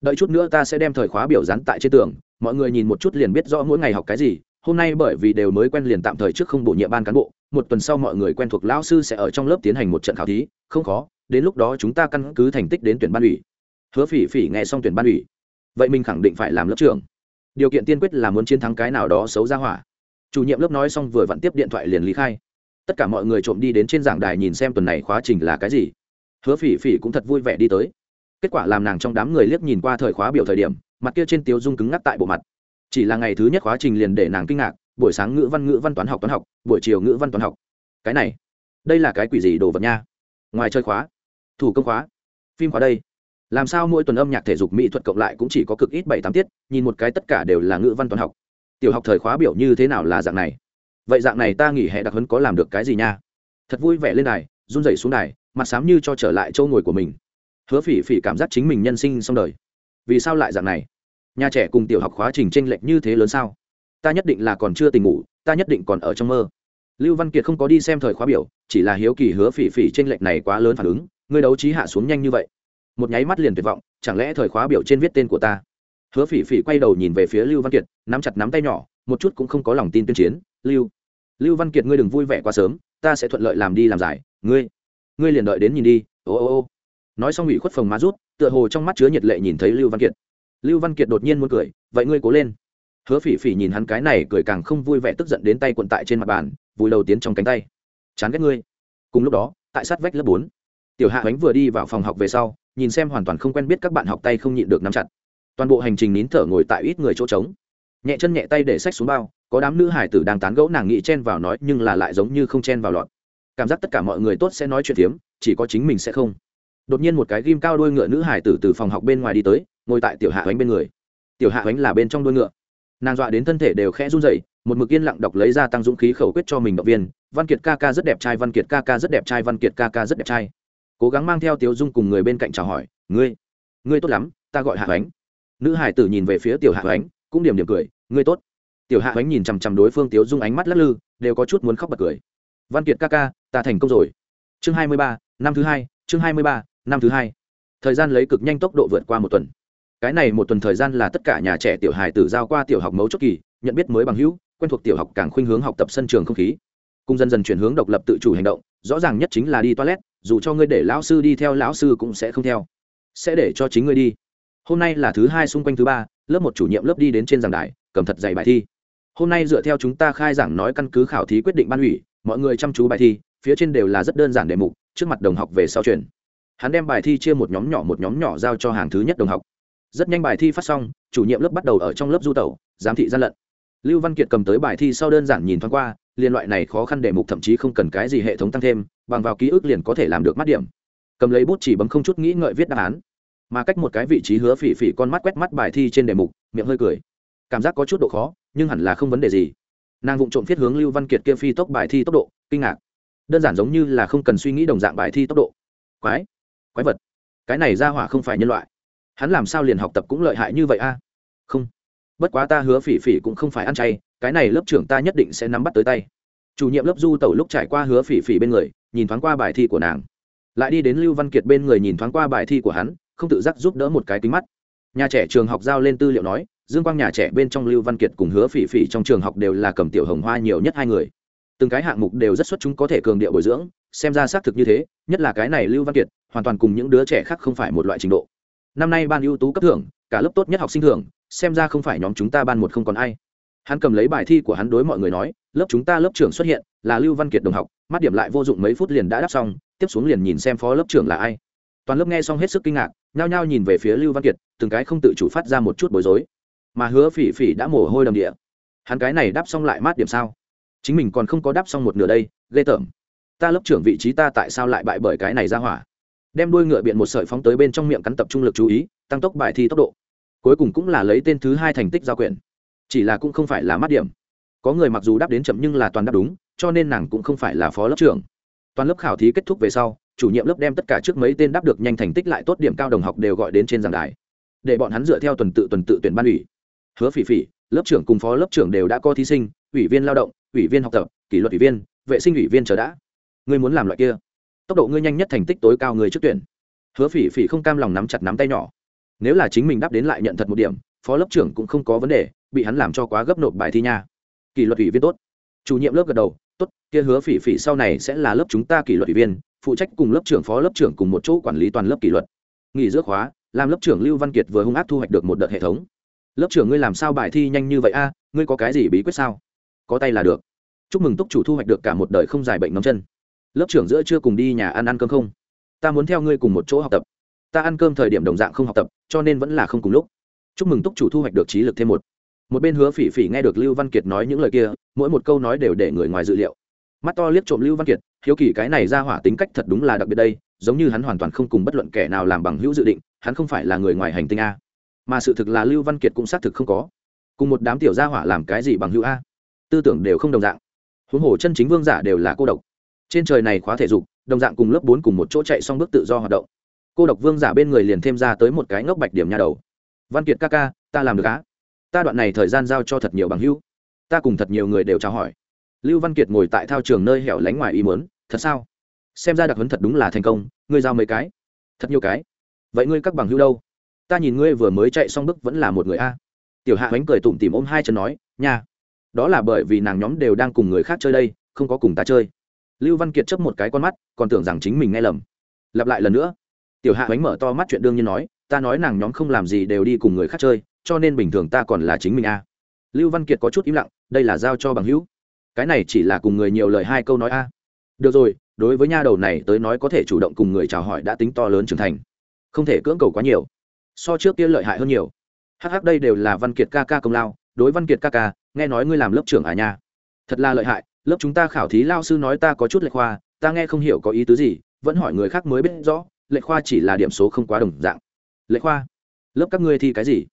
đợi chút nữa ta sẽ đem thời khóa biểu dán tại trên tường, mọi người nhìn một chút liền biết rõ mỗi ngày học cái gì, hôm nay bởi vì đều mới quen liền tạm thời trước không bổ nhiệm ban cán bộ, một tuần sau mọi người quen thuộc lão sư sẽ ở trong lớp tiến hành một trận khảo thí, không khó, đến lúc đó chúng ta căn cứ thành tích đến tuyển ban ủy hứa phỉ phỉ nghe xong tuyển ban ủy, vậy mình khẳng định phải làm lớp trưởng. Điều kiện tiên quyết là muốn chiến thắng cái nào đó xấu ra hỏa. Chủ nhiệm lớp nói xong vừa vặn tiếp điện thoại liền lý khai. Tất cả mọi người trộm đi đến trên giảng đài nhìn xem tuần này khóa trình là cái gì. Hứa phỉ phỉ cũng thật vui vẻ đi tới. Kết quả làm nàng trong đám người liếc nhìn qua thời khóa biểu thời điểm, mặt kia trên tiếu dung cứng ngắc tại bộ mặt. Chỉ là ngày thứ nhất khóa trình liền để nàng kinh ngạc, buổi sáng ngữ văn ngữ văn toán học toán học, buổi chiều ngữ văn toán học. Cái này, đây là cái quỷ gì đồ vật nha? Ngoài chơi khóa, thủ công khóa, phim khóa đây làm sao mỗi tuần âm nhạc thể dục mỹ thuật cộng lại cũng chỉ có cực ít bảy tám tiết, nhìn một cái tất cả đều là ngữ văn toán học. Tiểu học thời khóa biểu như thế nào là dạng này? Vậy dạng này ta nghỉ hè đặc hấn có làm được cái gì nha? Thật vui vẻ lên đài, run rẩy xuống đài, mặt sám như cho trở lại chỗ ngồi của mình. Hứa phỉ phỉ cảm giác chính mình nhân sinh xong đời. Vì sao lại dạng này? Nhà trẻ cùng tiểu học khóa trình tranh lệch như thế lớn sao? Ta nhất định là còn chưa tỉnh ngủ, ta nhất định còn ở trong mơ. Lưu văn kiệt không có đi xem thời khóa biểu, chỉ là hiếu kỳ hứa phỉ phỉ tranh lệch này quá lớn phản ứng, người đấu trí hạ xuống nhanh như vậy một nháy mắt liền tuyệt vọng, chẳng lẽ thời khóa biểu trên viết tên của ta? Hứa phỉ phỉ quay đầu nhìn về phía lưu văn kiệt, nắm chặt nắm tay nhỏ, một chút cũng không có lòng tin tuyên chiến. Lưu lưu văn kiệt, ngươi đừng vui vẻ quá sớm, ta sẽ thuận lợi làm đi làm giải. Ngươi ngươi liền đợi đến nhìn đi. Ô ô ô. Nói xong ủy khuất phòng má rút, tựa hồ trong mắt chứa nhiệt lệ nhìn thấy lưu văn kiệt. Lưu văn kiệt đột nhiên muốn cười, vậy ngươi cố lên. Hứa phỉ phỉ nhìn hắn cái này cười càng không vui vẻ tức giận đến tay quận tại trên mặt bàn, vùi đầu tiến trong cánh tay. Chán ghét ngươi. Cùng lúc đó, tại sát vách lớp bốn, tiểu hạ ánh vừa đi vào phòng học về sau nhìn xem hoàn toàn không quen biết các bạn học tay không nhịn được nắm chặt. Toàn bộ hành trình nín thở ngồi tại ít người chỗ trống. Nhẹ chân nhẹ tay để sách xuống bao, có đám nữ hải tử đang tán gẫu nàng nghĩ chen vào nói nhưng là lại giống như không chen vào lọt. Cảm giác tất cả mọi người tốt sẽ nói chuyện tiếm chỉ có chính mình sẽ không. Đột nhiên một cái ghim cao đuôi ngựa nữ hải tử từ phòng học bên ngoài đi tới, ngồi tại tiểu hạ bánh bên người. Tiểu hạ bánh là bên trong đuôi ngựa. Nàng dọa đến thân thể đều khẽ run rẩy, một mực yên lặng đọc lấy ra tăng dũng khí khẩu quyết cho mình động viên. Văn kiệt ca ca rất đẹp trai, văn kiệt ca ca rất đẹp trai, văn kiệt ca ca rất đẹp trai cố gắng mang theo tiếu dung cùng người bên cạnh chào hỏi, ngươi ngươi tốt lắm, ta gọi hạ bánh nữ hải tử nhìn về phía tiểu hạ bánh cũng điểm điểm cười, ngươi tốt. Tiểu hạ bánh nhìn chằm chằm đối phương tiếu dung ánh mắt lắc lư, đều có chút muốn khóc bật cười. Văn kiệt ca ca, ta thành công rồi. Chương hai mươi ba, năm thứ hai, chương hai mươi ba, năm thứ hai. Thời gian lấy cực nhanh tốc độ vượt qua một tuần. Cái này một tuần thời gian là tất cả nhà trẻ tiểu hài tử giao qua tiểu học mấu chốt kỳ, nhận biết mới bằng hữu, quen thuộc tiểu học càng khuynh hướng học tập sân trường không khí. Cùng dần dần chuyển hướng độc lập tự chủ hành động, rõ ràng nhất chính là đi toilet dù cho ngươi để lão sư đi theo, lão sư cũng sẽ không theo. Sẽ để cho chính ngươi đi. Hôm nay là thứ hai xung quanh thứ ba, lớp một chủ nhiệm lớp đi đến trên giảng đài, cầm thật dạy bài thi. Hôm nay dựa theo chúng ta khai giảng nói căn cứ khảo thí quyết định ban ủy, mọi người chăm chú bài thi, phía trên đều là rất đơn giản đề mục, trước mặt đồng học về sau truyền. Hắn đem bài thi chia một nhóm nhỏ, một nhóm nhỏ giao cho hàng thứ nhất đồng học. Rất nhanh bài thi phát xong, chủ nhiệm lớp bắt đầu ở trong lớp du tẩu, giám thị gian lận. Lưu văn kiệt cầm tới bài thi sau đơn giản nhìn thoáng qua, liên loại này khó khăn đề mục thậm chí không cần cái gì hệ thống tăng thêm bằng vào ký ức liền có thể làm được mắt điểm. Cầm lấy bút chỉ bấm không chút nghĩ ngợi viết đáp án. Mà cách một cái vị trí hứa phỉ phỉ con mắt quét mắt bài thi trên đề mục, miệng hơi cười. Cảm giác có chút độ khó, nhưng hẳn là không vấn đề gì. Nàng vụng trộm viết hướng lưu văn kiệt kia phi tốc bài thi tốc độ, kinh ngạc. Đơn giản giống như là không cần suy nghĩ đồng dạng bài thi tốc độ. Quái quái vật. Cái này ra hỏa không phải nhân loại. Hắn làm sao liền học tập cũng lợi hại như vậy a? Không. Bất quá ta hứa phỉ phỉ cũng không phải ăn chay, cái này lớp trưởng ta nhất định sẽ nắm bắt tới tay. Chủ nhiệm lớp du tẩu lúc trải qua hứa phỉ phỉ bên người nhìn thoáng qua bài thi của nàng. Lại đi đến lưu văn kiệt bên người nhìn thoáng qua bài thi của hắn, không tự giác giúp đỡ một cái kính mắt. Nhà trẻ trường học giao lên tư liệu nói, dương quang nhà trẻ bên trong lưu văn kiệt cùng hứa phỉ phỉ trong trường học đều là cầm tiểu hồng hoa nhiều nhất hai người. Từng cái hạng mục đều rất xuất chúng có thể cường điệu bồi dưỡng, xem ra xác thực như thế, nhất là cái này lưu văn kiệt, hoàn toàn cùng những đứa trẻ khác không phải một loại trình độ. Năm nay ban ưu tú cấp thưởng, cả lớp tốt nhất học sinh thưởng, xem ra không phải nhóm chúng ta ban một không còn ai hắn cầm lấy bài thi của hắn đối mọi người nói, lớp chúng ta, lớp trưởng xuất hiện, là lưu văn kiệt đồng học, mắt điểm lại vô dụng mấy phút liền đã đáp xong, tiếp xuống liền nhìn xem phó lớp trưởng là ai. Toàn lớp nghe xong hết sức kinh ngạc, nhao nhao nhìn về phía lưu văn kiệt, từng cái không tự chủ phát ra một chút bối rối. Mà hứa phỉ phỉ đã mồ hôi đầm địa. Hắn cái này đáp xong lại mát điểm sao? Chính mình còn không có đáp xong một nửa đây, ghê tởm. Ta lớp trưởng vị trí ta tại sao lại bại bởi cái này ra hỏa? Đem đuôi ngựa biện một sợi phóng tới bên trong miệng cắn tập trung lực chú ý, tăng tốc bài thi tốc độ. Cuối cùng cũng là lấy tên thứ hai thành tích giao quyền chỉ là cũng không phải là mắt điểm. Có người mặc dù đáp đến chậm nhưng là toàn đáp đúng, cho nên nàng cũng không phải là phó lớp trưởng. Toàn lớp khảo thí kết thúc về sau, chủ nhiệm lớp đem tất cả trước mấy tên đáp được nhanh thành tích lại tốt điểm cao đồng học đều gọi đến trên giảng đài. Để bọn hắn dựa theo tuần tự tuần tự tuyển ban ủy. Hứa phỉ phỉ, lớp trưởng cùng phó lớp trưởng đều đã có thí sinh, ủy viên lao động, ủy viên học tập, kỷ luật ủy viên, vệ sinh ủy viên chờ đã. Ngươi muốn làm loại kia? Tốc độ ngươi nhanh nhất thành tích tối cao người trước tuyển. Hứa phỉ phỉ không cam lòng nắm chặt nắm tay nhỏ. Nếu là chính mình đáp đến lại nhận thật một điểm, phó lớp trưởng cũng không có vấn đề bị hắn làm cho quá gấp nộp bài thi nha. Kỷ luật ủy viên tốt. Chủ nhiệm lớp gật đầu, tốt, kia hứa phỉ phỉ sau này sẽ là lớp chúng ta kỷ luật ủy viên, phụ trách cùng lớp trưởng phó lớp trưởng cùng một chỗ quản lý toàn lớp kỷ luật. Nghỉ giữa khóa, làm lớp trưởng lưu văn kiệt vừa hung ác thu hoạch được một đợt hệ thống. Lớp trưởng ngươi làm sao bài thi nhanh như vậy a? Ngươi có cái gì bí quyết sao? Có tay là được. Chúc mừng túc chủ thu hoạch được cả một đời không dài bệnh nóng chân. Lớp trưởng giữa chưa cùng đi nhà ăn ăn cơm không? Ta muốn theo ngươi cùng một chỗ học tập. Ta ăn cơm thời điểm đồng dạng không học tập, cho nên vẫn là không cùng lúc. Chúc mừng túc chủ thu hoạch được trí lực thêm một một bên hứa phỉ phỉ nghe được lưu văn kiệt nói những lời kia, mỗi một câu nói đều để người ngoài dự liệu. Mắt to liếc trộm lưu văn kiệt, hiếu kỳ cái này ra hỏa tính cách thật đúng là đặc biệt đây, giống như hắn hoàn toàn không cùng bất luận kẻ nào làm bằng hữu dự định, hắn không phải là người ngoài hành tinh a. Mà sự thực là lưu văn kiệt cũng xác thực không có. Cùng một đám tiểu gia hỏa làm cái gì bằng hữu a? Tư tưởng đều không đồng dạng. Huống hồ chân chính vương giả đều là cô độc. Trên trời này khóa thể dục, đồng dạng cùng lớp bốn cùng một chỗ chạy xong bước tự do hoạt động. Cô độc vương giả bên người liền thêm ra tới một cái ngốc bạch điểm nhà đầu. Văn kiệt ca ca, ta làm được á ta đoạn này thời gian giao cho thật nhiều bằng hữu. Ta cùng thật nhiều người đều chào hỏi. Lưu văn kiệt ngồi tại thao trường nơi hẻo lánh ngoài ý mớn thật sao? Xem ra đặc huấn thật đúng là thành công, ngươi giao mấy cái? Thật nhiều cái? Vậy ngươi các bằng hữu đâu? Ta nhìn ngươi vừa mới chạy xong bước vẫn là một người a. Tiểu hạ bánh cười tủm tìm ôm hai chân nói, nha, đó là bởi vì nàng nhóm đều đang cùng người khác chơi đây, không có cùng ta chơi. Lưu văn kiệt chấp một cái con mắt, còn tưởng rằng chính mình nghe lầm. Lặp lại lần nữa. Tiểu hạ bánh mở to mắt chuyện đương nhiên nói, ta nói nàng nhóm không làm gì đều đi cùng người khác chơi cho nên bình thường ta còn là chính mình a. Lưu văn kiệt có chút im lặng, đây là giao cho bằng hữu. Cái này chỉ là cùng người nhiều lời hai câu nói a. Được rồi, đối với nha đầu này tới nói có thể chủ động cùng người chào hỏi đã tính to lớn trưởng thành. Không thể cưỡng cầu quá nhiều. So trước kia lợi hại hơn nhiều. Hh đây đều là văn kiệt ca ca công lao. Đối văn kiệt ca ca, nghe nói ngươi làm lớp trưởng à nha. Thật là lợi hại, lớp chúng ta khảo thí lao sư nói ta có chút lệch khoa, ta nghe không hiểu có ý tứ gì, vẫn hỏi người khác mới biết rõ, lệch khoa chỉ là điểm số không quá đồng dạng. Lệch khoa? Lớp các ngươi thi cái gì?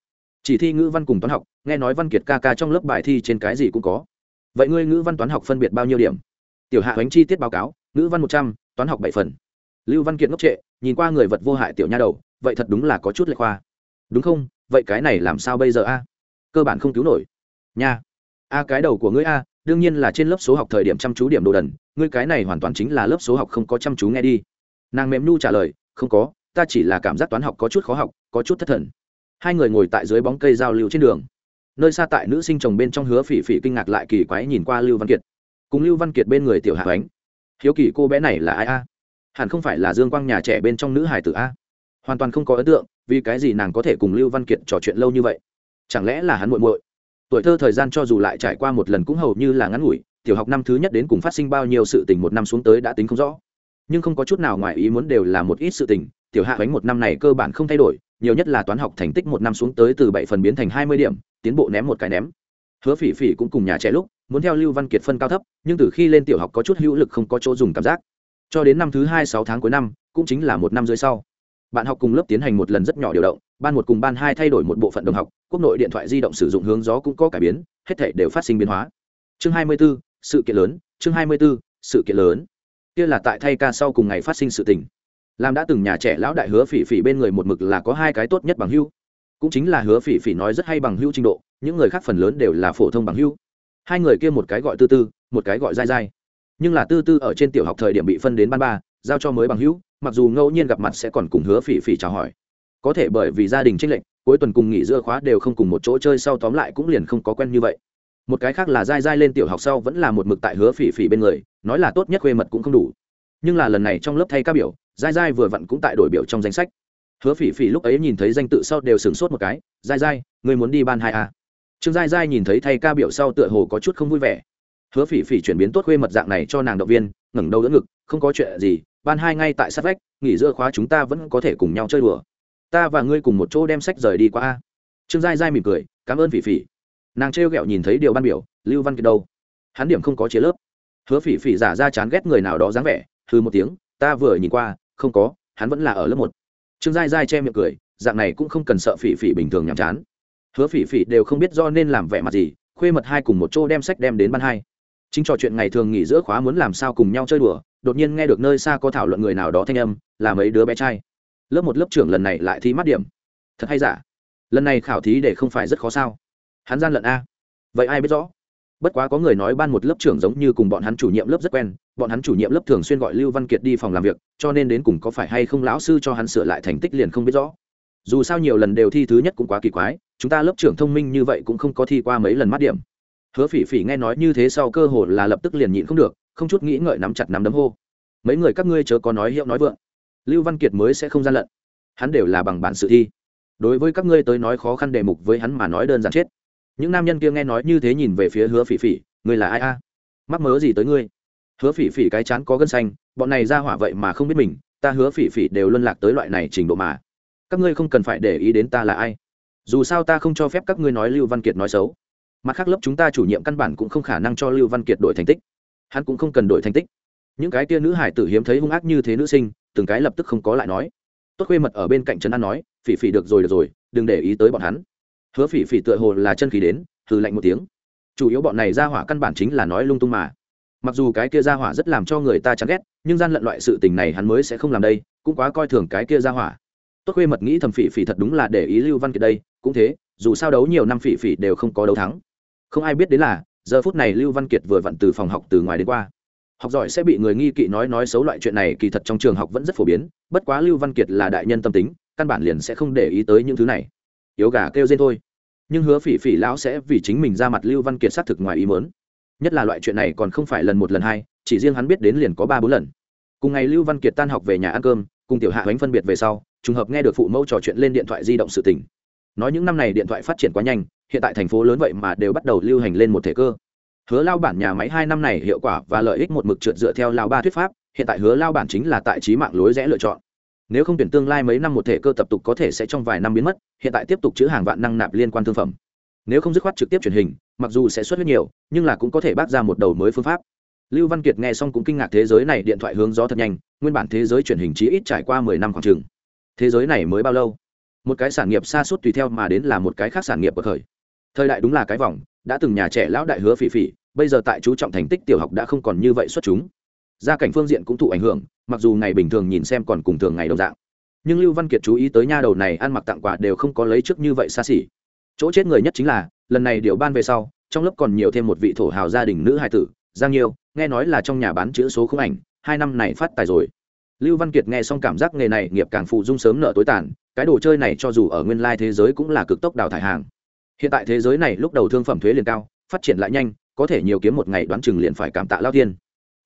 Chỉ thi ngữ văn cùng toán học, nghe nói văn kiệt ca ca trong lớp bài thi trên cái gì cũng có. Vậy ngươi ngữ văn toán học phân biệt bao nhiêu điểm? Tiểu hạ bánh chi tiết báo cáo, ngữ văn một trăm, toán học bảy phần. Lưu văn kiệt ngốc trệ, nhìn qua người vật vô hại tiểu nha đầu, vậy thật đúng là có chút lệch khoa. Đúng không? Vậy cái này làm sao bây giờ a? Cơ bản không cứu nổi. Nha. A cái đầu của ngươi a, đương nhiên là trên lớp số học thời điểm chăm chú điểm đồ đần, ngươi cái này hoàn toàn chính là lớp số học không có chăm chú nghe đi. Nàng mềm nu trả lời, không có, ta chỉ là cảm giác toán học có chút khó học, có chút thất thần hai người ngồi tại dưới bóng cây giao lưu trên đường. Nơi xa tại nữ sinh chồng bên trong hứa phỉ phỉ kinh ngạc lại kỳ quái nhìn qua lưu văn kiệt. Cùng lưu văn kiệt bên người tiểu hạ ánh. Hiếu kỳ, cô bé này là ai a? Hẳn không phải là dương quang nhà trẻ bên trong nữ hải tử a? Hoàn toàn không có ấn tượng, vì cái gì nàng có thể cùng lưu văn kiệt trò chuyện lâu như vậy? Chẳng lẽ là hắn muội muội? Tuổi thơ thời gian cho dù lại trải qua một lần cũng hầu như là ngắn ngủi, tiểu học năm thứ nhất đến cùng phát sinh bao nhiêu sự tình một năm xuống tới đã tính không rõ. Nhưng không có chút nào ngoài ý muốn đều là một ít sự tình, tiểu hạ Ánh một năm này cơ bản không thay đổi nhiều nhất là toán học thành tích một năm xuống tới từ bảy phần biến thành hai mươi điểm tiến bộ ném một cái ném. Hứa phỉ phỉ cũng cùng nhà trẻ lúc muốn theo lưu văn kiệt phân cao thấp nhưng từ khi lên tiểu học có chút hữu lực không có chỗ dùng cảm giác. Cho đến năm thứ hai sáu tháng cuối năm cũng chính là một năm rưỡi sau. Bạn học cùng lớp tiến hành một lần rất nhỏ điều động ban một cùng ban hai thay đổi một bộ phận đồng học quốc nội điện thoại di động sử dụng hướng gió cũng có cải biến hết thể đều phát sinh biến hóa. Chương hai mươi 24, sự kiện lớn chương hai mươi 24, sự kiện lớn. Kia là tại thay ca sau cùng ngày phát sinh sự tình làm đã từng nhà trẻ lão đại hứa phỉ phỉ bên người một mực là có hai cái tốt nhất bằng hưu cũng chính là hứa phỉ phỉ nói rất hay bằng hưu trình độ, những người khác phần lớn đều là phổ thông bằng hưu hai người kia một cái gọi tư tư, một cái gọi dai dai nhưng là tư tư ở trên tiểu học thời điểm bị phân đến ban ba, giao cho mới bằng hữu, mặc dù ngẫu nhiên gặp mặt sẽ còn cùng hứa phỉ phỉ chào hỏi. Có thể bởi vì gia đình tranh lệch, cuối tuần cùng nghỉ giữa khóa đều không cùng một chỗ chơi sau tóm lại cũng liền không có quen như vậy. Một cái khác là dai dai lên tiểu học sau vẫn là một mực tại hứa phỉ phỉ bên người, nói là tốt nhất khuê mật cũng không đủ. Nhưng là lần này trong lớp thay ca biểu dai dai vừa vặn cũng tại đổi biểu trong danh sách. Hứa phỉ phỉ lúc ấy nhìn thấy danh tự sau đều sửng sốt một cái dai dai người muốn đi ban hai a trương dai dai nhìn thấy thay ca biểu sau tựa hồ có chút không vui vẻ. Hứa phỉ phỉ chuyển biến tốt khuê mật dạng này cho nàng động viên, ngẩng đầu đỡ ngực, không có chuyện gì, ban hai ngay tại sát vách, nghỉ giữa khóa chúng ta vẫn có thể cùng nhau chơi đùa. Ta và ngươi cùng một chỗ đem sách rời đi qua a. Trương dai dai mỉm cười, cảm ơn phỉ phỉ. Nàng trêu ghẹo nhìn thấy điều ban biểu, lưu văn kiệt đâu? Hắn điểm không có chế lớp. Hứa phỉ phỉ giả ra chán ghét người nào đó dáng vẻ thư một tiếng, ta vừa nhìn qua không có, hắn vẫn là ở lớp một. Trương giai giai che miệng cười, dạng này cũng không cần sợ phỉ phỉ bình thường nhàm chán. Hứa phỉ phỉ đều không biết do nên làm vẻ mặt gì, khuê mật hai cùng một chỗ đem sách đem đến ban hai. Chính trò chuyện ngày thường nghỉ giữa khóa muốn làm sao cùng nhau chơi đùa, đột nhiên nghe được nơi xa có thảo luận người nào đó thanh âm, là mấy đứa bé trai. Lớp một lớp trưởng lần này lại thi mắt điểm. Thật hay giả? Lần này khảo thí để không phải rất khó sao? Hắn gian lận a. Vậy ai biết rõ? Bất quá có người nói ban một lớp trưởng giống như cùng bọn hắn chủ nhiệm lớp rất quen, bọn hắn chủ nhiệm lớp thường xuyên gọi lưu văn kiệt đi phòng làm việc, cho nên đến cùng có phải hay không lão sư cho hắn sửa lại thành tích liền không biết rõ. Dù sao nhiều lần đều thi thứ nhất cũng quá kỳ quái, chúng ta lớp trưởng thông minh như vậy cũng không có thi qua mấy lần mắt điểm. Hứa phỉ phỉ nghe nói như thế sau cơ hồ là lập tức liền nhịn không được, không chút nghĩ ngợi nắm chặt nắm đấm hô. Mấy người các ngươi chớ có nói hiệu nói vượng. Lưu văn kiệt mới sẽ không gian lận. Hắn đều là bằng bản sự thi. Đối với các ngươi tới nói khó khăn đề mục với hắn mà nói đơn giản chết những nam nhân kia nghe nói như thế nhìn về phía hứa phỉ phỉ, ngươi là ai a? Mắc mớ gì tới ngươi? Hứa phỉ phỉ cái chán có gân xanh, bọn này ra hỏa vậy mà không biết mình, ta hứa phỉ phỉ đều luân lạc tới loại này trình độ mà. Các ngươi không cần phải để ý đến ta là ai. Dù sao ta không cho phép các ngươi nói lưu văn kiệt nói xấu. Mặt khác lớp chúng ta chủ nhiệm căn bản cũng không khả năng cho lưu văn kiệt đổi thành tích. Hắn cũng không cần đổi thành tích. Những cái tia nữ hải tử hiếm thấy hung ác như thế nữ sinh, từng cái lập tức không có lại nói. Tốt khuê mật ở bên cạnh trấn an nói, phỉ phỉ được rồi được rồi, đừng để ý tới bọn hắn hứa phỉ phỉ tựa hồ là chân khí đến thử lạnh một tiếng. Chủ yếu bọn này ra hỏa căn bản chính là nói lung tung mà. Mặc dù cái kia ra hỏa rất làm cho người ta chán ghét, nhưng gian lận loại sự tình này hắn mới sẽ không làm đây, cũng quá coi thường cái kia ra hỏa. Tốt khuê mật nghĩ thầm phỉ phỉ thật đúng là để ý lưu văn kiệt đây, cũng thế, dù sao đấu nhiều năm phỉ phỉ đều không có đấu thắng. Không ai biết đến là, giờ phút này lưu văn kiệt vừa vặn từ phòng học từ ngoài đến qua. Học giỏi sẽ bị người nghi kỵ nói nói xấu loại chuyện này kỳ thật trong trường học vẫn rất phổ biến, bất quá lưu văn kiệt là đại nhân tâm tính, căn bản liền sẽ không để ý tới những thứ này. Yếu gà kêu trên thôi nhưng hứa phỉ phỉ lão sẽ vì chính mình ra mặt lưu văn kiệt xác thực ngoài ý mớn nhất là loại chuyện này còn không phải lần một lần hai, chỉ riêng hắn biết đến liền có ba bốn lần. Cùng ngày lưu văn kiệt tan học về nhà ăn cơm, cùng tiểu hạ bánh phân biệt về sau, trùng hợp nghe được phụ mẫu trò chuyện lên điện thoại di động sự tình. Nói những năm này điện thoại phát triển quá nhanh, hiện tại thành phố lớn vậy mà đều bắt đầu lưu hành lên một thể cơ. Hứa lao bản nhà máy hai năm này hiệu quả và lợi ích một mực trượt dựa theo lao ba thuyết pháp, hiện tại hứa lao bản chính là tại trí mạng lối rẽ lựa chọn nếu không tuyển tương lai mấy năm một thể cơ tập tục có thể sẽ trong vài năm biến mất, hiện tại tiếp tục chữ hàng vạn năng nạp liên quan thương phẩm. Nếu không dứt khoát trực tiếp truyền hình, mặc dù sẽ xuất huyết nhiều, nhưng là cũng có thể bác ra một đầu mới phương pháp. Lưu văn kiệt nghe xong cũng kinh ngạc thế giới này điện thoại hướng gió thật nhanh, nguyên bản thế giới truyền hình chí ít trải qua mười năm khoảng chừng thế giới này mới bao lâu? Một cái sản nghiệp xa suốt tùy theo mà đến là một cái khác sản nghiệp bậc thời. Thời đại đúng là cái vòng, đã từng nhà trẻ lão đại hứa phỉ phỉ, bây giờ tại chú trọng thành tích tiểu học đã không còn như vậy xuất chúng gia cảnh phương diện cũng thụ ảnh hưởng, mặc dù ngày bình thường nhìn xem còn cùng thường ngày đồng dạng. Nhưng lưu văn kiệt chú ý tới nha đầu này ăn mặc tặng quà đều không có lấy trước như vậy xa xỉ. Chỗ chết người nhất chính là, lần này điều ban về sau, trong lớp còn nhiều thêm một vị thổ hào gia đình nữ hài tử, giang nhiêu, nghe nói là trong nhà bán chữ số không ảnh, hai năm này phát tài rồi. Lưu văn kiệt nghe xong cảm giác nghề này nghiệp càng phụ dung sớm nợ tối tàn, cái đồ chơi này cho dù ở nguyên lai thế giới cũng là cực tốc đào thải hàng. Hiện tại thế giới này lúc đầu thương phẩm thuế liền cao, phát triển lại nhanh, có thể nhiều kiếm một ngày đoán chừng liền phải cảm tạ lao thiên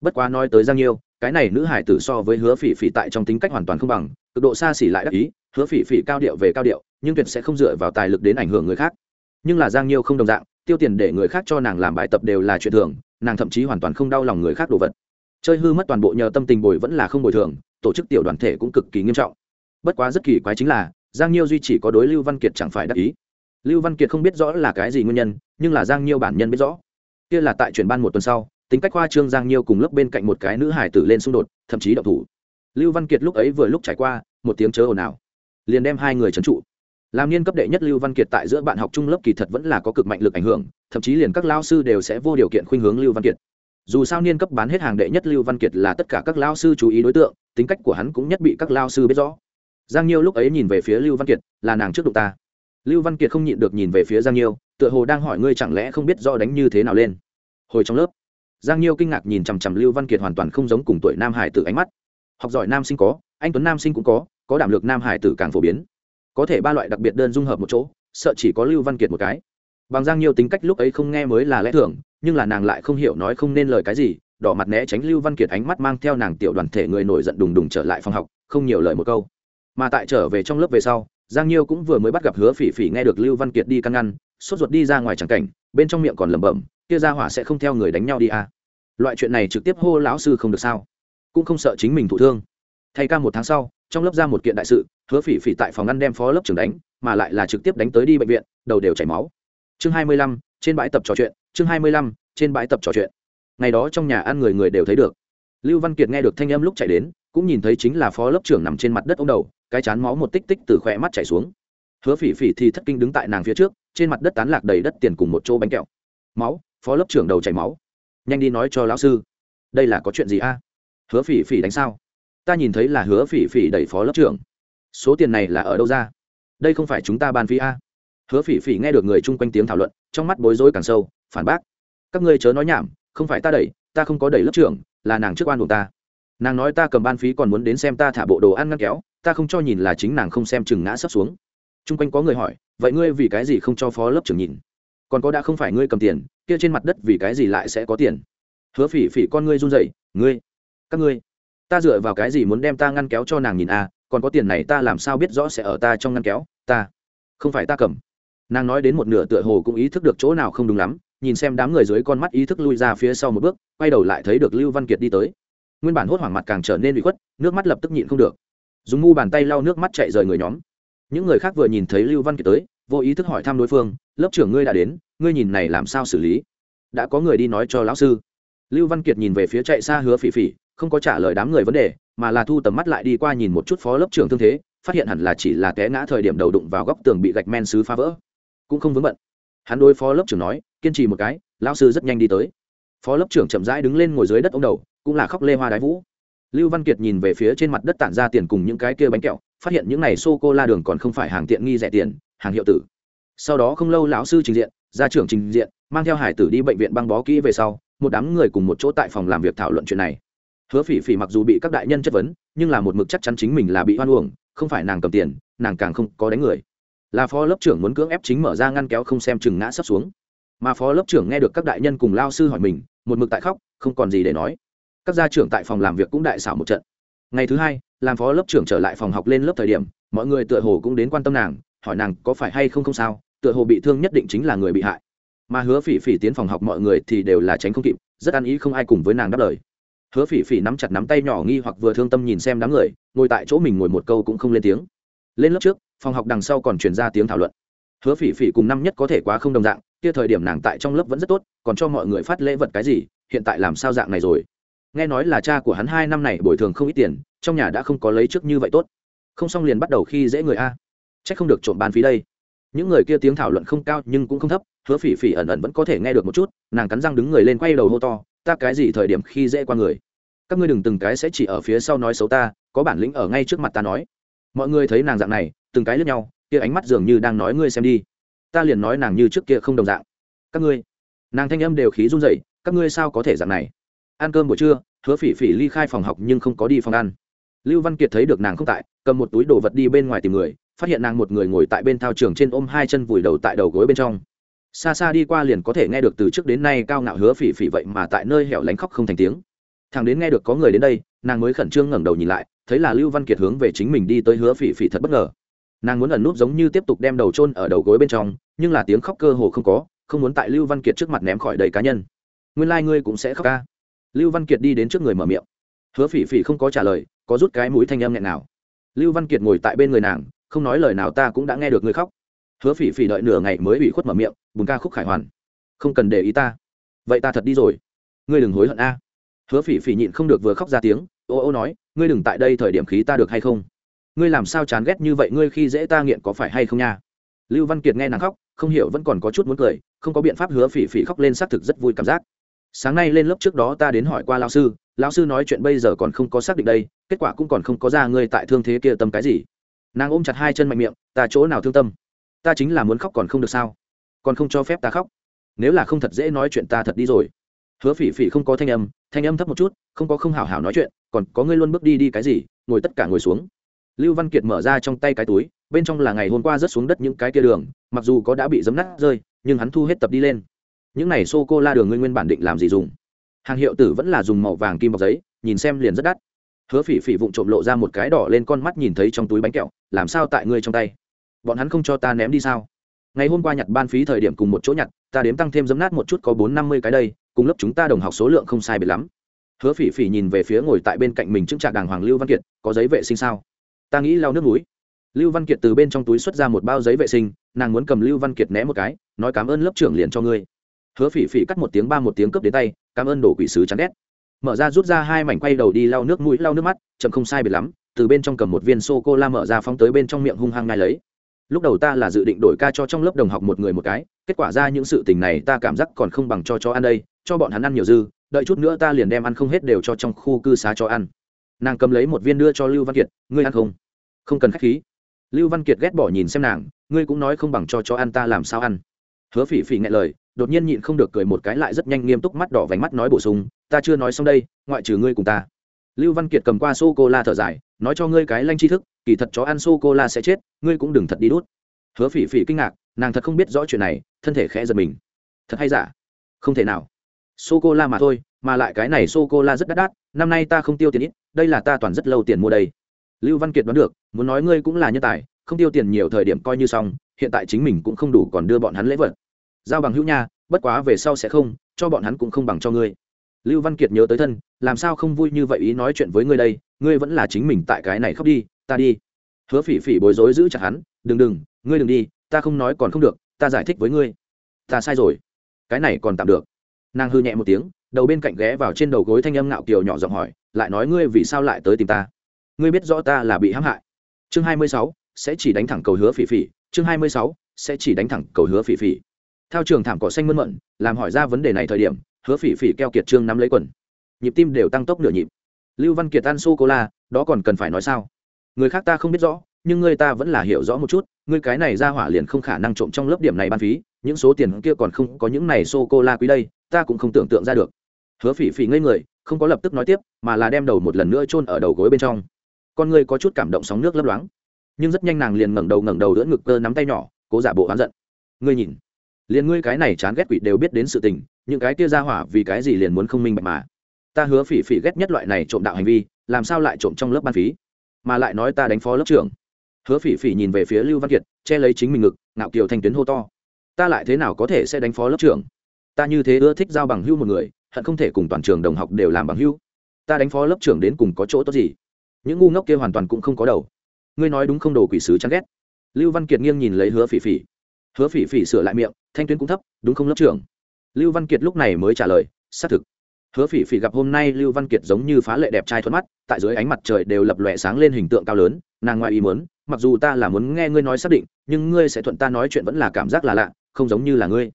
bất quá nói tới giang nhiêu, cái này nữ hải tử so với hứa phỉ phỉ tại trong tính cách hoàn toàn không bằng, cực độ xa xỉ lại đắc ý, hứa phỉ phỉ cao điệu về cao điệu, nhưng tuyệt sẽ không dựa vào tài lực đến ảnh hưởng người khác. Nhưng là giang nhiêu không đồng dạng, tiêu tiền để người khác cho nàng làm bài tập đều là chuyện thường, nàng thậm chí hoàn toàn không đau lòng người khác đồ vật. Chơi hư mất toàn bộ nhờ tâm tình bồi vẫn là không bồi thường, tổ chức tiểu đoàn thể cũng cực kỳ nghiêm trọng. Bất quá rất kỳ quái chính là, giang nhiêu duy chỉ có đối lưu văn kiệt chẳng phải đắc ý. Lưu văn kiệt không biết rõ là cái gì nguyên nhân, nhưng là giang nhiêu bản nhân biết rõ. Kia là tại chuyển ban một tuần sau tính cách khoa trương giang nhiêu cùng lớp bên cạnh một cái nữ hải tử lên xung đột, thậm chí động thủ. Lưu văn kiệt lúc ấy vừa lúc trải qua, một tiếng chớ ồn ào, liền đem hai người trấn trụ. Làm niên cấp đệ nhất lưu văn kiệt tại giữa bạn học trung lớp kỳ thật vẫn là có cực mạnh lực ảnh hưởng, thậm chí liền các lao sư đều sẽ vô điều kiện khuynh hướng lưu văn kiệt. Dù sao niên cấp bán hết hàng đệ nhất lưu văn kiệt là tất cả các lao sư chú ý đối tượng, tính cách của hắn cũng nhất bị các lao sư biết rõ. Giang nhiêu lúc ấy nhìn về phía lưu văn kiệt, là nàng trước đụng ta. Lưu văn kiệt không nhịn được nhìn về phía giang nhiêu, tựa hồ đang hỏi ngươi chẳng lẽ không biết rõ đánh như thế nào lên. Hồi trong lớp giang nhiêu kinh ngạc nhìn chằm chằm lưu văn kiệt hoàn toàn không giống cùng tuổi nam hải tử ánh mắt. Học giỏi nam sinh có, anh tuấn nam sinh cũng có có đảm lược nam hải tử càng phổ biến. Có thể ba loại đặc biệt đơn dung hợp một chỗ, sợ chỉ có lưu văn kiệt một cái. Bằng giang nhiêu tính cách lúc ấy không nghe mới là lẽ thường, nhưng là nàng lại không hiểu nói không nên lời cái gì, đỏ mặt né tránh lưu văn kiệt ánh mắt mang theo nàng tiểu đoàn thể người nổi giận đùng đùng trở lại phòng học, không nhiều lời một câu. Mà tại trở về trong lớp về sau, giang nhiêu cũng vừa mới bắt gặp hứa phỉ phỉ nghe được lưu văn kiệt đi căn ngăn, sốt ruột đi ra ngoài tràng cảnh, bên trong miệng còn lẩm bẩm kia ra hỏa sẽ không theo người đánh nhau đi à. loại chuyện này trực tiếp hô lão sư không được sao? Cũng không sợ chính mình thụ thương. Thay ca một tháng sau, trong lớp ra một kiện đại sự, hứa phỉ phỉ tại phòng ngăn đem phó lớp trưởng đánh, mà lại là trực tiếp đánh tới đi bệnh viện, đầu đều chảy máu. Chương hai mươi lăm, trên bãi tập trò chuyện, chương hai mươi lăm, trên bãi tập trò chuyện. Ngày đó trong nhà ăn người người đều thấy được. Lưu văn kiệt nghe được thanh âm lúc chạy đến, cũng nhìn thấy chính là phó lớp trưởng nằm trên mặt đất ông đầu, cái chán máu một tích tích từ khỏe mắt chảy xuống. Hứa phỉ phỉ thì thất kinh đứng tại nàng phía trước, trên mặt đất tán lạc đầy đất tiền cùng một chỗ bánh kẹo. Máu phó lớp trưởng đầu chảy máu. Nhanh đi nói cho lão sư. Đây là có chuyện gì a? Hứa phỉ phỉ đánh sao? Ta nhìn thấy là hứa phỉ phỉ đẩy phó lớp trưởng. Số tiền này là ở đâu ra? Đây không phải chúng ta ban phí a? Hứa phỉ phỉ nghe được người chung quanh tiếng thảo luận, trong mắt bối rối càng sâu, phản bác. Các ngươi chớ nói nhảm, không phải ta đẩy, ta không có đẩy lớp trưởng, là nàng trước oan buộc ta. Nàng nói ta cầm ban phí còn muốn đến xem ta thả bộ đồ ăn ngăn kéo, ta không cho nhìn là chính nàng không xem chừng ngã sắp xuống. Chung quanh có người hỏi, vậy ngươi vì cái gì không cho phó lớp trưởng nhìn? Còn có đã không phải ngươi cầm tiền, kia trên mặt đất vì cái gì lại sẽ có tiền? Hứa phỉ phỉ con ngươi run rẩy, ngươi, các ngươi, ta dựa vào cái gì muốn đem ta ngăn kéo cho nàng nhìn à còn có tiền này ta làm sao biết rõ sẽ ở ta trong ngăn kéo, ta không phải ta cầm. Nàng nói đến một nửa tựa hồ cũng ý thức được chỗ nào không đúng lắm, nhìn xem đám người dưới con mắt ý thức lui ra phía sau một bước, quay đầu lại thấy được lưu văn kiệt đi tới. Nguyên bản hốt hoảng mặt càng trở nên bị khuất, nước mắt lập tức nhịn không được. Dùng mu bàn tay lau nước mắt chạy rời người nhóm. Những người khác vừa nhìn thấy lưu văn kiệt tới vô ý thức hỏi thăm đối phương, lớp trưởng ngươi đã đến, ngươi nhìn này làm sao xử lý? Đã có người đi nói cho lão sư. Lưu văn kiệt nhìn về phía chạy xa hứa phỉ phỉ, không có trả lời đám người vấn đề, mà là thu tầm mắt lại đi qua nhìn một chút phó lớp trưởng thương thế, phát hiện hẳn là chỉ là té ngã thời điểm đầu đụng vào góc tường bị gạch men xứ phá vỡ. Cũng không vướng bận. Hắn đối phó lớp trưởng nói, kiên trì một cái, lão sư rất nhanh đi tới. Phó lớp trưởng chậm rãi đứng lên ngồi dưới đất ông đầu, cũng là khóc lê hoa đái vũ. Lưu văn kiệt nhìn về phía trên mặt đất tản ra tiền cùng những cái kia bánh kẹo, phát hiện những này sô cô la đường còn không phải hàng tiện nghi rẻ tiền hàng hiệu tử. Sau đó không lâu lão sư trình diện, gia trưởng trình diện, mang theo hải tử đi bệnh viện băng bó kỹ về sau, một đám người cùng một chỗ tại phòng làm việc thảo luận chuyện này. Hứa phỉ phỉ mặc dù bị các đại nhân chất vấn, nhưng là một mực chắc chắn chính mình là bị hoan uổng, không phải nàng cầm tiền, nàng càng không có đánh người. Là phó lớp trưởng muốn cưỡng ép chính mở ra ngăn kéo không xem chừng ngã sắp xuống. Mà phó lớp trưởng nghe được các đại nhân cùng lao sư hỏi mình, một mực tại khóc, không còn gì để nói. Các gia trưởng tại phòng làm việc cũng đại xảo một trận. Ngày thứ hai, làm phó lớp trưởng trở lại phòng học lên lớp thời điểm, mọi người tựa hồ cũng đến quan tâm nàng hỏi nàng có phải hay không không sao, tựa hồ bị thương nhất định chính là người bị hại. Mà hứa phỉ phỉ tiến phòng học mọi người thì đều là tránh không kịp, rất ăn ý không ai cùng với nàng đáp lời. Hứa phỉ phỉ nắm chặt nắm tay nhỏ nghi hoặc vừa thương tâm nhìn xem đám người, ngồi tại chỗ mình ngồi một câu cũng không lên tiếng. Lên lớp trước, phòng học đằng sau còn truyền ra tiếng thảo luận. Hứa phỉ phỉ cùng năm nhất có thể quá không đồng dạng, kia thời điểm nàng tại trong lớp vẫn rất tốt, còn cho mọi người phát lễ vật cái gì, hiện tại làm sao dạng này rồi? Nghe nói là cha của hắn hai năm này bồi thường không ít tiền, trong nhà đã không có lấy trước như vậy tốt. Không xong liền bắt đầu khi dễ người a c h ắ c không được trộm bàn phí đây. Những người kia tiếng thảo luận không cao nhưng cũng không thấp, hứa phỉ phỉ ẩn ẩn vẫn có thể nghe được một chút, nàng cắn răng đứng người lên quay đầu hô to, ta cái gì thời điểm khi dễ qua người? Các ngươi đừng từng cái sẽ chỉ ở phía sau nói xấu ta, có bản lĩnh ở ngay trước mặt ta nói. Mọi người thấy nàng dạng này, từng cái lướt nhau, kia ánh mắt dường như đang nói ngươi xem đi. Ta liền nói nàng như trước kia không đồng dạng. Các ngươi, nàng thanh âm đều khí run rẩy, các ngươi sao có thể dạng này? Ăn cơm buổi trưa, hứa phỉ phỉ ly khai phòng học nhưng không có đi phòng ăn. Lưu văn kiệt thấy được nàng không tại, cầm một túi đồ vật đi bên ngoài tìm người phát hiện nàng một người ngồi tại bên thao trường trên ôm hai chân vùi đầu tại đầu gối bên trong. Xa xa đi qua liền có thể nghe được từ trước đến nay cao ngạo hứa phỉ phỉ vậy mà tại nơi hẻo lánh khóc không thành tiếng. Thằng đến nghe được có người đến đây, nàng mới khẩn trương ngẩng đầu nhìn lại, thấy là lưu văn kiệt hướng về chính mình đi tới hứa phỉ phỉ thật bất ngờ. Nàng muốn ẩn núp giống như tiếp tục đem đầu chôn ở đầu gối bên trong, nhưng là tiếng khóc cơ hồ không có, không muốn tại lưu văn kiệt trước mặt ném khỏi đầy cá nhân. Nguyên lai、like、ngươi cũng sẽ khóc ca. Lưu văn kiệt đi đến trước người mở miệng. Hứa phỉ phỉ không có trả lời, có rút cái mũi thanh âm nghẹn nào lưu văn kiệt ngồi tại bên người nàng không nói lời nào ta cũng đã nghe được ngươi khóc. Hứa phỉ phỉ đợi nửa ngày mới bị khuất mở miệng, bùn ca khúc khải hoàn, không cần để ý ta. Vậy ta thật đi rồi. Ngươi đừng hối hận a. Hứa phỉ phỉ nhịn không được vừa khóc ra tiếng, ô ô, nói, ngươi đừng tại đây thời điểm khí ta được hay không? Ngươi làm sao chán ghét như vậy, ngươi khi dễ ta nghiện có phải hay không nha? Lưu văn kiệt nghe nàng khóc, không hiểu vẫn còn có chút muốn cười, không có biện pháp hứa phỉ phỉ khóc lên xác thực rất vui cảm giác. Sáng nay lên lớp trước đó ta đến hỏi qua lao sư, lão sư nói chuyện bây giờ còn không có xác định đây, kết quả cũng còn không có ra ngươi tại thương thế kia tâm cái gì nàng ôm chặt hai chân mạnh miệng, ta chỗ nào thương tâm? Ta chính là muốn khóc còn không được sao? Còn không cho phép ta khóc? Nếu là không thật dễ nói chuyện ta thật đi rồi. Hứa phỉ phỉ không có thanh âm thanh âm thấp một chút, không có không hảo hảo nói chuyện, còn có ngươi luôn bước đi đi cái gì, ngồi tất cả ngồi xuống. Lưu văn kiệt mở ra trong tay cái túi, bên trong là ngày hôm qua rớt xuống đất những cái kia đường, mặc dù có đã bị dấm nát rơi, nhưng hắn thu hết tập đi lên. Những này sô cô la đường ngươi nguyên bản định làm gì dùng? Hàng hiệu tử vẫn là dùng màu vàng kim bọc giấy, nhìn xem liền rất đắt hứa phỉ phỉ vụng trộm lộ ra một cái đỏ lên con mắt nhìn thấy trong túi bánh kẹo, làm sao tại ngươi trong tay? Bọn hắn không cho ta ném đi sao? Ngày hôm qua nhặt ban phí thời điểm cùng một chỗ nhặt, ta đếm tăng thêm dấm nát một chút có bốn năm mươi cái đây, cùng lớp chúng ta đồng học số lượng không sai biệt lắm. Hứa phỉ phỉ nhìn về phía ngồi tại bên cạnh mình chứng trạc đàng hoàng lưu văn kiệt, có giấy vệ sinh sao? Ta nghĩ lau nước núi lưu văn kiệt từ bên trong túi xuất ra một bao giấy vệ sinh, nàng muốn cầm lưu văn kiệt né một cái, nói, cảm ơn lớp trưởng liền cho ngươi. Hứa phỉ phỉ cắt một tiếng ba một tiếng cướp đến tay, cảm ơn đổ quỷ sứ chán ghét mở ra rút ra hai mảnh quay đầu đi lau nước mũi, lau nước mắt, chậm không sai biệt lắm, từ bên trong cầm một viên sô cô la mở ra phóng tới bên trong miệng hung hăng ngay lấy. Lúc đầu ta là dự định đổi ca cho trong lớp đồng học một người một cái, kết quả ra những sự tình này ta cảm giác còn không bằng cho cho ăn đây, cho bọn hắn ăn nhiều dư, đợi chút nữa ta liền đem ăn không hết đều cho trong khu cư xá cho ăn. Nàng cầm lấy một viên đưa cho lưu văn kiệt, ngươi ăn không? Không cần k h á c h khí. Lưu văn kiệt ghét bỏ nhìn xem nàng, ngươi cũng nói không bằng cho cho ăn ta làm sao ăn? Hứa phỉ phỉ ngại lời, đột nhiên nhịn không được cười một cái lại rất nhanh nghiêm túc mắt đỏ vành mắt nói bổ sung ta chưa nói xong đây, ngoại trừ ngươi cùng ta. Lưu văn kiệt cầm qua sô cô la thở dài, nói cho ngươi cái lanh tri thức, kỳ thật chó ăn sô cô la sẽ chết, ngươi cũng đừng thật đi đút. Hứa phỉ phỉ kinh ngạc, nàng thật không biết rõ chuyện này, thân thể khẽ giật mình. Thật hay giả? Không thể nào. Sô cô la mà thôi, mà lại cái này sô cô la rất đắt đắt, năm nay ta không tiêu tiền ít, đây là ta toàn rất lâu tiền mua đây. Lưu văn kiệt đoán được, muốn nói ngươi cũng là nhân tài, không tiêu tiền nhiều thời điểm coi như xong, hiện tại chính mình cũng không đủ còn đưa bọn hắn lễ vật. Giao bằng hữu nha, bất quá về sau sẽ không, cho bọn hắn cũng không bằng cho ngươi lưu văn kiệt nhớ tới thân, làm sao không vui như vậy ý nói chuyện với ngươi đây? Ngươi vẫn là chính mình tại cái này khóc đi, ta đi. Hứa phỉ phỉ bối rối giữ chặt hắn, đừng đừng, ngươi đừng đi, ta không nói còn không được, ta giải thích với ngươi. Ta sai rồi, cái này còn tạm được. Nàng hư nhẹ một tiếng, đầu bên cạnh ghé vào trên đầu gối thanh âm ngạo kiều nhỏ giọng hỏi, lại nói ngươi vì sao lại tới tìm ta? Ngươi biết rõ ta là bị hãm hại. Chương hai mươi sáu, sẽ chỉ đánh thẳng cầu hứa phỉ phỉ. Chương hai mươi sáu, sẽ chỉ đánh thẳng cầu hứa phỉ phỉ. Theo trường thảm cỏ xanh mơn mận, làm hỏi ra vấn đề này thời điểm hứa phỉ phỉ keo kiệt trương nắm lấy quần. Nhịp tim đều tăng tốc nửa nhịp. Lưu văn kiệt ăn sô cô la đó còn cần phải nói sao? Người khác ta không biết rõ, nhưng người ta vẫn là hiểu rõ một chút, người cái này ra hỏa liền không khả năng trộm trong lớp điểm này ban phí, những số tiền kia còn không có những này sô cô la quý đây, ta cũng không tưởng tượng ra được. Hứa phỉ phỉ ngây người, không có lập tức nói tiếp, mà là đem đầu một lần nữa chôn ở đầu gối bên trong. Con người có chút cảm động sóng nước lấp loáng. Nhưng rất nhanh nàng liền ngẩng đầu ngẩng đầu đỡ ngực cơ nắm tay nhỏ, cố giả bộ oán giận. Ngươi nhìn, liền ngươi cái này chán ghét quỷ đều biết đến sự tình những cái kia ra hỏa vì cái gì liền muốn không minh bạch mà. Ta hứa phỉ phỉ ghét nhất loại này trộm đạo hành vi, làm sao lại trộm trong lớp ban phí? Mà lại nói ta đánh phó lớp trưởng. Hứa phỉ phỉ nhìn về phía lưu văn kiệt, che lấy chính mình ngực, ngạo kiều thanh tuyến hô to. Ta lại thế nào có thể sẽ đánh phó lớp trưởng? Ta như thế ưa thích giao bằng hưu một người, hận không thể cùng toàn trường đồng học đều làm bằng hưu ta đánh phó lớp trưởng đến cùng có chỗ tốt gì? Những ngu ngốc kia hoàn toàn cũng không có đầu. Ngươi nói đúng không đồ quỷ sứ chán ghét. Lưu văn kiệt nghiêng nhìn lấy hứa phỉ phỉ. Hứa phỉ phỉ sửa lại miệng, thanh tuyến cũng thấp, đúng không lớp trưởng? Lưu văn kiệt lúc này mới trả lời, xác thực. Hứa phỉ phỉ gặp hôm nay lưu văn kiệt giống như phá lệ đẹp trai thuận mắt, tại dưới ánh mặt trời đều lập lòe sáng lên hình tượng cao lớn, nàng ngoại ý muốn, mặc dù ta là muốn nghe ngươi nói xác định, nhưng ngươi sẽ thuận ta nói chuyện vẫn là cảm giác là lạ, không giống như là ngươi.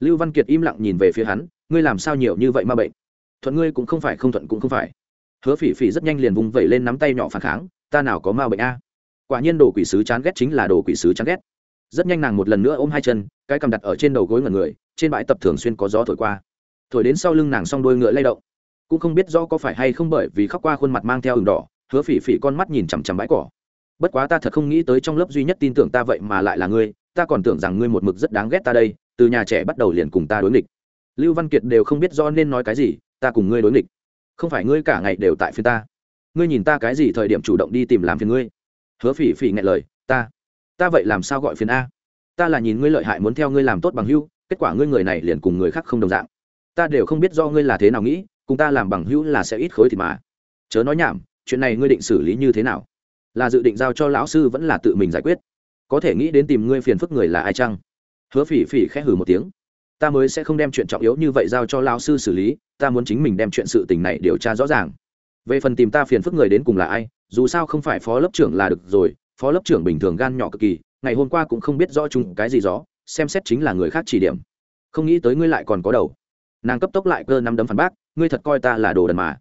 Lưu văn kiệt im lặng nhìn về phía hắn, ngươi làm sao nhiều như vậy mà bệnh? Thuận ngươi cũng không phải, không thuận cũng không phải. Hứa phỉ phỉ rất nhanh liền vùng vẩy lên nắm tay nhỏ phản kháng, ta nào có ma bệnh a? Quả nhiên đồ quỷ sứ chán ghét chính là đồ quỷ sứ chán ghét rất nhanh nàng một lần nữa ôm hai chân, cái cầm đặt ở trên đầu gối ngần người, trên bãi tập thường xuyên có gió thổi qua. Thổi đến sau lưng nàng s o n g đôi ngựa lay động. Cũng không biết do có phải hay không bởi vì khóc qua khuôn mặt mang theo ừng đỏ, hứa phỉ phỉ con mắt nhìn chằm chằm bãi cỏ. Bất quá ta thật không nghĩ tới trong lớp duy nhất tin tưởng ta vậy mà lại là ngươi, ta còn tưởng rằng ngươi một mực rất đáng ghét ta đây, từ nhà trẻ bắt đầu liền cùng ta đối nghịch. Lưu văn kiệt đều không biết do nên nói cái gì, ta cùng ngươi đối nghịch. Không phải ngươi cả ngày đều tại phiên ta. Ngươi nhìn ta cái gì thời điểm chủ động đi tìm làm phiền ngươi? Hứa phỉ phỉ nghe lời, ta ta vậy làm sao gọi phiền a? Ta là nhìn ngươi lợi hại muốn theo ngươi làm tốt bằng hữu, kết quả ngươi người này liền cùng người khác không đồng dạng. Ta đều không biết do ngươi là thế nào nghĩ, cùng ta làm bằng hữu là sẽ ít khối thì mà. Chớ nói nhảm, chuyện này ngươi định xử lý như thế nào? Là dự định giao cho lão sư vẫn là tự mình giải quyết. Có thể nghĩ đến tìm ngươi phiền phức người là ai chăng? Hứa phỉ phỉ khẽ hử một tiếng. Ta mới sẽ không đem chuyện trọng yếu như vậy giao cho lão sư xử lý, ta muốn chính mình đem chuyện sự tình này điều tra rõ ràng. Về phần tìm ta phiền phức người đến cùng là ai, dù sao không phải phó lớp trưởng là được rồi phó lớp trưởng bình thường gan nhỏ cực kỳ, ngày hôm qua cũng không biết rõ chung cái gì rõ xem xét chính là người khác chỉ điểm. Không nghĩ tới ngươi lại còn có đầu. Nàng cấp tốc lại cơ năm đấm phản bác, ngươi thật coi ta là đồ đần mà.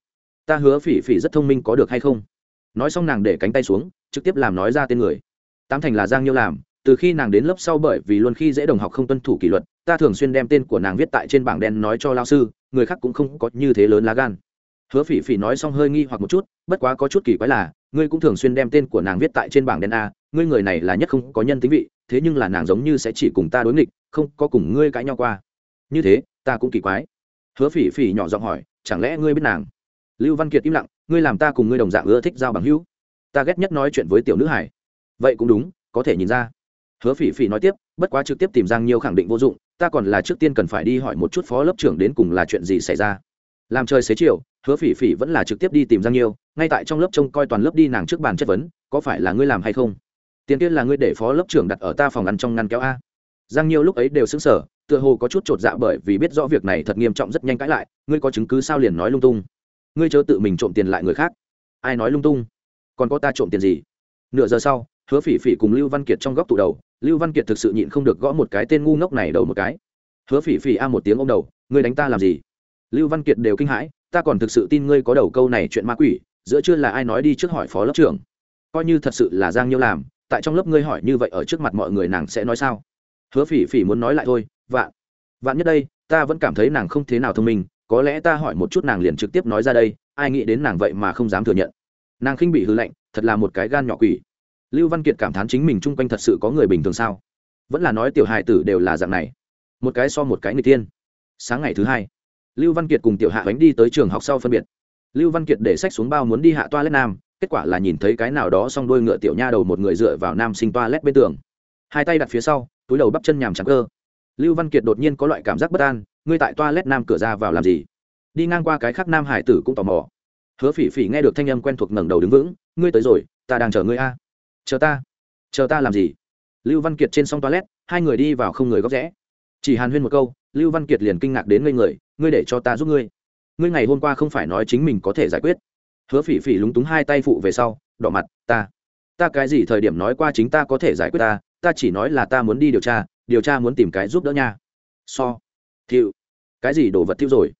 Ta hứa phỉ phỉ rất thông minh có được hay không? Nói xong nàng để cánh tay xuống, trực tiếp làm nói ra tên người. Tám thành là giang nhiêu làm, từ khi nàng đến lớp sau bởi vì luôn khi dễ đồng học không tuân thủ kỷ luật, ta thường xuyên đem tên của nàng viết tại trên bảng đen nói cho lao sư, người khác cũng không có như thế lớn lá gan. Hứa phỉ phỉ nói xong hơi nghi hoặc một chút, bất quá có chút kỳ quái là ngươi cũng thường xuyên đem tên của nàng viết tại trên bảng đen a, ngươi người này là nhất không có nhân tính vị, thế nhưng là nàng giống như sẽ chỉ cùng ta đối nghịch, không có cùng ngươi cãi nhau qua. Như thế, ta cũng kỳ quái. Hứa phỉ phỉ nhỏ giọng hỏi, chẳng lẽ ngươi biết nàng? Lưu văn kiệt im lặng, ngươi làm ta cùng ngươi đồng dạng ưa thích giao bằng hữu. Ta ghét nhất nói chuyện với tiểu nữ hải vậy cũng đúng, có thể nhìn ra. Hứa phỉ phỉ nói tiếp, bất quá trực tiếp tìm giang nhiều khẳng định vô dụng, ta còn là trước tiên cần phải đi hỏi một chút phó lớp trưởng đến cùng là chuyện gì xảy ra. Làm trời xế chiều hứa phỉ phỉ vẫn là trực tiếp đi tìm giang nhiêu, ngay tại trong lớp trông coi toàn lớp đi nàng trước bàn chất vấn, có phải là ngươi làm hay không? Tiền kia là ngươi để phó lớp trưởng đặt ở ta phòng ăn trong ngăn kéo a. Giang nhiêu lúc ấy đều xứng sở tựa hồ có chút t r ộ t dạ bởi vì biết rõ việc này thật nghiêm trọng rất nhanh cãi lại, ngươi có chứng cứ sao liền nói lung tung? Ngươi chớ tự mình trộm tiền lại người khác. Ai nói lung tung? Còn có ta trộm tiền gì? Nửa giờ sau, hứa phỉ phỉ cùng lưu văn kiệt trong góc tủ đầu, lưu văn kiệt thực sự nhịn không được gõ một cái tên ngu ngốc này đầu một cái. Hứa phỉ phỉ a một tiếng ô m đầu, ngươi đánh ta làm gì? Lưu văn kiệt đều kinh hãi ta còn thực sự tin ngươi có đầu câu này chuyện ma quỷ, giữa chưa là ai nói đi trước hỏi phó lớp trưởng. Coi như thật sự là giang nhiêu làm, tại trong lớp ngươi hỏi như vậy ở trước mặt mọi người nàng sẽ nói sao? Hứa phỉ phỉ muốn nói lại thôi, vạn vạn nhất đây, ta vẫn cảm thấy nàng không thế nào thông minh, có lẽ ta hỏi một chút nàng liền trực tiếp nói ra đây, ai nghĩ đến nàng vậy mà không dám thừa nhận. Nàng khinh bị hư lệnh, thật là một cái gan nhỏ quỷ. Lưu văn kiệt cảm thán chính mình chung quanh thật sự có người bình thường sao? Vẫn là nói tiểu hài tử đều là dạng này. Một cái so một cái người tiên. Sáng ngày thứ hai lưu văn kiệt cùng tiểu hạ bánh đi tới trường học sau phân biệt. Lưu văn kiệt để sách xuống bao muốn đi hạ toa lết nam, kết quả là nhìn thấy cái nào đó song đôi ngựa tiểu nha đầu một người dựa vào nam sinh toa lét bên tường. Hai tay đặt phía sau, túi đầu bắp chân nhàm trắng cơ. Lưu văn kiệt đột nhiên có loại cảm giác bất an, ngươi tại toa lét nam cửa ra vào làm gì? Đi ngang qua cái khác nam hải tử cũng tò mò. Hứa phỉ phỉ nghe được thanh âm quen thuộc ngẩng đầu đứng vững, ngươi tới rồi, ta đang chờ ngươi a. Chờ ta. Chờ ta làm gì? Lưu văn kiệt trên song toilet, hai người đi vào không người góc rẽ. Chỉ hàn huyên một câu, lưu văn kiệt liền kinh ngạc đến ngây người ngươi để cho ta giúp ngươi. Ngươi ngày hôm qua không phải nói chính mình có thể giải quyết. Hứa phỉ phỉ lúng túng hai tay phụ về sau, đỏ mặt, ta ta cái gì thời điểm nói qua chính ta có thể giải quyết ta ta chỉ nói là ta muốn đi điều tra điều tra muốn tìm cái giúp đỡ nha. So, thiệu, cái gì đồ vật thiêu rồi?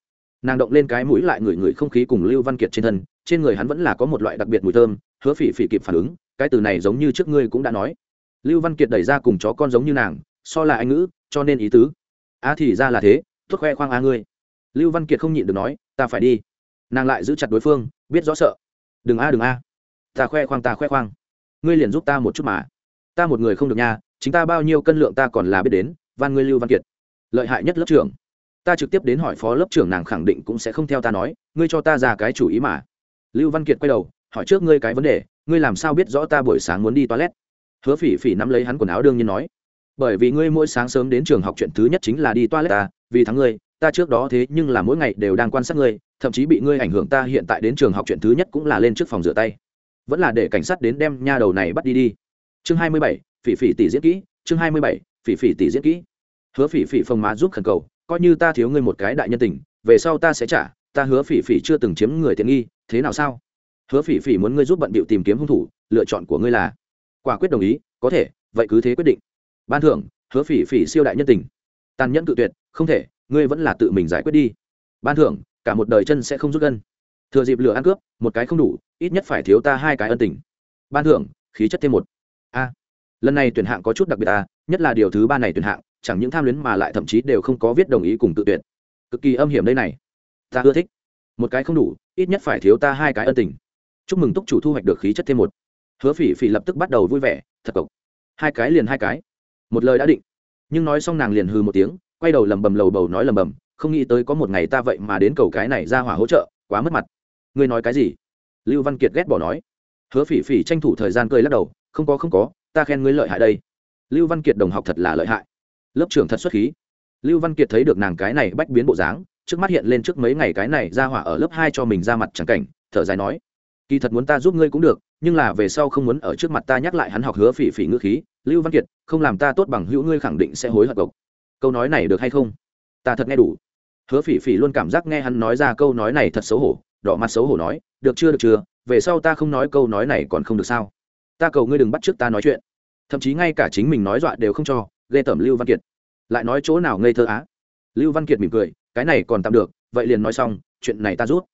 Nàng động lên cái mũi lại ngửi ngửi không khí cùng lưu văn kiệt trên thân, trên người hắn vẫn là có một loại đặc biệt mùi thơm, hứa phỉ phỉ kịp phản ứng, cái từ này giống như trước ngươi cũng đã nói. Lưu văn kiệt đẩy ra cùng chó con giống như nàng, so là anh ngữ, cho nên ý tứ. A thì ra là thế thốt khoe khoang a ngươi lưu văn kiệt không nhịn được nói, ta phải đi. Nàng lại giữ chặt đối phương, biết rõ sợ. Đừng a đừng a. Ta khoe khoang, ta khoe khoang. Ngươi liền giúp ta một chút mà. Ta một người không được nha, chính ta bao nhiêu cân lượng ta còn là biết đến, van ngươi lưu văn kiệt. Lợi hại nhất lớp trưởng. Ta trực tiếp đến hỏi phó lớp trưởng, nàng khẳng định cũng sẽ không theo ta nói, ngươi cho ta ra cái chủ ý mà. Lưu văn kiệt quay đầu, hỏi trước ngươi cái vấn đề, ngươi làm sao biết rõ ta buổi sáng muốn đi toilet? Hứa phỉ phỉ nắm lấy hắn quần áo đương nhiên nói, bởi vì ngươi mỗi sáng sớm đến trường học chuyện thứ nhất chính là đi toilet ta, vì thắng ngươi ta trước đó thế nhưng là mỗi ngày đều đang quan sát ngươi, thậm chí bị ngươi ảnh hưởng ta hiện tại đến trường học chuyện thứ nhất cũng là lên trước phòng rửa tay. Vẫn là để cảnh sát đến đem nha đầu này bắt đi đi. Chương hai mươi bảy, phỉ phỉ tỷ diễn kỹ, chương hai mươi bảy, phỉ phỉ tỷ diễn kỹ. Hứa phỉ phỉ phồng má giúp khẩn cầu, coi như ta thiếu ngươi một cái đại nhân tình, về sau ta sẽ trả, ta hứa phỉ phỉ chưa từng chiếm người tiện nghi, thế nào sao? Hứa phỉ phỉ muốn ngươi giúp bận bịu tìm kiếm hung thủ, lựa chọn của ngươi là, quả quyết đồng ý, có thể, vậy cứ thế quyết định. Ban thưởng, hứa phỉ phỉ siêu đại nhân tình. Tàn nhẫn cự tuyệt, không thể ngươi vẫn là tự mình giải quyết đi. Ban thưởng, cả một đời chân sẽ không rút gân. Thừa dịp lửa ăn cướp, một cái không đủ, ít nhất phải thiếu ta hai cái ân tình. Ban thưởng, khí chất thêm một. A. Lần này tuyển hạng có chút đặc biệt a, nhất là điều thứ ba này tuyển hạng, chẳng những tham luyến mà lại thậm chí đều không có viết đồng ý cùng tự tuyển. Cực kỳ âm hiểm đây này. Ta ưa thích. Một cái không đủ, ít nhất phải thiếu ta hai cái ân tình. Chúc mừng túc chủ thu hoạch được khí chất thêm một. Hứa phỉ phỉ lập tức bắt đầu vui vẻ, thật cộc. Hai cái liền hai cái. Một lời đã định. Nhưng nói xong nàng liền hư một tiếng quay đầu lầm bầm lầu bầu nói lầm bầm không nghĩ tới có một ngày ta vậy mà đến cầu cái này ra hỏa hỗ trợ, quá mất mặt. Ngươi nói cái gì? Lưu văn kiệt ghét bỏ nói. Hứa phỉ phỉ tranh thủ thời gian cười lắc đầu, không có không có, ta khen ngươi lợi hại đây. Lưu văn kiệt đồng học thật là lợi hại. Lớp trưởng thật xuất khí. Lưu văn kiệt thấy được nàng cái này bách biến bộ dáng, trước mắt hiện lên trước mấy ngày cái này ra hỏa ở lớp hai cho mình ra mặt chẳng cảnh, thở dài nói. Kỳ thật muốn ta giúp ngươi cũng được, nhưng là về sau không muốn ở trước mặt ta nhắc lại hắn học hứa phỉ phỉ ngữ khí. Lưu văn kiệt, không làm ta tốt bằng hữu ngươi khẳng định sẽ hối hận cộc câu nói này được hay không? Ta thật nghe đủ. Hứa phỉ phỉ luôn cảm giác nghe hắn nói ra câu nói này thật xấu hổ, đỏ mặt xấu hổ nói, được chưa được chưa, về sau ta không nói câu nói này còn không được sao? Ta cầu ngươi đừng bắt trước ta nói chuyện. Thậm chí ngay cả chính mình nói dọa đều không cho, ghê tởm lưu văn kiệt. Lại nói chỗ nào ngây thơ á? Lưu văn kiệt mỉm cười, cái này còn tạm được, vậy liền nói xong, chuyện này ta rút.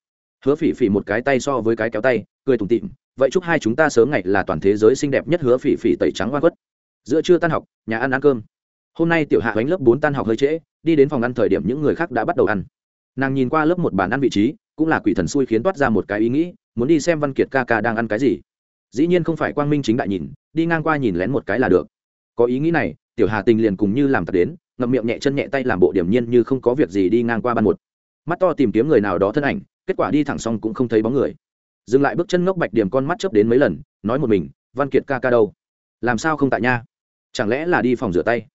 Hứa phỉ phỉ một cái tay so với cái kéo tay, cười tủm tịm vậy chúc hai chúng ta sớm ngày là toàn thế giới xinh đẹp nhất hứa phỉ phỉ tẩy trắng hoa quất. Giữa trưa tan học, nhà ăn ăn cơm hôm nay tiểu hạ đánh lớp bốn tan học hơi trễ, đi đến phòng ăn thời điểm những người khác đã bắt đầu ăn. Nàng nhìn qua lớp một bàn ăn vị trí, cũng là quỷ thần xui khiến toát ra một cái ý nghĩ, muốn đi xem văn kiệt ca ca đang ăn cái gì. Dĩ nhiên không phải quang minh chính đại nhìn, đi ngang qua nhìn lén một cái là được. Có ý nghĩ này, tiểu hà tình liền cùng như làm thật đến, ngậm miệng nhẹ chân nhẹ tay làm bộ điểm nhiên như không có việc gì đi ngang qua ban một. Mắt to tìm kiếm người nào đó thân ảnh, kết quả đi thẳng xong cũng không thấy bóng người. Dừng lại bước chân ngốc bạch điểm con mắt chớp đến mấy lần, nói một mình, văn kiệt ca ca đâu? Làm sao không tại nha? Chẳng lẽ là đi phòng rửa tay?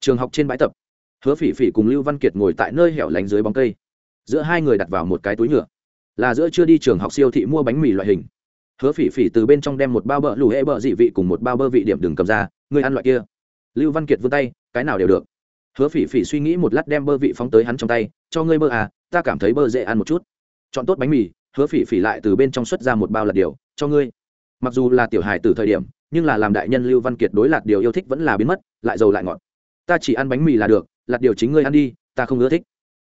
Trường học trên bãi tập. Hứa phỉ phỉ cùng lưu văn kiệt ngồi tại nơi hẻo lánh dưới bóng cây. Giữa hai người đặt vào một cái túi nhựa. Là giữa chưa đi trường học siêu thị mua bánh mì loại hình. Hứa phỉ phỉ từ bên trong đem một bao bơ lù hễ bơ dị vị cùng một bao bơ vị điểm đừng cầm ra, người ăn loại kia. Lưu văn kiệt vươn tay, cái nào đều được. Hứa phỉ phỉ suy nghĩ một lát đem bơ vị phóng tới hắn trong tay, cho ngươi bơ à ta cảm thấy bơ dễ ăn một chút. Chọn tốt bánh mì, hứa phỉ phỉ lại từ bên trong xuất ra một bao lạt điều, cho ngươi. Mặc dù là tiểu hài từ thời điểm, nhưng là làm đại nhân lưu văn kiệt đối lạt điều yêu thích vẫn là biến mất, lại giàu lại ngọt ta chỉ ăn bánh mì là được, lạt điều chính ngươi ăn đi, ta không ưa thích.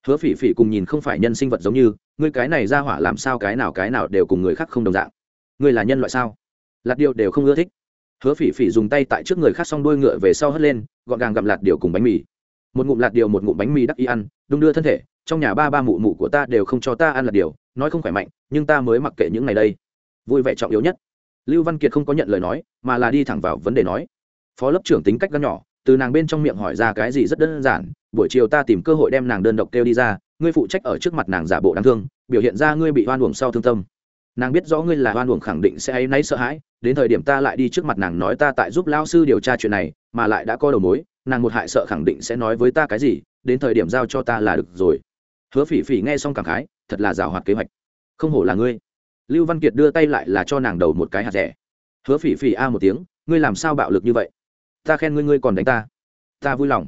Hứa phỉ phỉ cùng nhìn không phải nhân sinh vật giống như, ngươi cái này ra hỏa làm sao cái nào cái nào đều cùng người khác không đồng dạng. Ngươi là nhân loại sao? Lạt điều đều không ưa thích. Hứa phỉ phỉ dùng tay tại trước người khác xong đôi ngựa về sau hất lên, gọn gàng gặm lạt điều cùng bánh mì. Một ngụm lạt điều một ngụm bánh mì đắc y ăn, đung đưa thân thể, trong nhà ba ba mụ mụ của ta đều không cho ta ăn lạt điều, nói không khỏe mạnh, nhưng ta mới mặc kệ những ngày đây. Vui vẻ trọng yếu nhất. Lưu văn kiệt không có nhận lời nói, mà là đi thẳng vào vấn đề nói. Phó lớp trưởng tính cách gắn nhỏ từ nàng bên trong miệng hỏi ra cái gì rất đơn giản, buổi chiều ta tìm cơ hội đem nàng đơn độc kêu đi ra, ngươi phụ trách ở trước mặt nàng giả bộ đáng thương, biểu hiện ra ngươi bị oan uổng sau thương tâm. Nàng biết rõ ngươi là oan uổng khẳng định sẽ áy náy sợ hãi, đến thời điểm ta lại đi trước mặt nàng nói ta tại giúp lao sư điều tra chuyện này, mà lại đã có đầu mối, nàng một hại sợ khẳng định sẽ nói với ta cái gì, đến thời điểm giao cho ta là được rồi. Hứa phỉ phỉ nghe xong cảm khái, thật là rào hoạt kế hoạch. Không hổ là ngươi. Lưu văn kiệt đưa tay lại là cho nàng đầu một cái hạt rẻ. Hứa phỉ phỉ a một tiếng, ngươi làm sao bạo lực như vậy? Ta khen ngươi ngươi còn đánh ta. Ta vui lòng.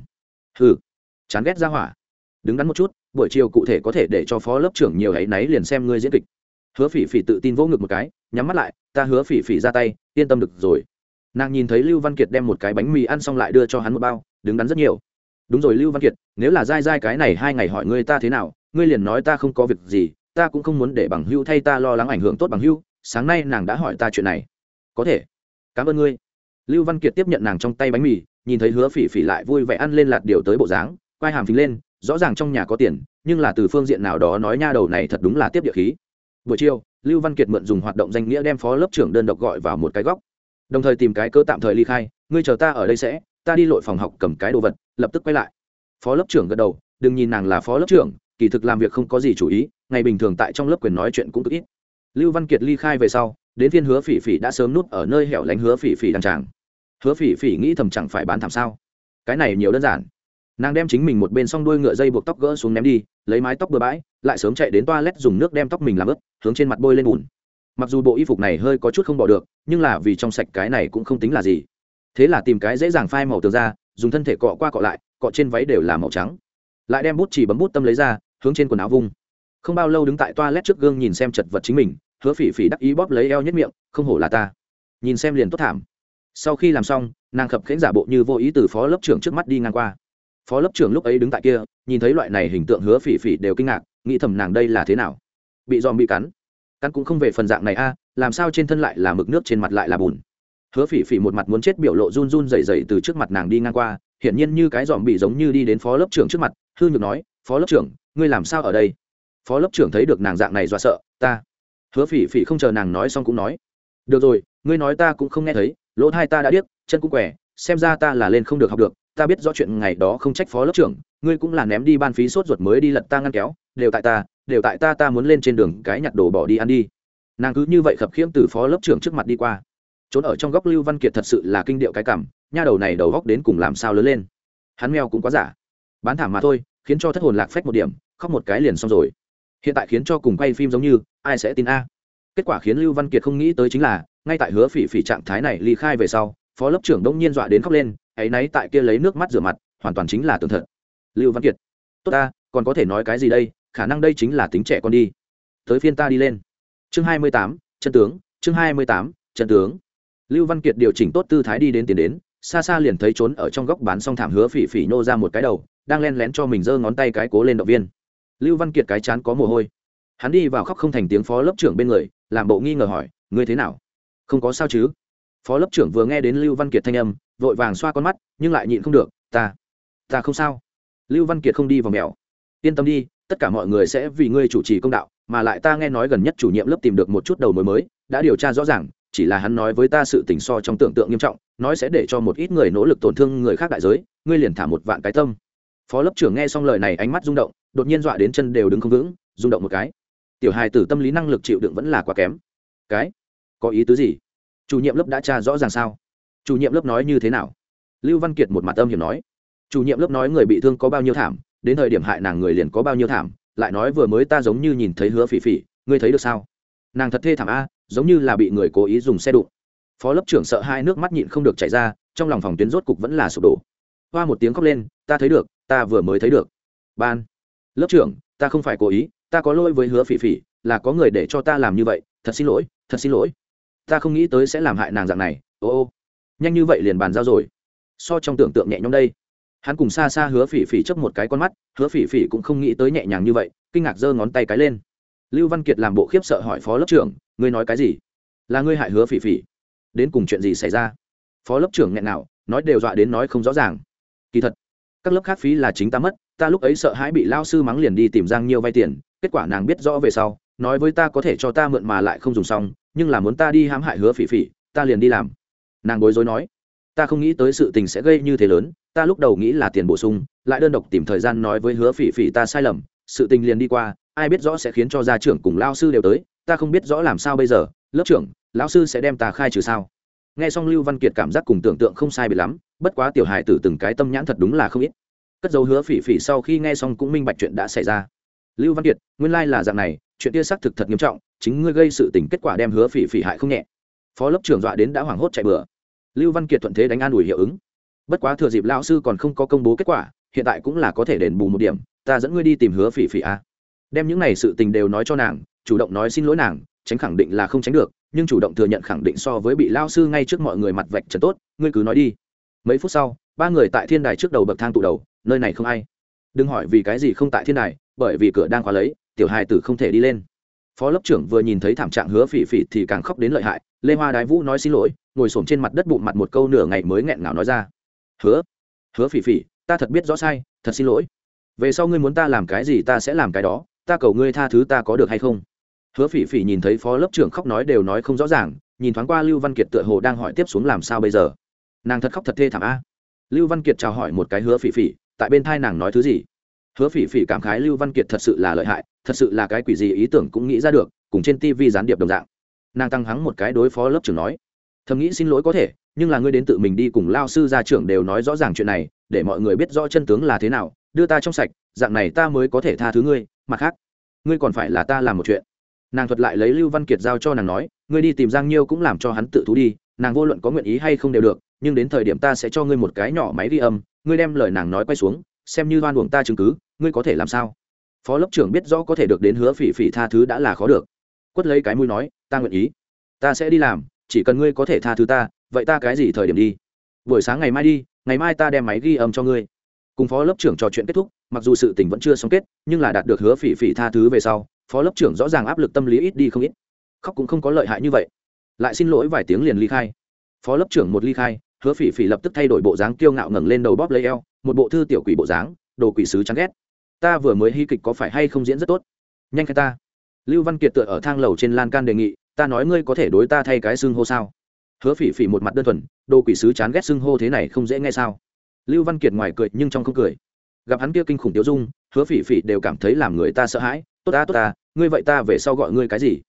Hừ. Chán ghét ra hỏa. Đứng đắn một chút, buổi chiều cụ thể có thể để cho phó lớp trưởng nhiều hãy náy liền xem ngươi diễn kịch. Hứa phỉ phỉ tự tin vỗ ngực một cái, nhắm mắt lại, ta hứa phỉ phỉ ra tay, yên tâm được rồi. Nàng nhìn thấy lưu văn kiệt đem một cái bánh mì ăn xong lại đưa cho hắn một bao, đứng đắn rất nhiều. Đúng rồi lưu văn kiệt, nếu là dai dai cái này hai ngày hỏi ngươi ta thế nào, ngươi liền nói ta không có việc gì, ta cũng không muốn để bằng hưu thay ta lo lắng ảnh hưởng tốt bằng hưu, sáng nay nàng đã hỏi ta chuyện này. Có thể. Cảm ơn ngươi lưu văn kiệt tiếp nhận nàng trong tay bánh mì, nhìn thấy hứa phỉ phỉ lại vui vẻ ăn lên lạt điều tới bộ dáng, quai hàm phình lên, rõ ràng trong nhà có tiền, nhưng là từ phương diện nào đó nói nha đầu này thật đúng là tiếp địa khí. Buổi chiều, lưu văn kiệt mượn dùng hoạt động danh nghĩa đem phó lớp trưởng đơn độc gọi vào một cái góc. Đồng thời tìm cái cơ tạm thời ly khai, ngươi chờ ta ở đây sẽ, ta đi lội phòng học cầm cái đồ vật, lập tức quay lại. Phó lớp trưởng gật đầu, đừng nhìn nàng là phó lớp trưởng, kỳ thực làm việc không có gì chủ ý, ngày bình thường tại trong lớp quyền nói chuyện cũng cực ít. Lưu văn kiệt ly khai về sau, đến phiên hứa phỉ phỉ đã sớm núp ở nơi hẻo lánh hứa phỉ phỉ đang tràng hứa phỉ phỉ nghĩ thầm chẳng phải bán thảm sao? Cái này nhiều đơn giản. Nàng đem chính mình một bên s o n g đuôi ngựa dây buộc tóc gỡ xuống ném đi, lấy mái tóc bừa bãi, lại sớm chạy đến toa lét dùng nước đem tóc mình làm ướt, hướng trên mặt bôi lên bùn. Mặc dù bộ y phục này hơi có chút không bỏ được, nhưng là vì trong sạch cái này cũng không tính là gì. Thế là tìm cái dễ dàng phai màu tường ra, dùng thân thể cọ qua cọ lại, cọ trên váy đều là màu trắng. Lại đem bút chỉ bấm bút tâm lấy ra, hướng trên quần áo vung. Không bao lâu đứng tại toa lét trước gương nhìn xem chật vật chính mình, hứa phỉ phỉ đắc ý bóp lấy eo nhất miệng, không hổ là ta. Nhìn xem liền tốt thảm sau khi làm xong, nàng khập khẽnh giả bộ như vô ý từ phó lớp trưởng trước mắt đi ngang qua. Phó lớp trưởng lúc ấy đứng tại kia, nhìn thấy loại này hình tượng hứa phỉ phỉ đều kinh ngạc, nghĩ thầm nàng đây là thế nào? Bị dòm bị cắn. Cắn cũng không về phần dạng này a, làm sao trên thân lại là mực nước trên mặt lại là bùn? Hứa phỉ phỉ một mặt muốn chết biểu lộ run run rẩy rẩy từ trước mặt nàng đi ngang qua, hiển nhiên như cái dòm bị giống như đi đến phó lớp trưởng trước mặt, hư nhược nói, phó lớp trưởng, ngươi làm sao ở đây? Phó lớp trưởng thấy được nàng dạng này dọa sợ, ta. Hứa phỉ phỉ không chờ nàng nói xong cũng nói, được rồi, ngươi nói ta cũng không nghe thấy lỗ thai ta đã điếc, chân cũng quẻ, xem ra ta là lên không được học được, ta biết rõ chuyện ngày đó không trách phó lớp trưởng, ngươi cũng là ném đi ban phí sốt ruột mới đi lật ta ngăn kéo, đều tại ta, đều tại ta ta muốn lên trên đường cái nhặt đồ bỏ đi ăn đi. Nàng cứ như vậy khập khiễng từ phó lớp trưởng trước mặt đi qua. Trốn ở trong góc lưu văn kiệt thật sự là kinh điệu cái cảm, nha đầu này đầu góc đến cùng làm sao lớn lên. Hắn mèo cũng quá giả. Bán thảm mà thôi, khiến cho thất hồn lạc phách một điểm, khóc một cái liền xong rồi. Hiện tại khiến cho cùng quay phim giống như, ai sẽ tin a? Kết quả khiến lưu văn kiệt không nghĩ tới chính là, ngay tại hứa phỉ phỉ trạng thái này ly khai về sau, phó lớp trưởng đông nhiên dọa đến khóc lên, ấy náy tại kia lấy nước mắt rửa mặt, hoàn toàn chính là tường thật. Lưu văn kiệt, tốt ta, còn có thể nói cái gì đây, khả năng đây chính là tính trẻ con đi. Tới phiên ta đi lên. Chương hai mươi tám, chân tướng, chương hai mươi tám, chân tướng. Lưu văn kiệt điều chỉnh tốt tư thái đi đến tiền đến, xa xa liền thấy trốn ở trong góc bán xong thảm hứa phỉ phỉ nô ra một cái đầu, đang len lén cho mình giơ ngón tay cái cố lên động viên. Lưu văn kiệt cái chán có mồ hôi. Hắn đi vào khóc không thành tiếng phó lớp trưởng bên người làm bộ nghi ngờ hỏi, ngươi thế nào? Không có sao chứ. Phó lớp trưởng vừa nghe đến lưu văn kiệt thanh âm, vội vàng xoa con mắt, nhưng lại nhịn không được, ta ta không sao. Lưu văn kiệt không đi vào mèo. Yên tâm đi, tất cả mọi người sẽ vì ngươi chủ trì công đạo, mà lại ta nghe nói gần nhất chủ nhiệm lớp tìm được một chút đầu mối mới, đã điều tra rõ ràng, chỉ là hắn nói với ta sự tình so trong tưởng tượng nghiêm trọng, nói sẽ để cho một ít người nỗ lực tổn thương người khác đại giới, ngươi liền thả một vạn cái tâm. Phó lớp trưởng nghe xong lời này ánh mắt rung động, đột nhiên dọa đến chân đều đứng không vững, rung động một cái tiểu hài tử tâm lý năng lực chịu đựng vẫn là quá kém. Cái? Có ý tứ gì? Chủ nhiệm lớp đã tra rõ ràng sao? Chủ nhiệm lớp nói như thế nào? Lưu văn kiệt một mặt âm hiểm nói. Chủ nhiệm lớp nói người bị thương có bao nhiêu thảm, đến thời điểm hại nàng người liền có bao nhiêu thảm, lại nói vừa mới ta giống như nhìn thấy hứa phỉ phỉ, ngươi thấy được sao? Nàng thật thê thảm a, giống như là bị người cố ý dùng xe đụng. Phó lớp trưởng sợ hai nước mắt nhịn không được chảy ra, trong lòng phòng tuyến rốt cục vẫn là sụp đổ. Hoa một tiếng khóc lên, ta thấy được, ta vừa mới thấy được. Ban. Lớp trưởng, ta không phải cố ý ta có lỗi với hứa phỉ phỉ, là có người để cho ta làm như vậy, thật xin lỗi, thật xin lỗi. Ta không nghĩ tới sẽ làm hại nàng dạng này, ô ô. Nhanh như vậy liền bàn giao rồi. So trong tưởng tượng nhẹ nhõm đây. Hắn cùng xa xa hứa phỉ phỉ chấp một cái con mắt, hứa phỉ phỉ cũng không nghĩ tới nhẹ nhàng như vậy, kinh ngạc giơ ngón tay cái lên. Lưu văn kiệt làm bộ khiếp sợ hỏi phó lớp trưởng, ngươi nói cái gì? Là ngươi hại hứa phỉ phỉ. Đến cùng chuyện gì xảy ra? Phó lớp trưởng nghẹn nào, nói đều dọa đến nói không rõ ràng. Kỳ thật, các lớp khác phí là chính ta mất, ta lúc ấy sợ hãi bị lao sư mắng liền đi tìm giang nhiêu vay tiền kết quả nàng biết rõ về sau, nói với ta có thể cho ta mượn mà lại không dùng xong, nhưng là muốn ta đi hãm hại hứa phỉ phỉ, ta liền đi làm. Nàng bối rối nói, ta không nghĩ tới sự tình sẽ gây như thế lớn, ta lúc đầu nghĩ là tiền bổ sung, lại đơn độc tìm thời gian nói với hứa phỉ phỉ ta sai lầm, sự tình liền đi qua, ai biết rõ sẽ khiến cho gia trưởng cùng lao sư đều tới, ta không biết rõ làm sao bây giờ, lớp trưởng, lão sư sẽ đem ta khai trừ sao? Nghe xong lưu văn kiệt cảm giác cùng tưởng tượng không sai bị lắm, bất quá tiểu hài tử từng cái tâm nhãn thật đúng là không ít. Cất dấu hứa phỉ phỉ sau khi nghe xong cũng minh bạch chuyện đã xảy ra lưu văn kiệt, nguyên lai là dạng này, chuyện kia xác thực thật nghiêm trọng, chính ngươi gây sự tình kết quả đem hứa phỉ phỉ hại không nhẹ. Phó lớp trưởng dọa đến đã hoảng hốt chạy bừa. Lưu văn kiệt thuận thế đánh an ủi hiệu ứng. Bất quá thừa dịp lão sư còn không có công bố kết quả, hiện tại cũng là có thể đền bù một điểm, ta dẫn ngươi đi tìm hứa phỉ phỉ a. Đem những này sự tình đều nói cho nàng, chủ động nói xin lỗi nàng, tránh khẳng định là không tránh được, nhưng chủ động thừa nhận khẳng định so với bị lao sư ngay trước mọi người mặt vạch trần tốt, ngươi cứ nói đi. Mấy phút sau, ba người tại thiên đài trước đầu bậc thang tụ đầu, nơi này không ai. Đừng hỏi vì cái gì không tại thiên đài bởi vì cửa đang khóa lấy, tiểu hài tử không thể đi lên. Phó lớp trưởng vừa nhìn thấy thảm trạng hứa phỉ phỉ thì càng khóc đến lợi hại, lê hoa đái vũ nói xin lỗi, ngồi s trên mặt đất bụng mặt một câu nửa ngày mới nghẹn ngào nói ra. Hứa hứa phỉ phỉ, ta thật biết rõ sai, thật xin lỗi. Về sau ngươi muốn ta làm cái gì ta sẽ làm cái đó, ta cầu ngươi tha thứ ta có được hay không? Hứa phỉ phỉ nhìn thấy phó lớp trưởng khóc nói đều nói không rõ ràng, nhìn thoáng qua lưu văn kiệt tựa hồ đang hỏi tiếp xuống làm sao bây giờ. Nàng thật khóc thật thê thảm a. Lưu văn kiệt chào hỏi một cái hứa phỉ phỉ, tại bên thai nàng nói thứ gì? Hứa phỉ phỉ cảm khái lưu văn kiệt thật sự là lợi hại, thật sự là cái quỷ gì ý tưởng cũng nghĩ ra được, cùng trên tv gián điệp đồng dạng. Nàng tăng hắng một cái đối phó lớp trưởng nói, thầm nghĩ xin lỗi có thể, nhưng là ngươi đến tự mình đi cùng lao sư gia trưởng đều nói rõ ràng chuyện này, để mọi người biết rõ chân tướng là thế nào, đưa ta trong sạch, dạng này ta mới có thể tha thứ ngươi, mặt khác, ngươi còn phải là ta làm một chuyện. Nàng thuật lại lấy lưu văn kiệt giao cho nàng nói, ngươi đi tìm giang nhiêu cũng làm cho hắn tự thú đi, nàng vô luận có nguyện ý hay không đều được, nhưng đến thời điểm ta sẽ cho ngươi một cái nhỏ máy ghi âm, ngươi đem lời nàng nói quay xuống, xem như đoan buồng ta chứng cứ ngươi có thể làm sao? Phó lớp trưởng biết rõ có thể được đến hứa phỉ phỉ tha thứ đã là khó được. Quất lấy cái mũi nói, ta nguyện ý. Ta sẽ đi làm, chỉ cần ngươi có thể tha thứ ta, vậy ta cái gì thời điểm đi? Buổi sáng ngày mai đi, ngày mai ta đem máy ghi âm cho ngươi. Cùng phó lớp trưởng trò chuyện kết thúc, mặc dù sự tình vẫn chưa xong kết, nhưng là đạt được hứa phỉ phỉ tha thứ về sau, phó lớp trưởng rõ ràng áp lực tâm lý ít đi không ít. Khóc cũng không có lợi hại như vậy. Lại xin lỗi vài tiếng liền ly khai. Phó lớp trưởng một ly khai, hứa phỉ phỉ lập tức thay đổi bộ dáng kiêu ngạo ngẩng lên đầu bóp lấy eo, một bộ thư tiểu quỷ bộ dáng, đồ quỷ sứ chán ghét ta vừa mới hy kịch có phải hay không diễn rất tốt? Nhanh khai ta. Lưu văn kiệt tựa ở thang lầu trên lan can đề nghị, ta nói ngươi có thể đối ta thay cái xưng hô sao? Hứa phỉ phỉ một mặt đơn thuần, đồ quỷ sứ chán ghét xưng hô thế này không dễ nghe sao? Lưu văn kiệt ngoài cười nhưng trong không cười. Gặp hắn kia kinh khủng tiêu dung, hứa phỉ phỉ đều cảm thấy làm người ta sợ hãi, tốt ta tốt ta, ngươi vậy ta về sau gọi ngươi cái gì?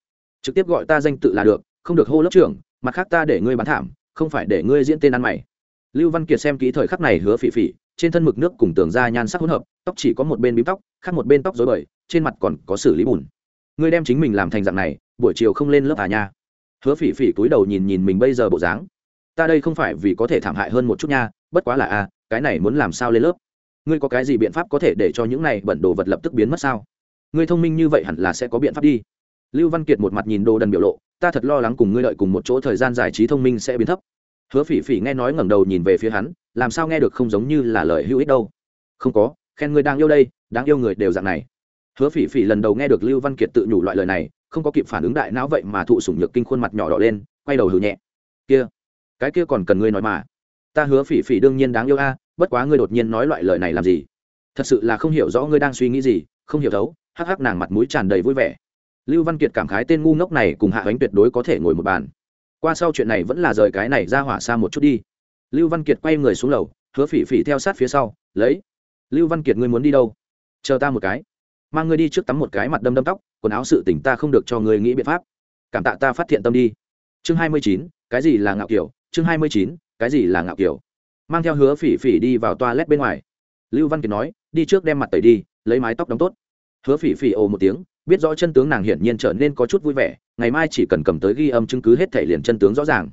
Trực tiếp gọi ta danh tự là được, không được hô lớp trưởng, mặt khác ta để ngươi bán thảm, không phải để ngươi diễn tên ăn mày. Lưu văn kiệt xem kỹ thời khắc này hứa phỉ phỉ trên thân mực nước cùng tường da nhan sắc hỗn hợp, tóc chỉ có một bên bím tóc, khác một bên tóc dối bời, trên mặt còn có xử lý bùn. Ngươi đem chính mình làm thành dạng này, buổi chiều không lên lớp à nha. Hứa phỉ phỉ cúi đầu nhìn nhìn mình bây giờ bộ dáng. Ta đây không phải vì có thể thảm hại hơn một chút nha, bất quá là a cái này muốn làm sao lên lớp? Ngươi có cái gì biện pháp có thể để cho những này bẩn đồ vật lập tức biến mất sao? Ngươi thông minh như vậy hẳn là sẽ có biện pháp đi. Lưu văn kiệt một mặt nhìn đồ đần biểu lộ, ta thật lo lắng cùng ngươi đợi cùng một chỗ thời gian giải trí thông minh sẽ biến thấp hứa phỉ phỉ nghe nói ngẩng đầu nhìn về phía hắn, làm sao nghe được không giống như là lời hữu ích đâu. Không có, khen người đang yêu đây, đáng yêu người đều dạng này. Hứa phỉ phỉ lần đầu nghe được lưu văn kiệt tự nhủ loại lời này, không có kịp phản ứng đại não vậy mà thụ sủng nhược kinh khuôn mặt nhỏ đỏ lên, quay đầu hừ nhẹ. Kia, cái kia còn cần ngươi nói mà. Ta hứa phỉ phỉ đương nhiên đáng yêu a, bất quá ngươi đột nhiên nói loại lời này làm gì? Thật sự là không hiểu rõ ngươi đang suy nghĩ gì, không hiểu thấu, hắc hắc nàng mặt mũi tràn đầy vui vẻ. Lưu văn kiệt cảm khái tên ngu ngốc này cùng hạ ánh tuyệt đối có thể ngồi một bàn qua sau chuyện này vẫn là rời cái này ra hỏa xa một chút đi. Lưu văn kiệt quay người xuống lầu, hứa phỉ phỉ theo sát phía sau, lấy, lưu văn kiệt ngươi muốn đi đâu? Chờ ta một cái. Mang ngươi đi trước tắm một cái mặt đâm đâm tóc, quần áo sự tỉnh ta không được cho ngươi nghĩ biện pháp. Cảm tạ ta phát thiện tâm đi. Chương hai mươi chín, cái gì là ngạo kiểu? Chương hai mươi chín, cái gì là ngạo kiểu? Mang theo hứa phỉ phỉ đi vào toa lét bên ngoài. Lưu văn kiệt nói, đi trước đem mặt tẩy đi, lấy mái tóc đóng tốt. Hứa phỉ phỉ ồ một tiếng biết rõ chân tướng nàng hiển nhiên trở nên có chút vui vẻ, ngày mai chỉ cần cầm tới ghi âm chứng cứ hết thể liền chân tướng rõ ràng.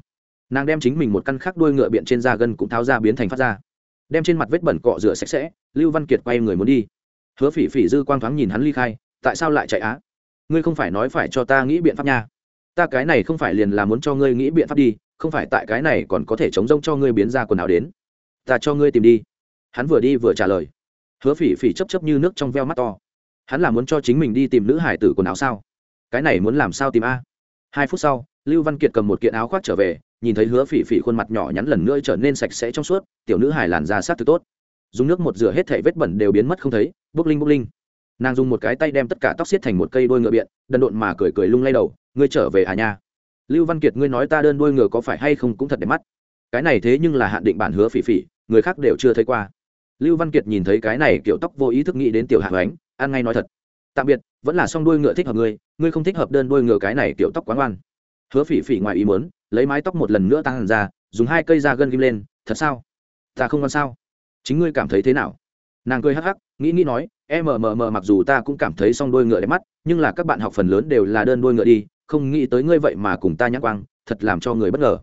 Nàng đem chính mình một căn khắc đuôi ngựa biện trên da gân cũng tháo ra biến thành phát ra. Đem trên mặt vết bẩn cọ rửa sạch sẽ, lưu văn kiệt quay người muốn đi. Hứa phỉ phỉ dư quang thoáng nhìn hắn ly khai, tại sao lại chạy á? Ngươi không phải nói phải cho ta nghĩ biện pháp nha. Ta cái này không phải liền là muốn cho ngươi nghĩ biện pháp đi, không phải tại cái này còn có thể chống rông cho ngươi biến ra quần áo đến. Ta cho ngươi tìm đi. Hắn vừa đi vừa trả lời. Hứa phỉ phỉ chấp chấp như nước trong veo mắt to hắn là muốn cho chính mình đi tìm nữ hải tử quần áo sao? Cái này muốn làm sao tìm a? Hai phút sau, lưu văn kiệt cầm một kiện áo khoác trở về, nhìn thấy hứa phỉ phỉ khuôn mặt nhỏ nhắn lần nữa trở nên sạch sẽ trong suốt, tiểu nữ hải làn da sát thực tốt. Dùng nước một rửa hết thể vết bẩn đều biến mất không thấy, bốc linh bốc linh. Nàng dùng một cái tay đem tất cả tóc xiết thành một cây đôi ngựa biện, đần độn mà cười cười lung lay đầu, ngươi trở về à nha? Lưu văn kiệt, ngươi nói ta đơn đôi ngựa có phải hay không cũng thật đẹp mắt. Cái này thế nhưng là hạn định bản hứa phỉ phỉ, người khác đều chưa thấy qua. Lưu văn kiệt nhìn thấy cái này kiểu tóc vô ý thức nghĩ đến tiểu hạ ánh ăn ngay nói thật. Tạm biệt, vẫn là song đuôi ngựa thích hợp ngươi ngươi không thích hợp đơn đuôi ngựa cái này kiểu tóc quá ngoan. Hứa phỉ phỉ ngoài ý muốn, lấy mái tóc một lần nữa tăng hẳn ra, dùng hai cây da gân ghim lên, thật sao? Ta không ngon sao? Chính ngươi cảm thấy thế nào? Nàng cười hắc hắc, nghĩ nghĩ nói, em mờ mờ mờ mặc dù ta cũng cảm thấy song đôi ngựa đẹp mắt, nhưng là các bạn học phần lớn đều là đơn đôi ngựa đi, không nghĩ tới ngươi vậy mà cùng ta nhắc quang, thật làm cho người bất ngờ.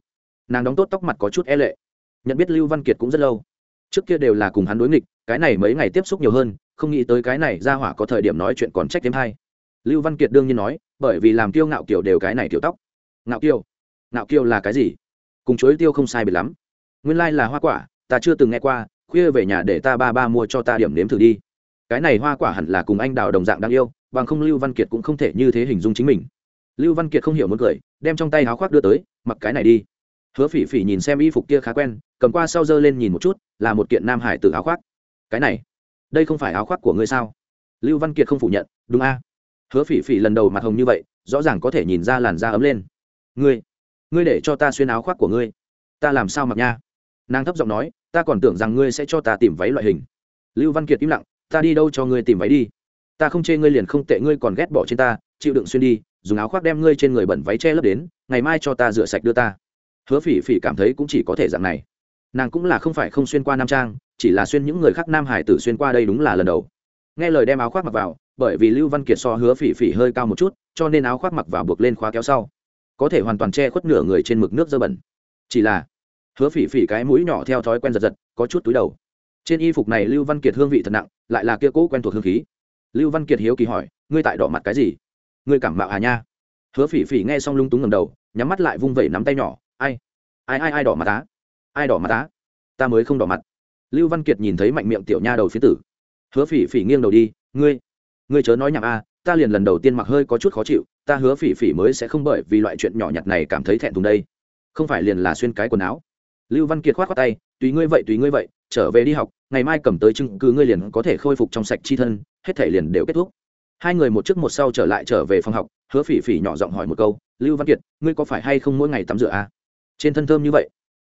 Nàng đóng tốt tóc mặt có chút e lệ. Nhận biết lưu văn kiệt cũng rất lâu. Trước kia đều là cùng hắn đối nghịch, cái này mấy ngày tiếp xúc nhiều hơn không nghĩ tới cái này ra hỏa có thời điểm nói chuyện còn trách thêm hay lưu văn kiệt đương nhiên nói, bởi vì làm tiêu ngạo kiểu đều cái này kiểu tóc. Ngạo kiêu ngạo kiêu là cái gì? Cùng chuối tiêu không sai biệt lắm. Nguyên lai、like、là hoa quả, ta chưa từng nghe qua, khuya về nhà để ta ba ba mua cho ta điểm nếm thử đi. Cái này hoa quả hẳn là cùng anh đào đồng dạng đáng yêu, bằng không lưu văn kiệt cũng không thể như thế hình dung chính mình. Lưu văn kiệt không hiểu muốn cười, đem trong tay áo khoác đưa tới, mặc cái này đi. Hứa phỉ phỉ nhìn xem y phục kia khá quen, cầm qua sau dơ lên nhìn một chút, là một kiện nam hải từ áo khoác. Cái này đây không phải áo khoác của ngươi sao? Lưu văn kiệt không phủ nhận, đúng a. Hứa phỉ phỉ lần đầu mặt hồng như vậy, rõ ràng có thể nhìn ra làn da ấm lên. Ngươi ngươi để cho ta xuyên áo khoác của ngươi. Ta làm sao mặc nha? Nàng thấp giọng nói, ta còn tưởng rằng ngươi sẽ cho ta tìm váy loại hình. Lưu văn kiệt im lặng, ta đi đâu cho ngươi tìm váy đi? Ta không chê ngươi liền không tệ, ngươi còn ghét bỏ trên ta, chịu đựng xuyên đi, dùng áo khoác đem ngươi trên người bẩn váy che lấp đến, ngày mai cho ta rửa sạch đưa ta. Hứa phỉ phỉ cảm thấy cũng chỉ có thể dạng này. Nàng cũng là không phải không xuyên qua nam trang chỉ là xuyên những người khác nam hải tử xuyên qua đây đúng là lần đầu. Nghe lời đem áo khoác mặc vào, bởi vì lưu văn kiệt so hứa phỉ phỉ hơi cao một chút, cho nên áo khoác mặc vào buộc lên khóa kéo sau. Có thể hoàn toàn che khuất nửa người trên mực nước dơ bẩn. Chỉ là, hứa phỉ phỉ cái mũi nhỏ theo thói quen giật giật, có chút túi đầu. Trên y phục này lưu văn kiệt hương vị thật nặng, lại là kia cũ quen thuộc hương khí. Lưu văn kiệt hiếu kỳ hỏi, ngươi tại đỏ mặt cái gì? Ngươi cảm mạo à nha. Hứa phỉ phỉ nghe xong lung túng ngầm đầu, nhắm mắt lại vung vẩy nắm tay nhỏ, ai ai ai ai đỏ mặt á? Ai đỏ mặt á? Ta mới không đỏ mặt lưu văn kiệt nhìn thấy mạnh miệng tiểu nha đầu phía tử. Hứa phỉ phỉ nghiêng đầu đi, ngươi ngươi chớ nói nhảm a, ta liền lần đầu tiên mặc hơi có chút khó chịu, ta hứa phỉ phỉ mới sẽ không bởi vì loại chuyện nhỏ nhặt này cảm thấy thẹn thùng đây. Không phải liền là xuyên cái quần áo. Lưu văn kiệt khoát khoát tay, tùy ngươi vậy, tùy ngươi vậy, trở về đi học, ngày mai cầm tới chứng cứ ngươi liền có thể khôi phục trong sạch chi thân, hết thể liền đều kết thúc. Hai người một trước một sau trở lại trở về phòng học, hứa phỉ phỉ nhỏ giọng hỏi một câu, lưu văn kiệt, ngươi có phải hay không mỗi ngày tắm rửa a? Trên thân thơm như vậy,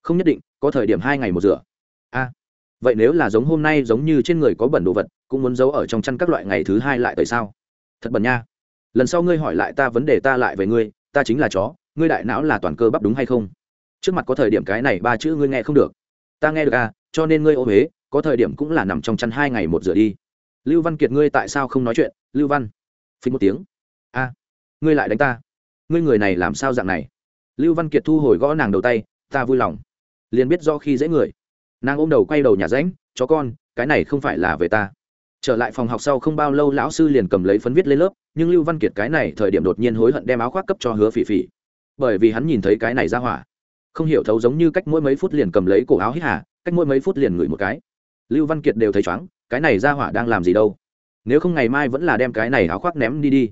không nhất định, có thời điểm hai ngày một rửa. A vậy nếu là giống hôm nay giống như trên người có bẩn đồ vật, cũng muốn giấu ở trong chăn các loại ngày thứ hai lại tại sao? Thật bẩn nha. Lần sau ngươi hỏi lại ta vấn đề ta lại về ngươi, ta chính là chó, ngươi đại não là toàn cơ bắp đúng hay không? Trước mặt có thời điểm cái này ba chữ ngươi nghe không được. Ta nghe được à cho nên ngươi ô huế có thời điểm cũng là nằm trong chăn hai ngày một rửa đi. Lưu văn kiệt ngươi tại sao không nói chuyện? Lưu văn. Phí một tiếng. A, ngươi lại đánh ta. Ngươi người này làm sao dạng này? Lưu văn kiệt thu hồi gõ nàng đầu tay, ta vui lòng. Liền biết do khi dễ người nàng ôm đầu quay đầu nhà ránh chó con, cái này không phải là về ta. Trở lại phòng học sau không bao lâu lão sư liền cầm lấy phấn viết lên lớp, nhưng lưu văn kiệt cái này thời điểm đột nhiên hối hận đem áo khoác cấp cho hứa phỉ phỉ. Bởi vì hắn nhìn thấy cái này ra hỏa. Không hiểu thấu giống như cách mỗi mấy phút liền cầm lấy cổ áo hít hà, cách mỗi mấy phút liền ngửi một cái. Lưu văn kiệt đều thấy chóng cái này ra hỏa đang làm gì đâu? Nếu không ngày mai vẫn là đem cái này áo khoác ném đi đi.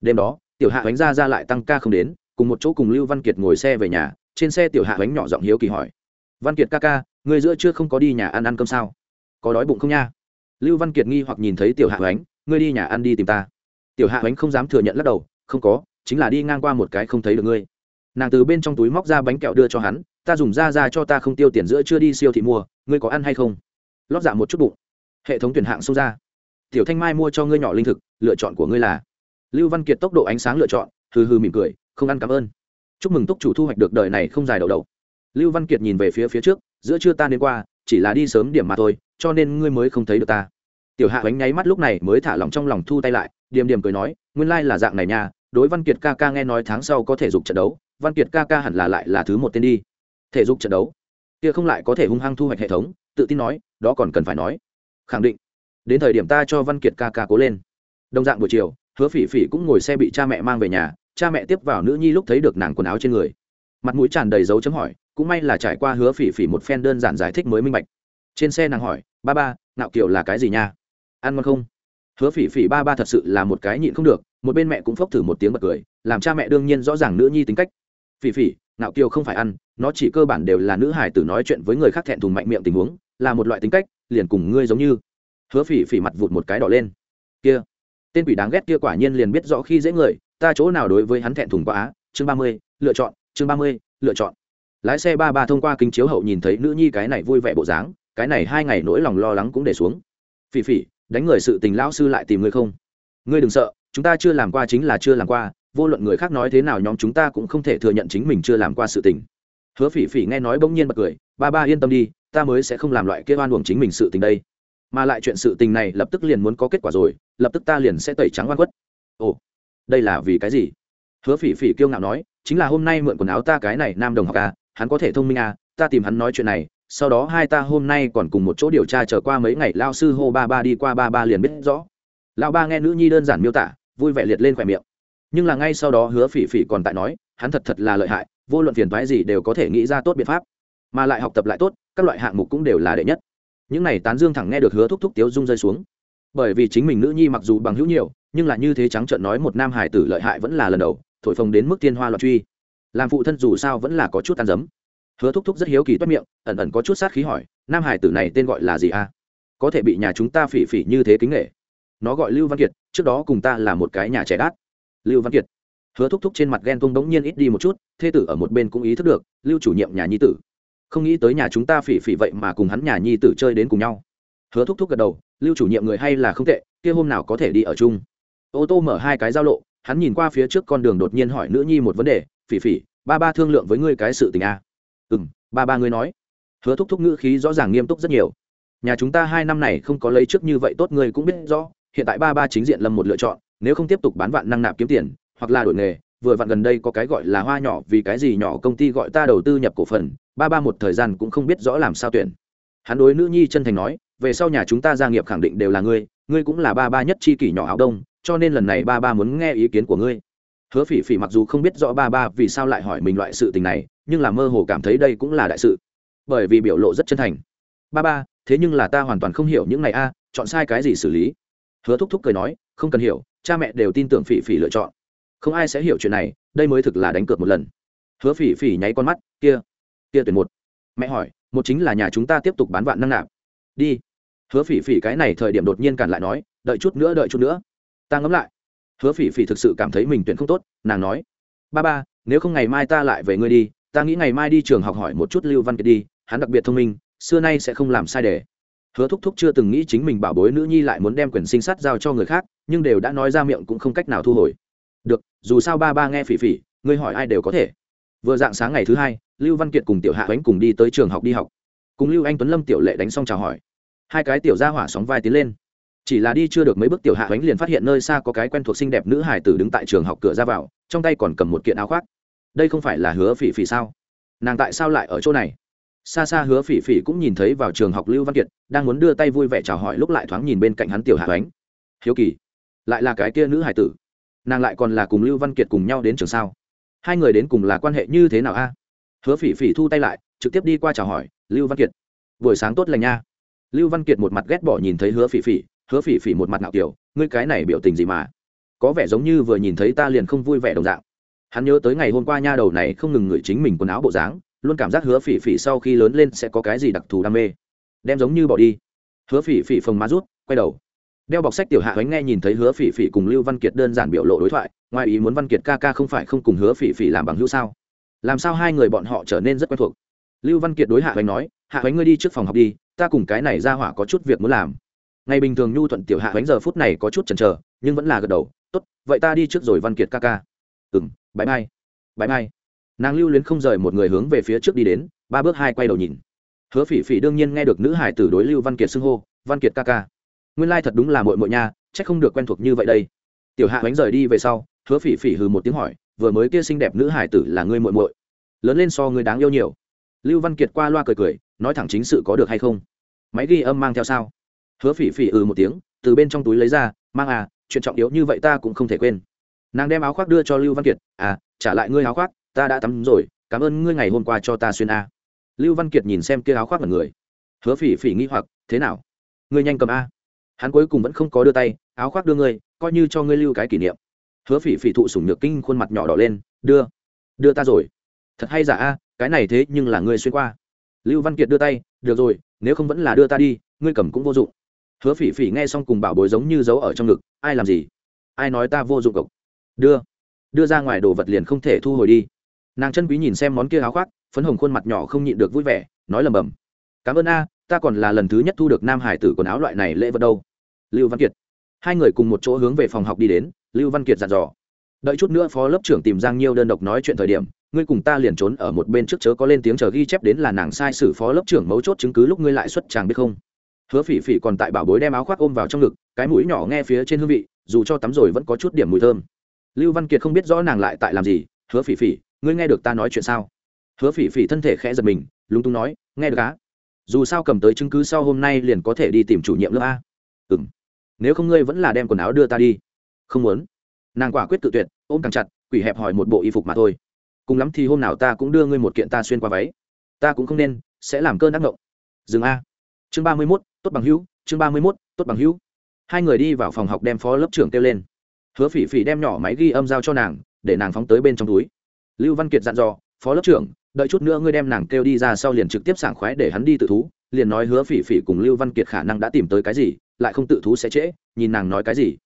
Đêm đó, tiểu hạ bánh ra ra lại tăng ca không đến, cùng một chỗ cùng lưu văn kiệt ngồi xe về nhà, trên xe tiểu hạ bánh nhỏ giọng hiếu kỳ hỏi. Văn kiệt ca ca người giữa chưa không có đi nhà ăn ăn cơm sao? Có đói bụng không nha? Lưu văn kiệt nghi hoặc nhìn thấy tiểu hạ ánh ngươi đi nhà ăn đi tìm ta. Tiểu hạ ánh không dám thừa nhận lắc đầu, không có, chính là đi ngang qua một cái không thấy được ngươi. Nàng từ bên trong túi móc ra bánh kẹo đưa cho hắn, ta dùng ra ra cho ta không tiêu tiền giữa chưa đi siêu thị mua, ngươi có ăn hay không? Lót dạ một chút bụng. Hệ thống tuyển hạng xông ra. Tiểu thanh mai mua cho ngươi nhỏ linh thực, lựa chọn của ngươi là. Lưu văn kiệt tốc độ ánh sáng lựa chọn, hừ hừ mỉm cười, không ăn cảm ơn. Chúc mừng túc chủ thu hoạch được đời này không dài đầu đầu lưu văn kiệt nhìn về phía phía trước giữa trưa ta đến qua, chỉ là đi sớm điểm mà thôi, cho nên ngươi mới không thấy được ta. Tiểu hạ bánh nháy mắt lúc này mới thả lòng trong lòng thu tay lại, điềm điềm cười nói, nguyên lai là dạng này nha, đối văn kiệt ca ca nghe nói tháng sau có thể dục trận đấu, văn kiệt ca ca hẳn là lại là thứ một tên đi. Thể dục trận đấu? Kia không lại có thể hung hăng thu hoạch hệ thống, tự tin nói, đó còn cần phải nói. Khẳng định. Đến thời điểm ta cho văn kiệt ca ca cố lên. Đồng dạng buổi chiều, hứa phỉ phỉ cũng ngồi xe bị cha mẹ mang về nhà, cha mẹ tiếp vào nữ nhi lúc thấy được nàng quần áo trên người. Mặt mũi tràn đầy dấu chấm hỏi cũng may là trải qua hứa phỉ phỉ một phen đơn giản giải thích mới minh bạch. Trên xe nàng hỏi, ba ba nạo kiều là cái gì nha? Ăn ngon không? Hứa phỉ phỉ ba ba thật sự là một cái nhịn không được, một bên mẹ cũng phốc thử một tiếng bật cười, làm cha mẹ đương nhiên rõ ràng nữ nhi tính cách. Phỉ phỉ nạo kiều không phải ăn, nó chỉ cơ bản đều là nữ hải tử nói chuyện với người khác thẹn thùng mạnh miệng tình huống, là một loại tính cách, liền cùng ngươi giống như. Hứa phỉ phỉ mặt vụt một cái đỏ lên. Kia, tên quỷ đáng ghét kia quả nhiên liền biết rõ khi dễ người, ta chỗ nào đối với hắn thẹn thùng quá á, chương ba mươi, lựa chọn, chương ba mươi, lựa chọn lái xe ba ba thông qua kính chiếu hậu nhìn thấy nữ nhi cái này vui vẻ bộ dáng, cái này hai ngày nỗi lòng lo lắng cũng để xuống. Phỉ phỉ, đánh người sự tình lão sư lại tìm ngươi không? Ngươi đừng sợ, chúng ta chưa làm qua chính là chưa làm qua, vô luận người khác nói thế nào nhóm chúng ta cũng không thể thừa nhận chính mình chưa làm qua sự tình. Hứa phỉ phỉ nghe nói bỗng nhiên bật cười, ba ba yên tâm đi, ta mới sẽ không làm loại kia oan uổng chính mình sự tình đây. Mà lại chuyện sự tình này lập tức liền muốn có kết quả rồi, lập tức ta liền sẽ tẩy trắng oan khuất. Ồ, đây là vì cái gì? Hứa phỉ phỉ kiêu ngạo nói, chính là hôm nay mượn quần áo ta cái này nam đồng học à hắn có thể thông minh à ta tìm hắn nói chuyện này, sau đó hai ta hôm nay còn cùng một chỗ điều tra trở qua mấy ngày lao sư hô ba ba đi qua ba ba liền biết rõ. Lão ba nghe nữ nhi đơn giản miêu tả, vui vẻ liệt lên khỏe miệng. Nhưng là ngay sau đó hứa phỉ phỉ còn tại nói, hắn thật thật là lợi hại, vô luận phiền thoái gì đều có thể nghĩ ra tốt biện pháp. Mà lại học tập lại tốt, các loại hạng mục cũng đều là đệ nhất. Những này tán dương thẳng nghe được hứa thúc thúc tiếu dung rơi xuống. Bởi vì chính mình nữ nhi mặc dù bằng hữu nhiều, nhưng là như thế trắng trợn nói một nam hải tử lợi hại vẫn là lần đầu, thổi phồng đến mức tiên hoa loạn truy làm phụ thân dù sao vẫn là có chút ăn dấm. Hứa thúc thúc rất hiếu kỳ toét miệng, ẩn ẩn có chút sát khí hỏi, nam hải tử này tên gọi là gì a? Có thể bị nhà chúng ta phỉ phỉ như thế kính nghệ nó gọi lưu văn kiệt, trước đó cùng ta là một cái nhà trẻ đát. Lưu văn kiệt. Hứa thúc thúc trên mặt ghen tung bỗng nhiên ít đi một chút, thê tử ở một bên cũng ý thức được, lưu chủ nhiệm nhà nhi tử. Không nghĩ tới nhà chúng ta phỉ phỉ vậy mà cùng hắn nhà nhi tử chơi đến cùng nhau. Hứa thúc thúc gật đầu, lưu chủ nhiệm người hay là không tệ, kia hôm nào có thể đi ở chung. Ô tô mở hai cái giao lộ hắn nhìn qua phía trước con đường đột nhiên hỏi nữ nhi một vấn đề, phỉ phỉ, ba ba thương lượng với ngươi cái sự tình a à? ừ m ba ba ngươi nói. Hứa thúc thúc ngữ khí rõ ràng nghiêm túc rất nhiều. Nhà chúng ta hai năm này không có lấy trước như vậy tốt, ngươi cũng biết rõ, hiện tại ba ba chính diện lâm một lựa chọn, nếu không tiếp tục bán vạn năng nạp kiếm tiền, hoặc là đổi nghề, vừa vặn gần đây có cái gọi là hoa nhỏ, vì cái gì nhỏ công ty gọi ta đầu tư nhập cổ phần, ba ba một thời gian cũng không biết rõ làm sao tuyển. Hắn đối nữ nhi chân thành nói, về sau nhà chúng ta gia nghiệp khẳng định đều là ngươi ngươi cũng là ba ba nhất chi kỷ nhỏ áo đông cho nên lần này ba ba muốn nghe ý kiến của ngươi. Hứa phỉ phỉ mặc dù không biết rõ ba ba vì sao lại hỏi mình loại sự tình này, nhưng là mơ hồ cảm thấy đây cũng là đại sự. Bởi vì biểu lộ rất chân thành. Ba ba, thế nhưng là ta hoàn toàn không hiểu những này a, chọn sai cái gì xử lý? Hứa thúc thúc cười nói, không cần hiểu, cha mẹ đều tin tưởng phỉ phỉ lựa chọn. Không ai sẽ hiểu chuyện này, đây mới thực là đánh cược một lần. Hứa phỉ phỉ nháy con mắt, kia kia tuyển một. Mẹ hỏi, một chính là nhà chúng ta tiếp tục bán vạn năng nạp. Đi. Hứa phỉ phỉ cái này thời điểm đột nhiên cản lại nói, đợi chút nữa, đợi chút nữa ta ngẫm lại. Hứa phỉ phỉ thực sự cảm thấy mình tuyển không tốt, nàng nói. Ba ba, nếu không ngày mai ta lại về ngươi đi, ta nghĩ ngày mai đi trường học hỏi một chút lưu văn kiệt đi, hắn đặc biệt thông minh, xưa nay sẽ không làm sai đề hứa thúc thúc chưa từng nghĩ chính mình bảo bối nữ nhi lại muốn đem quyền sinh sát giao cho người khác, nhưng đều đã nói ra miệng cũng không cách nào thu hồi. Được, dù sao ba ba nghe phỉ phỉ, ngươi hỏi ai đều có thể. Vừa dạng sáng ngày thứ hai, lưu văn kiệt cùng tiểu hạ ánh cùng đi tới trường học đi học. Cùng lưu anh tuấn lâm tiểu lệ đánh xong chào hỏi. Hai cái tiểu ra hỏa sóng vai tiến lên chỉ là đi chưa được mấy bước tiểu hạ ánh liền phát hiện nơi xa có cái quen thuộc xinh đẹp nữ hải tử đứng tại trường học cửa ra vào, trong tay còn cầm một kiện áo khoác. Đây không phải là hứa phỉ phỉ sao? Nàng tại sao lại ở chỗ này? Xa xa hứa phỉ phỉ cũng nhìn thấy vào trường học lưu văn kiệt, đang muốn đưa tay vui vẻ chào hỏi lúc lại thoáng nhìn bên cạnh hắn tiểu hạ ánh. Hiếu kỳ, lại là cái kia nữ hải tử? Nàng lại còn là cùng lưu văn kiệt cùng nhau đến trường sao? Hai người đến cùng là quan hệ như thế nào a? Hứa phỉ phỉ thu tay lại, trực tiếp đi qua chào hỏi, lưu văn kiệt, buổi sáng tốt lành nha. Lưu văn kiệt một mặt ghét bỏ nhìn thấy hứa phỉ phỉ hứa phỉ phỉ một mặt ngạo kiểu, ngươi cái này biểu tình gì mà? Có vẻ giống như vừa nhìn thấy ta liền không vui vẻ đồng dạng. Hắn nhớ tới ngày hôm qua nha đầu này không ngừng ngửi chính mình quần áo bộ dáng, luôn cảm giác hứa phỉ phỉ sau khi lớn lên sẽ có cái gì đặc thù đam mê. Đem giống như bỏ đi. Hứa phỉ phỉ phồng má rút, quay đầu. Đeo bọc sách tiểu hạ ánh nghe nhìn thấy hứa phỉ phỉ cùng lưu văn kiệt đơn giản biểu lộ đối thoại, ngoài ý muốn văn kiệt ca ca không phải không cùng hứa phỉ phỉ làm bằng hữu sao? Làm sao hai người bọn họ trở nên rất quen thuộc? Lưu văn kiệt đối hạ ánh nói, hạ ánh ngươi đi trước phòng học đi, ta cùng cái này ra hỏa có chút việc muốn làm ngày bình thường nhu thuận tiểu hạ bánh giờ phút này có chút chần chờ, nhưng vẫn là gật đầu, tốt, vậy ta đi trước rồi văn kiệt ca ca. Ừ m bãi mai bãi mai nàng lưu luyến không rời một người hướng về phía trước đi đến, ba bước hai quay đầu nhìn. Hứa phỉ phỉ đương nhiên nghe được nữ hải tử đối lưu văn kiệt xưng hô, văn kiệt ca ca. Nguyên lai thật đúng là mội mội nha c h ắ c không được quen thuộc như vậy đây. Tiểu hạ bánh rời đi về sau, hứa phỉ phỉ hừ một tiếng hỏi, vừa mới kia xinh đẹp nữ hải tử là ngươi mội mội lớn lên so người đáng yêu nhiều. Lưu văn kiệt qua loa cười cười, nói thẳng chính sự có được hay không? Máy ghi âm mang theo sao? Hứa phỉ phỉ ừ một tiếng, từ bên trong túi lấy ra, mang à chuyện trọng yếu như vậy ta cũng không thể quên. Nàng đem áo khoác đưa cho lưu văn kiệt à trả lại ngươi áo khoác, ta đã tắm rồi, cảm ơn ngươi ngày hôm qua cho ta xuyên a. Lưu văn kiệt nhìn xem kia áo khoác mật người. Hứa phỉ phỉ nghi hoặc, thế nào? Ngươi nhanh cầm a. Hắn cuối cùng vẫn không có đưa tay, áo khoác đưa ngươi, coi như cho ngươi lưu cái kỷ niệm. Hứa phỉ phỉ thụ sủng nhược kinh khuôn mặt nhỏ đỏ lên, đưa đưa ta rồi. Thật hay giả a, cái này thế nhưng là ngươi xuyên qua. Lưu văn kiệt đưa tay, được rồi, nếu không vẫn là đưa ta đi, ngươi cầm cũng vô dụng hứa phỉ phỉ nghe xong cùng bảo bối giống như giấu ở trong ngực, ai làm gì? Ai nói ta vô dụng cộc đưa đưa ra ngoài đồ vật liền không thể thu hồi đi. Nàng chân quý nhìn xem món kia áo khoác, phấn hồng khuôn mặt nhỏ không nhịn được vui vẻ, nói lầm bầm cảm ơn a, ta còn là lần thứ nhất thu được nam hải tử quần áo loại này lễ vật đâu. Lưu văn kiệt. Hai người cùng một chỗ hướng về phòng học đi đến, lưu văn kiệt dặn dò, đợi chút nữa phó lớp trưởng tìm giang nhiêu đơn độc nói chuyện thời điểm, ngươi cùng ta liền trốn ở một bên trước chớ có lên tiếng chờ ghi chép đến là nàng sai sử phó lớp trưởng mấu chốt chứng cứ lúc ngươi lại xuất chàng biết không? Hứa phỉ phỉ còn tại bảo bối đem áo khoác ôm vào trong ngực, cái mũi nhỏ nghe phía trên hương vị, dù cho tắm rồi vẫn có chút điểm mùi thơm. Lưu văn kiệt không biết rõ nàng lại tại làm gì. Hứa phỉ phỉ, ngươi nghe được ta nói chuyện sao? Hứa phỉ phỉ thân thể khẽ giật mình, lúng túng nói, nghe được á. Dù sao cầm tới chứng cứ sau hôm nay liền có thể đi tìm chủ nhiệm lớp a. Ừ m nếu không ngươi vẫn là đem quần áo đưa ta đi. Không muốn. Nàng quả quyết tự tuyệt, ôm càng chặt, quỷ hẹp hỏi một bộ y phục mà thôi. Cùng lắm thì hôm nào ta cũng đưa ngươi một kiện ta xuyên qua váy. Ta cũng không nên, sẽ làm cơn ác ngộng dừng a. Chương ba mươi mốt tốt bằng hữu, chương ba mươi mốt, tốt bằng hữu. Hai người đi vào phòng học đem phó lớp trưởng kêu lên. Hứa phỉ phỉ đem nhỏ máy ghi âm giao cho nàng, để nàng phóng tới bên trong túi. Lưu văn kiệt dặn dò, phó lớp trưởng, đợi chút nữa ngươi đem nàng kêu đi ra sau liền trực tiếp sảng khoái để hắn đi tự thú. Liền nói hứa phỉ phỉ cùng lưu văn kiệt khả năng đã tìm tới cái gì, lại không tự thú sẽ trễ, nhìn nàng nói cái gì.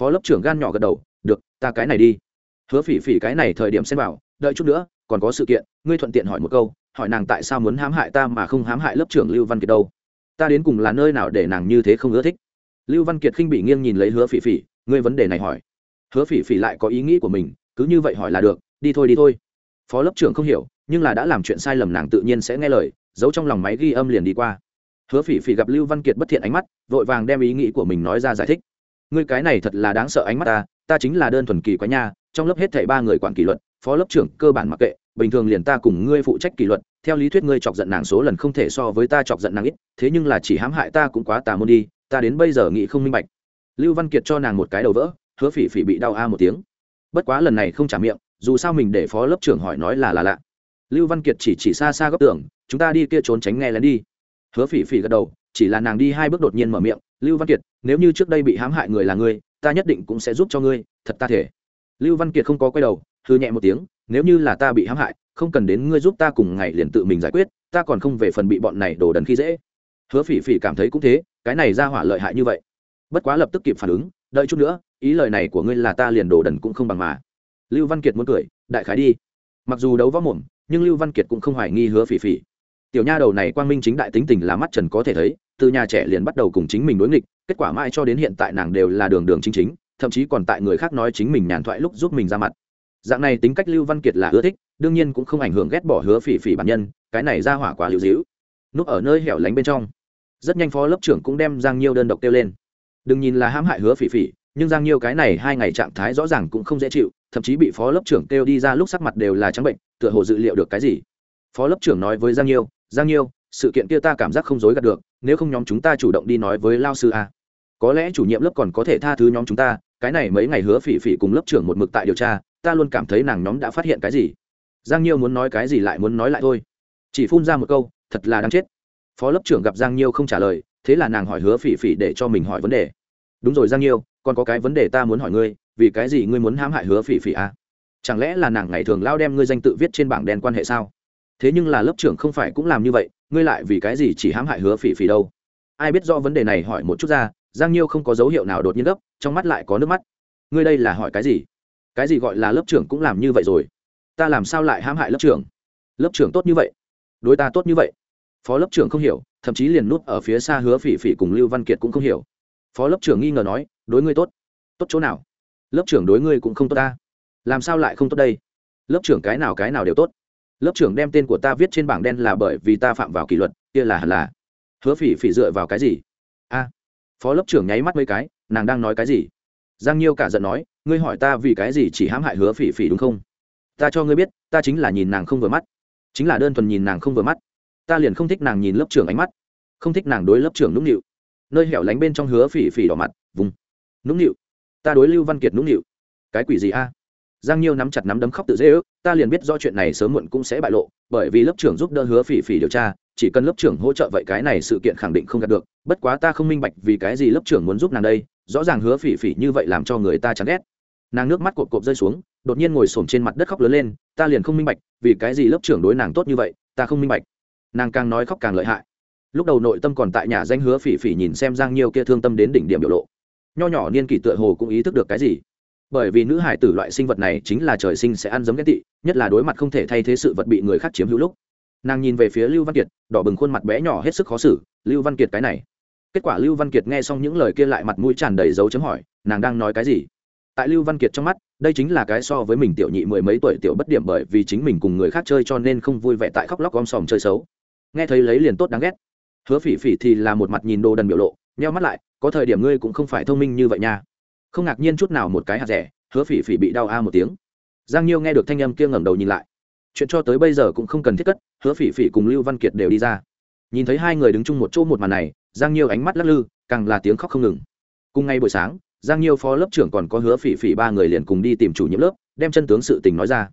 Phó lớp trưởng gan nhỏ gật đầu, được, ta cái này đi. Hứa phỉ phỉ cái này thời điểm xem vào, đợi chút nữa, còn có sự kiện, ngươi thuận tiện hỏi một câu, hỏi nàng tại sao muốn hãm hại ta mà không hãm hại lớp trưởng lưu văn kiệt đâu? Ta đến cùng là nơi nào để nàng như thế không ưa thích? Lưu văn kiệt khinh bị nghiêng nhìn lấy hứa phỉ phỉ, ngươi vấn đề này hỏi. Hứa phỉ phỉ lại có ý nghĩ của mình, cứ như vậy hỏi là được, đi thôi đi thôi. Phó lớp trưởng không hiểu, nhưng là đã làm chuyện sai lầm nàng tự nhiên sẽ nghe lời, giấu trong lòng máy ghi âm liền đi qua. Hứa phỉ phỉ gặp lưu văn kiệt bất thiện ánh mắt, vội vàng đem ý nghĩ của mình nói ra giải thích. Ngươi cái này thật là đáng sợ ánh mắt ta ta chính là đơn thuần kỳ quá nha, trong lớp hết thảy ba người quản kỷ luật, phó lớp trưởng cơ bản mặc kệ bình thường liền ta cùng ngươi phụ trách kỷ luật, theo lý thuyết ngươi chọc giận nàng số lần không thể so với ta chọc giận nàng ít, thế nhưng là chỉ hãm hại ta cũng quá tà môn đi, ta đến bây giờ nghĩ không minh bạch. Lưu văn kiệt cho nàng một cái đầu vỡ, hứa phỉ phỉ bị đau a một tiếng. Bất quá lần này không trả miệng, dù sao mình để phó lớp trưởng hỏi nói là là lạ. Lưu văn kiệt chỉ chỉ xa xa góc tường, chúng ta đi kia trốn tránh nghe lén đi. Hứa phỉ phỉ gật đầu, chỉ là nàng đi hai bước đột nhiên mở miệng, lưu văn kiệt, nếu như trước đây bị hãm hại người là ngươi, ta nhất định cũng sẽ giúp cho ngươi, thật ta thể. Lưu văn kiệt không có quay đầu hư nhẹ một tiếng nếu như là ta bị hãm hại, không cần đến ngươi giúp ta cùng ngày liền tự mình giải quyết, ta còn không về phần bị bọn này đổ đần khi dễ. Hứa phỉ phỉ cảm thấy cũng thế, cái này ra hỏa lợi hại như vậy. Bất quá lập tức kịp phản ứng, đợi chút nữa, ý lời này của ngươi là ta liền đổ đần cũng không bằng mà. Lưu văn kiệt muốn cười, đại khái đi. Mặc dù đấu võ mồm, nhưng lưu văn kiệt cũng không hoài nghi hứa phỉ phỉ. Tiểu nha đầu này quang minh chính đại tính tình là mắt trần có thể thấy, từ nhà trẻ liền bắt đầu cùng chính mình đối nghịch, kết quả mãi cho đến hiện tại nàng đều là đường đường chính chính, thậm chí còn tại người khác nói chính mình nhàn thoại lúc giúp mình ra mặt dạng này tính cách lưu văn kiệt là ưa thích, đương nhiên cũng không ảnh hưởng ghét bỏ hứa phỉ phỉ bản nhân, cái này ra hỏa quá lưu dĩu núp ở nơi hẻo lánh bên trong, rất nhanh phó lớp trưởng cũng đem giang nhiêu đơn độc kêu lên. Đừng nhìn là hãm hại hứa phỉ phỉ, nhưng giang nhiêu cái này hai ngày trạng thái rõ ràng cũng không dễ chịu, thậm chí bị phó lớp trưởng kêu đi ra lúc sắc mặt đều là trắng bệnh, tựa hồ dự liệu được cái gì. Phó lớp trưởng nói với giang nhiêu giang nhiêu, sự kiện kia ta cảm giác không dối gạt được, nếu không nhóm chúng ta chủ động đi nói với lao sư a. Có lẽ chủ nhiệm lớp còn có thể tha thứ nhóm chúng ta, cái này mấy ngày hứa phỉ phỉ cùng lớp trưởng một mực tại điều tra ta luôn cảm thấy nàng nhóm đã phát hiện cái gì? Giang nhiêu muốn nói cái gì lại muốn nói lại thôi. Chỉ phun ra một câu, thật là đáng chết. Phó lớp trưởng gặp giang nhiêu không trả lời, thế là nàng hỏi hứa phỉ phỉ để cho mình hỏi vấn đề. Đúng rồi giang nhiêu, còn có cái vấn đề ta muốn hỏi ngươi, vì cái gì ngươi muốn hãm hại hứa phỉ phỉ à? chẳng lẽ là nàng ngày thường lao đem ngươi danh tự viết trên bảng đen quan hệ sao? Thế nhưng là lớp trưởng không phải cũng làm như vậy, ngươi lại vì cái gì chỉ hãm hại hứa phỉ phỉ đâu? Ai biết do vấn đề này hỏi một chút ra, giang nhiêu không có dấu hiệu nào đột nhiên gấp, trong mắt lại có nước mắt. Ngươi đây là hỏi cái gì? Cái gì gọi là lớp trưởng cũng làm như vậy rồi. Ta làm sao lại hãm hại lớp trưởng? Lớp trưởng tốt như vậy? Đối ta tốt như vậy? Phó lớp trưởng không hiểu, thậm chí liền nút ở phía xa hứa phỉ phỉ cùng lưu văn kiệt cũng không hiểu. Phó lớp trưởng nghi ngờ nói, đối ngươi tốt. Tốt chỗ nào? Lớp trưởng đối ngươi cũng không tốt ta. Làm sao lại không tốt đây? Lớp trưởng cái nào cái nào đều tốt. Lớp trưởng đem tên của ta viết trên bảng đen là bởi vì ta phạm vào kỷ luật, kia là hẳn là. Hứa phỉ phỉ dựa vào cái gì? A. Phó lớp trưởng nháy mắt mấy cái, nàng đang nói cái gì? Giang nhiêu cả giận nói, ngươi hỏi ta vì cái gì chỉ hãm hại hứa phỉ phỉ đúng không? Ta cho ngươi biết, ta chính là nhìn nàng không vừa mắt. Chính là đơn thuần nhìn nàng không vừa mắt. Ta liền không thích nàng nhìn lớp trưởng ánh mắt. Không thích nàng đối lớp trưởng nũng nịu. Nơi hẻo lánh bên trong hứa phỉ phỉ đỏ mặt, vùng. Nũng nịu. Ta đối lưu văn kiệt nũng nịu. Cái quỷ gì a? Giang nhiêu nắm chặt nắm đấm khóc tự dễ ước, ta liền biết do chuyện này sớm muộn cũng sẽ bại lộ, bởi vì lớp trưởng giúp đỡ hứa phỉ phỉ điều tra, chỉ cần lớp trưởng hỗ trợ vậy cái này sự kiện khẳng định không đạt được. Bất quá ta không minh bạch vì cái gì lớp trưởng muốn giúp nàng đây rõ ràng hứa phỉ phỉ như vậy làm cho người ta chán ghét. Nàng nước mắt cộp cộp rơi xuống, đột nhiên ngồi s trên mặt đất khóc lớn lên, ta liền không minh bạch, vì cái gì lớp trưởng đối nàng tốt như vậy, ta không minh bạch. Nàng càng nói khóc càng lợi hại. Lúc đầu nội tâm còn tại nhà danh hứa phỉ phỉ nhìn xem giang nhiêu kia thương tâm đến đỉnh điểm biểu lộ. Nho nhỏ niên kỷ tựa hồ cũng ý thức được cái gì. Bởi vì nữ hải tử loại sinh vật này chính là trời sinh sẽ ăn giống ghét tị, nhất là đối mặt không thể thay thế sự vật bị người khác chiếm hữu lúc. Nàng nhìn về phía lưu văn kiệt, đỏ bừng khuôn mặt bé nhỏ hết sức khó xử, lưu văn kiệt cái này kết quả lưu văn kiệt nghe xong những lời kia lại mặt mũi tràn đầy dấu chấm hỏi, nàng đang nói cái gì? Tại lưu văn kiệt trong mắt, đây chính là cái so với mình tiểu nhị mười mấy tuổi tiểu bất điểm bởi vì chính mình cùng người khác chơi cho nên không vui vẻ tại khóc lóc om sòm chơi xấu. Nghe thấy lấy liền tốt đáng ghét. Hứa phỉ phỉ thì là một mặt nhìn đồ đần biểu lộ, nheo mắt lại, có thời điểm ngươi cũng không phải thông minh như vậy nha. Không ngạc nhiên chút nào một cái hạt rẻ, hứa phỉ phỉ bị đau a một tiếng. Giang nhiêu nghe được thanh âm kia ngẩng đầu nhìn lại. Chuyện cho tới bây giờ cũng không cần thiết cất, hứa phỉ phỉ cùng lưu văn kiệt đều đi ra. Nhìn thấy hai người đứng chung một chỗ một màn này giang nhiêu ánh mắt lắc lư, càng là tiếng khóc không ngừng. Cùng ngay buổi sáng, giang nhiêu phó lớp trưởng còn có hứa phỉ phỉ ba người liền cùng đi tìm chủ nhiệm lớp, đem chân tướng sự tình nói ra.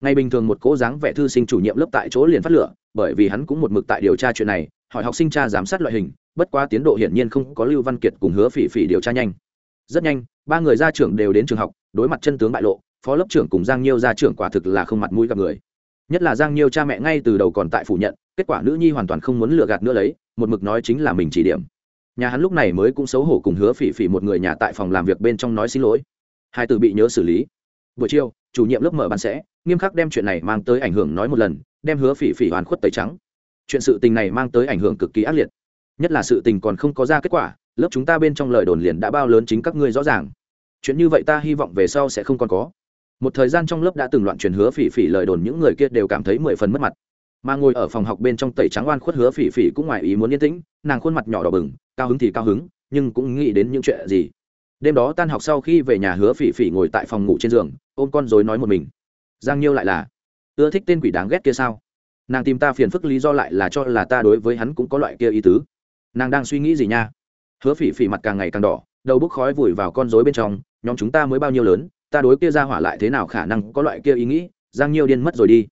Ngày bình thường một cố dáng vẻ thư sinh chủ nhiệm lớp tại chỗ liền phát lửa, bởi vì hắn cũng một mực tại điều tra chuyện này, hỏi học sinh tra giám sát loại hình, bất quá tiến độ hiển nhiên không có lưu văn kiệt cùng hứa phỉ phỉ điều tra nhanh. Rất nhanh, ba người ra trưởng đều đến trường học, đối mặt chân tướng bại lộ, phó lớp trưởng cùng giang nhiêu ra trưởng quả thực là không mặt mũi gặp người nhất là giang nhiêu cha mẹ ngay từ đầu còn tại phủ nhận, kết quả nữ nhi hoàn toàn không muốn lừa gạt nữa lấy, một mực nói chính là mình chỉ điểm. Nhà hắn lúc này mới cũng xấu hổ cùng hứa phỉ phỉ một người nhà tại phòng làm việc bên trong nói xin lỗi. Hai từ bị nhớ xử lý. Buổi chiều, chủ nhiệm lớp mở bán sẽ, nghiêm khắc đem chuyện này mang tới ảnh hưởng nói một lần, đem hứa phỉ phỉ hoàn khuất tẩy trắng. Chuyện sự tình này mang tới ảnh hưởng cực kỳ ác liệt. Nhất là sự tình còn không có ra kết quả, lớp chúng ta bên trong lời đồn liền đã bao lớn chính các ngươi rõ ràng. Chuyện như vậy ta hy vọng về sau sẽ không còn có một thời gian trong lớp đã từng loạn truyền hứa phỉ phỉ lời đồn những người kia đều cảm thấy mười phần mất mặt. Mà ngồi ở phòng học bên trong tẩy trắng oan khuất hứa phỉ phỉ cũng ngoài ý muốn yên tĩnh, nàng khuôn mặt nhỏ đỏ bừng, cao hứng thì cao hứng, nhưng cũng nghĩ đến những chuyện gì. Đêm đó tan học sau khi về nhà hứa phỉ phỉ ngồi tại phòng ngủ trên giường, ôm con dối nói một mình. Giang nhiêu lại là, ưa thích tên quỷ đáng ghét kia sao? Nàng tìm ta phiền phức lý do lại là cho là ta đối với hắn cũng có loại kia ý tứ. Nàng đang suy nghĩ gì nha? Hứa phỉ phỉ mặt càng ngày càng đỏ, đầu bốc khói vùi vào con dối bên trong, nhóm chúng ta mới bao nhiêu lớn ta đối kia ra hỏa lại thế nào khả năng có loại kia ý nghĩ, giang nhiêu điên mất rồi đi.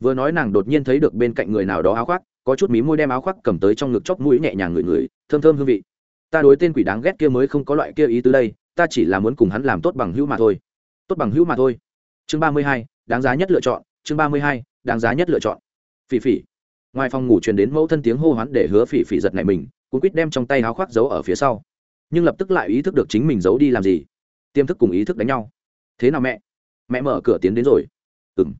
Vừa nói nàng đột nhiên thấy được bên cạnh người nào đó áo khoác, có chút mí môi đem áo khoác cầm tới trong ngực chóc mũi nhẹ nhàng ngửi ngửi, thơm thơm hương vị. Ta đối tên quỷ đáng ghét kia mới không có loại kia ý tứ đây, ta chỉ là muốn cùng hắn làm tốt bằng hữu mà thôi. Tốt bằng hữu mà thôi. Chương ba mươi hai, đáng giá nhất lựa chọn, chương ba mươi hai, đáng giá nhất lựa chọn. Phỉ phỉ. Ngoài phòng ngủ truyền đến mẫu thân tiếng hô hoán để hứa phỉ phỉ giật này mình cũng quýt đem trong tay áo khoác giấu ở phía sau. Nhưng lập tức lại ý thức được chính mình giấu đi làm gì. Tiêm thức cùng ý thức đánh nhau thế nào mẹ? Mẹ mở cửa tiến đến rồi. Ừ m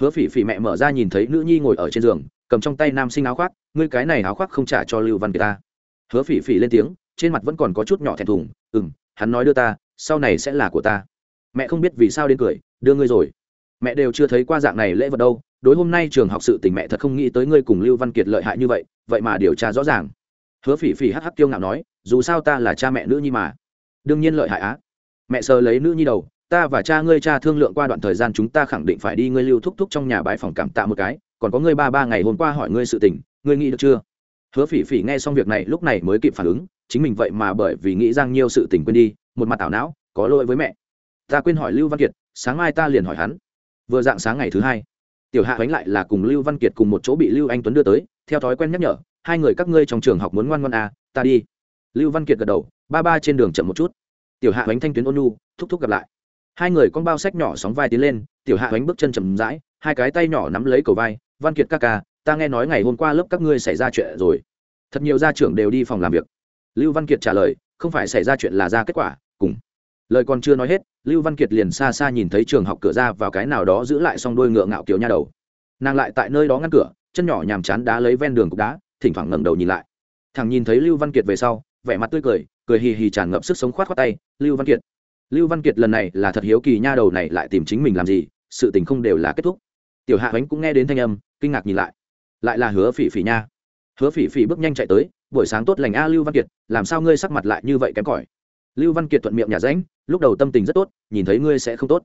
hứa phỉ phỉ mẹ mở ra nhìn thấy nữ nhi ngồi ở trên giường, cầm trong tay nam sinh áo khoác, ngươi cái này áo khoác không trả cho lưu văn kiệt ta. Hứa phỉ phỉ lên tiếng, trên mặt vẫn còn có chút nhỏ thẹn thùng ừ m hắn nói đưa ta, sau này sẽ là của ta. Mẹ không biết vì sao đến cười, đưa ngươi rồi. Mẹ đều chưa thấy qua dạng này lễ vật đâu, đối hôm nay trường học sự tình mẹ thật không nghĩ tới ngươi cùng lưu văn kiệt lợi hại như vậy vậy mà điều tra rõ ràng. Hứa phỉ phỉ hắc hắc kiêu ngạo nói, dù sao ta là cha mẹ nữ nhi mà. Đương nhiên lợi hại á. Mẹ sờ lấy nữ nhi đầu ta và cha ngươi cha thương lượng qua đoạn thời gian chúng ta khẳng định phải đi ngươi lưu thúc thúc trong nhà bãi phòng cảm tạ một cái, còn có ngươi ba ba ngày hôm qua hỏi ngươi sự tình, ngươi nghĩ được chưa? Hứa phỉ phỉ nghe xong việc này lúc này mới kịp phản ứng, chính mình vậy mà bởi vì nghĩ rằng nhiều sự tình quên đi, một mặt ảo não, có lỗi với mẹ. Ta quên hỏi lưu văn kiệt, sáng mai ta liền hỏi hắn. Vừa dạng sáng ngày thứ hai, tiểu hạ đánh lại là cùng lưu văn kiệt cùng một chỗ bị lưu anh tuấn đưa tới, theo thói quen nhắc nhở, hai người các ngươi trong trường học muốn ngoan ngoan à ta đi. Lưu văn kiệt gật đầu, ba ba trên đường chậm một chút. Tiểu hạ đánh thanh tuyến ôn nu thúc thúc gặp lại hai người con bao sách nhỏ sóng vai tiến lên, tiểu hạ bánh bước chân chầm rãi, hai cái tay nhỏ nắm lấy cầu vai, văn kiệt ca ca, ta nghe nói ngày hôm qua lớp các ngươi xảy ra chuyện rồi. Thật nhiều gia trưởng đều đi phòng làm việc. Lưu văn kiệt trả lời, không phải xảy ra chuyện là ra kết quả, cùng. Lời còn chưa nói hết, lưu văn kiệt liền xa xa nhìn thấy trường học cửa ra vào cái nào đó giữ lại xong đôi ngựa ngạo kiểu nha đầu. Nàng lại tại nơi đó ngăn cửa, chân nhỏ nhàm chán đá lấy ven đường cục đá, thỉnh thoảng ngẩng đầu nhìn lại. Thằng nhìn thấy lưu văn kiệt về sau, vẻ mặt tươi cười cười hì hì tràn ngập sức sống khoát khoát tay, lưu văn kiệt lưu văn kiệt lần này là thật hiếu kỳ nha đầu này lại tìm chính mình làm gì, sự tình không đều là kết thúc. Tiểu hạ bánh cũng nghe đến thanh âm, kinh ngạc nhìn lại. Lại là hứa phỉ phỉ nha. Hứa phỉ phỉ bước nhanh chạy tới, buổi sáng tốt lành a, lưu văn kiệt, làm sao ngươi sắc mặt lại như vậy kém cỏi? Lưu văn kiệt thuận miệng nhà ránh lúc đầu tâm tình rất tốt, nhìn thấy ngươi sẽ không tốt.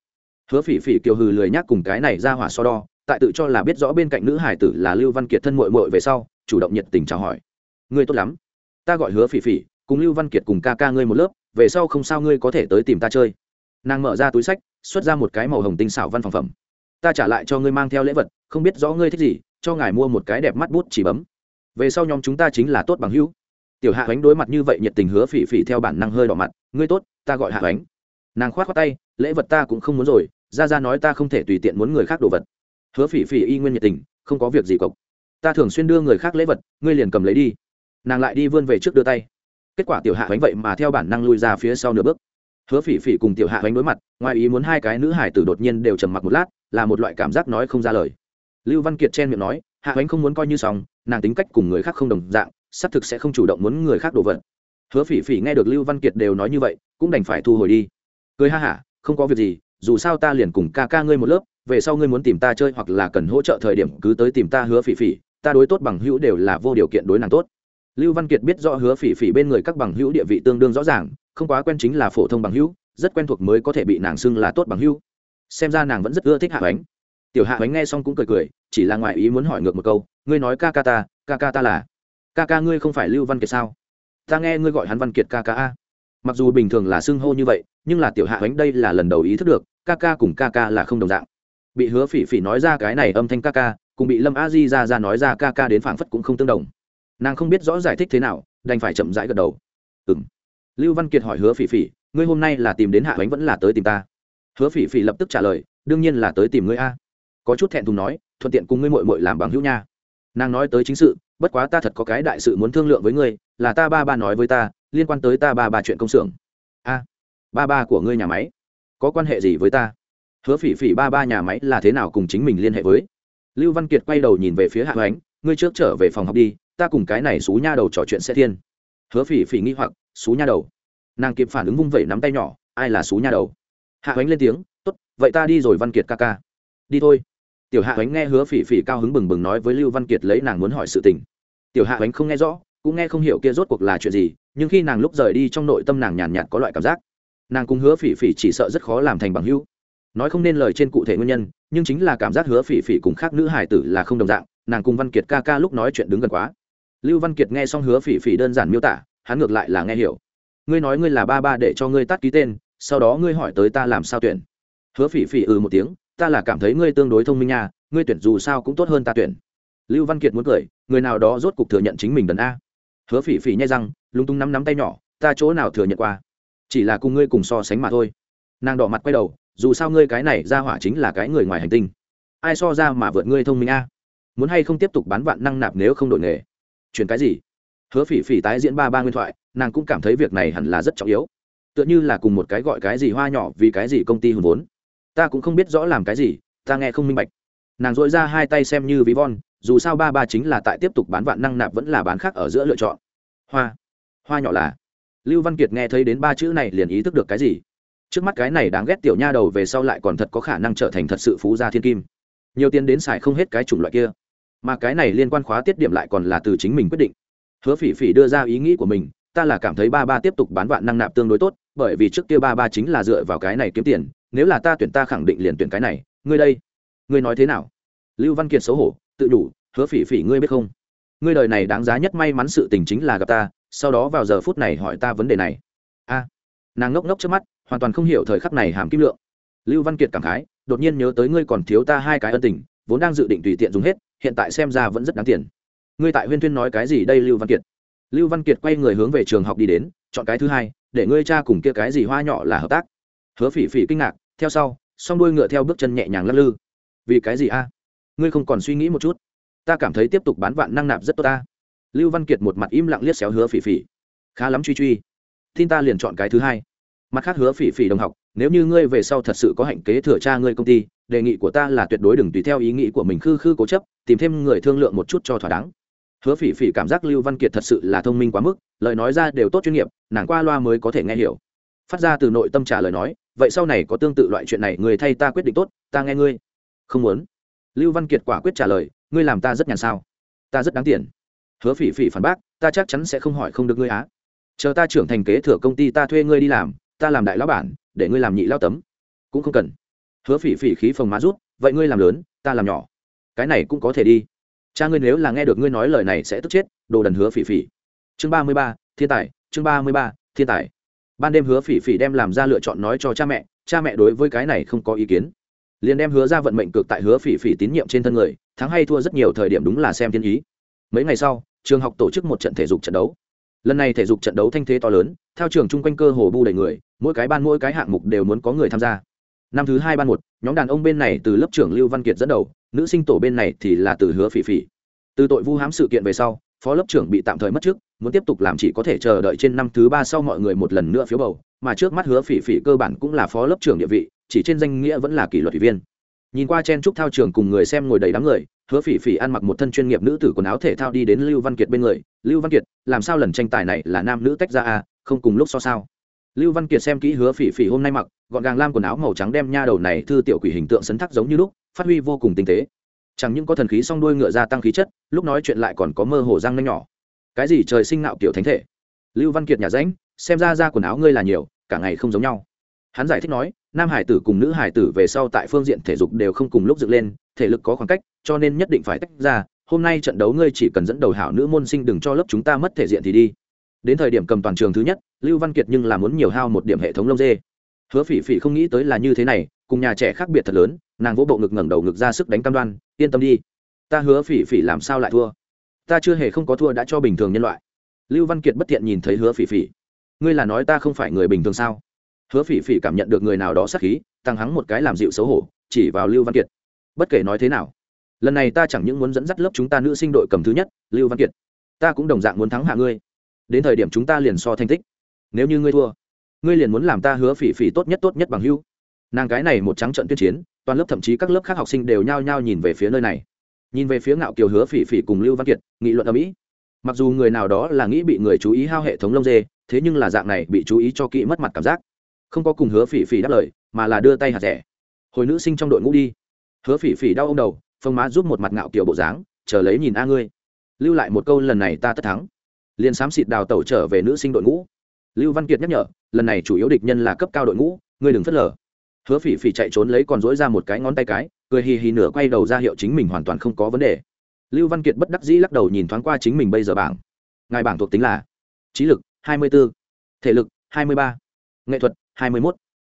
Hứa phỉ phỉ kiều hừ lười nhác cùng cái này ra hỏa so đo, tại tự cho là biết rõ bên cạnh nữ hải tử là lưu văn kiệt thân mội mội về sau, chủ động nhiệt tình chào hỏi. Ngươi tốt lắm. Ta gọi hứa phỉ phỉ, cùng lưu văn kiệt cùng ca ca ngươi một lớp về sau không sao ngươi có thể tới tìm ta chơi. Nàng mở ra túi sách, xuất ra một cái màu hồng tinh xảo văn phòng phẩm. Ta trả lại cho ngươi mang theo lễ vật, không biết rõ ngươi thích gì, cho ngài mua một cái đẹp mắt bút chỉ bấm. Về sau nhóm chúng ta chính là tốt bằng hữu. Tiểu hạ ánh đối mặt như vậy nhiệt tình hứa phỉ phỉ theo bản năng hơi đỏ mặt, ngươi tốt, ta gọi hạ ánh. Nàng khoát khoát tay, lễ vật ta cũng không muốn rồi, ra ra nói ta không thể tùy tiện muốn người khác đồ vật. Hứa phỉ phỉ y nguyên nhiệt tình, không có việc gì cộc ta thường xuyên đưa người khác lễ vật, ngươi liền cầm lấy đi. Nàng lại đi vươn về trước đưa tay kết quả tiểu hạ ánh vậy mà theo bản năng lui ra phía sau nửa bước. Hứa phỉ phỉ cùng tiểu hạ ánh đối mặt, ngoài ý muốn hai cái nữ hải tử đột nhiên đều trầm mặc một lát, là một loại cảm giác nói không ra lời. Lưu văn kiệt chen miệng nói, hạ ánh không muốn coi như xong, nàng tính cách cùng người khác không đồng dạng, xác thực sẽ không chủ động muốn người khác đổ vật. Hứa phỉ phỉ nghe được lưu văn kiệt đều nói như vậy, cũng đành phải thu hồi đi. Cười ha hả, không có việc gì, dù sao ta liền cùng ca ca ngươi một lớp, về sau ngươi muốn tìm ta chơi hoặc là cần hỗ trợ thời điểm cứ tới tìm ta hứa phỉ phỉ, ta đối tốt bằng hữu đều là vô điều kiện đối nàng tốt lưu văn kiệt biết rõ hứa phỉ phỉ bên người các bằng hữu địa vị tương đương rõ ràng, không quá quen chính là phổ thông bằng hữu, rất quen thuộc mới có thể bị nàng xưng là tốt bằng hữu. Xem ra nàng vẫn rất ưa thích hạ bánh tiểu hạ bánh nghe xong cũng cười cười, chỉ là ngoài ý muốn hỏi ngược một câu, ngươi nói ca ca ta, ca ca ta là? Ca ca ngươi không phải lưu văn kiệt sao? Ta nghe ngươi gọi hắn văn kiệt ca ca a. Mặc dù bình thường là xưng hô như vậy, nhưng là tiểu hạ bánh đây là lần đầu ý thức được, ca ca cùng ca ca là không đồng dạng. Bị hứa phỉ phỉ nói ra cái này âm thanh ca ca, cùng bị lâm a di ra ra nói ra ca ca đến phảng phất cũng không tương đồng nàng không biết rõ giải thích thế nào, đành phải chậm rãi gật đầu. Ừng lưu văn kiệt hỏi hứa phỉ phỉ, ngươi hôm nay là tìm đến hạ bánh vẫn là tới tìm ta? Hứa phỉ phỉ lập tức trả lời, đương nhiên là tới tìm ngươi a. Có chút thẹn thùng nói, thuận tiện cùng ngươi mội mội làm bằng hữu nha. Nàng nói tới chính sự, bất quá ta thật có cái đại sự muốn thương lượng với ngươi, là ta ba ba nói với ta, liên quan tới ta ba ba chuyện công xưởng. A, ba ba của ngươi nhà máy, có quan hệ gì với ta? Hứa phỉ phỉ, ba ba nhà máy là thế nào cùng chính mình liên hệ với? Lưu văn kiệt quay đầu nhìn về phía hạ ánh, ngươi trước trở về phòng học đi ta cùng cái này xú nha đầu trò chuyện sẽ thiên. Hứa phỉ phỉ nghi hoặc, xú nha đầu. Nàng kịp phản ứng vung vẩy nắm tay nhỏ, ai là xú nha đầu? Hạ oánh lên tiếng, tốt, vậy ta đi rồi văn kiệt ca ca. Đi thôi. Tiểu hạ oánh nghe hứa phỉ phỉ cao hứng bừng bừng nói với lưu văn kiệt lấy nàng muốn hỏi sự tình. Tiểu hạ oánh không nghe rõ, cũng nghe không hiểu kia rốt cuộc là chuyện gì, nhưng khi nàng lúc rời đi trong nội tâm nàng nhàn nhạt có loại cảm giác. Nàng cũng hứa phỉ phỉ chỉ sợ rất khó làm thành bằng hữu. Nói không nên lời trên cụ thể nguyên nhân, nhưng chính là cảm giác hứa phỉ phỉ cùng khác nữ hải tử là không đồng dạng, nàng cùng văn kiệt ca ca lúc nói chuyện đứng gần quá lưu văn kiệt nghe xong hứa phỉ phỉ đơn giản miêu tả, hắn ngược lại là nghe hiểu. Ngươi nói ngươi là ba ba để cho ngươi tắt ký tên, sau đó ngươi hỏi tới ta làm sao tuyển. Hứa phỉ phỉ ừ một tiếng, ta là cảm thấy ngươi tương đối thông minh nha, ngươi tuyển dù sao cũng tốt hơn ta tuyển. Lưu văn kiệt muốn cười, người nào đó rốt cục thừa nhận chính mình đần a. Hứa phỉ phỉ nhai răng, lúng túng nắm nắm tay nhỏ, ta chỗ nào thừa nhận qua? Chỉ là cùng ngươi cùng so sánh mà thôi. Nàng đỏ mặt quay đầu, dù sao ngươi cái này ra hỏa chính là cái người ngoài hành tinh. Ai so ra mà vượt ngươi thông minh a? Muốn hay không tiếp tục bán vạn năng nạp nếu không đổi nghề? Chuyển cái gì? Hứa phỉ phỉ tái diễn ba ba nguyên thoại, nàng cũng cảm thấy việc này hẳn là rất trọng yếu. Tựa như là cùng một cái gọi cái gì hoa nhỏ vì cái gì công ty hùn vốn. Ta cũng không biết rõ làm cái gì, ta nghe không minh bạch. Nàng dội ra hai tay xem như ví von, dù sao ba ba chính là tại tiếp tục bán vạn năng nạp vẫn là bán khác ở giữa lựa chọn. Hoa hoa nhỏ là lưu văn kiệt nghe thấy đến ba chữ này liền ý thức được cái gì. Trước mắt cái này đáng ghét tiểu nha đầu về sau lại còn thật có khả năng trở thành thật sự phú gia thiên kim. Nhiều tiền đến xài không hết cái chủng loại kia mà cái này liên quan khóa tiết điểm lại còn là từ chính mình quyết định. Hứa phỉ phỉ đưa ra ý nghĩ của mình, ta là cảm thấy ba ba tiếp tục bán vạn năng nạp tương đối tốt, bởi vì trước kia ba ba chính là dựa vào cái này kiếm tiền, nếu là ta tuyển ta khẳng định liền tuyển cái này. Ngươi đây, ngươi nói thế nào? Lưu văn kiệt xấu hổ, tự đủ, hứa phỉ phỉ, ngươi biết không? Ngươi đời này đáng giá nhất may mắn sự tình chính là gặp ta, sau đó vào giờ phút này hỏi ta vấn đề này. A, nàng ngốc ngốc trước mắt, hoàn toàn không hiểu thời khắc này hàm kim lượng. Lưu văn kiệt cảm khái, đột nhiên nhớ tới ngươi còn thiếu ta hai cái ân tình, vốn đang dự định tùy tiện dùng hết hiện tại xem ra vẫn rất đáng tiền. Ngươi tại huyên thuyên nói cái gì đây, lưu văn kiệt? Lưu văn kiệt quay người hướng về trường học đi đến, chọn cái thứ hai, để ngươi cha cùng kia cái gì hoa nhỏ là hợp tác. Hứa phỉ phỉ kinh ngạc, theo sau, song đuôi ngựa theo bước chân nhẹ nhàng lắc lư. Vì cái gì a? Ngươi không còn suy nghĩ một chút? Ta cảm thấy tiếp tục bán vạn năng nạp rất tốt ta. Lưu văn kiệt một mặt im lặng liếc xéo hứa phỉ phỉ. Khá lắm truy truy. Tin ta liền chọn cái thứ hai. Mặt khác hứa phỉ phỉ đồng học nếu như ngươi về sau thật sự có hạnh kế thừa cha ngươi công ty, đề nghị của ta là tuyệt đối đừng tùy theo ý nghĩ của mình khư khư cố chấp, tìm thêm người thương lượng một chút cho thỏa đáng. Hứa phỉ phỉ cảm giác lưu văn kiệt thật sự là thông minh quá mức, lời nói ra đều tốt chuyên nghiệp, nàng qua loa mới có thể nghe hiểu. Phát ra từ nội tâm trả lời nói, vậy sau này có tương tự loại chuyện này, người thay ta quyết định tốt, ta nghe ngươi. Không muốn. Lưu văn kiệt quả quyết trả lời, ngươi làm ta rất nhàn sao? Ta rất đáng tiền. Hứa phỉ phỉ phản bác, ta chắc chắn sẽ không hỏi không được ngươi á. Chờ ta trưởng thành kế thừa công ty, ta thuê ngươi đi làm, ta làm đại lão bản để ngươi làm nhị lao tấm. Cũng không cần. Hứa phỉ phỉ khí phồng má rút, vậy ngươi làm lớn, ta làm nhỏ. Cái này cũng có thể đi. Cha ngươi nếu là nghe được ngươi nói lời này sẽ tức chết, đồ đần hứa phỉ phỉ. Chương ba mươi ba, thiên tài, chương ba mươi ba, thiên tài. Ban đêm hứa phỉ phỉ đem làm ra lựa chọn nói cho cha mẹ cha mẹ đối với cái này không có ý kiến. Liền đem hứa ra vận mệnh cực tại hứa phỉ phỉ tín nhiệm trên thân người, thắng hay thua rất nhiều thời điểm đúng là xem thiên ý. Mấy ngày sau, trường học tổ chức một trận thể dục trận đấu lần này thể dục trận đấu thanh thế to lớn, theo trường chung quanh cơ hồ bu đầy người, mỗi cái ban mỗi cái hạng mục đều muốn có người tham gia. Năm thứ hai ban một, nhóm đàn ông bên này từ lớp trưởng lưu văn kiệt dẫn đầu, nữ sinh tổ bên này thì là từ hứa phỉ phỉ. Từ tội vu hám sự kiện về sau, phó lớp trưởng bị tạm thời mất trước muốn tiếp tục làm chỉ có thể chờ đợi trên năm thứ ba sau mọi người một lần nữa phiếu bầu, mà trước mắt hứa phỉ phỉ cơ bản cũng là phó lớp trưởng địa vị, chỉ trên danh nghĩa vẫn là kỷ luật ủy viên. Nhìn qua chen trúc thao trường cùng người xem ngồi đầy đám người hứa phỉ phỉ ăn mặc một thân chuyên nghiệp nữ tử quần áo thể thao đi đến lưu văn kiệt bên người. Lưu văn kiệt, làm sao lần tranh tài này là nam nữ tách ra à? Không cùng lúc so sao? Lưu văn kiệt xem kỹ hứa phỉ phỉ hôm nay mặc, gọn gàng lam quần áo màu trắng đem nha đầu này thư tiểu quỷ hình tượng sấn thắc giống như lúc, phát huy vô cùng tinh tế. Chẳng những có thần khí song đuôi ngựa ra tăng khí chất, lúc nói chuyện lại còn có mơ hồ răng nanh nhỏ. Cái gì trời sinh nạo kiểu thánh thể? Lưu văn kiệt nhà ránh, xem ra ra quần áo ngươi là nhiều, cả ngày không giống nhau. Hắn giải thích nói, nam hải tử cùng nữ hải tử về sau tại phương diện thể dục đều không cùng lúc dựng lên, thể lực có khoảng cách cho nên nhất định phải tách ra, hôm nay trận đấu ngươi chỉ cần dẫn đầu hảo nữ môn sinh đừng cho lớp chúng ta mất thể diện thì đi. Đến thời điểm cầm toàn trường thứ nhất, lưu văn kiệt nhưng là muốn nhiều hao một điểm hệ thống lông dê. Hứa phỉ phỉ không nghĩ tới là như thế này, cùng nhà trẻ khác biệt thật lớn, nàng vỗ bộ ngực ngẩng đầu ngực ra sức đánh cam đoan, yên tâm đi, ta hứa phỉ phỉ làm sao lại thua? Ta chưa hề không có thua đã cho bình thường nhân loại. Lưu văn kiệt bất tiện nhìn thấy hứa phỉ phỉ. Ngươi là nói ta không phải người bình thường sao? Hứa phỉ phỉ cảm nhận được người nào đó sắc khí, tăng hắng một cái làm dịu xấu hổ, chỉ vào lưu văn kiệt. Bất kể nói thế nào lần này ta chẳng những muốn dẫn dắt lớp chúng ta nữ sinh đội cầm thứ nhất, lưu văn kiệt. Ta cũng đồng dạng muốn thắng hạ ngươi. Đến thời điểm chúng ta liền so thành tích. Nếu như ngươi thua, ngươi liền muốn làm ta hứa phỉ phỉ tốt nhất tốt nhất bằng hưu nàng cái này một trắng trận tuyên chiến, toàn lớp thậm chí các lớp khác học sinh đều nhao nhao nhìn về phía nơi này. Nhìn về phía ngạo kiều hứa phỉ phỉ cùng lưu văn kiệt, nghị luận ở mỹ. Mặc dù người nào đó là nghĩ bị người chú ý hao hệ thống lông dê, thế nhưng là dạng này bị chú ý cho kỹ mất mặt cảm giác. Không có cùng hứa phỉ phỉ đáp lời, mà là đưa tay hạt rẻ. Hồi nữ sinh trong đội ngũ đi. Hứa phỉ phỉ đau ông đầu phong má giúp một mặt ngạo kiểu bộ dáng chờ lấy nhìn a ngươi. Lưu lại một câu lần này ta tất thắng. Liền xám xịt đào tẩu trở về nữ sinh đội ngũ. Lưu văn kiệt nhắc nhở lần này chủ yếu địch nhân là cấp cao đội ngũ ngươi đừng phớt lờ. Hứa phỉ phỉ chạy trốn lấy còn dối ra một cái ngón tay cái cười hì hì nửa quay đầu ra hiệu chính mình hoàn toàn không có vấn đề. Lưu văn kiệt bất đắc dĩ lắc đầu nhìn thoáng qua chính mình bây giờ bảng. Ngài bảng thuộc tính là trí lực 24, thể lực 23, nghệ thuật 21,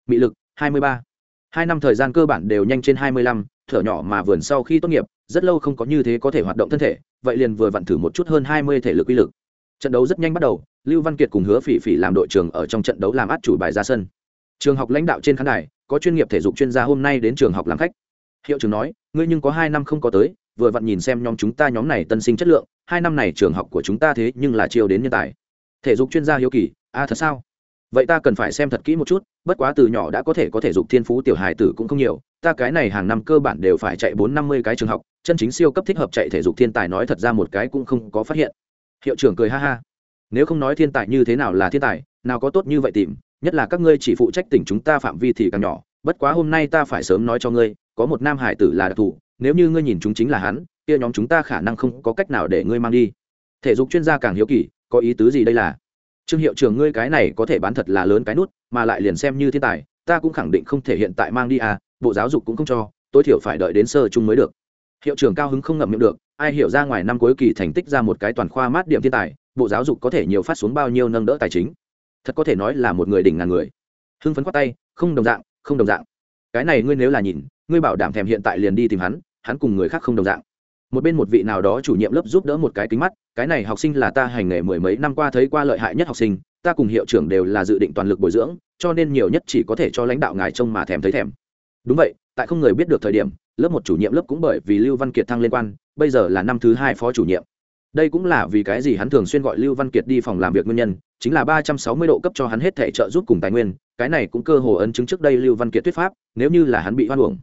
mị lực 23. hai năm thời gian cơ bản đều nhanh trên 25, thở nhỏ mà vườn sau khi tốt nghiệp rất lâu không có như thế có thể hoạt động thân thể vậy liền vừa vặn thử một chút hơn 20 thể lực uy lực. Trận đấu rất nhanh bắt đầu lưu văn kiệt cùng hứa phỉ phỉ làm đội trưởng ở trong trận đấu làm át chủ bài ra sân. Trường học lãnh đạo trên khán đài có chuyên nghiệp thể dục chuyên gia hôm nay đến trường học làm khách. Hiệu trưởng nói ngươi nhưng có hai năm không có tới vừa vặn nhìn xem nhóm chúng ta nhóm này tân sinh chất lượng hai năm này trường học của chúng ta thế nhưng là chiêu đến nhân tài. Thể dục chuyên gia hiếu kỳ a à, thật sao? Vậy ta cần phải xem thật kỹ một chút bất quá từ nhỏ đã có thể có thể dục thiên phú tiểu hài tử cũng không nhiều ta cái này hàng năm cơ bản đều phải chạy bốn năm mươi cái trường học, chân chính siêu cấp thích hợp chạy thể dục thiên tài nói thật ra một cái cũng không có phát hiện. Hiệu trưởng cười ha ha. Nếu không nói thiên tài như thế nào là thiên tài, nào có tốt như vậy tìm, nhất là các ngươi chỉ phụ trách tỉnh chúng ta phạm vi thì càng nhỏ, bất quá hôm nay ta phải sớm nói cho ngươi, có một nam hải tử là đặc thù, nếu như ngươi nhìn chúng chính là hắn, kia nhóm chúng ta khả năng không có cách nào để ngươi mang đi. Thể dục chuyên gia càng hiếu kỳ, có ý tứ gì đây là? Trương hiệu trưởng ngươi cái này có thể bán thật là lớn cái nút, mà lại liền xem như thiên tài, ta cũng khẳng định không thể hiện tại mang đi à bộ giáo dục cũng không cho, tối thiểu phải đợi đến sơ chung mới được. Hiệu trưởng cao hứng không ngậm miệng được, ai hiểu ra ngoài năm cuối kỳ thành tích ra một cái toàn khoa mát điểm thiên tài, bộ giáo dục có thể nhiều phát xuống bao nhiêu nâng đỡ tài chính? Thật có thể nói là một người đỉnh ngàn người. Hưng phấn khoát tay, không đồng dạng, không đồng dạng. Cái này ngươi nếu là nhìn, ngươi bảo đảm thèm hiện tại liền đi tìm hắn hắn cùng người khác không đồng dạng. Một bên một vị nào đó chủ nhiệm lớp giúp đỡ một cái kính mắt, cái này học sinh là ta hành nghề mười mấy năm qua thấy qua lợi hại nhất học sinh, ta cùng hiệu trưởng đều là dự định toàn lực bồi dưỡng, cho nên nhiều nhất chỉ có thể cho lãnh đạo ngài trông mà thèm thấy thèm đúng vậy, tại không người biết được thời điểm, lớp một chủ nhiệm lớp cũng bởi vì lưu văn kiệt thăng liên quan, bây giờ là năm thứ hai phó chủ nhiệm. Đây cũng là vì cái gì hắn thường xuyên gọi lưu văn kiệt đi phòng làm việc nguyên nhân, chính là ba trăm sáu mươi độ cấp cho hắn hết thể trợ giúp cùng tài nguyên, cái này cũng cơ hồ ấn chứng trước đây lưu văn kiệt thuyết pháp, nếu như là hắn bị hoan hưởng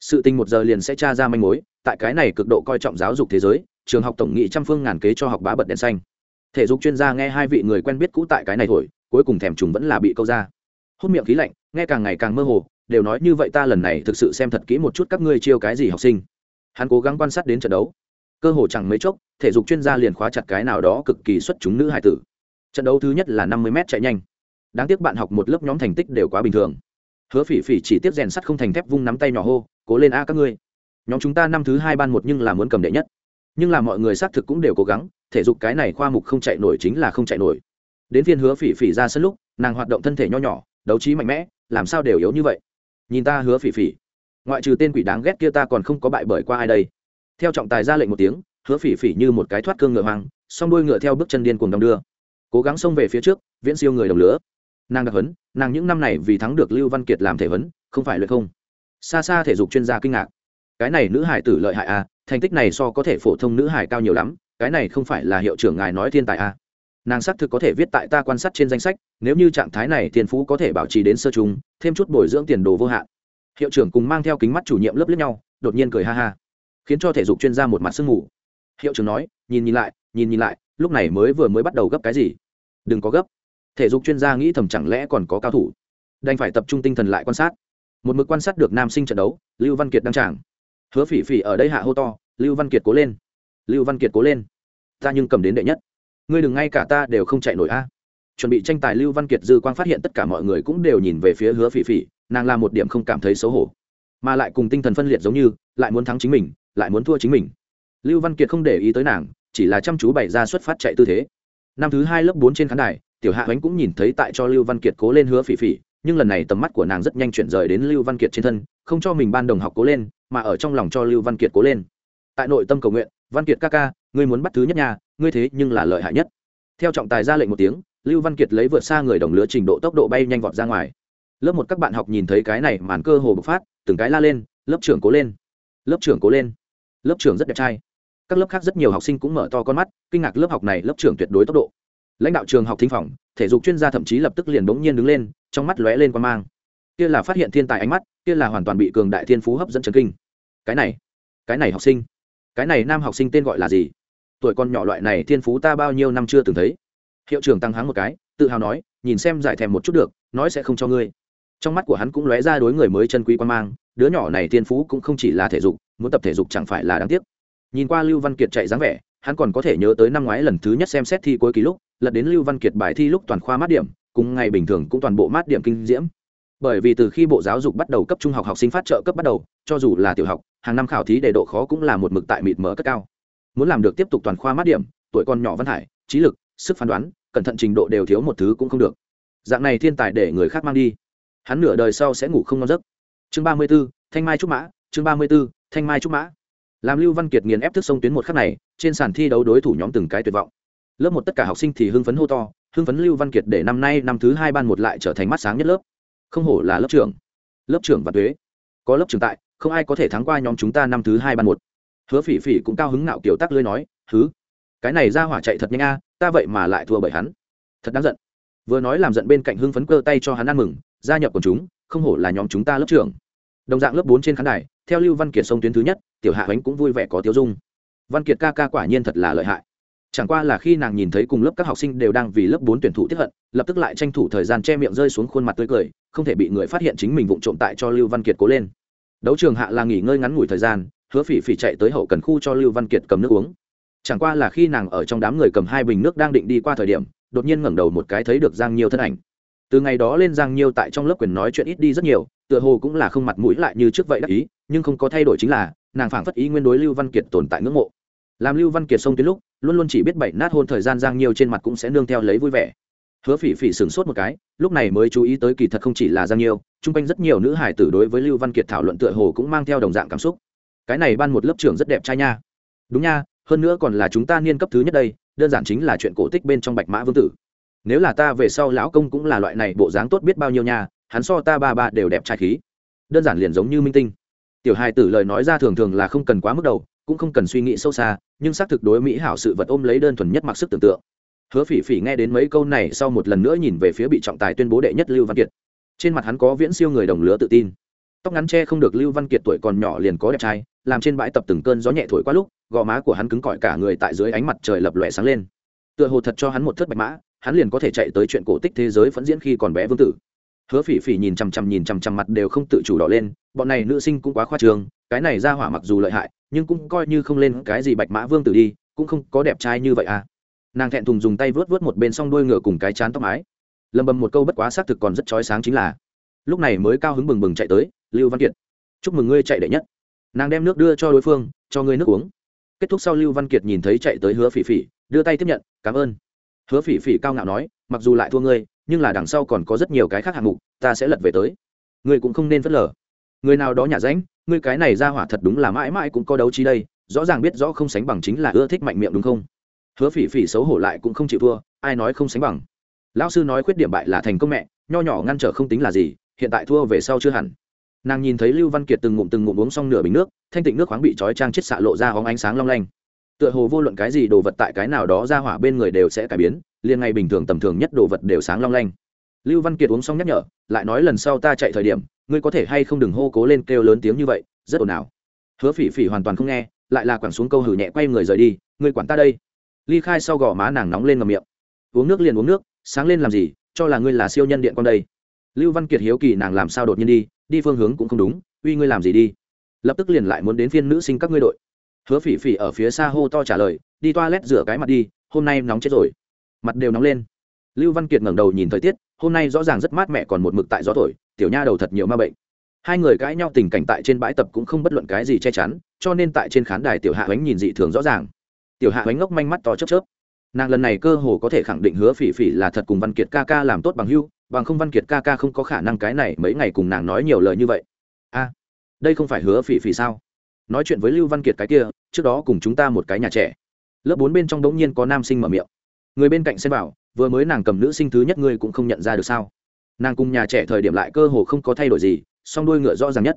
sự tình một giờ liền sẽ tra ra manh mối, tại cái này cực độ coi trọng giáo dục thế giới, trường học tổng nghị trăm phương ngàn kế cho học bá bật đèn xanh. Thể dục chuyên gia nghe hai vị người quen biết cũ tại cái này thổi, cuối cùng thèm trùng vẫn là bị câu ra. Hút miệng khí lạnh, nghe càng ngày càng mơ hồ đều nói như vậy ta lần này thực sự xem thật kỹ một chút các ngươi chiêu cái gì học sinh. Hắn cố gắng quan sát đến trận đấu. Cơ hồ chẳng mấy chốc, thể dục chuyên gia liền khóa chặt cái nào đó cực kỳ xuất chúng nữ hải tử. Trận đấu thứ nhất là năm mươi m chạy nhanh. Đáng tiếc bạn học một lớp nhóm thành tích đều quá bình thường. Hứa phỉ phỉ chỉ tiếp rèn sắt không thành thép vung nắm tay nhỏ hô, cố lên a các ngươi. Nhóm chúng ta năm thứ hai ban một nhưng là muốn cầm đệ nhất. Nhưng là mọi người xác thực cũng đều cố gắng, thể dục cái này khoa mục không chạy nổi chính là không chạy nổi. Đến phiên hứa phỉ phỉ ra sân lúc, nàng hoạt động thân thể nho nhỏ, đấu trí mạnh mẽ, làm sao đều yếu như vậy? Nhìn ta hứa phỉ phỉ. Ngoại trừ tên quỷ đáng ghét kia ta còn không có bại bởi qua ai đây. Theo trọng tài ra lệnh một tiếng, hứa phỉ phỉ như một cái thoát cương ngựa hoang, song đuôi ngựa theo bước chân điên cuồng đong đưa. Cố gắng xông về phía trước, viễn siêu người đồng lứa nàng đặc hấn nàng những năm này vì thắng được lưu văn kiệt làm thể vấn không phải luyện không. Xa xa thể dục chuyên gia kinh ngạc. Cái này nữ hải tử lợi hại à thành tích này so có thể phổ thông nữ hải cao nhiều lắm, cái này không phải là hiệu trưởng ngài nói thiên tài à nàng xác thực có thể viết tại ta quan sát trên danh sách, nếu như trạng thái này thiên phú có thể bảo trì đến sơ chúng thêm chút bồi dưỡng tiền đồ vô hạn. Hiệu trưởng cùng mang theo kính mắt chủ nhiệm lớp lướt nhau, đột nhiên cười ha ha, khiến cho thể dục chuyên gia một mặt sương mù. Hiệu trưởng nói, nhìn nhìn lại, nhìn nhìn lại, lúc này mới vừa mới bắt đầu gấp cái gì? Đừng có gấp. Thể dục chuyên gia nghĩ thầm chẳng lẽ còn có cao thủ. Đành phải tập trung tinh thần lại quan sát. Một mực quan sát được nam sinh trận đấu, lưu văn kiệt đăng tràng. Hứa phỉ phỉ ở đây hạ hô to, lưu văn kiệt cố lên. Lưu văn kiệt cố lên. Ta nhưng cầm đến đệ nhất ngươi đừng ngay cả ta đều không chạy nổi a. Chuẩn bị tranh tài lưu văn kiệt dư quang phát hiện tất cả mọi người cũng đều nhìn về phía hứa phỉ phỉ, nàng làm một điểm không cảm thấy xấu hổ, mà lại cùng tinh thần phân liệt giống như, lại muốn thắng chính mình, lại muốn thua chính mình. Lưu văn kiệt không để ý tới nàng, chỉ là chăm chú bày ra xuất phát chạy tư thế. Năm thứ hai lớp bốn trên khán đài, tiểu hạ ánh cũng nhìn thấy tại cho lưu văn kiệt cố lên hứa phỉ phỉ, nhưng lần này tầm mắt của nàng rất nhanh chuyển rời đến lưu văn kiệt trên thân, không cho mình ban đồng học cố lên, mà ở trong lòng cho lưu văn kiệt cố lên. Tại nội tâm cầu nguyện, văn kiệt ca ca, ngươi muốn bắt thứ nhất nhà ngươi thế nhưng là lợi hại nhất. Theo trọng tài ra lệnh một tiếng, lưu văn kiệt lấy vượt xa người đồng lứa trình độ tốc độ bay nhanh vọt ra ngoài. Lớp một các bạn học nhìn thấy cái này màn cơ hồ bộc phát, từng cái la lên, lớp trưởng cố lên. Lớp trưởng cố lên. Lớp trưởng rất đẹp trai. Các lớp khác rất nhiều học sinh cũng mở to con mắt, kinh ngạc lớp học này lớp trưởng tuyệt đối tốc độ. Lãnh đạo trường học thính phòng, thể dục chuyên gia thậm chí lập tức liền bỗng nhiên đứng lên, trong mắt lóe lên quan mang. Kia là phát hiện thiên tài ánh mắt, kia là hoàn toàn bị cường đại thiên phú hấp dẫn trần kinh. Cái này cái này học sinh, cái này nam học sinh tên gọi là gì? Tuổi con nhỏ loại này thiên phú ta bao nhiêu năm chưa từng thấy. Hiệu trưởng tăng háng một cái, tự hào nói, nhìn xem giải thèm một chút được, nói sẽ không cho ngươi. Trong mắt của hắn cũng lóe ra đối người mới chân quý quan mang, đứa nhỏ này thiên phú cũng không chỉ là thể dục, muốn tập thể dục chẳng phải là đáng tiếc. Nhìn qua lưu văn kiệt chạy dáng vẻ, hắn còn có thể nhớ tới năm ngoái lần thứ nhất xem xét thi cuối kỳ lúc, lật đến lưu văn kiệt bài thi lúc toàn khoa mát điểm, cùng ngày bình thường cũng toàn bộ mát điểm kinh diễm. Bởi vì từ khi bộ giáo dục bắt đầu cấp trung học học sinh phát trợ cấp bắt đầu, cho dù là tiểu học, hàng năm khảo thí đề độ khó cũng là một mực tại mịt mở cất cao muốn làm được tiếp tục toàn khoa mát điểm, tuổi con nhỏ văn hải trí lực, sức phán đoán, cẩn thận trình độ đều thiếu một thứ cũng không được. Dạng này thiên tài để người khác mang đi. Hắn nửa đời sau sẽ ngủ không ngon giấc. Chương ba mươi b ố thanh mai trúc mã, chương ba mươi b ố thanh mai trúc mã. Làm lưu văn kiệt nghiền ép thức sông tuyến một khắc này, trên sàn thi đấu đối thủ nhóm từng cái tuyệt vọng. Lớp một tất cả học sinh thì hưng phấn hô to, hưng phấn lưu văn kiệt để năm nay năm thứ hai ban một lại trở thành mắt sáng nhất lớp. Không hổ là lớp trưởng. Lớp trưởng và thuế có lớp trưởng tại, không ai có thể thắng qua nhóm chúng ta năm thứ hai ban một hứa phỉ phỉ cũng cao hứng nạo kiểu tắc lưới nói thứ cái này ra hỏa chạy thật nhanh a, ta vậy mà lại thua bởi hắn. Thật đáng giận. Vừa nói làm giận bên cạnh hưng phấn cơ tay cho hắn ăn mừng, gia nhập của chúng, không hổ là nhóm chúng ta lớp trưởng. Đồng dạng lớp bốn trên khán đài, theo lưu văn kiệt sông tuyến thứ nhất, tiểu hạ ánh cũng vui vẻ có tiêu dung. Văn kiệt ca ca quả nhiên thật là lợi hại. Chẳng qua là khi nàng nhìn thấy cùng lớp các học sinh đều đang vì lớp bốn tuyển thủ tiếp hận, lập tức lại tranh thủ thời gian che miệng rơi xuống khuôn mặt tươi cười, không thể bị người phát hiện chính mình vụng trộm tại cho lưu văn kiệt cố lên. Đấu trường hạ là nghỉ ngơi ngắn ngủi thời gian hứa phỉ phỉ chạy tới hậu cần khu cho lưu văn kiệt cầm nước uống. Chẳng qua là khi nàng ở trong đám người cầm hai bình nước đang định đi qua thời điểm, đột nhiên ngẩng đầu một cái thấy được giang nhiêu thân ảnh. Từ ngày đó lên giang nhiêu tại trong lớp quyền nói chuyện ít đi rất nhiều, tựa hồ cũng là không mặt mũi lại như trước vậy đắc ý, nhưng không có thay đổi chính là, nàng phảng phất ý nguyên đối lưu văn kiệt tồn tại ngưỡng mộ. Làm lưu văn kiệt xông tuyến lúc, luôn luôn chỉ biết bảy nát hôn thời gian giang nhiêu trên mặt cũng sẽ nương theo lấy vui vẻ. Hứa phỉ phỉ sửng sốt một cái, lúc này mới chú ý tới kỳ thật không chỉ là giang nhiêu, chung quanh rất nhiều nữ hải tử đối với lưu văn kiệt thảo luận tựa hồ cũng mang theo đồng dạng cảm xúc cái này ban một lớp trưởng rất đẹp trai nha. Đúng nha, hơn nữa còn là chúng ta niên cấp thứ nhất đây, đơn giản chính là chuyện cổ tích bên trong bạch mã vương tử. Nếu là ta về sau lão công cũng là loại này, bộ dáng tốt biết bao nhiêu nha, hắn so ta ba ba đều đẹp trai khí. Đơn giản liền giống như minh tinh. Tiểu hài tử lời nói ra thường thường là không cần quá mức đầu, cũng không cần suy nghĩ sâu xa, nhưng xác thực đối mỹ hảo sự vật ôm lấy đơn thuần nhất mặc sức tưởng tượng. Hứa phỉ phỉ nghe đến mấy câu này sau một lần nữa nhìn về phía bị trọng tài tuyên bố đệ nhất lưu văn kiệt. Trên mặt hắn có viễn siêu người đồng lứa tự tin. Tóc ngắn che không được lưu văn kiệt tuổi còn nhỏ liền có đẹp trai làm trên bãi tập từng cơn gió nhẹ thổi qua lúc, gò má của hắn cứng cỏi cả người tại dưới ánh mặt trời lập lòe sáng lên. Tựa hồ thật cho hắn một thất bạch mã, hắn liền có thể chạy tới chuyện cổ tích thế giới phẫn diễn khi còn bé vương tử. Hứa phỉ phỉ nhìn chằm chằm nhìn chằm chằm mặt đều không tự chủ đỏ lên, bọn này nữ sinh cũng quá khoa trường cái này ra hỏa mặc dù lợi hại, nhưng cũng coi như không lên cái gì bạch mã vương tử đi, cũng không có đẹp trai như vậy à. Nàng thẹn thùng dùng tay vớt vớt một bên s o n g đuôi ngựa cùng cái chán tóc mái. Lầm bầm một câu bất quá xác thực còn rất trói sáng chính là. Lúc này mới cao hứng bừng bừng chạy tới, lưu văn kiệt, chúc mừng ngươi chạy đệ nhất nàng đem nước đưa cho đối phương, cho ngươi nước uống. Kết thúc sau lưu văn kiệt nhìn thấy chạy tới hứa phỉ phỉ, đưa tay tiếp nhận, cảm ơn. Hứa phỉ phỉ cao ngạo nói, mặc dù lại thua ngươi, nhưng là đằng sau còn có rất nhiều cái khác hạng mục, ta sẽ lật về tới. Ngươi cũng không nên phớt lờ. Người nào đó nhả ránh, ngươi cái này ra hỏa thật đúng là mãi mãi cũng có đấu trí đây, rõ ràng biết rõ không sánh bằng chính là ưa thích mạnh miệng đúng không? Hứa phỉ phỉ xấu hổ lại cũng không chịu thua, ai nói không sánh bằng. Lão sư nói khuyết điểm bại là thành công mẹ, nho nhỏ ngăn trở không tính là gì, hiện tại thua về sau chưa hẳn nàng nhìn thấy lưu văn kiệt từng ngụm từng ngụm uống xong nửa bình nước thanh tịnh nước khoáng bị trói trang chết xạ lộ ra hóng ánh sáng long lanh tựa hồ vô luận cái gì đồ vật tại cái nào đó ra hỏa bên người đều sẽ cải biến liền ngày bình thường tầm thường nhất đồ vật đều sáng long lanh lưu văn kiệt uống xong nhắc nhở lại nói lần sau ta chạy thời điểm ngươi có thể hay không đừng hô cố lên kêu lớn tiếng như vậy rất ồn ào hứa phỉ phỉ hoàn toàn không nghe lại là quẳng xuống câu hử nhẹ quay người rời đi ngươi quản ta đây ly khai sau gò má nàng nóng lên ngầm miệng uống nước liền uống nước sáng lên làm gì cho là ngươi là siêu nhân điện con đây lưu văn kiệt hiếu kỳ nàng làm sao đột nhiên đi đi phương hướng cũng không đúng, uy ngươi làm gì đi? Lập tức liền lại muốn đến phiên nữ sinh các ngươi đội. Hứa phỉ phỉ ở phía xa hô to trả lời, đi toilet rửa cái mặt đi, hôm nay nóng chết rồi. Mặt đều nóng lên. Lưu văn kiệt ngẩng đầu nhìn thời tiết, hôm nay rõ ràng rất mát mẻ còn một mực tại gió thổi, tiểu nha đầu thật nhiều ma bệnh. Hai người cãi nhau tình cảnh tại trên bãi tập cũng không bất luận cái gì che chắn, cho nên tại trên khán đài tiểu hạ ánh nhìn dị thường rõ ràng. Tiểu hạ ánh ngốc manh mắt to chớp chớp. Nàng lần này cơ hồ có thể khẳng định hứa phỉ phỉ là thật cùng văn kiệt ca ca làm tốt bằng hưu bằng không văn kiệt ca ca không có khả năng cái này mấy ngày cùng nàng nói nhiều lời như vậy. A, đây không phải hứa phỉ phỉ sao? Nói chuyện với lưu văn kiệt cái kia, trước đó cùng chúng ta một cái nhà trẻ. Lớp bốn bên trong đống nhiên có nam sinh mở miệng. Người bên cạnh xem bảo, vừa mới nàng cầm nữ sinh thứ nhất ngươi cũng không nhận ra được sao? Nàng cùng nhà trẻ thời điểm lại cơ hồ không có thay đổi gì, song đuôi ngựa rõ ràng nhất.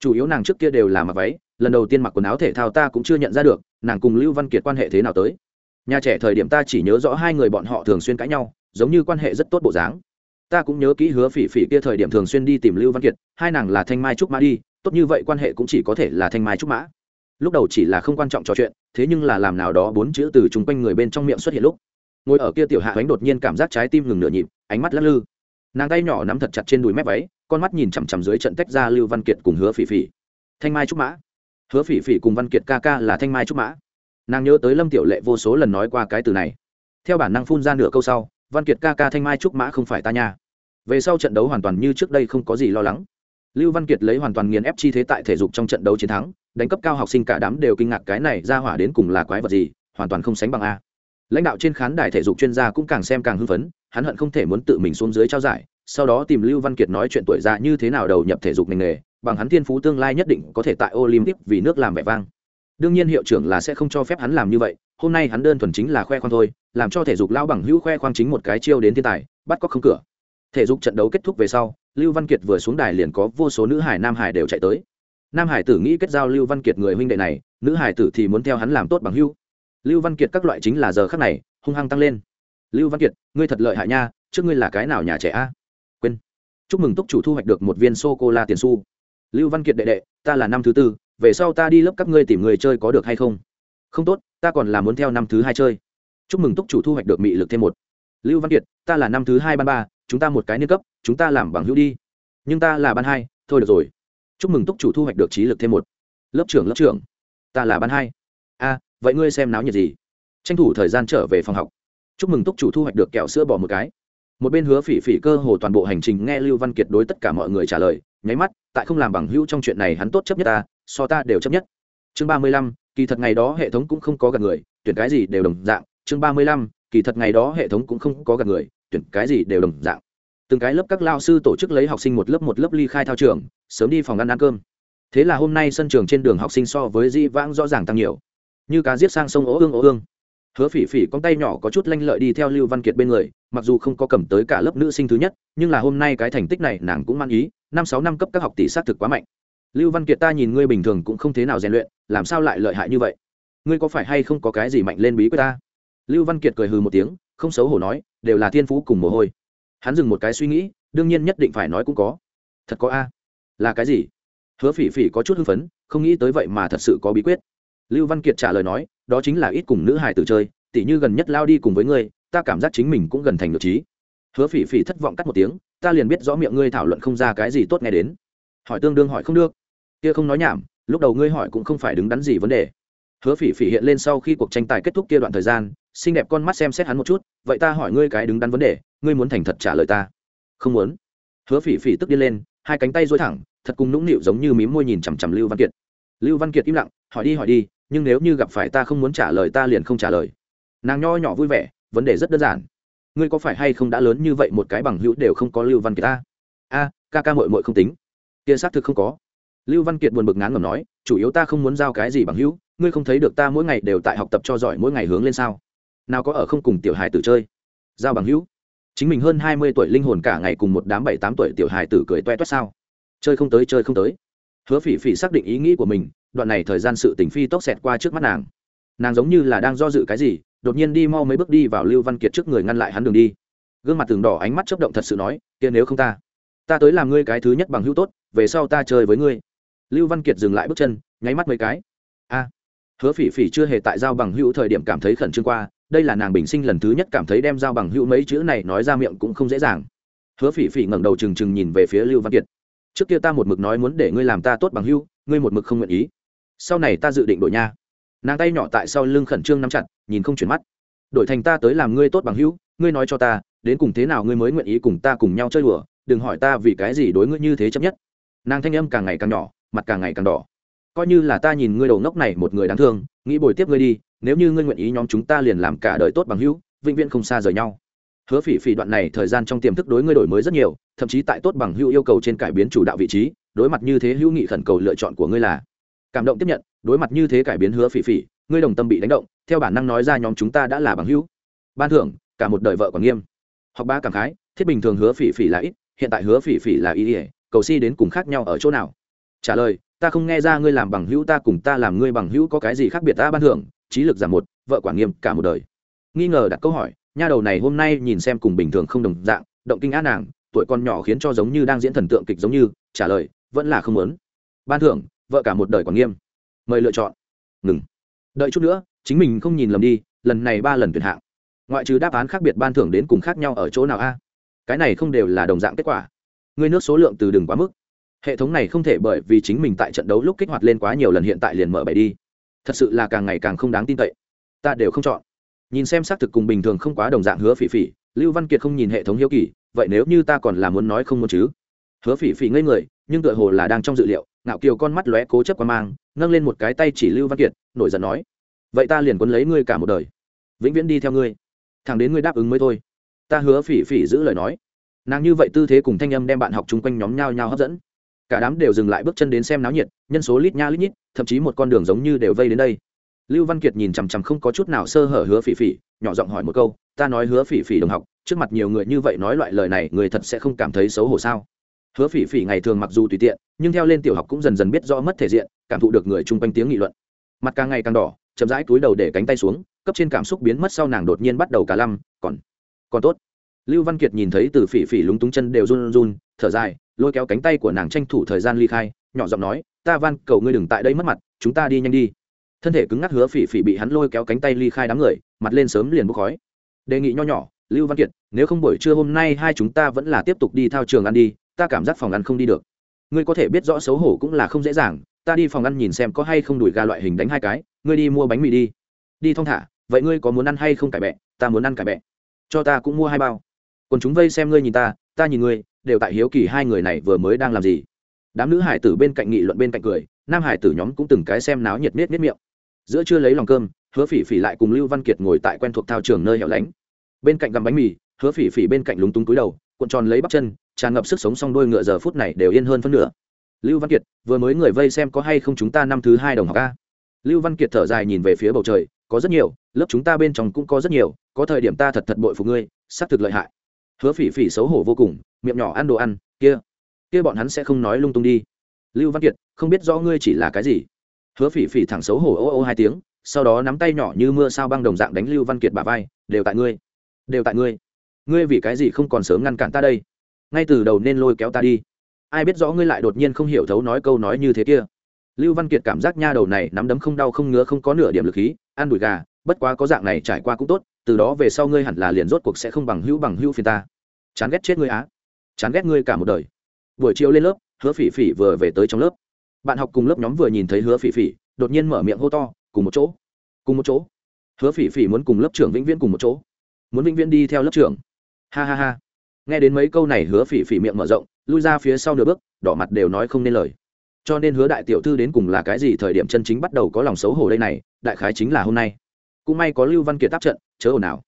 Chủ yếu nàng trước kia đều là mặc váy, lần đầu tiên mặc quần áo thể thao ta cũng chưa nhận ra được, nàng cùng lưu văn kiệt quan hệ thế nào tới? Nhà trẻ thời điểm ta chỉ nhớ rõ hai người bọn họ thường xuyên cãi nhau, giống như quan hệ rất tốt bộ dáng ta cũng nhớ kỹ hứa phỉ phỉ kia thời điểm thường xuyên đi tìm lưu văn kiệt, hai nàng là thanh mai trúc mã đi, tốt như vậy quan hệ cũng chỉ có thể là thanh mai trúc mã. Lúc đầu chỉ là không quan trọng trò chuyện, thế nhưng là làm nào đó bốn chữ từ chung quanh người bên trong miệng xuất hiện lúc, ngồi ở kia tiểu hạ ánh đột nhiên cảm giác trái tim ngừng nửa nhịp, ánh mắt lắc lư. Nàng tay nhỏ nắm thật chặt trên đùi mép váy, con mắt nhìn chằm chằm dưới trận tách ra lưu văn kiệt cùng hứa phỉ phỉ. Thanh mai trúc mã. Hứa phỉ phỉ cùng văn kiệt ca ca là thanh mai trúc mã. Nàng nhớ tới lâm tiểu lệ vô số lần nói qua cái từ này. Theo bản năng phun ra nửa câu sau văn kiệt ca ca thanh mai trúc mã không phải ta nha. Về sau trận đấu hoàn toàn như trước đây không có gì lo lắng. Lưu văn kiệt lấy hoàn toàn nghiền ép chi thế tại thể dục trong trận đấu chiến thắng, đánh cấp cao học sinh cả đám đều kinh ngạc cái này ra hỏa đến cùng là quái vật gì, hoàn toàn không sánh bằng a. Lãnh đạo trên khán đài thể dục chuyên gia cũng càng xem càng hưng phấn, hắn hận không thể muốn tự mình xuống dưới trao giải, sau đó tìm lưu văn kiệt nói chuyện tuổi già như thế nào đầu nhập thể dục ngành nghề, bằng hắn thiên phú tương lai nhất định có thể tại olympic vì nước làm vẻ vang. Đương nhiên hiệu trưởng là sẽ không cho phép hắn làm như vậy, hôm nay hắn đơn thuần chính là khoe khoang thôi làm cho thể dục lao bằng hữu khoe khoang chính một cái chiêu đến thiên tài, bắt cóc không cửa. Thể dục trận đấu kết thúc về sau, lưu văn kiệt vừa xuống đài liền có vô số nữ hải nam hải đều chạy tới. Nam hải tử nghĩ kết giao lưu văn kiệt người huynh đệ này, nữ hải tử thì muốn theo hắn làm tốt bằng hữu. Lưu văn kiệt các loại chính là giờ khác này, hung hăng tăng lên. Lưu văn kiệt, ngươi thật lợi hại nha, trước ngươi là cái nào nhà trẻ a? Quên. Chúc mừng túc chủ thu hoạch được một viên sô cô la tiền su lưu văn kiệt đệ đệ, ta là năm thứ tư, về sau ta đi lớp các ngươi tìm người chơi có được hay không? Không tốt, ta còn là muốn theo năm thứ hai chơi chúc mừng túc chủ thu hoạch được mị lực thêm một. Lưu văn kiệt, ta là năm thứ hai ban ba, chúng ta một cái niên cấp, chúng ta làm bằng hữu đi. Nhưng ta là ban hai, thôi được rồi. Chúc mừng túc chủ thu hoạch được trí lực thêm một. Lớp trưởng lớp trưởng. Ta là ban hai. A, vậy ngươi xem náo nhiệt gì? Tranh thủ thời gian trở về phòng học. Chúc mừng túc chủ thu hoạch được kẹo sữa bỏ một cái. Một bên hứa phỉ phỉ cơ hồ toàn bộ hành trình nghe lưu văn kiệt đối tất cả mọi người trả lời, nháy mắt, tại không làm bằng hữu trong chuyện này hắn tốt chấp nhất ta, so ta đều chấp nhất. Chương ba mươi lăm, kỳ thật ngày đó hệ thống cũng không có gặp người, tuyển cái gì đều đồng dạng chương ba mươi lăm, kỳ thật ngày đó hệ thống cũng không có gặp người, tuyển cái gì đều đồng dạng. Từng cái lớp các lao sư tổ chức lấy học sinh một lớp một lớp ly khai thao trường, sớm đi phòng ăn ăn cơm. Thế là hôm nay sân trường trên đường học sinh so với di vãng rõ ràng tăng nhiều. Như cá giết sang sông ố ương ố ương. Hứa phỉ phỉ con tay nhỏ có chút lanh lợi đi theo lưu văn kiệt bên người, mặc dù không có cầm tới cả lớp nữ sinh thứ nhất, nhưng là hôm nay cái thành tích này nàng cũng mang ý, năm sáu năm cấp các học tỷ sát thực quá mạnh. Lưu văn kiệt ta nhìn ngươi bình thường cũng không thế nào rèn luyện, làm sao lại lợi hại như vậy? Ngươi có phải hay không có cái gì mạnh lên bí quyết ta? Lưu văn kiệt cười hừ một tiếng, không xấu hổ nói, đều là thiên phú cùng mồ hôi. Hắn dừng một cái suy nghĩ, đương nhiên nhất định phải nói cũng có. Thật có a? Là cái gì? Hứa phỉ phỉ có chút hưng phấn, không nghĩ tới vậy mà thật sự có bí quyết. Lưu văn kiệt trả lời nói, đó chính là ít cùng nữ hài tử chơi, tỉ như gần nhất lao đi cùng với ngươi, ta cảm giác chính mình cũng gần thành được trí. Hứa phỉ phỉ thất vọng cắt một tiếng, ta liền biết rõ miệng ngươi thảo luận không ra cái gì tốt nghe đến. Hỏi tương đương hỏi không được. Kia không nói nhảm, lúc đầu ngươi hỏi cũng không phải đứng đắn gì vấn đề. Hứa phỉ phỉ hiện lên sau khi cuộc tranh tài kết thúc kia đoạn thời gian xinh đẹp con mắt xem xét hắn một chút, vậy ta hỏi ngươi cái đứng đắn vấn đề, ngươi muốn thành thật trả lời ta? Không muốn. Hứa phỉ phỉ tức đi lên, hai cánh tay dối thẳng, thật cùng nũng nịu giống như mím môi nhìn chằm chằm lưu văn kiệt. Lưu văn kiệt im lặng, hỏi đi hỏi đi, nhưng nếu như gặp phải ta không muốn trả lời ta liền không trả lời. Nàng nho nhỏ vui vẻ, vấn đề rất đơn giản. Ngươi có phải hay không đã lớn như vậy một cái bằng hữu đều không có lưu văn kiệt ta? A, ca ca mội mội không tính. Kia xác thực không có. Lưu văn kiệt buồn bực ngán ngẩm nói, chủ yếu ta không muốn giao cái gì bằng hữu, ngươi không thấy được ta mỗi ngày đều tại học tập cho giỏi mỗi ngày hướng lên sao? Nào có ở không cùng tiểu hài tử chơi. Giao bằng hữu. Chính mình hơn hai mươi tuổi linh hồn cả ngày cùng một đám bảy tám tuổi tiểu hài tử cười toe toét sao? Chơi không tới, chơi không tới. Hứa phỉ phỉ xác định ý nghĩ của mình, đoạn này thời gian sự tình phi tốc xẹt qua trước mắt nàng. Nàng giống như là đang do dự cái gì, đột nhiên đi mau mấy bước đi vào lưu văn kiệt trước người ngăn lại hắn đường đi. Gương mặt tường đỏ ánh mắt chấp động thật sự nói, kia nếu không ta ta tới làm ngươi cái thứ nhất bằng hữu tốt, về sau ta chơi với ngươi. Lưu văn kiệt dừng lại bước chân, nháy mắt mấy cái. A. Hứa phỉ phỉ chưa hề tại giao bằng hữu thời điểm cảm thấy khẩn trương qua đây là nàng bình sinh lần thứ nhất cảm thấy đem giao bằng hữu mấy chữ này nói ra miệng cũng không dễ dàng. Hứa phỉ phỉ ngẩng đầu trừng trừng nhìn về phía lưu văn kiệt. Trước kia ta một mực nói muốn để ngươi làm ta tốt bằng hữu, ngươi một mực không nguyện ý. Sau này ta dự định đổi nha. Nàng tay nhỏ tại sau lưng khẩn trương nắm chặt, nhìn không chuyển mắt. Đổi thành ta tới làm ngươi tốt bằng hữu, ngươi nói cho ta, đến cùng thế nào ngươi mới nguyện ý cùng ta cùng nhau chơi đùa, đừng hỏi ta vì cái gì đối ngươi như thế chấp nhất. Nàng thanh âm càng ngày càng nhỏ, mặt càng ngày càng đỏ. Coi như là ta nhìn ngươi đầu ngốc này một người đáng thương, nghĩ bồi tiếp ngươi đi nếu như ngươi nguyện ý nhóm chúng ta liền làm cả đời tốt bằng hữu, vĩnh viễn không xa rời nhau. Hứa phỉ phỉ đoạn này thời gian trong tiềm thức đối ngươi đổi mới rất nhiều, thậm chí tại tốt bằng hữu yêu cầu trên cải biến chủ đạo vị trí, đối mặt như thế hữu nghị khẩn cầu lựa chọn của ngươi là cảm động tiếp nhận, đối mặt như thế cải biến hứa phỉ phỉ, ngươi đồng tâm bị đánh động, theo bản năng nói ra nhóm chúng ta đã là bằng hữu. Ban thưởng, cả một đời vợ còn nghiêm. Học ba cảm khái, thiết bình thường hứa phỉ phỉ là ít, hiện tại hứa phỉ phỉ là ý ỉa cầu si đến cùng khác nhau ở chỗ nào? Trả lời, ta không nghe ra ngươi làm bằng hữu ta cùng ta làm ngươi bằng hữu có cái gì khác biệt ta ban thưởng trí lực giảm một, vợ quả nghiêm cả một đời. Nghi ngờ đặt câu hỏi, nha đầu này hôm nay nhìn xem cùng bình thường không đồng dạng, động kinh á nàng, tuổi con nhỏ khiến cho giống như đang diễn thần tượng kịch giống như, trả lời, vẫn là không muốn. Ban thưởng, vợ cả một đời còn nghiêm. Mời lựa chọn. Ngừng. Đợi chút nữa, chính mình không nhìn lầm đi, lần này ba lần tuyển hạng. Ngoại trừ đáp án khác biệt ban thưởng đến cùng khác nhau ở chỗ nào a? Cái này không đều là đồng dạng kết quả. Ngươi nước số lượng từ đừng quá mức. Hệ thống này không thể bởi vì chính mình tại trận đấu lúc kích hoạt lên quá nhiều lần hiện tại liền mở bảy đi thật sự là càng ngày càng không đáng tin cậy. Ta đều không chọn. Nhìn xem xác thực cùng bình thường không quá đồng dạng hứa phỉ phỉ, lưu văn kiệt không nhìn hệ thống hiếu kỳ, vậy nếu như ta còn là muốn nói không muốn chứ? Hứa phỉ phỉ ngây người, nhưng tựa hồ là đang trong dự liệu, ngạo kiều con mắt lóe cố chấp qua mang, nâng lên một cái tay chỉ lưu văn kiệt, nổi giận nói, vậy ta liền quấn lấy ngươi cả một đời, vĩnh viễn đi theo ngươi. Thằng đến ngươi đáp ứng mới thôi. Ta hứa phỉ phỉ giữ lời nói. Nàng như vậy tư thế cùng thanh âm đem bạn học chung quanh nhóm nhau nhau hấp dẫn cả đám đều dừng lại bước chân đến xem náo nhiệt, nhân số lít nha lít nhít, thậm chí một con đường giống như đều vây đến đây. Lưu văn kiệt nhìn chằm chằm không có chút nào sơ hở hứa phỉ phỉ, nhỏ giọng hỏi một câu, ta nói hứa phỉ phỉ đồng học, trước mặt nhiều người như vậy nói loại lời này, người thật sẽ không cảm thấy xấu hổ sao? Hứa phỉ phỉ ngày thường mặc dù tùy tiện, nhưng theo lên tiểu học cũng dần dần biết rõ mất thể diện, cảm thụ được người chung quanh tiếng nghị luận. Mặt càng ngày càng đỏ, chậm rãi túi đầu để cánh tay xuống, cấp trên cảm xúc biến mất sau nàng đột nhiên bắt đầu cả lăm, còn còn tốt. Lưu văn kiệt nhìn thấy từ phỉ phỉ lúng túng chân đều run run, thở dài lôi kéo cánh tay của nàng tranh thủ thời gian ly khai, nhỏ giọng nói, ta van, cầu ngươi đừng tại đây mất mặt, chúng ta đi nhanh đi. Thân thể cứng ngắc hứa phỉ phỉ bị hắn lôi kéo cánh tay ly khai đám người, mặt lên sớm liền bốc khói. Đề nghị nho nhỏ, lưu văn kiệt, nếu không buổi trưa hôm nay hai chúng ta vẫn là tiếp tục đi thao trường ăn đi, ta cảm giác phòng ăn không đi được. Ngươi có thể biết rõ xấu hổ cũng là không dễ dàng, ta đi phòng ăn nhìn xem có hay không đuổi gà loại hình đánh hai cái, ngươi đi mua bánh mì đi. Đi thong thả, vậy ngươi có muốn ăn hay không cải bẹ? Ta muốn ăn cải bẹ. Cho ta cũng mua hai bao. Còn chúng vây xem ngươi nhìn ta ta nhìn ngươi đều tại hiếu kỳ hai người này vừa mới đang làm gì. Đám nữ hải tử bên cạnh nghị luận bên cạnh cười, nam hải tử nhóm cũng từng cái xem náo nhiệt nết nết miệng. Giữa chưa lấy lòng cơm, hứa phỉ phỉ lại cùng lưu văn kiệt ngồi tại quen thuộc thao trường nơi hẻo lánh. Bên cạnh gặm bánh mì, hứa phỉ phỉ bên cạnh lúng túng túi đầu, cuộn tròn lấy bắp chân, tràn ngập sức sống xong đôi ngựa giờ phút này đều yên hơn phân nửa. Lưu văn kiệt, vừa mới người vây xem có hay không chúng ta năm thứ hai đồng học a? Lưu văn kiệt thở dài nhìn về phía bầu trời, có rất nhiều, lớp chúng ta bên trong cũng có rất nhiều, có thời điểm ta thật thật bội phục ngươi, xác thực lợi hại. Hứa phỉ phỉ xấu hổ vô cùng miệng nhỏ ăn đồ ăn, kia kia bọn hắn sẽ không nói lung tung đi. Lưu văn kiệt, không biết rõ ngươi chỉ là cái gì. Hứa phỉ phỉ thẳng xấu hổ ô ô hai tiếng, sau đó nắm tay nhỏ như mưa sao băng đồng dạng đánh lưu văn kiệt bà vai, đều tại ngươi, đều tại ngươi. Ngươi vì cái gì không còn sớm ngăn cản ta đây? Ngay từ đầu nên lôi kéo ta đi. Ai biết rõ ngươi lại đột nhiên không hiểu thấu nói câu nói như thế kia. Lưu văn kiệt cảm giác nha đầu này nắm đấm không đau không ngứa không có nửa điểm lực khí, ăn đùi gà, bất quá có dạng này trải qua cũng tốt, từ đó về sau ngươi hẳn là liền rốt cuộc sẽ không bằng hữu bằng hữu phiền ta. Chán ghét chết ngươi á chán ghét ngươi cả một đời. Buổi chiều lên lớp, hứa phỉ phỉ vừa về tới trong lớp. Bạn học cùng lớp nhóm vừa nhìn thấy hứa phỉ phỉ, đột nhiên mở miệng hô to, cùng một chỗ, cùng một chỗ. Hứa phỉ phỉ muốn cùng lớp trưởng vĩnh viễn cùng một chỗ, muốn vĩnh viễn đi theo lớp trưởng. Ha ha ha. Nghe đến mấy câu này, hứa phỉ phỉ miệng mở rộng, lui ra phía sau nửa bước, đỏ mặt đều nói không nên lời. Cho nên hứa đại tiểu thư đến cùng là cái gì, thời điểm chân chính bắt đầu có lòng xấu hổ đây này, đại khái chính là hôm nay. Cũng may có lưu văn kiệt tác trận, chớ ồn nào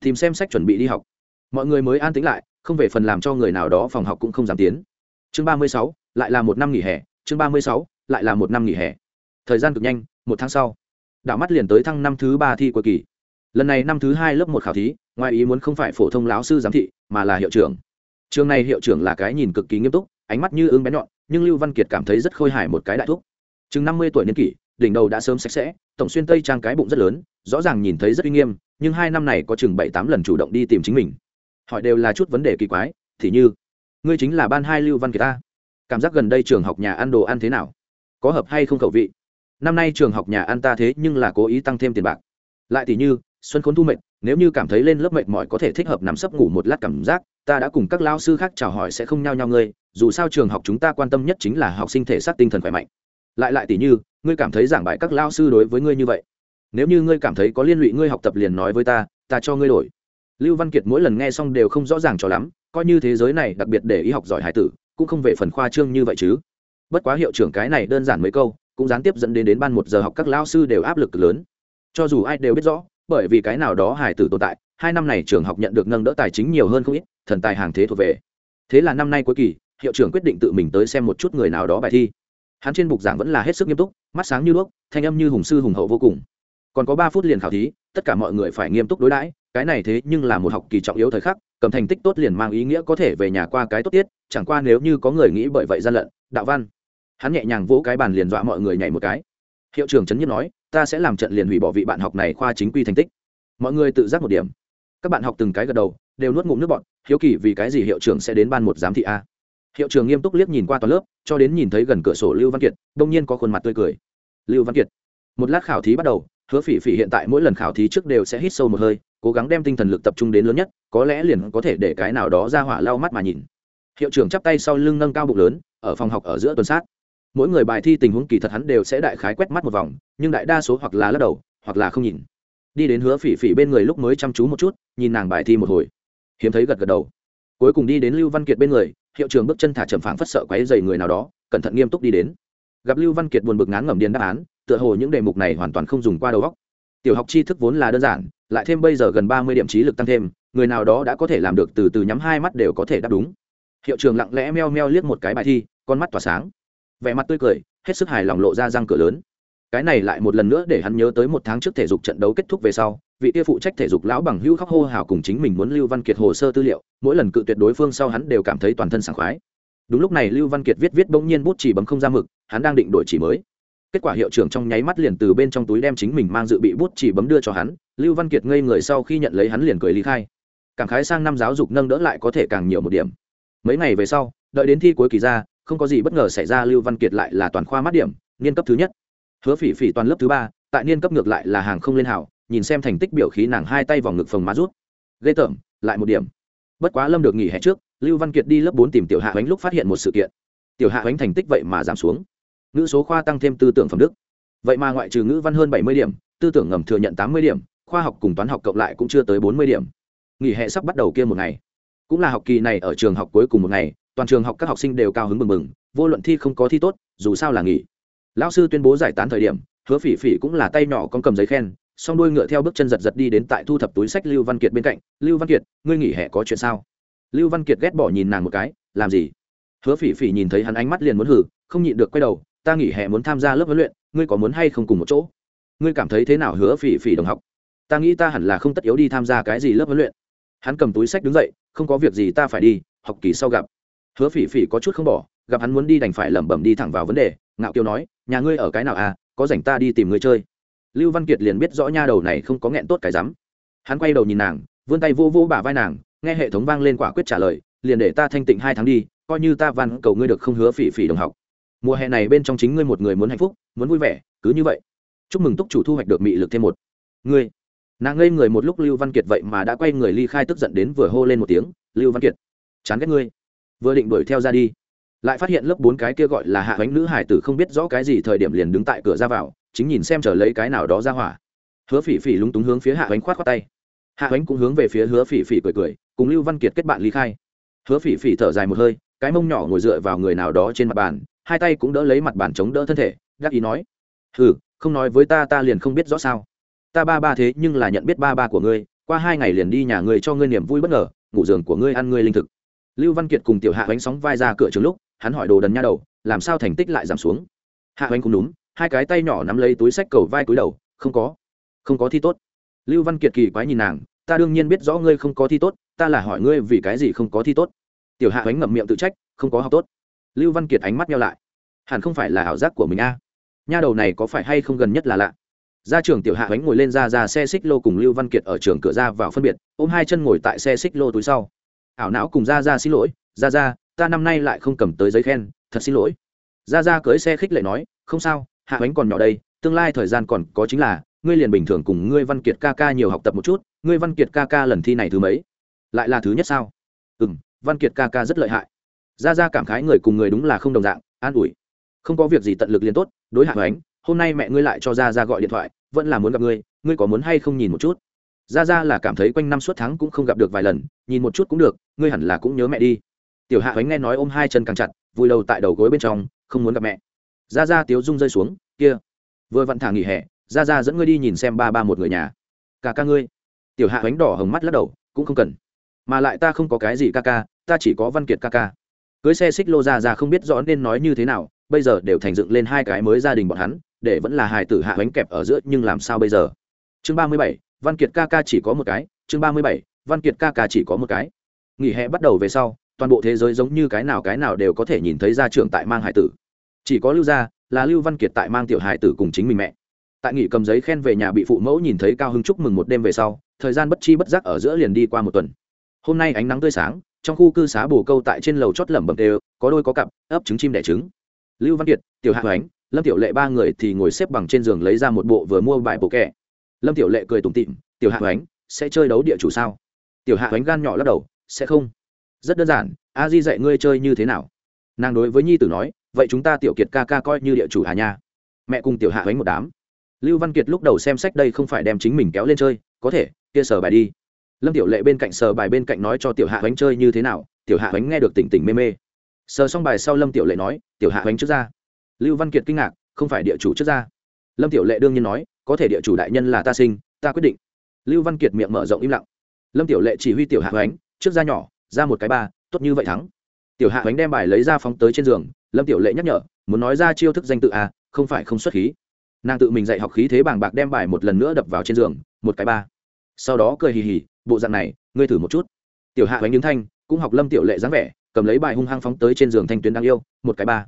tìm xem sách chuẩn bị đi học. Mọi người mới an tính lại không về phần làm cho người nào đó phòng học cũng không dám tiến. Chương ba mươi sáu, lại là một năm nghỉ hè, chương ba mươi sáu, lại là một năm nghỉ hè. Thời gian cực nhanh, một tháng sau, đảo mắt liền tới thăng năm thứ ba thi cuối kỳ. Lần này năm thứ hai lớp một khảo thí, ngoài ý muốn không phải phổ thông lão sư giám thị, mà là hiệu trưởng. Trường này hiệu trưởng là cái nhìn cực kỳ nghiêm túc, ánh mắt như ưng bé nhọn, nhưng lưu văn kiệt cảm thấy rất khôi hài một cái đại thúc. Chừng năm mươi tuổi niên kỷ, đỉnh đầu đã sớm sạch sẽ, tổng xuyên tây trang cái bụng rất lớn, rõ ràng nhìn thấy rất uy nghiêm, nhưng hai năm này có chừng bảy tám lần chủ động đi tìm chính mình hỏi đều là chút vấn đề kỳ quái, thì như, ngươi chính là ban hai lưu văn kiệt ta. Cảm giác gần đây trường học nhà ăn đồ ăn thế nào? Có hợp hay không khẩu vị? Năm nay trường học nhà ăn ta thế nhưng là cố ý tăng thêm tiền bạc. Lại thì như, xuân khốn thu mệnh nếu như cảm thấy lên lớp mệt mỏi có thể thích hợp nằm sấp ngủ một lát cảm giác, ta đã cùng các lao sư khác chào hỏi sẽ không nhao nhao ngươi, dù sao trường học chúng ta quan tâm nhất chính là học sinh thể xác tinh thần khỏe mạnh. Lại lại tỷ như, ngươi cảm thấy giảng bài các lao sư đối với ngươi như vậy. Nếu như ngươi cảm thấy có liên lụy ngươi học tập liền nói với ta ta cho ngươi đổi lưu văn kiệt mỗi lần nghe xong đều không rõ ràng cho lắm, coi như thế giới này đặc biệt để ý học giỏi hải tử, cũng không về phần khoa trương như vậy chứ. Bất quá hiệu trưởng cái này đơn giản mấy câu, cũng gián tiếp dẫn đến đến ban một giờ học các lao sư đều áp lực lớn. Cho dù ai đều biết rõ, bởi vì cái nào đó hải tử tồn tại, hai năm này trường học nhận được nâng đỡ tài chính nhiều hơn không ít, thần tài hàng thế thuộc về. Thế là năm nay cuối kỳ, hiệu trưởng quyết định tự mình tới xem một chút người nào đó bài thi. Hắn trên bục giảng vẫn là hết sức nghiêm túc, mắt sáng như đuốc, thanh âm như hùng sư hùng hậu vô cùng. Còn có ba phút liền khảo thí, tất cả mọi người phải nghiêm túc đối đãi cái này thế nhưng là một học kỳ trọng yếu thời khắc, cầm thành tích tốt liền mang ý nghĩa có thể về nhà qua cái tốt tiết, chẳng qua nếu như có người nghĩ bởi vậy gian lận, đạo văn. Hắn nhẹ nhàng vỗ cái bàn liền dọa mọi người nhảy một cái. Hiệu trưởng trấn nhất nói, ta sẽ làm trận liền hủy bỏ vị bạn học này khoa chính quy thành tích. Mọi người tự giác một điểm. Các bạn học từng cái gật đầu, đều nuốt ngụm nước bọn hiếu kỳ vì cái gì hiệu trưởng sẽ đến ban một giám thị a. Hiệu trưởng nghiêm túc liếc nhìn qua toàn lớp, cho đến nhìn thấy gần cửa sổ lưu văn kiệt, đông nhiên có khuôn mặt tươi cười. Lưu văn kiệt. Một lát khảo thí bắt đầu, hứa phỉ phỉ hiện tại mỗi lần khảo thí trước đều sẽ hít sâu một hơi cố gắng đem tinh thần lực tập trung đến lớn nhất, có lẽ liền có thể để cái nào đó ra hỏa lau mắt mà nhìn. Hiệu trưởng chắp tay sau lưng nâng cao bụng lớn, ở phòng học ở giữa tuần sát. Mỗi người bài thi tình huống kỳ thật hắn đều sẽ đại khái quét mắt một vòng, nhưng đại đa số hoặc là lắc đầu, hoặc là không nhìn. Đi đến hứa phỉ phỉ bên người lúc mới chăm chú một chút, nhìn nàng bài thi một hồi. Hiếm thấy gật gật đầu. Cuối cùng đi đến lưu văn kiệt bên người, hiệu trưởng bước chân thả chậm phảng phất sợ quáy dày người nào đó, cẩn thận nghiêm túc đi đến. Gặp lưu văn kiệt buồn bực ngán ngẩm điền đáp án, tựa hồ những đề mục này hoàn toàn không dùng qua đầu óc. Tiểu học tri thức vốn là đơn giản lại thêm bây giờ gần ba mươi điểm trí lực tăng thêm, người nào đó đã có thể làm được từ từ nhắm hai mắt đều có thể đáp đúng. Hiệu trường lặng lẽ meo meo liếc một cái bài thi, con mắt tỏa sáng. Vẻ mặt tươi cười, hết sức hài lòng lộ ra răng cửa lớn. Cái này lại một lần nữa để hắn nhớ tới một tháng trước thể dục trận đấu kết thúc về sau, vị kia phụ trách thể dục lão bằng hưu khóc hô hào cùng chính mình muốn lưu văn kiệt hồ sơ tư liệu, mỗi lần cự tuyệt đối phương sau hắn đều cảm thấy toàn thân sảng khoái. Đúng lúc này lưu văn kiệt viết viết bỗng nhiên bút chỉ bấm không ra mực, hắn đang định đổi chỉ mới. Kết quả hiệu trưởng trong nháy mắt liền từ bên trong túi đem chính mình mang dự bị bút chỉ bấm đưa cho hắn lưu văn kiệt ngây người sau khi nhận lấy hắn liền cười lý khai. Cảm khái sang năm giáo dục nâng đỡ lại có thể càng nhiều một điểm. Mấy ngày về sau, đợi đến thi cuối kỳ ra, không có gì bất ngờ xảy ra, lưu văn kiệt lại là toàn khoa mát điểm, niên cấp thứ nhất. Hứa phỉ phỉ toàn lớp thứ ba, tại niên cấp ngược lại là hàng không lên hảo nhìn xem thành tích biểu khí nàng hai tay vòng ngực phòng má rút. Ghê tởm, lại một điểm. Bất quá lâm được nghỉ hè trước, lưu văn kiệt đi lớp bốn tìm tiểu hạ bánh lúc phát hiện một sự kiện. Tiểu hạ bánh thành tích vậy mà giảm xuống. Ngữ số khoa tăng thêm tư tưởng phẩm đức. Vậy mà ngoại trừ ngữ văn hơn bảy mươi điểm, tư tưởng ngầm thừa nhận tám mươi điểm khoa học cùng toán học cộng lại cũng chưa tới bốn mươi điểm. Nghỉ hè sắp bắt đầu kia một ngày. Cũng là học kỳ này ở trường học cuối cùng một ngày, toàn trường học các học sinh đều cao hứng mừng mừng vô luận thi không có thi tốt, dù sao là nghỉ. Lão sư tuyên bố giải tán thời điểm, hứa phỉ phỉ cũng là tay nhỏ con cầm giấy khen, song đuôi ngựa theo bước chân giật giật đi đến tại thu thập túi sách lưu văn kiệt bên cạnh. Lưu văn kiệt, ngươi nghỉ hè có chuyện sao? Lưu văn kiệt ghét bỏ nhìn nàng một cái, làm gì? Hứa phỉ phỉ nhìn thấy hắn ánh mắt liền muốn hử, không nhịn được quay đầu, ta nghỉ hè muốn tham gia lớp huấn luyện, ngươi có muốn hay không cùng một chỗ? Ngươi cảm thấy thế nào, hứa phỉ phỉ đồng học? Ta nghĩ ta hẳn là không tất yếu đi tham gia cái gì lớp huấn luyện. Hắn cầm túi sách đứng dậy, không có việc gì ta phải đi, học kỳ sau gặp. Hứa phỉ phỉ có chút không bỏ, gặp hắn muốn đi đành phải lẩm bẩm đi thẳng vào vấn đề, ngạo kiều nói, nhà ngươi ở cái nào à có rảnh ta đi tìm ngươi chơi. Lưu văn kiệt liền biết rõ nha đầu này không có nghẹn tốt cái rắm. Hắn quay đầu nhìn nàng, vươn tay vô vô bả vai nàng, nghe hệ thống vang lên quả quyết trả lời, liền để ta thanh tịnh hai tháng đi, coi như ta van cầu ngươi được không hứa phỉ phỉ đồng học. Mùa hè này bên trong chính ngươi một người muốn hạnh phúc, muốn vui vẻ, cứ như vậy. Chúc mừng túc chủ thu hoạch được mị lực thêm một. Ngươi nàng ngây người một lúc lưu văn kiệt vậy mà đã quay người ly khai tức giận đến vừa hô lên một tiếng, lưu văn kiệt, chán ghét ngươi. Vừa định đuổi theo ra đi, lại phát hiện lớp bốn cái kia gọi là hạ bánh nữ hải tử không biết rõ cái gì thời điểm liền đứng tại cửa ra vào, chính nhìn xem chờ lấy cái nào đó ra hỏa. Hứa phỉ phỉ lúng túng hướng phía hạ bánh khoát khoát tay. Hạ bánh cũng hướng về phía hứa phỉ phỉ cười cười, cùng lưu văn kiệt kết bạn ly khai. Hứa phỉ phỉ thở dài một hơi, cái mông nhỏ ngồi dựa vào người nào đó trên mặt bàn, hai tay cũng đỡ lấy mặt bàn chống đỡ thân thể, gác ý nói ừ không nói với ta ta liền không biết rõ sao ta ba ba thế nhưng là nhận biết ba ba của ngươi, qua hai ngày liền đi nhà ngươi cho ngươi niềm vui bất ngờ, ngủ giường của ngươi ăn ngươi linh thực. Lưu văn kiệt cùng tiểu hạ bánh sóng vai ra cửa trường lúc, hắn hỏi đồ đần nha đầu, làm sao thành tích lại giảm xuống? Hạ bánh cũng đúng, hai cái tay nhỏ nắm lấy túi sách cầu vai cúi đầu, không có không có thi tốt. Lưu văn kiệt kỳ quái nhìn nàng, ta đương nhiên biết rõ ngươi không có thi tốt, ta là hỏi ngươi vì cái gì không có thi tốt. Tiểu hạ bánh ngậm miệng tự trách, không có học tốt. Lưu văn kiệt ánh mắt nhau lại. Hẳn không phải là ảo giác của mình a. Nha đầu này có phải hay không gần nhất là lạ? Gia trưởng tiểu hạ bánh ngồi lên ra ra xe xích lô cùng lưu văn kiệt ở trường cửa ra vào phân biệt, ôm hai chân ngồi tại xe xích lô túi sau. Ảo não cùng ra ra xin lỗi ra ra ta năm nay lại không cầm tới giấy khen, thật xin lỗi. Ra ra cưới xe khích lệ nói, không sao, hạ bánh còn nhỏ đây, tương lai thời gian còn có chính là, ngươi liền bình thường cùng ngươi văn kiệt ca ca nhiều học tập một chút, ngươi văn kiệt ca ca lần thi này thứ mấy? Lại là thứ nhất sao? Ừ m văn kiệt ca ca rất lợi hại. Ra ra cảm khái người cùng người đúng là không đồng dạng, an ủi. Không có việc gì tận lực liền tốt, đối hạ bánh hôm nay mẹ ngươi lại cho ra ra gọi điện thoại, vẫn là muốn gặp ngươi ngươi có muốn hay không nhìn một chút? Ra ra là cảm thấy quanh năm suốt tháng cũng không gặp được vài lần, nhìn một chút cũng được, ngươi hẳn là cũng nhớ mẹ đi. Tiểu hạ bánh nghe nói ôm hai chân càng chặt, vùi đầu tại đầu gối bên trong, không muốn gặp mẹ. Ra ra tiếu rung rơi xuống, kia, vừa vặn thả nghỉ hè ra ra dẫn ngươi đi nhìn xem ba ba một người nhà. Cả ca ngươi. Tiểu hạ bánh đỏ hồng mắt lắc đầu, cũng không cần. Mà lại ta không có cái gì ca ca, ta chỉ có văn kiệt ca ca. Cưới xe xích lô ra ra không biết rõ nên nói như thế nào, bây giờ đều thành dựng lên hai cái mới gia đình bọn hắn để vẫn là hài tử hạ bánh kẹp ở giữa, nhưng làm sao bây giờ? Chương ba mươi bảy, văn kiệt ca ca chỉ có một cái. Chương ba mươi bảy, văn kiệt ca ca chỉ có một cái. Nghỉ hè bắt đầu về sau, toàn bộ thế giới giống như cái nào cái nào đều có thể nhìn thấy gia trưởng tại mang hải tử. Chỉ có lưu gia, là lưu văn kiệt tại mang tiểu hải tử cùng chính mình mẹ. Tại nghỉ cầm giấy khen về nhà bị phụ mẫu nhìn thấy cao hưng chúc mừng một đêm về sau, thời gian bất chi bất giác ở giữa liền đi qua một tuần. Hôm nay ánh nắng tươi sáng, trong khu cư xá bồ câu tại trên lầu chót lẩm bẩm đều, có đôi có cặp, ấp trứng chim đẻ trứng. Lưu văn kiệt, tiểu hạ hoánh lâm tiểu lệ ba người thì ngồi xếp bằng trên giường lấy ra một bộ vừa mua bài bộ kẹ. Lâm tiểu lệ cười tủm tịm tiểu hạ ánh sẽ chơi đấu địa chủ sao? Tiểu hạ ánh gan nhỏ lắc đầu, sẽ không. Rất đơn giản, a di dạy ngươi chơi như thế nào? Nàng đối với nhi tử nói, vậy chúng ta tiểu kiệt ca ca coi như địa chủ hà nha. Mẹ cùng tiểu hạ ánh một đám. Lưu văn kiệt lúc đầu xem sách đây không phải đem chính mình kéo lên chơi, có thể, kia sờ bài đi. Lâm tiểu lệ bên cạnh sờ bài bên cạnh nói cho tiểu hạ ánh chơi như thế nào, tiểu hạ ánh nghe được tỉnh tỉnh mê mê. Sờ xong bài sau lâm tiểu lệ nói, tiểu hạ ánh trước ra lưu văn kiệt kinh ngạc, không phải địa chủ trước ra lâm tiểu lệ đương nhiên nói, có thể địa chủ đại nhân là ta sinh, ta quyết định. Lưu văn kiệt miệng mở rộng im lặng. Lâm tiểu lệ chỉ huy tiểu hạ hoánh, trước ra nhỏ, ra một cái ba, tốt như vậy thắng. Tiểu hạ hoánh đem bài lấy ra phóng tới trên giường, lâm tiểu lệ nhắc nhở, muốn nói ra chiêu thức danh tự à không phải không xuất khí. Nàng tự mình dạy học khí thế bàng bạc đem bài một lần nữa đập vào trên giường, một cái ba. Sau đó cười hì hì, bộ dạng này, ngươi thử một chút. Tiểu hạ hoánh đứng thanh, cũng học lâm tiểu lệ dáng vẻ, cầm lấy bài hung hăng phóng tới trên giường thanh tuyến đáng yêu, một cái ba.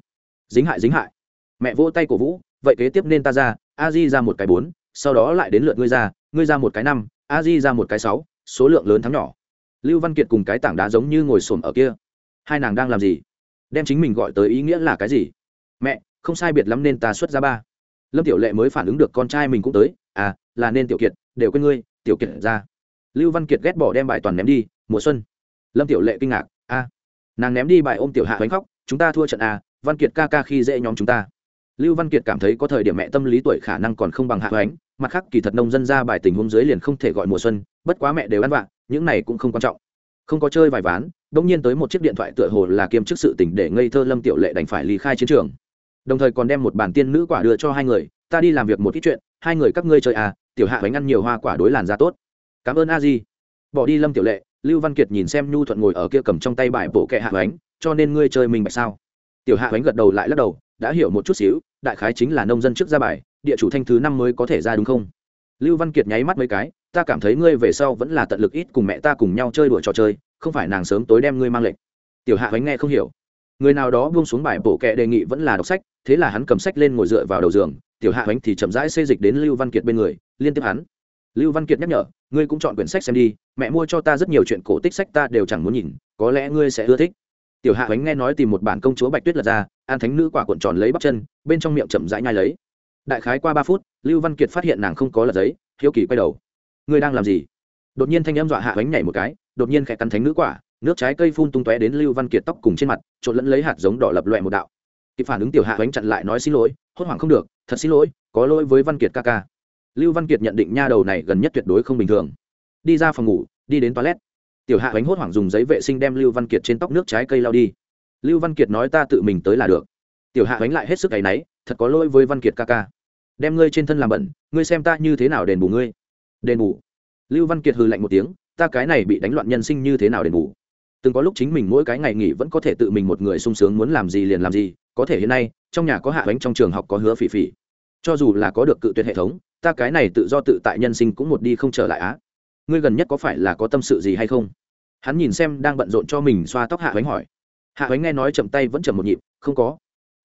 Dính hại dính hại mẹ vỗ tay cổ vũ vậy kế tiếp nên ta ra a di ra một cái bốn sau đó lại đến lượt ngươi ra ngươi ra một cái năm a di ra một cái sáu số lượng lớn thắng nhỏ. Lưu văn kiệt cùng cái tảng đá giống như ngồi xổm ở kia. Hai nàng đang làm gì? Đem chính mình gọi tới ý nghĩa là cái gì? Mẹ không sai biệt lắm nên ta xuất ra ba. Lâm tiểu lệ mới phản ứng được con trai mình cũng tới. À là nên tiểu kiệt đều quên ngươi tiểu kiệt ra. Lưu văn kiệt ghét bỏ đem bài toàn ném đi mùa xuân. Lâm tiểu lệ kinh ngạc. A nàng ném đi bài ôm tiểu hạ bánh khóc chúng ta thua trận à, văn kiệt ca ca khi dễ nhóm chúng ta lưu văn kiệt cảm thấy có thời điểm mẹ tâm lý tuổi khả năng còn không bằng hạ hoánh, mặt khác kỳ thật nông dân ra bài tình huống dưới liền không thể gọi mùa xuân, bất quá mẹ đều ăn vạ, những này cũng không quan trọng. Không có chơi vài ván đông nhiên tới một chiếc điện thoại tựa hồ là kiêm chức sự tỉnh để ngây thơ lâm tiểu lệ đành phải ly khai chiến trường. Đồng thời còn đem một bản tiên nữ quả đưa cho hai người, ta đi làm việc một ít chuyện, hai người các ngươi chơi à tiểu hạ bánh ăn nhiều hoa quả đối làn da tốt. Cảm ơn a di. Bỏ đi lâm tiểu lệ, lưu văn kiệt nhìn xem nhu thuận ngồi ở kia cầm trong tay bài bộ kệ hạ bánh cho nên ngươi chơi mình bạch sao? Tiểu hạ bánh gật đầu lại lắc đầu đã hiểu một chút xíu, đại khái chính là nông dân trước ra bài, địa chủ thanh thứ năm mới có thể ra đúng không? Lưu văn kiệt nháy mắt mấy cái, ta cảm thấy ngươi về sau vẫn là tận lực ít cùng mẹ ta cùng nhau chơi đùa trò chơi, không phải nàng sớm tối đem ngươi mang lệnh. Tiểu hạ bánh nghe không hiểu. Người nào đó buông xuống bài bổ kệ đề nghị vẫn là đọc sách, thế là hắn cầm sách lên ngồi dựa vào đầu giường, tiểu hạ bánh thì chậm rãi xê dịch đến lưu văn kiệt bên người, liên tiếp hắn. Lưu văn kiệt nhắc nhở, ngươi cũng chọn quyển sách xem đi, mẹ mua cho ta rất nhiều chuyện cổ tích sách ta đều chẳng muốn nhìn, có lẽ ngươi sẽ ưa thích. Tiểu hạ bánh nghe nói tìm một bản công chúa bạch tuyết lật ra an thánh nữ quả cuộn tròn lấy bắp chân, bên trong miệng chậm rãi nhai lấy. Đại khái qua ba phút, lưu văn kiệt phát hiện nàng không có lật giấy, hiếu kỳ quay đầu. Ngươi đang làm gì? Đột nhiên thanh em dọa hạ bánh nhảy một cái, đột nhiên khẽ cắn thánh nữ quả, nước trái cây phun tung tóe đến lưu văn kiệt tóc cùng trên mặt, trộn lẫn lấy hạt giống đỏ lập loẹ một đạo. Kịp phản ứng tiểu hạ bánh chặn lại nói xin lỗi, hốt hoảng không được, thật xin lỗi, có lỗi với văn kiệt ca ca. Lưu văn kiệt nhận định nha đầu này gần nhất tuyệt đối không bình thường. Đi ra phòng ngủ, đi đến toilet. Tiểu hạ bánh hốt hoảng dùng giấy vệ sinh đem lưu văn kiệt trên tóc nước trái cây lao đi lưu văn kiệt nói ta tự mình tới là được. Tiểu hạ đánh lại hết sức áy náy, thật có lỗi với văn kiệt ca ca. Đem ngươi trên thân làm bẩn, ngươi xem ta như thế nào đền bù ngươi. Đền bù? Lưu văn kiệt hừ lạnh một tiếng, ta cái này bị đánh loạn nhân sinh như thế nào đền bù? Từng có lúc chính mình mỗi cái ngày nghỉ vẫn có thể tự mình một người sung sướng muốn làm gì liền làm gì, có thể hiện nay, trong nhà có hạ bánh trong trường học có hứa phỉ phỉ. Cho dù là có được cự tuyệt hệ thống, ta cái này tự do tự tại nhân sinh cũng một đi không trở lại á. Ngươi gần nhất có phải là có tâm sự gì hay không? Hắn nhìn xem đang bận rộn cho mình xoa tóc hạ bánh hỏi hạ bánh nghe nói chậm tay vẫn chậm một nhịp, không có.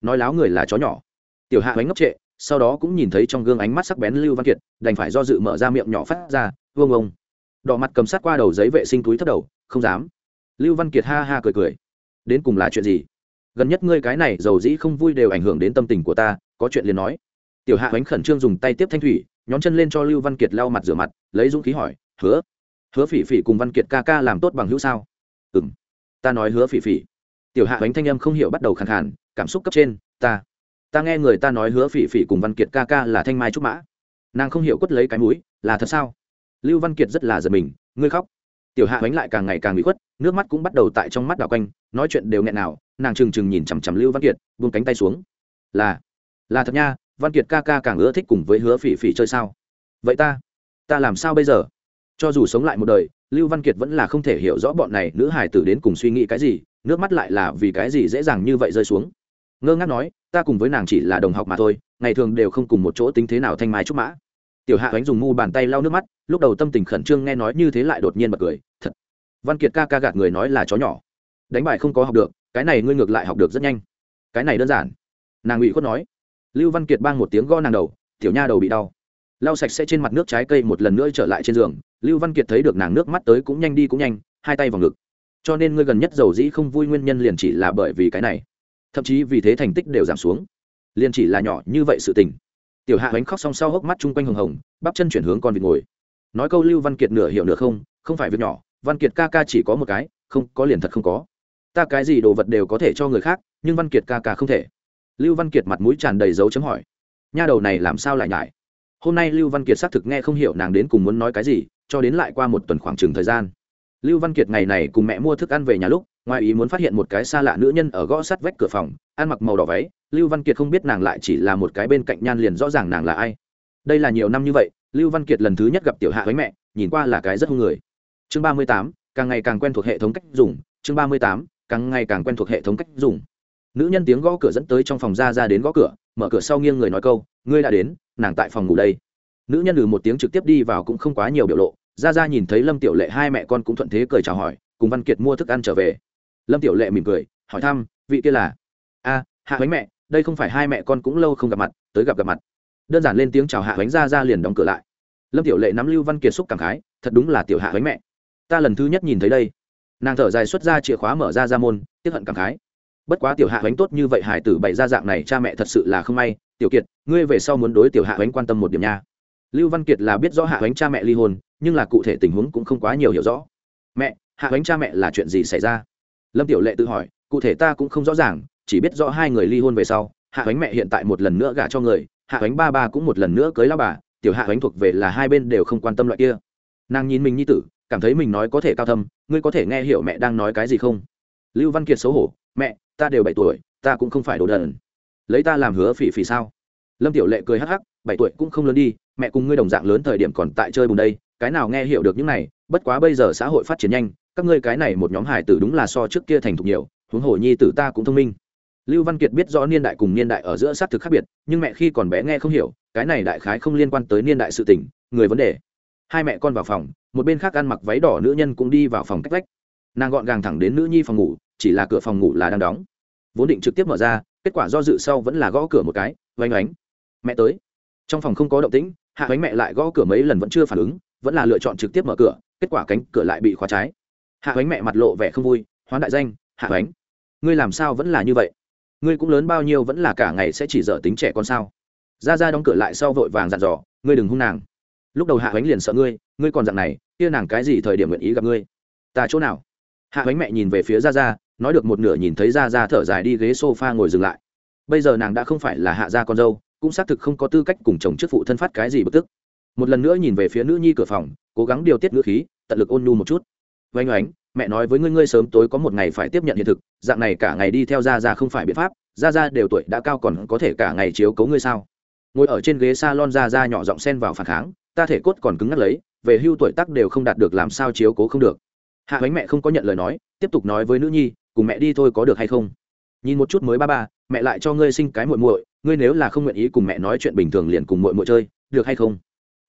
Nói láo người là chó nhỏ. Tiểu hạ bánh ngốc trệ, sau đó cũng nhìn thấy trong gương ánh mắt sắc bén lưu văn kiệt, đành phải do dự mở ra miệng nhỏ phát ra, vương ông. Đỏ mặt cầm sát qua đầu giấy vệ sinh túi thất đầu, không dám. Lưu văn kiệt ha ha cười cười, đến cùng là chuyện gì? Gần nhất ngươi cái này dầu dĩ không vui đều ảnh hưởng đến tâm tình của ta, có chuyện liền nói. Tiểu hạ bánh khẩn trương dùng tay tiếp thanh thủy, nhón chân lên cho lưu văn kiệt lau mặt rửa mặt, lấy dũng khí hỏi, hứa? Hứa phỉ phỉ cùng văn kiệt ca ca làm tốt bằng hữu sao? Ừ m ta nói hứa phỉ phỉ tiểu hạ bánh thanh âm không hiểu bắt đầu khẳng khàn, cảm xúc cấp trên, ta ta nghe người ta nói hứa phỉ phỉ cùng văn kiệt ca ca là thanh mai trúc mã. Nàng không hiểu quất lấy cái mũi, là thật sao? Lưu văn kiệt rất là giật mình, ngươi khóc. Tiểu hạ bánh lại càng ngày càng bị khuất, nước mắt cũng bắt đầu tại trong mắt đảo quanh, nói chuyện đều nghẹn nào, nàng trừng trừng nhìn chằm chằm lưu văn kiệt, buông cánh tay xuống. Là là thật nha, văn kiệt ca ca càng ưa thích cùng với hứa phỉ phỉ chơi sao? Vậy ta ta làm sao bây giờ? Cho dù sống lại một đời, lưu văn kiệt vẫn là không thể hiểu rõ bọn này nữ hải tử đến cùng suy nghĩ cái gì nước mắt lại là vì cái gì dễ dàng như vậy rơi xuống. Ngơ ngác nói, ta cùng với nàng chỉ là đồng học mà thôi, ngày thường đều không cùng một chỗ tính thế nào thanh mai trúc mã. Tiểu hạ ánh dùng ngu bàn tay lau nước mắt, lúc đầu tâm tình khẩn trương nghe nói như thế lại đột nhiên bật cười, thật. Văn kiệt ca ca gạt người nói là chó nhỏ. Đánh bài không có học được, cái này ngươi ngược lại học được rất nhanh. Cái này đơn giản. Nàng ủy khuất nói. Lưu văn kiệt bang một tiếng go nàng đầu, tiểu nha đầu bị đau. Lau sạch sẽ trên mặt nước trái cây một lần nữa trở lại trên giường, lưu văn kiệt thấy được nàng nước mắt tới cũng nhanh đi cũng nhanh, hai tay vào ngực cho nên ngươi gần nhất dầu dĩ không vui nguyên nhân liền chỉ là bởi vì cái này. Thậm chí vì thế thành tích đều giảm xuống. Liền chỉ là nhỏ như vậy sự tình. Tiểu hạ bánh khóc xong sau hốc mắt chung quanh hồng hồng, bắp chân chuyển hướng con vịt ngồi. Nói câu lưu văn kiệt nửa hiểu nửa không không phải việc nhỏ, văn kiệt ca ca chỉ có một cái, không, có liền thật không có. Ta cái gì đồ vật đều có thể cho người khác, nhưng văn kiệt ca ca không thể. Lưu văn kiệt mặt mũi tràn đầy dấu chấm hỏi. Nha đầu này làm sao lại nhải? Hôm nay lưu văn kiệt xác thực nghe không hiểu nàng đến cùng muốn nói cái gì, cho đến lại qua một tuần khoảng chừng thời gian lưu văn kiệt ngày này cùng mẹ mua thức ăn về nhà lúc, ngoài ý muốn phát hiện một cái xa lạ nữ nhân ở gõ sắt vách cửa phòng, ăn mặc màu đỏ váy. Lưu văn kiệt không biết nàng lại chỉ là một cái bên cạnh nhan liền rõ ràng nàng là ai. Đây là nhiều năm như vậy, lưu văn kiệt lần thứ nhất gặp tiểu hạ với mẹ, nhìn qua là cái rất hung người. Chương ba mươi tám, càng ngày càng quen thuộc hệ thống cách dùng. Chương ba mươi tám, càng ngày càng quen thuộc hệ thống cách dùng. Nữ nhân tiếng gõ cửa dẫn tới trong phòng ra ra đến gõ cửa, mở cửa sau nghiêng người nói câu, ngươi đã đến, nàng tại phòng ngủ đây. Nữ nhân lừ một tiếng trực tiếp đi vào cũng không quá nhiều biểu lộ ra ra nhìn thấy lâm tiểu lệ hai mẹ con cũng thuận thế cười chào hỏi, cùng văn kiệt mua thức ăn trở về. Lâm tiểu lệ mỉm cười, hỏi thăm, vị kia là? A, hạ bánh mẹ, đây không phải hai mẹ con cũng lâu không gặp mặt, tới gặp gặp mặt. Đơn giản lên tiếng chào hạ bánh ra ra liền đóng cửa lại. Lâm tiểu lệ nắm lưu văn kiệt xúc cảm khái, thật đúng là tiểu hạ bánh mẹ. Ta lần thứ nhất nhìn thấy đây. Nàng thở dài xuất ra chìa khóa mở ra ra môn tiếp hận cảm khái. Bất quá tiểu hạ bánh tốt như vậy hải tử bày ra dạng này cha mẹ thật sự là không may. Tiểu kiệt, ngươi về sau muốn đối tiểu hạ bánh quan tâm một điểm nha. Lưu văn kiệt là biết rõ hạ bánh cha mẹ ly hôn nhưng là cụ thể tình huống cũng không quá nhiều hiểu rõ. Mẹ, hạ bánh cha mẹ là chuyện gì xảy ra? Lâm tiểu lệ tự hỏi, cụ thể ta cũng không rõ ràng, chỉ biết rõ hai người ly hôn về sau, hạ bánh mẹ hiện tại một lần nữa gả cho người, hạ bánh ba ba cũng một lần nữa cưới lao bà, tiểu hạ bánh thuộc về là hai bên đều không quan tâm loại kia. Nàng nhìn mình như tử, cảm thấy mình nói có thể cao thâm, ngươi có thể nghe hiểu mẹ đang nói cái gì không? Lưu văn kiệt xấu hổ, mẹ, ta đều bảy tuổi, ta cũng không phải đồ đần. Lấy ta làm hứa phỉ phỉ sao? Lâm tiểu lệ cười hắc hắc, bảy tuổi cũng không lớn đi, mẹ cùng ngươi đồng dạng lớn thời điểm còn tại chơi bùn đây cái nào nghe hiểu được những này, bất quá bây giờ xã hội phát triển nhanh, các ngươi cái này một nhóm hải tử đúng là so trước kia thành thục nhiều, huống hồ nhi tử ta cũng thông minh. Lưu văn kiệt biết rõ niên đại cùng niên đại ở giữa xác thực khác biệt, nhưng mẹ khi còn bé nghe không hiểu, cái này đại khái không liên quan tới niên đại sự tình, người vấn đề. Hai mẹ con vào phòng, một bên khác ăn mặc váy đỏ nữ nhân cũng đi vào phòng cách lách nàng gọn gàng thẳng đến nữ nhi phòng ngủ, chỉ là cửa phòng ngủ là đang đóng. Vốn định trực tiếp mở ra, kết quả do dự sau vẫn là gõ cửa một cái, oanh oánh. Mẹ tới. Trong phòng không có động tĩnh, hạ oánh mẹ lại gõ cửa mấy lần vẫn chưa phản ứng vẫn là lựa chọn trực tiếp mở cửa, kết quả cánh cửa lại bị khóa trái. Hạ oánh mẹ mặt lộ vẻ không vui, hoán đại danh, hạ oánh ngươi làm sao vẫn là như vậy? Ngươi cũng lớn bao nhiêu vẫn là cả ngày sẽ chỉ dở tính trẻ con sao? Ra ra đóng cửa lại sau vội vàng dặn dò, ngươi đừng hung nàng. Lúc đầu hạ oánh liền sợ ngươi ngươi còn dặn này, kia nàng cái gì thời điểm nguyện ý gặp ngươi? Ta chỗ nào? Hạ oánh mẹ nhìn về phía ra ra, nói được một nửa nhìn thấy ra ra thở dài đi ghế s o f a ngồi dừng lại. Bây giờ nàng đã không phải là hạ gia con dâu, cũng xác thực không có tư cách cùng chồng chức phụ thân phát cái gì bực tức một lần nữa nhìn về phía nữ nhi cửa phòng, cố gắng điều tiết ngữ khí, tận lực ôn nhu một chút. Oanh oánh, mẹ nói với ngươi ngươi sớm tối có một ngày phải tiếp nhận hiện thực, dạng này cả ngày đi theo ra ra không phải biện pháp ra ra đều tuổi đã cao còn có thể cả ngày chiếu cấu ngươi sao? Ngồi ở trên ghế s a lon ra ra nhỏ giọng sen vào phản kháng, ta thể cốt còn cứng ngắt lấy, về hưu tuổi tác đều không đạt được làm sao chiếu cố không được. Hạ bánh mẹ không có nhận lời nói, tiếp tục nói với nữ nhi, cùng mẹ đi thôi có được hay không? Nhìn một chút mới ba ba, mẹ lại cho ngươi sinh cái muội muội, ngươi nếu là không nguyện ý cùng mẹ nói chuyện bình thường liền cùng muội muội chơi, được hay không?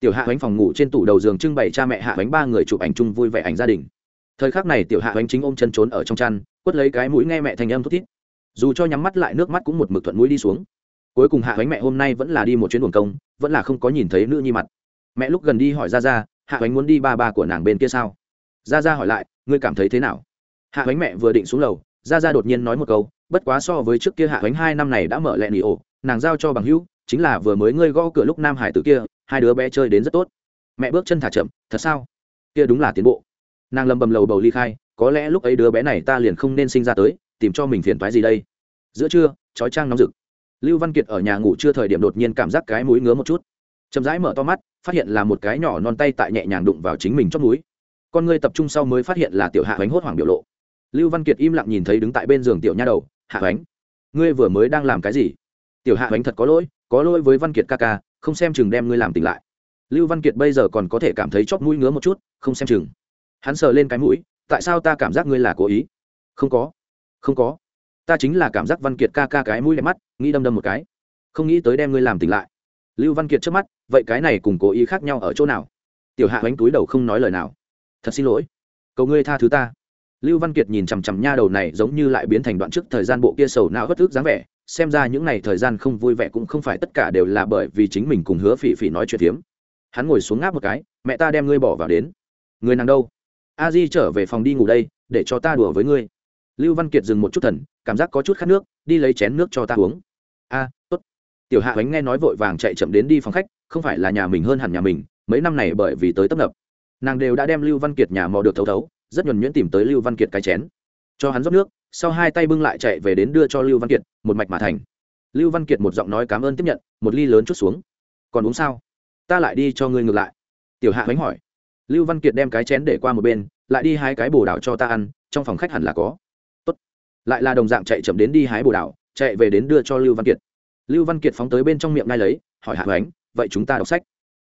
Tiểu hạ bánh phòng ngủ trên tủ đầu giường trưng bày cha mẹ hạ bánh ba người chụp ảnh chung vui vẻ ảnh gia đình. Thời khắc này tiểu hạ bánh chính ôm chân trốn ở trong chăn, quất lấy cái mũi nghe mẹ thành âm thút thít. Dù cho nhắm mắt lại nước mắt cũng một mực thuận mũi đi xuống. Cuối cùng hạ bánh mẹ hôm nay vẫn là đi một chuyến buồng công, vẫn là không có nhìn thấy nữ nhi mặt. Mẹ lúc gần đi hỏi ra ra hạ bánh muốn đi ba ba của nàng bên kia sao? Ra ra hỏi lại, ngươi cảm thấy thế nào? Hạ bánh mẹ vừa định xuống lầu ra ra đột nhiên nói một câu, bất quá so với trước kia hạ bánh hai năm này đã mở lẹ nỉ ổ, nàng giao cho bằng hữu chính là vừa mới ngươi gõ cửa lúc nam hải tử kia, hai đứa bé chơi đến rất tốt. Mẹ bước chân thả chậm, thật sao? Kia đúng là tiến bộ. Nàng lầm bầm lầu bầu ly khai, có lẽ lúc ấy đứa bé này ta liền không nên sinh ra tới, tìm cho mình phiền toái gì đây? Giữa trưa, chói trang nóng rực. Lưu văn kiệt ở nhà ngủ chưa thời điểm đột nhiên cảm giác cái mũi ngứa một chút. Chậm rãi mở to mắt, phát hiện là một cái nhỏ non tay tại nhẹ nhàng đụng vào chính mình trong núi con ngươi tập trung sau mới phát hiện là tiểu hạ bánh hốt hoảng biểu lộ. Lưu văn kiệt im lặng nhìn thấy đứng tại bên giường tiểu nha đầu, hạ bánh ngươi vừa mới đang làm cái gì? Tiểu hạ bánh thật có lỗi có lỗi với văn kiệt ca ca, không xem chừng đem ngươi làm tỉnh lại. Lưu văn kiệt bây giờ còn có thể cảm thấy chóp mũi ngứa một chút, không xem chừng. Hắn sờ lên cái mũi, tại sao ta cảm giác ngươi là cố ý? Không có không có. Ta chính là cảm giác văn kiệt ca ca cái mũi đẹp mắt, nghĩ đâm đâm một cái. Không nghĩ tới đem ngươi làm tỉnh lại. Lưu văn kiệt trước mắt, vậy cái này cùng cố ý khác nhau ở chỗ nào? Tiểu hạ bánh túi đầu không nói lời nào. Thật xin lỗi. Cầu ngươi tha thứ ta. Lưu văn kiệt nhìn chằm chằm nha đầu này giống như lại biến thành đoạn trước thời gian bộ kia sầu não bất ức dáng vẻ xem ra những ngày thời gian không vui vẻ cũng không phải tất cả đều là bởi vì chính mình cùng hứa phỉ phỉ nói chuyện tiếm hắn ngồi xuống ngáp một cái, mẹ ta đem ngươi bỏ vào đến. Người nàng đâu? A di trở về phòng đi ngủ đây, để cho ta đùa với ngươi. Lưu văn kiệt dừng một chút thần, cảm giác có chút khát nước, đi lấy chén nước cho ta uống. A, tốt. Tiểu hạ bánh nghe nói vội vàng chạy chậm đến đi phòng khách, không phải là nhà mình hơn hẳn nhà mình, mấy năm này bởi vì tới tấp nập. Nàng đều đã đem lưu văn kiệt nhà mò được thấu thấu, rất nhuần nhuyễn tìm tới lưu văn kiệt cái chén. Cho hắn rót nước sau hai tay bưng lại chạy về đến đưa cho lưu văn kiệt, một mạch mà thành. Lưu văn kiệt một giọng nói cảm ơn tiếp nhận, một ly lớn chút xuống. Còn uống sao? Ta lại đi cho ngươi ngược lại. Tiểu hạ bánh hỏi. Lưu văn kiệt đem cái chén để qua một bên, lại đi hái cái bồ đào cho ta ăn, trong phòng khách hẳn là có. Tốt. lại là đồng dạng chạy chậm đến đi hái bồ đào, chạy về đến đưa cho lưu văn kiệt. Lưu văn kiệt phóng tới bên trong miệng ngay lấy, hỏi hạ bánh vậy chúng ta đọc sách?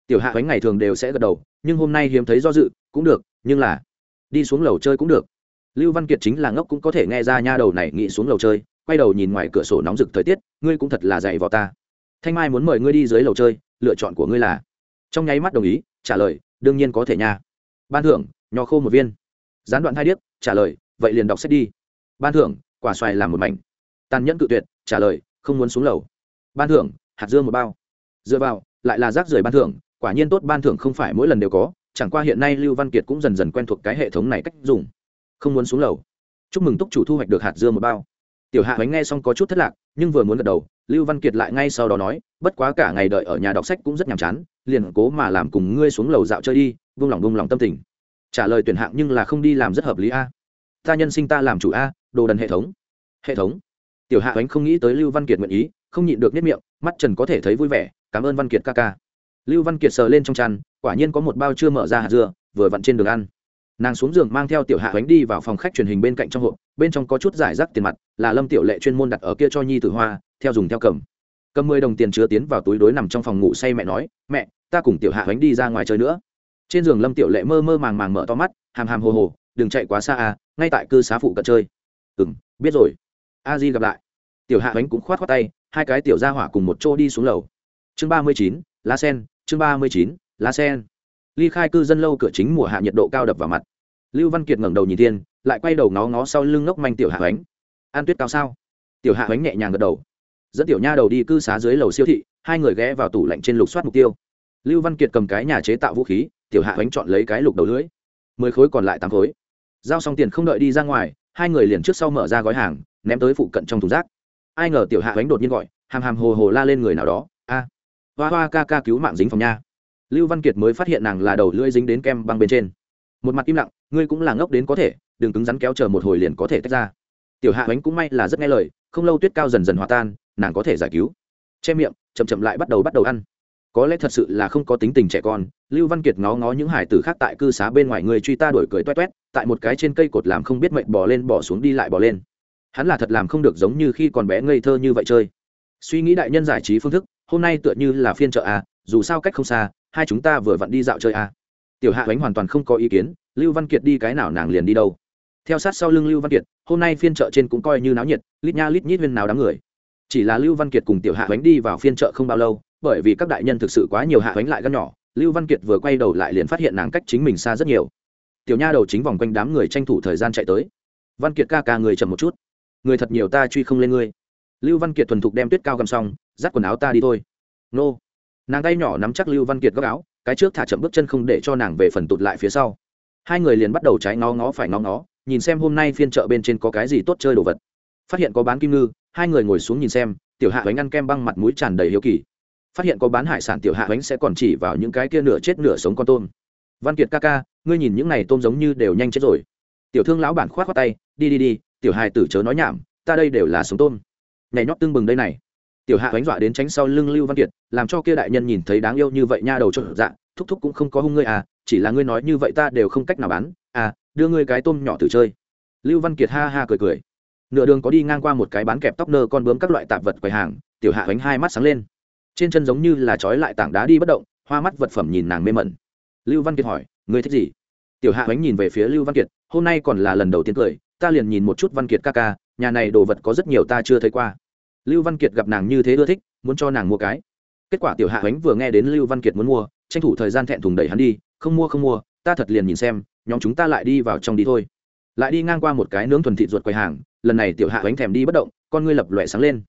Tiểu hạ bánh ngày thường đều sẽ gật đầu, nhưng hôm nay hiếm thấy do dự, cũng được, nhưng là, đi xuống lầu chơi cũng được lưu văn kiệt chính là ngốc cũng có thể nghe ra nha đầu này nghĩ xuống lầu chơi, quay đầu nhìn ngoài cửa sổ nóng rực thời tiết, ngươi cũng thật là dạy vào ta. Thanh mai muốn mời ngươi đi dưới lầu chơi, lựa chọn của ngươi là? Trong nháy mắt đồng ý, trả lời, đương nhiên có thể nha. Ban thưởng, nho khô một viên. Gián đoạn hai điếc, trả lời, vậy liền đọc sách đi. Ban thưởng, quả xoài làm một mảnh. Tàn nhẫn cự tuyệt, trả lời, không muốn xuống lầu. Ban thưởng, hạt dưa một bao. Dựa vào, lại là rác rưởi ban thưởng, quả nhiên tốt ban thưởng không phải mỗi lần đều có, chẳng qua hiện nay lưu văn kiệt cũng dần dần quen thuộc cái hệ thống này cách dùng không muốn xuống lầu. Chúc mừng túc chủ thu hoạch được hạt dưa một bao. Tiểu hạ bánh nghe xong có chút thất lạc, nhưng vừa muốn gật đầu, lưu văn kiệt lại ngay sau đó nói, bất quá cả ngày đợi ở nhà đọc sách cũng rất nhàm chán, liền cố mà làm cùng ngươi xuống lầu dạo chơi đi, vung lòng vung lòng tâm tình. Trả lời tuyển hạng nhưng là không đi làm rất hợp lý a. Ta nhân sinh ta làm chủ a, đồ đần hệ thống. Hệ thống? Tiểu hạ bánh không nghĩ tới lưu văn kiệt nguyện ý, không nhịn được nếp miệng, mắt trần có thể thấy vui vẻ, cảm ơn văn kiệt ca ca. Lưu văn kiệt sờ lên trong tràn quả nhiên có một bao chưa mở ra hạt dưa, vừa vặn trên đường ăn nàng xuống giường mang theo tiểu hạ bánh đi vào phòng khách truyền hình bên cạnh trong hộp, bên trong có chút giải rác tiền mặt, là lâm tiểu lệ chuyên môn đặt ở kia cho nhi tử hoa, theo dùng theo cầm. Cầm mười đồng tiền chứa tiến vào túi đối nằm trong phòng ngủ say mẹ nói, mẹ, ta cùng tiểu hạ bánh đi ra ngoài chơi nữa. Trên giường lâm tiểu lệ mơ mơ màng màng mở to mắt, hàm hàm hồ hồ, đừng chạy quá xa à ngay tại cư xá phụ cận chơi. Ừ m biết rồi. A di gặp lại. Tiểu hạ bánh cũng khoát khoát tay, hai cái tiểu ra hỏa cùng một chỗ đi xuống lầu. Chương ba mươi chín, lá sen, chương ba mươi chín, lá sen ly khai cư dân lâu cửa chính mùa hạ nhiệt độ cao đập vào mặt. Lưu văn kiệt ngẩng đầu nhìn thiên, lại quay đầu ngó ngó sau lưng ngốc manh tiểu hạ ánh an tuyết cao sao? Tiểu hạ ánh nhẹ nhàng gật đầu. Dẫn tiểu nha đầu đi cư xá dưới lầu siêu thị, hai người ghé vào tủ lạnh trên lục soát mục tiêu. Lưu văn kiệt cầm cái nhà chế tạo vũ khí, tiểu hạ ánh chọn lấy cái lục đầu lưới mười khối còn lại tám khối. Giao xong tiền không đợi đi ra ngoài, hai người liền trước sau mở ra gói hàng, ném tới phụ cận trong thùng rác. Ai ngờ tiểu hạ ánh đột nhiên gọi, hàm hàm hồ hồ la lên người nào đó. A, hoa hoa ca ca cứu mạng dính phòng nha lưu văn kiệt mới phát hiện nàng là đầu lưỡi dính đến kem băng bên trên. Một mặt im lặng ngươi cũng là ngốc đến có thể đừng cứng rắn kéo chờ một hồi liền có thể tách ra. Tiểu hạ bánh cũng may là rất nghe lời không lâu tuyết cao dần dần hòa tan nàng có thể giải cứu. Che miệng chậm chậm lại bắt đầu bắt đầu ăn. Có lẽ thật sự là không có tính tình trẻ con lưu văn kiệt ngó ngó những hải tử khác tại cư xá bên ngoài người truy ta đổi cười toét toét tại một cái trên cây cột làm không biết mệnh bỏ lên bỏ xuống đi lại bỏ lên. Hắn là thật làm không được giống như khi còn bé ngây thơ như vậy chơi. Suy nghĩ đại nhân giải trí phương thức hôm nay tựa như là phiên chợ à, dù sao cách không xa hai chúng ta vừa vặn đi dạo chơi à. Tiểu hạ ánh hoàn toàn không có ý kiến, lưu văn kiệt đi cái nào nàng liền đi đâu. Theo sát sau lưng lưu văn kiệt, hôm nay phiên chợ trên cũng coi như náo nhiệt, lít nha lít nhít viên nào đám người. Chỉ là lưu văn kiệt cùng tiểu hạ ánh đi vào phiên chợ không bao lâu, bởi vì các đại nhân thực sự quá nhiều hạ ánh lại gắt nhỏ, lưu văn kiệt vừa quay đầu lại liền phát hiện nàng cách chính mình xa rất nhiều. Tiểu nha đầu chính vòng quanh đám người tranh thủ thời gian chạy tới. Văn kiệt ca ca người chậm một chút. Người thật nhiều ta truy không lên ngươi. Lưu văn kiệt thuần thục đem tuyết cao găm xong dắt quần áo ta đi thôi. Nô nàng tay nhỏ nắm chắc lưu văn kiệt góc áo cái trước thả chậm bước chân không để cho nàng về phần tụt lại phía sau hai người liền bắt đầu trái ngó ngó phải ngó ngó nhìn xem hôm nay phiên chợ bên trên có cái gì tốt chơi đồ vật phát hiện có bán kim ngư hai người ngồi xuống nhìn xem tiểu hạ bánh ăn kem băng mặt mũi tràn đầy hiếu kỳ phát hiện có bán hải sản tiểu hạ bánh sẽ còn chỉ vào những cái kia nửa chết nửa sống con tôm văn kiệt ca ca ngươi nhìn những này tôm giống như đều nhanh chết rồi tiểu thương lão bản khoát h khoác tay đi đi đi tiểu hài tử chớ nói nhảm ta đây đều là sống tôm nhảy nhót tương bừng đây này tiểu hạ Đánh dọa đến tránh sau lưng lưu văn kiệt, làm cho kia đại nhân nhìn thấy đáng yêu như vậy nha đầu cho dạ thúc thúc cũng không có hung ngươi à chỉ là ngươi nói như vậy ta đều không cách nào bán à đưa ngươi cái tôm nhỏ thử chơi. Lưu văn kiệt ha ha cười cười. Nửa đường có đi ngang qua một cái bán kẹp tóc nơ con bướm các loại tạp vật quầy hàng, tiểu hạ Đánh hai mắt sáng lên. Trên chân giống như là trói lại tảng đá đi bất động, hoa mắt vật phẩm nhìn nàng mê mẩn. Lưu văn kiệt hỏi, ngươi thích gì? Tiểu hạ Đánh nhìn về phía lưu văn kiệt, hôm nay còn là lần đầu tiên cười, ta liền nhìn một chút văn kiệt ca ca, nhà này đồ vật có rất nhiều ta chưa thấy qua lưu văn kiệt gặp nàng như thế ưa thích, muốn cho nàng mua cái. Kết quả tiểu hạ ánh vừa nghe đến lưu văn kiệt muốn mua, tranh thủ thời gian thẹn thùng đẩy hắn đi, không mua không mua, ta thật liền nhìn xem, nhóm chúng ta lại đi vào trong đi thôi. Lại đi ngang qua một cái nướng thuần thịt ruột quầy hàng, lần này tiểu hạ ánh thèm đi bất động, con ngươi lập lòe sáng lên.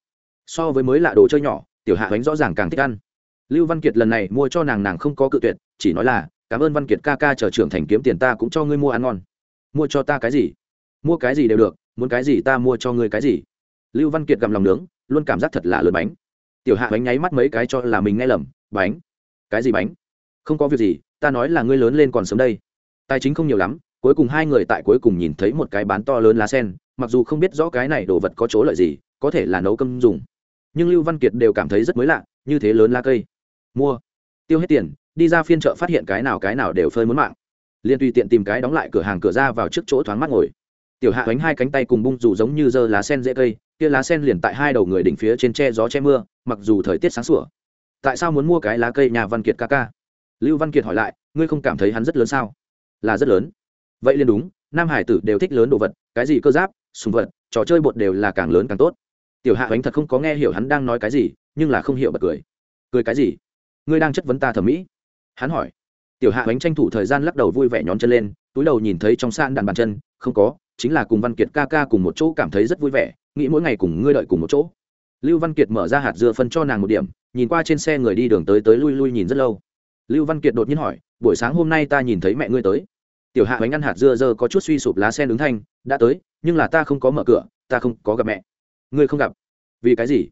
So với mới lạ đồ chơi nhỏ, tiểu hạ ánh rõ ràng càng thích ăn. Lưu văn kiệt lần này mua cho nàng nàng không có cự tuyệt, chỉ nói là, cảm ơn văn kiệt ca ca chờ trưởng thành kiếm tiền ta cũng cho ngươi mua ăn ngon. Mua cho ta cái gì? Mua cái gì đều được, muốn cái gì ta mua cho ngươi cái gì? Lưu văn kiệt gặm lòng nướng luôn cảm giác thật là lớn bánh. Tiểu hạ bánh nháy mắt mấy cái cho là mình nghe lầm, bánh? Cái gì bánh? Không có việc gì, ta nói là ngươi lớn lên còn sớm đây. Tài chính không nhiều lắm, cuối cùng hai người tại cuối cùng nhìn thấy một cái bán to lớn lá sen, mặc dù không biết rõ cái này đồ vật có chỗ lợi gì, có thể là nấu cơm dùng. Nhưng lưu văn kiệt đều cảm thấy rất mới lạ, như thế lớn lá cây. Mua. Tiêu hết tiền, đi ra phiên chợ phát hiện cái nào cái nào đều phơi muốn mạng. Liền tùy tiện tìm cái đóng lại cửa hàng cửa ra vào trước chỗ thoáng mắt ngồi. Tiểu hạ bánh hai cánh tay cùng bung dù giống như dơ lá sen dễ cây kia lá sen liền tại hai đầu người đỉnh phía trên che gió che mưa, mặc dù thời tiết sáng sủa. Tại sao muốn mua cái lá cây nhà văn kiệt ca ca? Lưu văn kiệt hỏi lại, ngươi không cảm thấy hắn rất lớn sao? Là rất lớn. Vậy liền đúng, nam hải tử đều thích lớn đồ vật, cái gì cơ giáp, sùng vật, trò chơi bột đều là càng lớn càng tốt. Tiểu hạ ánh thật không có nghe hiểu hắn đang nói cái gì, nhưng là không hiểu bật cười. Cười cái gì? Ngươi đang chất vấn ta thẩm mỹ. Hắn hỏi. Tiểu hạ ánh tranh thủ thời gian lắc đầu vui vẻ nhón chân lên, túi đầu nhìn thấy trong san đàn bàn chân, không có, chính là cùng văn kiệt ca ca cùng một chỗ cảm thấy rất vui vẻ nghĩ mỗi ngày cùng ngươi đợi cùng một chỗ. Lưu văn kiệt mở ra hạt dưa phân cho nàng một điểm, nhìn qua trên xe người đi đường tới tới lui lui nhìn rất lâu. Lưu văn kiệt đột nhiên hỏi, buổi sáng hôm nay ta nhìn thấy mẹ ngươi tới. Tiểu hạ bánh ăn hạt dưa dơ có chút suy sụp lá sen ứng thanh, đã tới, nhưng là ta không có mở cửa, ta không có gặp mẹ. Ngươi không gặp? Vì cái gì?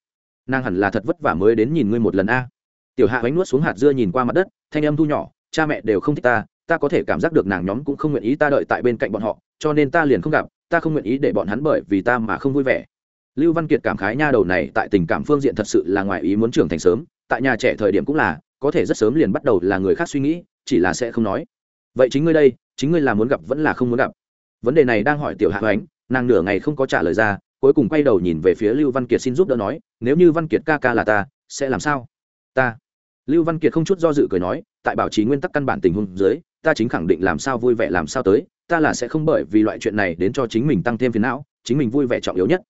Nàng hẳn là thật vất vả mới đến nhìn ngươi một lần a. Tiểu hạ bánh nuốt xuống hạt dưa nhìn qua mặt đất, thanh âm thu nhỏ, cha mẹ đều không thích ta ta có thể cảm giác được nàng nhóm cũng không nguyện ý ta đợi tại bên cạnh bọn họ, cho nên ta liền không gặp, ta không nguyện ý để bọn hắn bởi vì ta mà không vui vẻ lưu văn kiệt cảm khái nha đầu này tại tình cảm phương diện thật sự là ngoài ý muốn trưởng thành sớm, tại nhà trẻ thời điểm cũng là, có thể rất sớm liền bắt đầu là người khác suy nghĩ, chỉ là sẽ không nói. Vậy chính ngươi đây, chính ngươi là muốn gặp vẫn là không muốn gặp? Vấn đề này đang hỏi tiểu hạ ánh nàng nửa ngày không có trả lời ra, cuối cùng quay đầu nhìn về phía lưu văn kiệt xin giúp đỡ nói, nếu như văn kiệt ca ca là ta, sẽ làm sao? Ta. Lưu văn kiệt không chút do dự cười nói, tại bảo trì nguyên tắc căn bản tình huống dưới, ta chính khẳng định làm sao vui vẻ làm sao tới, ta là sẽ không bởi vì loại chuyện này đến cho chính mình tăng thêm phiền não, chính mình vui vẻ trọng yếu nhất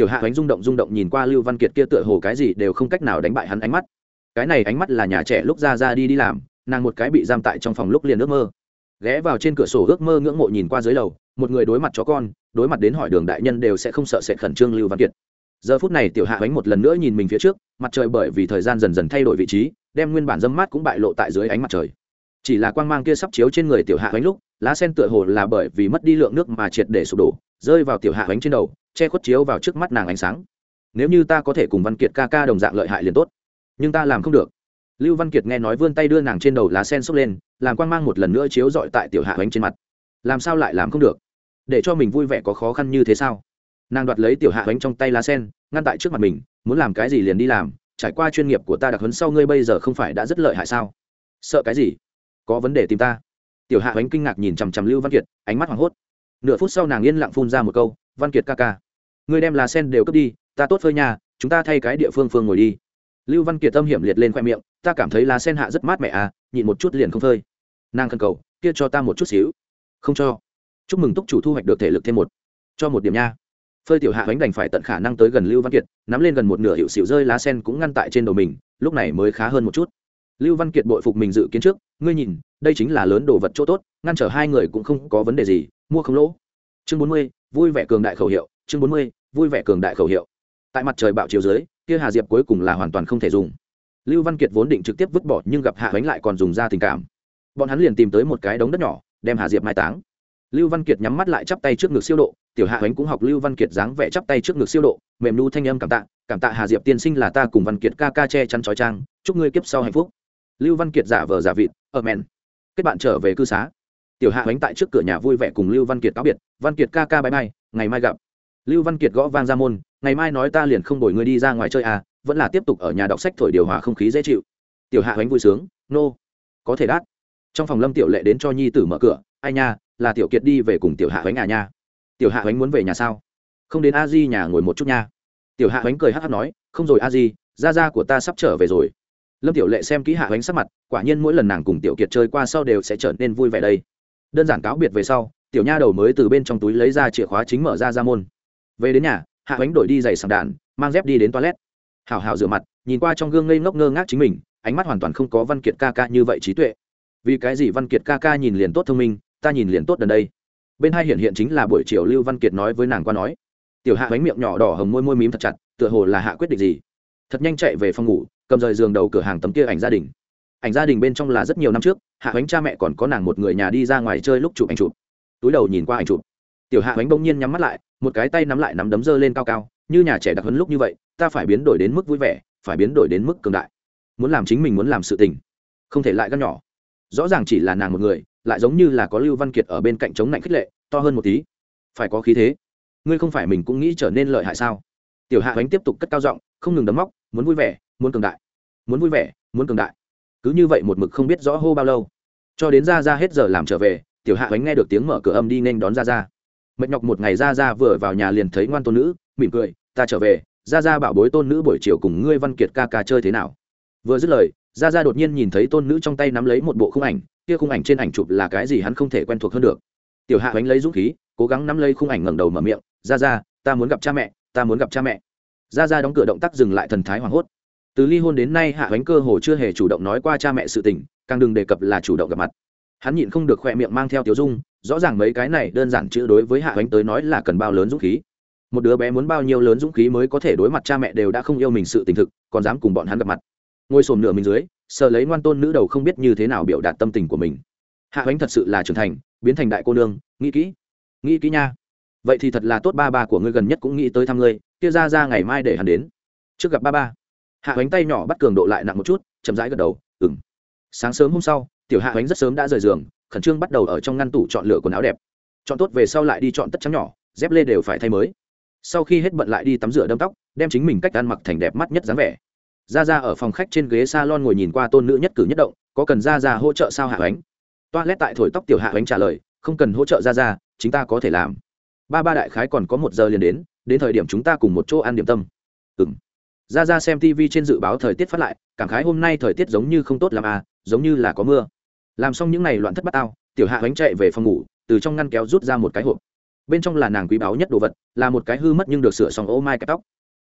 tiểu hạ ánh rung động rung động nhìn qua lưu văn kiệt kia tựa hồ cái gì đều không cách nào đánh bại hắn ánh mắt. Cái này ánh mắt là nhà trẻ lúc ra ra đi đi làm, nàng một cái bị giam tại trong phòng lúc liền ước mơ. Ghé vào trên cửa sổ ước mơ ngưỡng mộ nhìn qua dưới lầu, một người đối mặt chó con, đối mặt đến hỏi đường đại nhân đều sẽ không sợ sệt khẩn trương lưu văn kiệt. Giờ phút này tiểu hạ ánh một lần nữa nhìn mình phía trước, mặt trời bởi vì thời gian dần dần thay đổi vị trí, đem nguyên bản dâm mát cũng bại lộ tại dưới ánh mặt trời. Chỉ là quang mang kia sắp chiếu trên người tiểu hạ ánh lúc, lá sen tựa hồ là bởi vì mất đi lượng nước mà triệt để sụp đổ, rơi vào tiểu hạ ánh trên đầu che khuất chiếu vào trước mắt nàng ánh sáng. Nếu như ta có thể cùng văn kiệt ca ca đồng dạng lợi hại liền tốt. Nhưng ta làm không được. Lưu văn kiệt nghe nói vươn tay đưa nàng trên đầu lá sen xốc lên, làm quang mang một lần nữa chiếu dọi tại tiểu hạ bánh trên mặt. Làm sao lại làm không được? Để cho mình vui vẻ có khó khăn như thế sao? Nàng đoạt lấy tiểu hạ bánh trong tay lá sen, ngăn tại trước mặt mình, muốn làm cái gì liền đi làm, trải qua chuyên nghiệp của ta đặc hấn sau ngươi bây giờ không phải đã rất lợi hại sao? Sợ cái gì? Có vấn đề tìm ta. Tiểu hạ bánh kinh ngạc nhìn chằm chằm lưu văn kiệt, ánh mắt hoảng hốt. Nửa phút sau nàng yên lặng phun ra một câu văn kiệt ca ca. Người đem lá sen đều cướp đi, ta tốt phơi nhà, chúng ta thay cái địa phương phương ngồi đi. Lưu văn kiệt tâm hiểm liệt lên khoe miệng, ta cảm thấy lá sen hạ rất mát mẻ à nhịn một chút liền không phơi. Nàng khẩn cầu, kia cho ta một chút xíu. Không cho. Chúc mừng túc chủ thu hoạch được thể lực thêm một. Cho một điểm nha. Phơi tiểu hạ bánh đành phải tận khả năng tới gần lưu văn kiệt, nắm lên gần một nửa hiệu xịu rơi lá sen cũng ngăn tại trên đầu mình, lúc này mới khá hơn một chút. Lưu văn kiệt bội phục mình dự kiến trước, ngươi nhìn, đây chính là lớn đồ vật chỗ tốt, ngăn trở hai người cũng không có vấn đề gì, mua không lỗ. Chương bốn mươi vui vẻ cường đại khẩu hiệu, chương bốn mươi, vui vẻ cường đại khẩu hiệu. Tại mặt trời bạo chiều dưới, kia hà diệp cuối cùng là hoàn toàn không thể dùng. Lưu văn kiệt vốn định trực tiếp vứt bỏ, nhưng gặp hạ bánh lại còn dùng ra tình cảm. Bọn hắn liền tìm tới một cái đống đất nhỏ, đem hà diệp mai táng. Lưu văn kiệt nhắm mắt lại chắp tay trước ngực siêu độ, tiểu hạ bánh cũng học lưu văn kiệt dáng vẽ chắp tay trước ngực siêu độ, mềm nu thanh âm cảm tạ cảm tạ hà diệp tiên sinh là ta cùng văn kiệt ca ca che chắn trói trang, chúc ngươi kiếp sau hạnh phúc. Lưu văn kiệt giả vờ giả vịt ở mẹn kết bạn trở về cư xá tiểu hạ bánh tại trước cửa nhà vui vẻ cùng lưu văn kiệt cáo biệt, văn kiệt ca ca bãi mai, ngày mai gặp. Lưu văn kiệt gõ vang ra môn, ngày mai nói ta liền không đổi ngươi đi ra ngoài chơi à vẫn là tiếp tục ở nhà đọc sách thổi điều hòa không khí dễ chịu. Tiểu hạ bánh vui sướng, nô、no. có thể đắt trong phòng lâm tiểu lệ đến cho nhi tử mở cửa, ai nha, là tiểu kiệt đi về cùng tiểu hạ bánh à nha. Tiểu hạ bánh muốn về nhà sao? Không đến a di nhà ngồi một chút nha. Tiểu hạ bánh cười hắc hát nói, không rồi a di, gia gia của ta sắp trở về rồi. Lâm tiểu lệ xem kỹ hạ bánh sắc mặt, quả nhiên mỗi lần nàng cùng tiểu kiệt chơi qua sau đều sẽ trở nên vui vẻ đây đơn giản cáo biệt về sau, tiểu nha đầu mới từ bên trong túi lấy ra chìa khóa chính mở ra ra môn. Về đến nhà, hạ bánh đổi đi giày sàng đạn, mang dép đi đến toilet. Hào hào rửa mặt, nhìn qua trong gương ngây ngốc ngơ ngác chính mình, ánh mắt hoàn toàn không có văn kiệt ca ca như vậy trí tuệ. Vì cái gì văn kiệt ca ca nhìn liền tốt thông minh, ta nhìn liền tốt đần đây. Bên hai hiện hiện chính là buổi chiều lưu văn kiệt nói với nàng qua nói. Tiểu hạ bánh miệng nhỏ đỏ hồng môi môi mím thật chặt, tựa hồ là hạ quyết định gì. Thật nhanh chạy về phòng ngủ, cầm rời giường đầu cửa hàng tấm kia ảnh gia đình ảnh gia đình bên trong là rất nhiều năm trước, hạ ánh cha mẹ còn có nàng một người nhà đi ra ngoài chơi lúc chụp ảnh chụp. Túi đầu nhìn qua ảnh chụp. Tiểu hạ ánh bỗng nhiên nhắm mắt lại, một cái tay nắm lại nắm đấm dơ lên cao cao, như nhà trẻ đặc hơn lúc như vậy, ta phải biến đổi đến mức vui vẻ, phải biến đổi đến mức cường đại. Muốn làm chính mình muốn làm sự tình, không thể lại gắt nhỏ. Rõ ràng chỉ là nàng một người, lại giống như là có lưu văn kiệt ở bên cạnh chống lạnh khích lệ, to hơn một tí. Phải có khí thế. Ngươi không phải mình cũng nghĩ trở nên lợi hại sao? Tiểu hạ ánh tiếp tục cất cao giọng, không ngừng đấm móc, muốn vui vẻ, muốn cường đại, muốn vui vẻ, muốn cường đại cứ như vậy một mực không biết rõ hô bao lâu. Cho đến ra ra hết giờ làm trở về, tiểu hạ bánh nghe được tiếng mở cửa âm đi nên đón ra ra. Mệt nhọc một ngày ra ra vừa vào nhà liền thấy ngoan tôn nữ, mỉm cười, ta trở về, ra ra bảo bối tôn nữ buổi chiều cùng ngươi văn kiệt ca ca chơi thế nào? Vừa dứt lời, ra ra đột nhiên nhìn thấy tôn nữ trong tay nắm lấy một bộ khung ảnh, kia khung ảnh trên ảnh chụp là cái gì hắn không thể quen thuộc hơn được. Tiểu hạ bánh lấy dũng khí, cố gắng nắm lấy khung ảnh ngẩng đầu mở miệng, ra ra, ta muốn gặp cha mẹ, ta muốn gặp cha mẹ. Ra ra đóng cửa động tác dừng lại thần thái hoảng hốt từ ly hôn đến nay hạ bánh cơ hồ chưa hề chủ động nói qua cha mẹ sự tình, càng đừng đề cập là chủ động gặp mặt. Hắn nhịn không được khoe miệng mang theo tiểu dung, rõ ràng mấy cái này đơn giản chữ đối với hạ bánh tới nói là cần bao lớn dũng khí. Một đứa bé muốn bao nhiêu lớn dũng khí mới có thể đối mặt cha mẹ đều đã không yêu mình sự tình thực, còn dám cùng bọn hắn gặp mặt. Ngồi sồn nửa mình dưới sợ lấy ngoan tôn nữ đầu không biết như thế nào biểu đạt tâm tình của mình. Hạ bánh thật sự là trưởng thành, biến thành đại cô nương, nghĩ kỹ. Nghĩ kỹ nha. Vậy thì thật là tốt ba ba của ngươi gần nhất cũng nghĩ tới thăm ngươi, kia ra ra ngày mai để hắn đến. Trước gặp ba ba hạ bánh tay nhỏ bắt cường độ lại nặng một chút, chậm rãi gật đầu ừng sáng sớm hôm sau, tiểu hạ bánh rất sớm đã rời giường, khẩn trương bắt đầu ở trong ngăn tủ chọn lựa quần áo đẹp. Chọn tốt về sau lại đi chọn tất trắng nhỏ, dép lê đều phải thay mới. Sau khi hết bận lại đi tắm rửa đâm tóc, đem chính mình cách ăn mặc thành đẹp mắt nhất dáng vẻ. Ra ra ở phòng khách trên ghế s a lon ngồi nhìn qua tôn nữ nhất cử nhất động, có cần ra ra hỗ trợ sao hạ bánh toa lét tại thổi tóc tiểu hạ bánh trả lời, không cần hỗ trợ ra ra chúng ta có thể làm. Ba ba đại khái còn có một giờ liền đến đến thời điểm chúng ta cùng một chỗ ăn điểm tâm. Ừng ra ra xem tv trên dự báo thời tiết phát lại, cảm khái hôm nay thời tiết giống như không tốt làm à giống như là có mưa. Làm xong những n à y loạn thất bát ao tiểu hạ bánh chạy về phòng ngủ, từ trong ngăn kéo rút ra một cái hộp. Bên trong là nàng quý báu nhất đồ vật, là một cái hư mất nhưng được sửa xong ô mai kẹp tóc.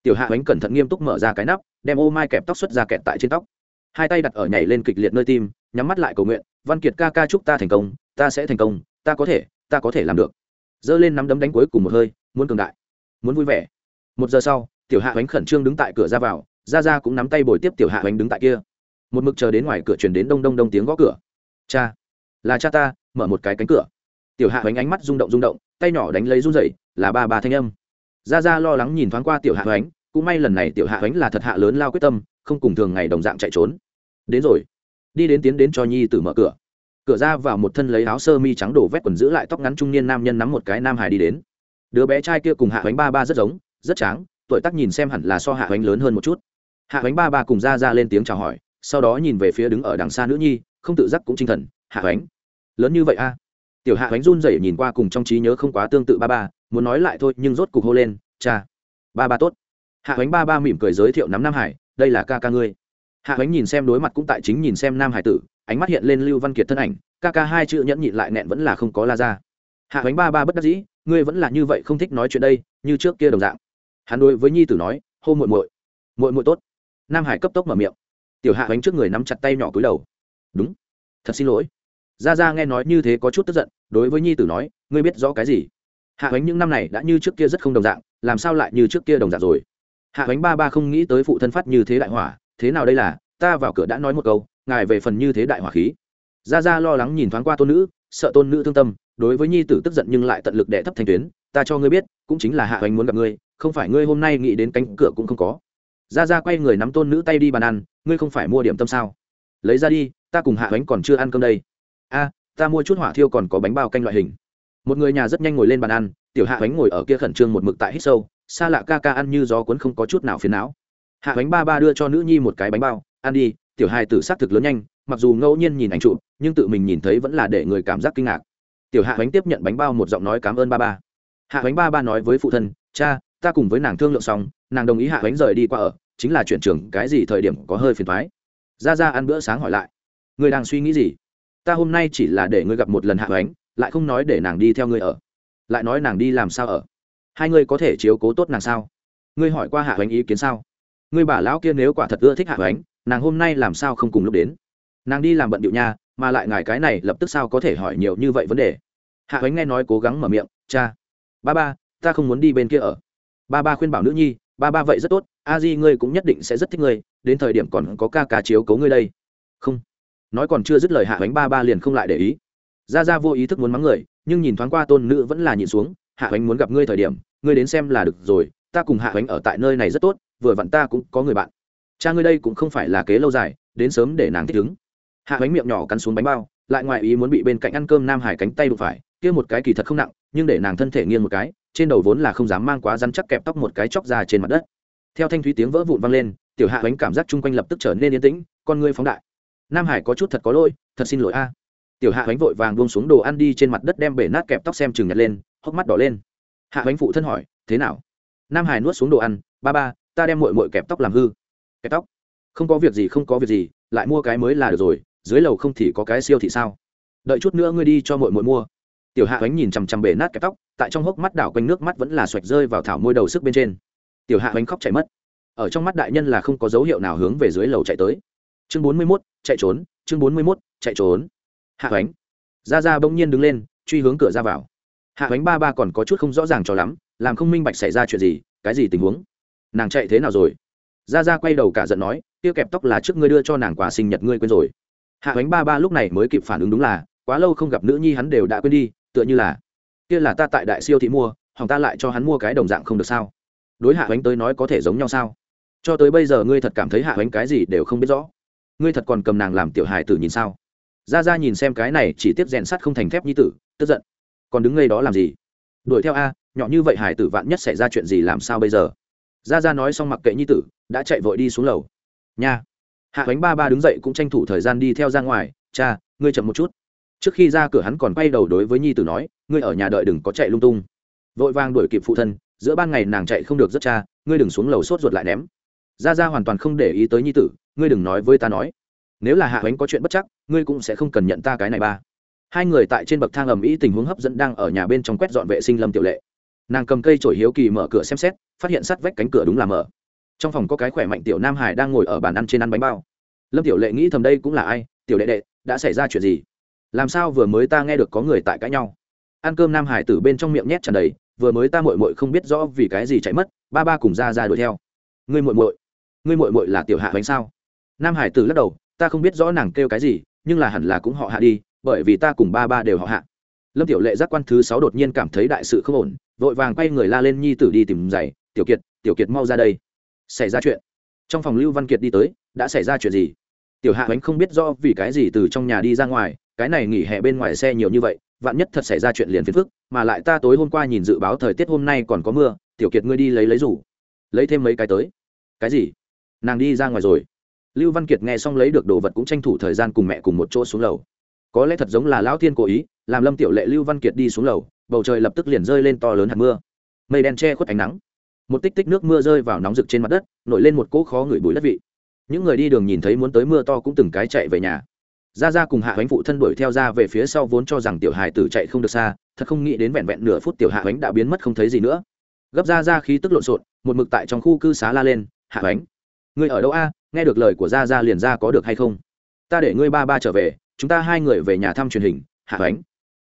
Tiểu hạ bánh cẩn thận nghiêm túc mở ra cái nắp, đem ô mai kẹp tóc xuất ra kẹt tại trên tóc. Hai tay đặt ở nhảy lên kịch liệt nơi tim, nhắm mắt lại cầu nguyện, văn kiệt ca ca chúc ta thành công, ta sẽ thành công, ta có thể, ta có thể làm được. Giơ lên nắm đấm đánh cuối cùng một hơi, muốn cường đại, muốn vui vẻ. Một giờ sau tiểu hạ bánh khẩn trương đứng tại cửa ra vào ra ra cũng nắm tay bồi tiếp tiểu hạ bánh đứng tại kia. Một mực chờ đến ngoài cửa truyền đến đông đông đông tiếng gõ cửa. Cha, là cha ta, mở một cái cánh cửa. Tiểu hạ bánh ánh mắt rung động rung động, tay nhỏ đánh lấy run rẩy, là ba ba thanh âm. Ra ra lo lắng nhìn thoáng qua tiểu hạ bánh cũng may lần này tiểu hạ bánh là thật hạ lớn lao quyết tâm, không cùng thường ngày đồng dạng chạy trốn. Đến rồi, đi đến tiến đến cho nhi tử mở cửa. Cửa ra vào một thân lấy áo sơ mi trắng đổ vét quần giữ lại tóc ngắn trung niên nam nhân nắm một cái nam hải đi đến. Đứa bé trai kia cùng hạ bánh ba ba rất giống, rất tráng tuổi tác nhìn xem hẳn là so hạ hoánh lớn hơn một chút. Hạ hoánh ba ba cùng ra ra lên tiếng chào hỏi, sau đó nhìn về phía đứng ở đằng xa nữ nhi, không tự giác cũng tinh thần, hạ hoánh, lớn như vậy a? Tiểu hạ hoánh run rẩy nhìn qua cùng trong trí nhớ không quá tương tự ba ba, muốn nói lại thôi, nhưng rốt cục hô lên, cha, ba ba tốt. Hạ hoánh ba ba mỉm cười giới thiệu nắm nam hải, đây là ca ca ngươi. Hạ hoánh nhìn xem đối mặt cũng tại chính nhìn xem nam hải tử, ánh mắt hiện lên lưu văn kiệt thân ảnh, ca ca hai chữ nhẫn nhịn lại nẹn vẫn là không có la ra. Hạ hoánh ba ba bất đắc dĩ, ngươi vẫn là như vậy không thích nói chuyện đây, như trước kia đồng dạng hắn đối với nhi tử nói, hô muội muội muội muội tốt. Nam hải cấp tốc mở miệng. Tiểu hạ bánh trước người nắm chặt tay nhỏ cúi đầu. Đúng, thật xin lỗi. Gia Gia nghe nói như thế có chút tức giận, đối với nhi tử nói, ngươi biết rõ cái gì? Hạ bánh những năm này đã như trước kia rất không đồng dạng, làm sao lại như trước kia đồng dạng rồi? Hạ bánh ba ba không nghĩ tới phụ thân phát như thế đại hỏa, thế nào đây là, ta vào cửa đã nói một câu, ngài về phần như thế đại hỏa khí. Gia Gia lo lắng nhìn thoáng qua tôn nữ, sợ tôn nữ thương tâm, đối với nhi tử tức giận nhưng lại tận lực đệ thấp thanh tuyến, ta cho ngươi biết, cũng chính là hạ hoành muốn gặp ngươi không phải ngươi hôm nay nghĩ đến cánh cửa cũng không có. Ra ra quay người nắm tôn nữ tay đi bàn ăn, ngươi không phải mua điểm tâm sao? Lấy ra đi, ta cùng hạ bánh còn chưa ăn cơm đây. A, ta mua chút hỏa thiêu còn có bánh bao canh loại hình. Một người nhà rất nhanh ngồi lên bàn ăn, tiểu hạ bánh ngồi ở kia khẩn trương một mực tại hít sâu, xa lạ ca ca ăn như gió cuốn không có chút nào phiền não. Hạ bánh ba ba đưa cho nữ nhi một cái bánh bao, ăn đi, tiểu hai tử xác thực lớn nhanh, mặc dù ngẫu nhiên nhìn ảnh trụ nhưng tự mình nhìn thấy vẫn là để người cảm giác kinh ngạc. Tiểu hạ bánh tiếp nhận bánh bao một giọng nói cảm ơn ba ba. Hạ bánh ba ba nói với phụ thân, cha ta cùng với nàng thương lượng xong, nàng đồng ý hạ bánh rời đi qua ở, chính là chuyện trường cái gì thời điểm có hơi phiền thoái ra ra ăn bữa sáng hỏi lại người đang suy nghĩ gì? Ta hôm nay chỉ là để ngươi gặp một lần hạ bánh, lại không nói để nàng đi theo ngươi ở. Lại nói nàng đi làm sao ở? Hai ngươi có thể chiếu cố tốt nàng sao? Ngươi hỏi qua hạ bánh ý kiến sao? Ngươi bà lão kia nếu quả thật ưa thích hạ bánh, nàng hôm nay làm sao không cùng lúc đến? Nàng đi làm bận điệu nha, mà lại ngài cái này lập tức sao có thể hỏi nhiều như vậy vấn đề? Hạ bánh nghe nói cố gắng mở miệng, cha, ba ba, ta không muốn đi bên kia ở ba ba khuyên bảo nữ nhi, ba ba vậy rất tốt, a di ngươi cũng nhất định sẽ rất thích ngươi, đến thời điểm còn có ca ca chiếu cấu ngươi đây. Không. Nói còn chưa dứt lời hạ bánh ba ba liền không lại để ý. Ra ra vô ý thức muốn mắng người, nhưng nhìn thoáng qua tôn nữ vẫn là nhìn xuống, hạ bánh muốn gặp ngươi thời điểm, ngươi đến xem là được rồi, ta cùng hạ bánh ở tại nơi này rất tốt, vừa vặn ta cũng có người bạn. Cha ngươi đây cũng không phải là kế lâu dài, đến sớm để nàng thích ứng. Hạ bánh miệng nhỏ cắn xuống bánh bao, lại ngoài ý muốn bị bên cạnh ăn cơm nam hải cánh tay đụng phải kia một cái kỳ thật không nặng, nhưng để nàng thân thể nghiêng một cái, trên đầu vốn là không dám mang quá rắn chắc kẹp tóc một cái chóc ra trên mặt đất. Theo thanh thúy tiếng vỡ vụn vang lên, tiểu hạ bánh cảm giác chung quanh lập tức trở nên yên tĩnh, con ngươi phóng đại. Nam hải có chút thật có lỗi, thật xin lỗi a. Tiểu hạ bánh vội vàng buông xuống đồ ăn đi trên mặt đất đem bể nát kẹp tóc xem chừng nhặt lên, hốc mắt đỏ lên. Hạ bánh phụ thân hỏi, thế nào? Nam hải nuốt xuống đồ ăn, ba ba, ta đem mội mội kẹp tóc làm hư. Kẹp tóc? Không có việc gì, không có việc gì, lại mua cái mới là được rồi, dưới lầu không thì có cái siêu thị sao? Đợi chút nữa ngươi đi cho mội mội mua tiểu hạ bánh nhìn chằm chằm bể nát kẹp tóc, tại trong hốc mắt đảo quanh nước mắt vẫn là xoạch rơi vào thảo môi đầu sức bên trên. Tiểu hạ bánh khóc chạy mất. Ở trong mắt đại nhân là không có dấu hiệu nào hướng về dưới lầu chạy tới. Chương bốn mươi mốt, chạy trốn, chương bốn mươi mốt, chạy trốn. Hạ bánh ra ra bỗng nhiên đứng lên, truy hướng cửa ra vào. Hạ bánh ba ba còn có chút không rõ ràng cho lắm, làm không minh bạch xảy ra chuyện gì, cái gì tình huống. Nàng chạy thế nào rồi? Ra ra quay đầu cả giận nói tiêu kẹp tóc là trước ngươi đưa cho nàng quà sinh nhật ngươi quên rồi. Hạ bánh ba ba lúc này mới kịp phản ứng đúng là, quá lâu không gặp nữ nhi hắn đều đã quên đi tựa như là, kia là ta tại đại siêu thị mua hoặc ta lại cho hắn mua cái đồng dạng không được sao? Đối hạ bánh tới nói có thể giống nhau sao? Cho tới bây giờ ngươi thật cảm thấy hạ bánh cái gì đều không biết rõ. Ngươi thật còn cầm nàng làm tiểu hài tử nhìn sao? Ra ra nhìn xem cái này chỉ tiếp rèn sắt không thành thép như tử, tức giận. Còn đứng ngay đó làm gì? Đuổi theo a, nhỏ như vậy hải tử vạn nhất xảy ra chuyện gì làm sao bây giờ? Ra ra nói xong mặc kệ nhi tử, đã chạy vội đi xuống lầu. Nha. Hạ bánh ba ba đứng dậy cũng tranh thủ thời gian đi theo ra ngoài. Cha, ngươi chậm một chút trước khi ra cửa hắn còn quay đầu đối với nhi tử nói, ngươi ở nhà đợi đừng có chạy lung tung. Vội vàng đuổi kịp phụ thân, giữa ban ngày nàng chạy không được rất cha ngươi đừng xuống lầu sốt ruột lại ném. Ra ra hoàn toàn không để ý tới nhi tử, ngươi đừng nói với ta nói. Nếu là hạ ánh có chuyện bất chắc, ngươi cũng sẽ không cần nhận ta cái này ba. Hai người tại trên bậc thang ầm ĩ tình huống hấp dẫn đang ở nhà bên trong quét dọn vệ sinh lâm tiểu lệ. Nàng cầm cây chổi hiếu kỳ mở cửa xem xét, phát hiện sắt vách cánh cửa đúng là mở. Trong phòng có cái khỏe mạnh tiểu nam hải đang ngồi ở bàn ăn trên ăn bánh bao. Lâm tiểu lệ nghĩ thầm đây cũng là ai, tiểu đệ đệ, đã xảy ra chuyện gì? Làm sao vừa mới ta nghe được có người tại cãi nhau? Ăn cơm nam hải Tử bên trong miệng nhét tràn đầy, vừa mới ta mội mội không biết rõ vì cái gì chạy mất, ba ba cùng ra ra đuổi theo. Ngươi mội mội ngươi mội mội là tiểu hạ bánh sao? Nam hải tử lắc đầu, ta không biết rõ nàng kêu cái gì, nhưng là hẳn là cũng họ hạ đi, bởi vì ta cùng ba ba đều họ hạ. Lâm tiểu lệ giác quan thứ sáu đột nhiên cảm thấy đại sự không ổn, vội vàng quay người la lên nhi tử đi tìm giày, tiểu kiệt tiểu kiệt mau ra đây. Xảy ra chuyện. Trong phòng lưu văn kiệt đi tới, đã xảy ra chuyện gì? Tiểu hạ bánh không biết rõ vì cái gì từ trong nhà đi ra ngoài cái này nghỉ hè bên ngoài xe nhiều như vậy, vạn nhất thật xảy ra chuyện liền phiền phức, mà lại ta tối hôm qua nhìn dự báo thời tiết hôm nay còn có mưa, tiểu kiệt ngươi đi lấy lấy rủ. Lấy thêm mấy cái tới. Cái gì? Nàng đi ra ngoài rồi. Lưu văn kiệt nghe xong lấy được đồ vật cũng tranh thủ thời gian cùng mẹ cùng một chỗ xuống lầu. Có lẽ thật giống là lão thiên cố ý, làm lâm tiểu lệ lưu văn kiệt đi xuống lầu, bầu trời lập tức liền rơi lên to lớn hạt mưa. Mây đen che khuất ánh nắng. Một tích tích nước mưa rơi vào nóng rực trên mặt đất, nổi lên một cỗ khó ngửi bụi đất vị. Những người đi đường nhìn thấy muốn tới mưa to cũng từng cái chạy về nhà ra ra cùng hạ ánh phụ thân đuổi theo ra về phía sau vốn cho rằng tiểu hài tử chạy không được xa, thật không nghĩ đến vẹn vẹn nửa phút tiểu hạ ánh đã biến mất không thấy gì nữa. Gấp ra ra khí tức lộn xộn, một mực tại trong khu cư xá la lên, hạ ánh người ở đâu a? Nghe được lời của ra ra liền ra có được hay không? Ta để ngươi ba ba trở về, chúng ta hai người về nhà thăm truyền hình, hạ ánh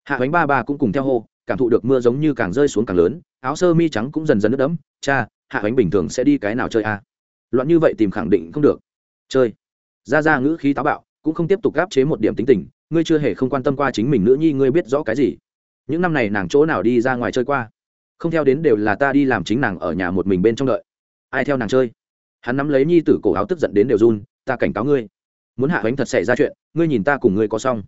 hạ ánh ba ba cũng cùng theo hô, cảm thụ được mưa giống như càng rơi xuống càng lớn, áo sơ mi trắng cũng dần dần nước đẫm, cha, hạ ánh bình thường sẽ đi cái nào chơi a? Loạn như vậy tìm khẳng định không được. Chơi. Ra ra ngữ khí táo bạo cũng không tiếp tục gáp chế một điểm tính tình, ngươi chưa hề không quan tâm qua chính mình nữ nhi, ngươi biết rõ cái gì? Những năm này nàng chỗ nào đi ra ngoài chơi qua? Không theo đến đều là ta đi làm chính nàng ở nhà một mình bên trong đợi. Ai theo nàng chơi? Hắn nắm lấy nhi tử cổ áo tức giận đến đều run, ta cảnh cáo ngươi. Muốn hạ bánh thật xảy ra chuyện, ngươi nhìn ta cùng ngươi có xong.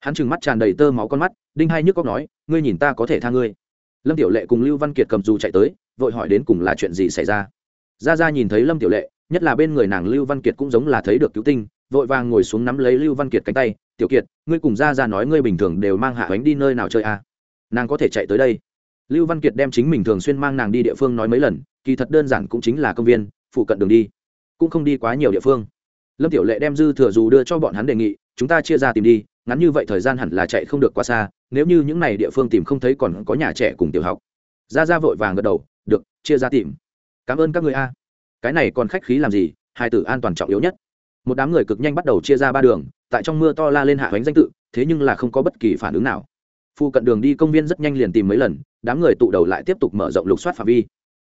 Hắn trừng mắt tràn đầy tơ máu con mắt, đinh hai nhức cóc nói, ngươi nhìn ta có thể tha ngươi. Lâm tiểu lệ cùng lưu văn kiệt cầm dù chạy tới, vội hỏi đến cùng là chuyện gì xảy ra. Ra ra nhìn thấy lâm tiểu lệ, nhất là bên người nàng lưu văn kiệt cũng giống là thấy được cứu tinh vội vàng ngồi xuống nắm lấy lưu văn kiệt cánh tay, tiểu kiệt, ngươi cùng ra ra nói ngươi bình thường đều mang hạ bánh đi nơi nào chơi à. nàng có thể chạy tới đây. Lưu văn kiệt đem chính mình thường xuyên mang nàng đi địa phương nói mấy lần, kỳ thật đơn giản cũng chính là công viên, phụ cận đường đi, cũng không đi quá nhiều địa phương. Lâm tiểu lệ đem dư thừa dù đưa cho bọn hắn đề nghị, chúng ta chia ra tìm đi, ngắn như vậy thời gian hẳn là chạy không được quá xa, nếu như những n à y địa phương tìm không thấy còn có nhà trẻ cùng tiểu học. Ra ra vội vàng gật đầu, được, chia ra tìm. Cảm ơn các người a. Cái này còn khách khí làm gì, hai tử an toàn trọng yếu nhất một đám người cực nhanh bắt đầu chia ra ba đường, tại trong mưa to la lên hạ hoánh danh tự, thế nhưng là không có bất kỳ phản ứng nào. Phu cận đường đi công viên rất nhanh liền tìm mấy lần, đám người tụ đầu lại tiếp tục mở rộng lục soát phạm vi.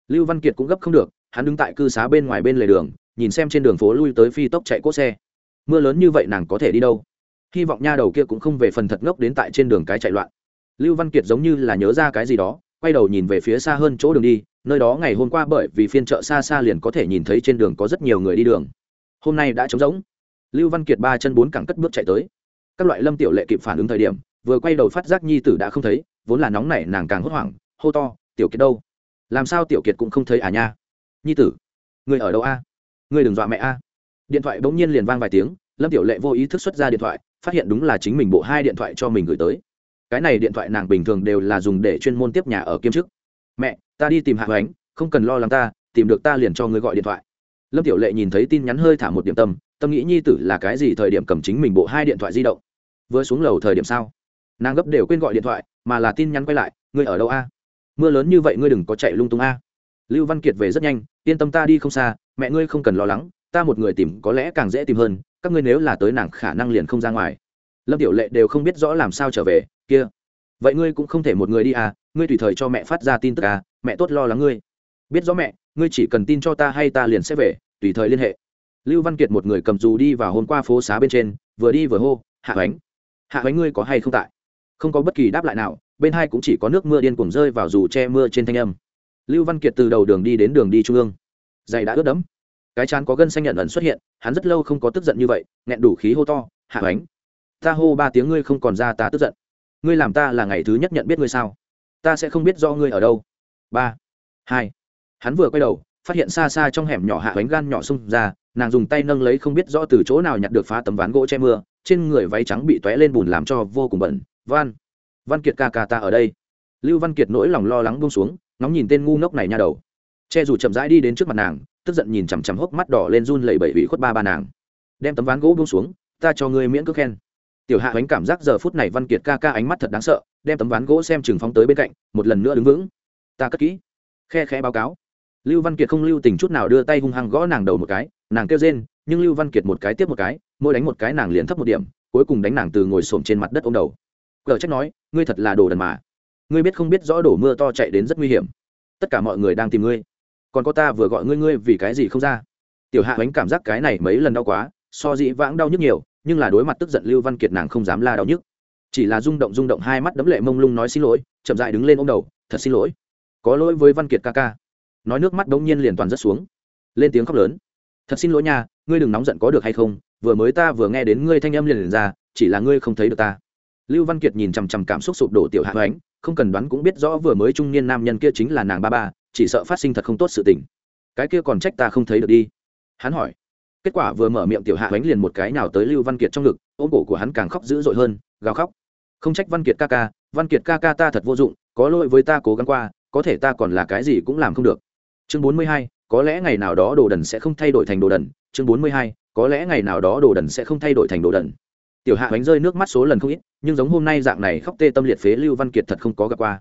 Lưu văn kiệt cũng gấp không được, hắn đứng tại cư xá bên ngoài bên lề đường, nhìn xem trên đường phố lui tới phi tốc chạy cốt xe. Mưa lớn như vậy nàng có thể đi đâu? Hy vọng nha đầu kia cũng không về phần thật ngốc đến tại trên đường cái chạy loạn. Lưu văn kiệt giống như là nhớ ra cái gì đó, quay đầu nhìn về phía xa hơn chỗ đường đi, nơi đó ngày hôm qua bởi vì phiên chợ xa xa liền có thể nhìn thấy trên đường có rất nhiều người đi đường hôm nay đã trống rỗng. Lưu văn kiệt ba chân bốn cẳng cất bước chạy tới. Các loại lâm tiểu lệ kịp phản ứng thời điểm, vừa quay đầu phát giác nhi tử đã không thấy, vốn là nóng nảy nàng càng hốt hoảng, hô to, tiểu kiệt đâu? Làm sao tiểu kiệt cũng không thấy à nha? Nhi tử, người ở đâu a? Người đừng dọa mẹ a. Điện thoại bỗng nhiên liền vang vài tiếng, lâm tiểu lệ vô ý thức xuất ra điện thoại, phát hiện đúng là chính mình bộ hai điện thoại cho mình gửi tới. Cái này điện thoại nàng bình thường đều là dùng để chuyên môn tiếp nhà ở kiêm chức. Mẹ, ta đi tìm hạ hoánh, không cần lo lắng ta, tìm được ta liền cho người gọi điện thoại lâm tiểu lệ nhìn thấy tin nhắn hơi thả một điểm tâm tâm nghĩ nhi tử là cái gì thời điểm cầm chính mình bộ hai điện thoại di động? Vừa xuống lầu thời điểm sao? Nàng gấp đều quên gọi điện thoại, mà là tin nhắn quay lại, ngươi ở đâu a? Mưa lớn như vậy ngươi đừng có chạy lung tung a. Lưu văn kiệt về rất nhanh, yên tâm ta đi không xa, mẹ ngươi không cần lo lắng, ta một người tìm có lẽ càng dễ tìm hơn, các ngươi nếu là tới nàng khả năng liền không ra ngoài. Lâm tiểu lệ đều không biết rõ làm sao trở về, kia, vậy ngươi cũng không thể một người đi à ngươi tùy thời cho mẹ phát ra tin tức à mẹ tốt lo lắng ngươi. Biết rõ mẹ ngươi chỉ cần tin cho ta hay ta liền sẽ về, tùy thời liên hệ. Lưu văn kiệt một người cầm dù đi vào hôm qua phố xá bên trên, vừa đi vừa hô, hạ bánh hạ bánh ngươi có hay không tại? Không có bất kỳ đáp lại nào, bên hai cũng chỉ có nước mưa điên cuồng rơi vào dù che mưa trên thanh âm. Lưu văn kiệt từ đầu đường đi đến đường đi trung ương. Giày đã ướt đẫm. Cái chán có gân xanh nhận ẩn xuất hiện, hắn rất lâu không có tức giận như vậy, nghẹn đủ khí hô to, hạ bánh, ta hô ba tiếng ngươi không còn ra ta tức giận. Ngươi làm ta là ngày thứ nhất nhận biết ngươi sao? Ta sẽ không biết do ngươi ở đâu. Ba, hai hắn vừa quay đầu, phát hiện xa xa trong hẻm nhỏ hạ bánh gan nhỏ xung ra, nàng dùng tay nâng lấy không biết rõ từ chỗ nào nhặt được phá tấm ván gỗ che mưa, trên người váy trắng bị t lên bùn làm cho vô cùng bẩn. Văn văn kiệt ca ca ta ở đây. Lưu văn kiệt nỗi lòng lo lắng buông xuống, ngóng nhìn tên ngu ngốc này nha đầu. Che dù chậm rãi đi đến trước mặt nàng, tức giận nhìn chằm chằm hốc mắt đỏ lên run lẩy bẩy ủy khuất ba ba nàng. Đem tấm ván gỗ buông xuống, ta cho ngươi miễn cước khen. Tiểu hạ bánh cảm giác giờ phút này văn kiệt ca ca ánh mắt thật đáng sợ, đem tấm ván gỗ xem chừng phóng tới bên cạnh, một lần nữa đứng vững. Ta cất kỹ. Khe khẽ báo cáo lưu văn kiệt không lưu tình chút nào đưa tay hung hăng gõ nàng đầu một cái, nàng kêu rên, nhưng lưu văn kiệt một cái tiếp một cái, mỗi đánh một cái nàng liền thấp một điểm, cuối cùng đánh nàng từ ngồi xổm trên mặt đất ô m đầu. Cờ trách nói, ngươi thật là đồ đần mà. Ngươi biết không biết rõ đổ mưa to chạy đến rất nguy hiểm. Tất cả mọi người đang tìm ngươi. Còn có ta vừa gọi ngươi ngươi vì cái gì không ra? Tiểu hạ bánh cảm giác cái này mấy lần đau quá, so dĩ vãng đau nhức nhiều, nhưng là đối mặt tức giận lưu văn kiệt nàng không dám la đau nhức. Chỉ là rung động rung động hai mắt đấm lệ mông lung nói xin lỗi, chậm dại đứng lên ô m đầu, thật xin lỗi. Có lỗi với văn kiệt ca ca nói nước mắt đống nhiên liền toàn rất xuống. Lên tiếng khóc lớn. Thật xin lỗi nha ngươi đừng nóng giận có được hay không vừa mới ta vừa nghe đến ngươi thanh âm liền, liền ra chỉ là ngươi không thấy được ta. Lưu văn kiệt nhìn chằm chằm cảm xúc sụp đổ tiểu hạ ánh không cần đoán cũng biết rõ vừa mới trung niên nam nhân kia chính là nàng ba ba chỉ sợ phát sinh thật không tốt sự tình. Cái kia còn trách ta không thấy được đi. Hắn hỏi. Kết quả vừa mở miệng tiểu hạ ánh liền một cái nào tới lưu văn kiệt trong ngực ôm cổ của hắn càng khóc dữ dội hơn gào khóc. Không trách văn kiệt ca ca văn kiệt ca ca ta thật vô dụng có lỗi với ta cố gắng qua có thể ta còn là cái gì cũng làm không được chương bốn mươi hai, có lẽ ngày nào đó đồ đần sẽ không thay đổi thành đồ đần. Chương bốn mươi hai, có lẽ ngày nào đó đồ đần sẽ không thay đổi thành đồ đần. Tiểu hạ bánh rơi nước mắt số lần không ít, nhưng giống hôm nay dạng này khóc tê tâm liệt phế lưu văn kiệt thật không có gặp qua.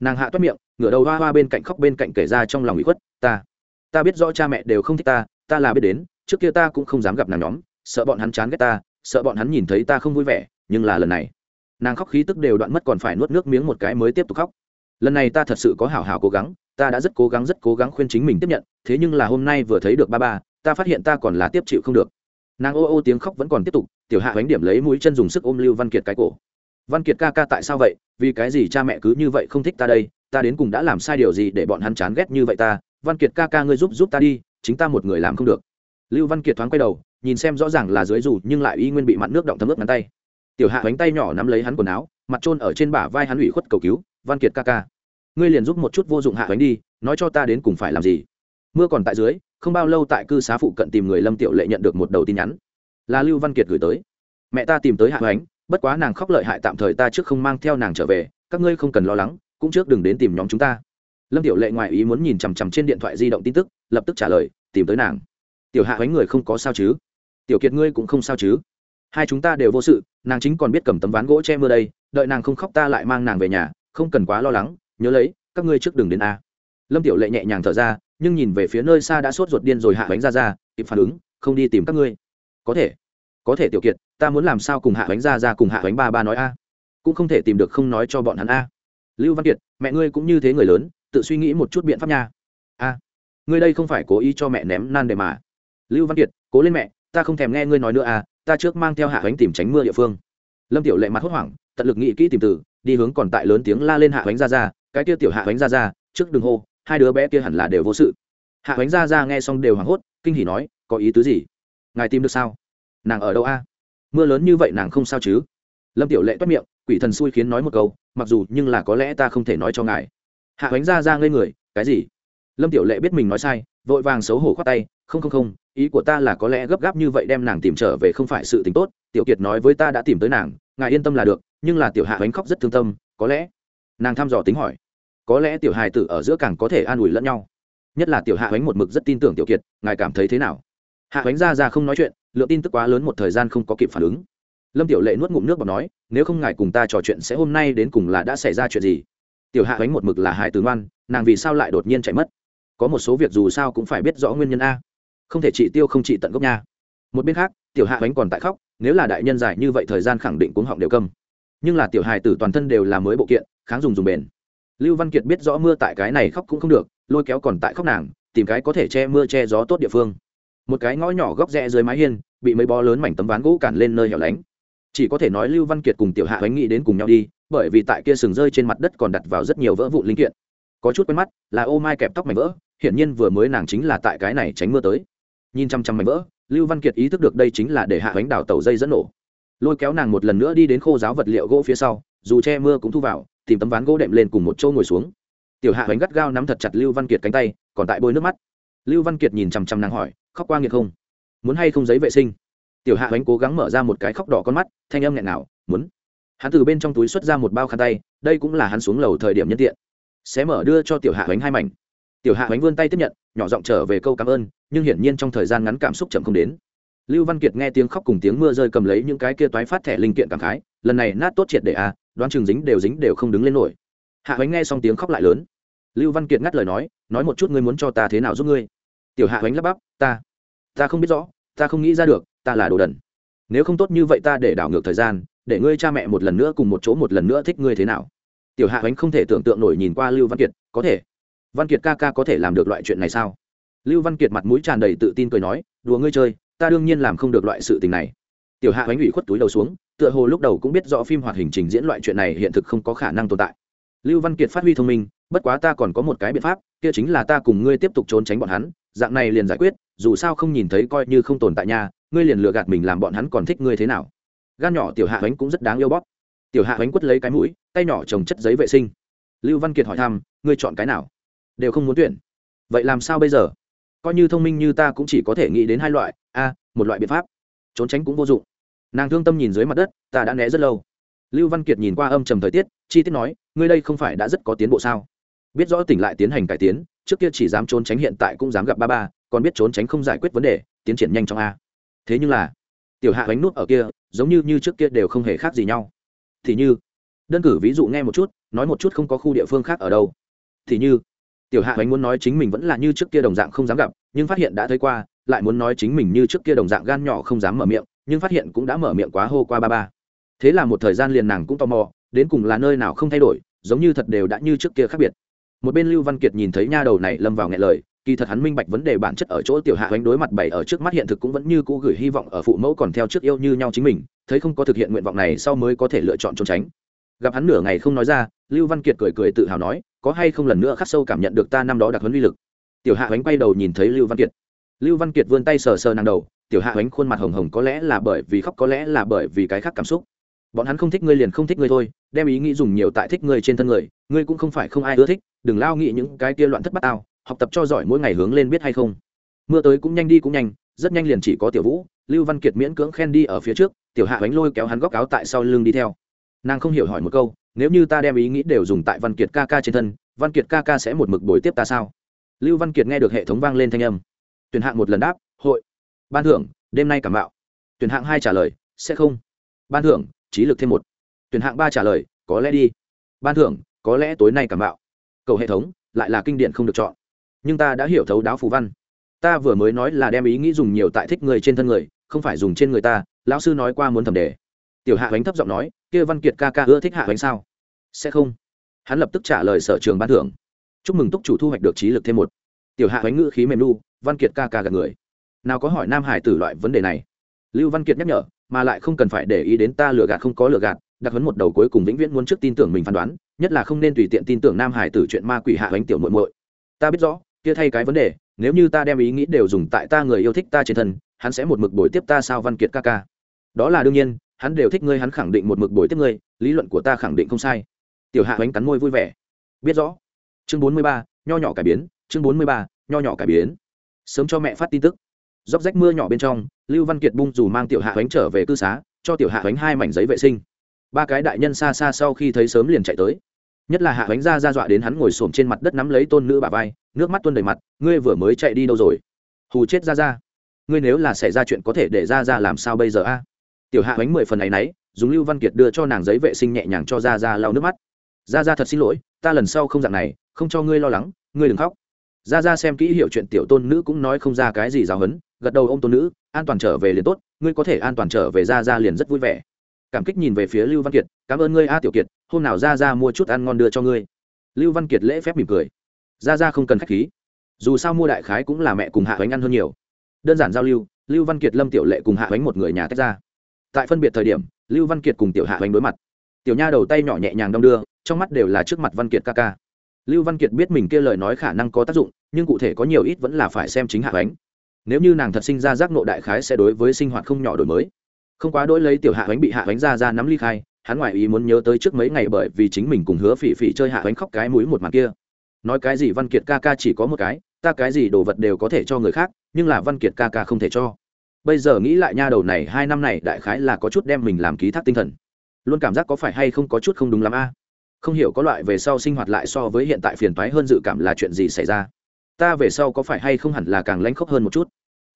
Nàng hạ toát miệng, ngửa đầu hoa hoa bên cạnh khóc bên cạnh kể ra trong lòng bị khuất, ta ta biết rõ cha mẹ đều không thích ta ta là biết đến, trước kia ta cũng không dám gặp nàng nhóm, sợ bọn hắn chán ghét ta, sợ bọn hắn nhìn thấy ta không vui vẻ, nhưng là lần này. Nàng khóc khí tức đều đoạn mất còn phải nuốt nước miếng một cái mới tiếp tục khóc. Lần này ta thật sự có hảo hảo cố gắng ta đã rất cố gắng, rất cố gắng khuyên chính mình tiếp nhận, thế nhưng là hôm nay vừa thấy được ba ba, ta phát hiện ta còn là tiếp chịu không được. Nàng ô ô tiếng khóc vẫn còn tiếp tục, tiểu hạ bánh điểm lấy mũi chân dùng sức ôm lưu văn kiệt cái cổ. Văn kiệt ca ca tại sao vậy? Vì cái gì cha mẹ cứ như vậy không thích ta đây? Ta đến cùng đã làm sai điều gì để bọn hắn chán ghét như vậy ta? Văn kiệt ca ca ngươi giúp giúp ta đi, chính ta một người làm không được. Lưu văn kiệt thoáng quay đầu, nhìn xem rõ ràng là dưới dù, nhưng lại y nguyên bị mặn nước động thấm ướt ngắn tay. Tiểu hạ bánh tay nhỏ nắm lấy hắn quần áo, mặt trôn ở trên bả vai hắn ủy khuất cầu cứu, văn kiệt ca ca ngươi liền giúp một chút vô dụng hạ bánh đi, nói cho ta đến cùng phải làm gì. Mưa còn tại dưới, không bao lâu tại cư xá phụ cận tìm người lâm tiểu lệ nhận được một đầu tin nhắn. Là lưu văn kiệt gửi tới. Mẹ ta tìm tới hạ bánh, bất quá nàng khóc lợi hại tạm thời ta trước không mang theo nàng trở về, các ngươi không cần lo lắng, cũng trước đừng đến tìm nhóm chúng ta. Lâm tiểu lệ ngoài ý muốn nhìn chằm chằm trên điện thoại di động tin tức, lập tức trả lời, tìm tới nàng. Tiểu hạ bánh người không có sao chứ? Tiểu kiệt ngươi cũng không sao chứ? Hai chúng ta đều vô sự, nàng chính còn biết cầm tấm ván gỗ che mưa đây, đợi nàng không khóc ta lại mang nàng về nhà, không cần quá lo lắng nhớ lấy, các ngươi trước đường đến a. Lâm tiểu lệ nhẹ nhàng thở ra, nhưng nhìn về phía nơi xa đã sốt ruột điên rồi hạ bánh ra ra kịp phản ứng, không đi tìm các ngươi. Có thể có thể tiểu kiệt, ta muốn làm sao cùng hạ bánh ra ra cùng hạ bánh ba ba nói a? Cũng không thể tìm được không nói cho bọn hắn a. Lưu văn kiệt, mẹ ngươi cũng như thế người lớn, tự suy nghĩ một chút biện pháp nha. A, ngươi đây không phải cố ý cho mẹ ném nan để mà. Lưu văn kiệt, cố lên mẹ, ta không thèm nghe ngươi nói nữa à ta trước mang theo hạ bánh tìm tránh mưa địa phương. Lâm tiểu lệ mặt hốt hoảng, tận lực nghĩ kỹ tìm từ, đi hướng còn tại lớn tiếng la lên hạ bánh ra ra cái kia tiểu hạ bánh ra ra, trước đường hô, hai đứa bé kia hẳn là đều vô sự. Hạ bánh ra ra nghe xong đều hoảng hốt, kinh hỉ nói, có ý tứ gì? Ngài tìm được sao? Nàng ở đâu a? Mưa lớn như vậy nàng không sao chứ? Lâm tiểu lệ toát miệng, quỷ thần xui khiến nói một câu, mặc dù nhưng là có lẽ ta không thể nói cho ngài. Hạ bánh ra ra ngây người, cái gì? Lâm tiểu lệ biết mình nói sai, vội vàng xấu hổ khoát tay, không không không, ý của ta là có lẽ gấp gáp như vậy đem nàng tìm trở về không phải sự tình tốt, tiểu kiệt nói với ta đã tìm tới nàng, ngài yên tâm là được, nhưng là tiểu hạ bánh khóc rất thương tâm, có lẽ nàng thăm dò tính hỏi. Có lẽ tiểu hài tử ở giữa càng có thể an ủi lẫn nhau. Nhất là tiểu hạ ánh một mực rất tin tưởng tiểu kiệt, ngài cảm thấy thế nào? Hạ ánh ra ra không nói chuyện, lượng tin tức quá lớn một thời gian không có kịp phản ứng. Lâm tiểu lệ nuốt ngụm nước và nói, nếu không ngài cùng ta trò chuyện sẽ hôm nay đến cùng là đã xảy ra chuyện gì? Tiểu hạ ánh một mực là hài tử ngoan, nàng vì sao lại đột nhiên chạy mất? Có một số việc dù sao cũng phải biết rõ nguyên nhân a. Không thể trị tiêu không trị tận gốc nha. Một bên khác, tiểu hạ ánh còn tại khóc, nếu là đại nhân dài như vậy thời gian khẳng định cuống họng đều câm nhưng là tiểu hài tử toàn thân đều là mới bộ kiện, kháng dùng dùng bền. Lưu văn kiệt biết rõ mưa tại cái này khóc cũng không được, lôi kéo còn tại khóc nàng, tìm cái có thể che mưa che gió tốt địa phương. Một cái ngõ nhỏ góc rẽ dưới mái hiên, bị mấy bó lớn mảnh tấm ván gỗ cản lên nơi hẻo lánh. Chỉ có thể nói lưu văn kiệt cùng tiểu hạ hoánh nghĩ đến cùng nhau đi, bởi vì tại kia sừng rơi trên mặt đất còn đặt vào rất nhiều vỡ vụn linh kiện. Có chút quen mắt, là ô mai kẹp tóc mảnh vỡ, hiển nhiên vừa mới nàng chính là tại cái này tránh mưa tới. Nhìn chăm chăm mảnh vỡ, lưu văn kiệt ý thức được đây chính là để hạ hoánh đào tàu dây dẫn nổ lôi kéo nàng một lần nữa đi đến khô giáo vật liệu gỗ phía sau, dù che mưa cũng thu vào, tìm tấm ván gỗ đệm lên cùng một chỗ ngồi xuống. Tiểu hạ hoành gắt gao nắm thật chặt lưu văn kiệt cánh tay, còn tại bôi nước mắt. Lưu văn kiệt nhìn chằm chằm nàng hỏi, khóc qua nghiệt không? Muốn hay không giấy vệ sinh? Tiểu hạ hoành cố gắng mở ra một cái khóc đỏ con mắt, thanh âm nghẹn nào muốn. Hắn từ bên trong túi xuất ra một bao khăn tay, đây cũng là hắn xuống lầu thời điểm nhân tiện. Xé mở đưa cho tiểu hạ hoành hai mảnh. Tiểu hạ hoành vươn tay tiếp nhận, nhỏ giọng trở về câu cảm ơn, nhưng hiển nhiên trong thời gian ngắn cảm xúc chậm không đến lưu văn kiệt nghe tiếng khóc cùng tiếng mưa rơi cầm lấy những cái kia toái phát thẻ linh kiện cảm khái, lần này nát tốt triệt để à đoán chừng dính đều dính đều không đứng lên nổi. Hạ bánh nghe xong tiếng khóc lại lớn. Lưu văn kiệt ngắt lời nói nói một chút ngươi muốn cho ta thế nào giúp ngươi? Tiểu hạ bánh lắp bắp, ta ta không biết rõ, ta không nghĩ ra được, ta là đồ đần. Nếu không tốt như vậy ta để đảo ngược thời gian, để ngươi cha mẹ một lần nữa cùng một chỗ một lần nữa thích ngươi thế nào? Tiểu hạ bánh không thể tưởng tượng nổi nhìn qua lưu văn kiệt, có thể. Văn kiệt ca ca có thể làm được loại chuyện này sao? Lưu văn kiệt mặt mũi tràn đầy tự tin cười nói, đùa ngươi chơi ta đương nhiên làm không được loại sự tình này. Tiểu hạ bánh ủy khuất túi đầu xuống, tựa hồ lúc đầu cũng biết rõ phim hoạt hình trình diễn loại chuyện này hiện thực không có khả năng tồn tại. Lưu văn kiệt phát huy thông minh, bất quá ta còn có một cái biện pháp, kia chính là ta cùng ngươi tiếp tục trốn tránh bọn hắn, dạng này liền giải quyết, dù sao không nhìn thấy coi như không tồn tại nhà ngươi liền lừa gạt mình làm bọn hắn còn thích ngươi thế nào. Gan nhỏ tiểu hạ bánh cũng rất đáng yêu bóp. Tiểu hạ bánh quất lấy cái mũi, tay nhỏ trồng chất giấy vệ sinh. Lưu văn kiệt hỏi thăm, ngươi chọn cái nào? Đều không muốn tuyển. Vậy làm sao bây giờ? Coi như thông minh như ta cũng chỉ có thể nghĩ đến hai loại, a, một loại biện pháp, trốn tránh cũng vô dụng. Nàng thương tâm nhìn dưới mặt đất, ta đã né rất lâu. Lưu văn kiệt nhìn qua âm trầm thời tiết, chi tiết nói, ngươi đây không phải đã rất có tiến bộ sao? Biết rõ tỉnh lại tiến hành cải tiến, trước kia chỉ dám trốn tránh hiện tại cũng dám gặp ba ba, còn biết trốn tránh không giải quyết vấn đề, tiến triển nhanh trong a. Thế nhưng là, tiểu hạ bánh nút ở kia, giống như như trước kia đều không hề khác gì nhau. Thì như, đơn cử ví dụ nghe một chút, nói một chút không có khu địa phương khác ở đâu. Thì như tiểu hạ Hoành muốn nói chính mình vẫn là như trước kia đồng dạng không dám gặp, nhưng phát hiện đã thấy qua, lại muốn nói chính mình như trước kia đồng dạng gan nhỏ không dám mở miệng, nhưng phát hiện cũng đã mở miệng quá hô qua ba ba. Thế là một thời gian liền nàng cũng tò mò, đến cùng là nơi nào không thay đổi, giống như thật đều đã như trước kia khác biệt. Một bên lưu văn kiệt nhìn thấy nha đầu này lâm vào nghe lời, kỳ thật hắn minh bạch vấn đề bản chất ở chỗ tiểu hạ Hoành đối mặt bày ở trước mắt hiện thực cũng vẫn như cũ gửi hy vọng ở phụ mẫu còn theo trước yêu như nhau chính mình, thấy không có thực hiện nguyện vọng này sau mới có thể lựa chọn trốn tránh. Gặp hắn nửa ngày không nói ra lưu văn kiệt cười cười tự hào nói, có hay không lần nữa khắc sâu cảm nhận được ta năm đó đặc huấn uy lực? Tiểu hạ Ánh quay đầu nhìn thấy lưu văn kiệt. Lưu văn kiệt vươn tay sờ sờ nàng đầu, tiểu hạ Ánh khuôn mặt hồng hồng có lẽ là bởi vì khóc, có lẽ là bởi vì cái khác cảm xúc. Bọn hắn không thích ngươi liền không thích ngươi thôi, đem ý nghĩ dùng nhiều tại thích ngươi trên thân người, ngươi cũng không phải không ai ưa thích, đừng lao nghĩ những cái kia loạn thất bát ao học tập cho giỏi mỗi ngày hướng lên biết hay không. Mưa tới cũng nhanh đi cũng nhanh, rất nhanh liền chỉ có tiểu vũ, lưu văn kiệt miễn cưỡng khen đi ở phía trước, tiểu hạ Ánh lôi kéo hắn góc áo tại sau lưng đi theo. Nàng không hiểu hỏi một câu nếu như ta đem ý nghĩ đều dùng tại văn kiệt ca ca trên thân, văn kiệt ca ca sẽ một mực bồi tiếp ta sao? Lưu văn kiệt nghe được hệ thống vang lên thanh âm. Tuyển hạng một lần đáp, hội. Ban thưởng, đêm nay cảm bạo tuyển hạng hai trả lời, sẽ không. Ban thưởng, trí lực thêm một. Tuyển hạng ba trả lời, có lẽ đi. Ban thưởng, có lẽ tối nay cảm bạo cầu hệ thống, lại là kinh điển không được chọn. Nhưng ta đã hiểu thấu đáo phù văn. Ta vừa mới nói là đem ý nghĩ dùng nhiều tại thích người trên thân người, không phải dùng trên người ta, lão sư nói qua muốn thẩm đề tiểu hạ bánh thấp giọng nói, kia văn kiệt ca ca ưa thích hạ bánh sao? Sẽ không. Hắn lập tức trả lời sở trường ban thưởng. Chúc mừng túc chủ thu hoạch được trí lực thêm một. Tiểu hạ bánh ngữ khí mềm nu, văn kiệt ca ca gặp người. Nào có hỏi nam hải tử loại vấn đề này? Lưu văn kiệt nhắc nhở, mà lại không cần phải để ý đến ta lừa gạt không có lừa gạt, đặc hấn một đầu cuối cùng vĩnh viễn muốn trước tin tưởng mình phán đoán, nhất là không nên tùy tiện tin tưởng nam hải tử chuyện ma quỷ hạ bánh tiểu muội muội. Ta biết rõ, kia thay cái vấn đề, nếu như ta đem ý nghĩ đều dùng tại ta người yêu thích ta trên thân, hắn sẽ một mực bồi tiếp ta sao văn kiệt ca ca? Đó là đương nhiên hắn đều thích ngươi, hắn khẳng định một mực bồi tiếp ngươi, lý luận của ta khẳng định không sai. Tiểu hạ bánh cắn môi vui vẻ. Biết rõ. Chương bốn mươi ba, nho nhỏ cải biến. Chương bốn mươi ba, nho nhỏ cải biến. Sớm cho mẹ phát tin tức. Dốc rách mưa nhỏ bên trong, lưu văn kiệt bung dù mang tiểu hạ bánh trở về cư xá, cho tiểu hạ bánh hai mảnh giấy vệ sinh. Ba cái đại nhân xa xa sau khi thấy sớm liền chạy tới. Nhất là hạ bánh ra ra dọa đến hắn ngồi xổm trên mặt đất nắm lấy tôn nữ bà vai, nước mắt tuôn đầy mặt, ngươi vừa mới chạy đi đâu rồi? Hù chết ra ra. Ngươi nếu là xảy ra chuyện có thể để ra ra làm sao bây giờ a? Tiểu hạ bánh mười phần này nấy, dùng lưu văn kiệt đưa cho nàng giấy vệ sinh nhẹ nhàng cho ra ra lau nước mắt. Ra ra thật xin lỗi ta lần sau không dạng này không cho ngươi lo lắng ngươi đừng khóc. Ra ra xem kỹ hiểu chuyện tiểu tôn nữ cũng nói không ra cái gì giáo hấn gật đầu ô m tôn nữ an toàn trở về liền tốt ngươi có thể an toàn trở về ra ra liền rất vui vẻ. Cảm kích nhìn về phía lưu văn kiệt cảm ơn ngươi a tiểu kiệt hôm nào ra ra mua chút ăn ngon đưa cho ngươi. Lưu văn kiệt lễ phép mỉm cười. Ra ra không cần k h á c h khí. Dù sao mua đại khái cũng là mẹ cùng hạ bánh ăn hơn nhiều. Đơn giản giao lưu lưu văn kiệt lâm tiểu lệ cùng hạ bánh một người nhà tách ra tại phân biệt thời điểm, lưu văn kiệt cùng tiểu hạ hoành đối mặt. Tiểu nha đầu tay nhỏ nhẹ nhàng đong đưa, trong mắt đều là trước mặt văn kiệt ca ca. Lưu văn kiệt biết mình kia lời nói khả năng có tác dụng, nhưng cụ thể có nhiều ít vẫn là phải xem chính hạ bánh nếu như nàng thật sinh ra giác nộ đại khái sẽ đối với sinh hoạt không nhỏ đổi mới. Không quá đỗi lấy tiểu hạ bánh bị hạ bánh ra ra nắm ly khai, hắn ngoại ý muốn nhớ tới trước mấy ngày bởi vì chính mình cùng hứa phỉ phỉ chơi hạ bánh khóc cái mũi một mặt kia. Nói cái gì văn kiệt ca ca chỉ có một cái, ta cái gì đồ vật đều có thể cho người khác, nhưng là văn kiệt ca ca không thể cho bây giờ nghĩ lại nha đầu này, hai năm này đại khái là có chút đem mình làm ký thác tinh thần. Luôn cảm giác có phải hay không có chút không đúng lắm a? Không hiểu có loại về sau sinh hoạt lại so với hiện tại phiền toái hơn dự cảm là chuyện gì xảy ra. Ta về sau có phải hay không hẳn là càng lãnh khốc hơn một chút?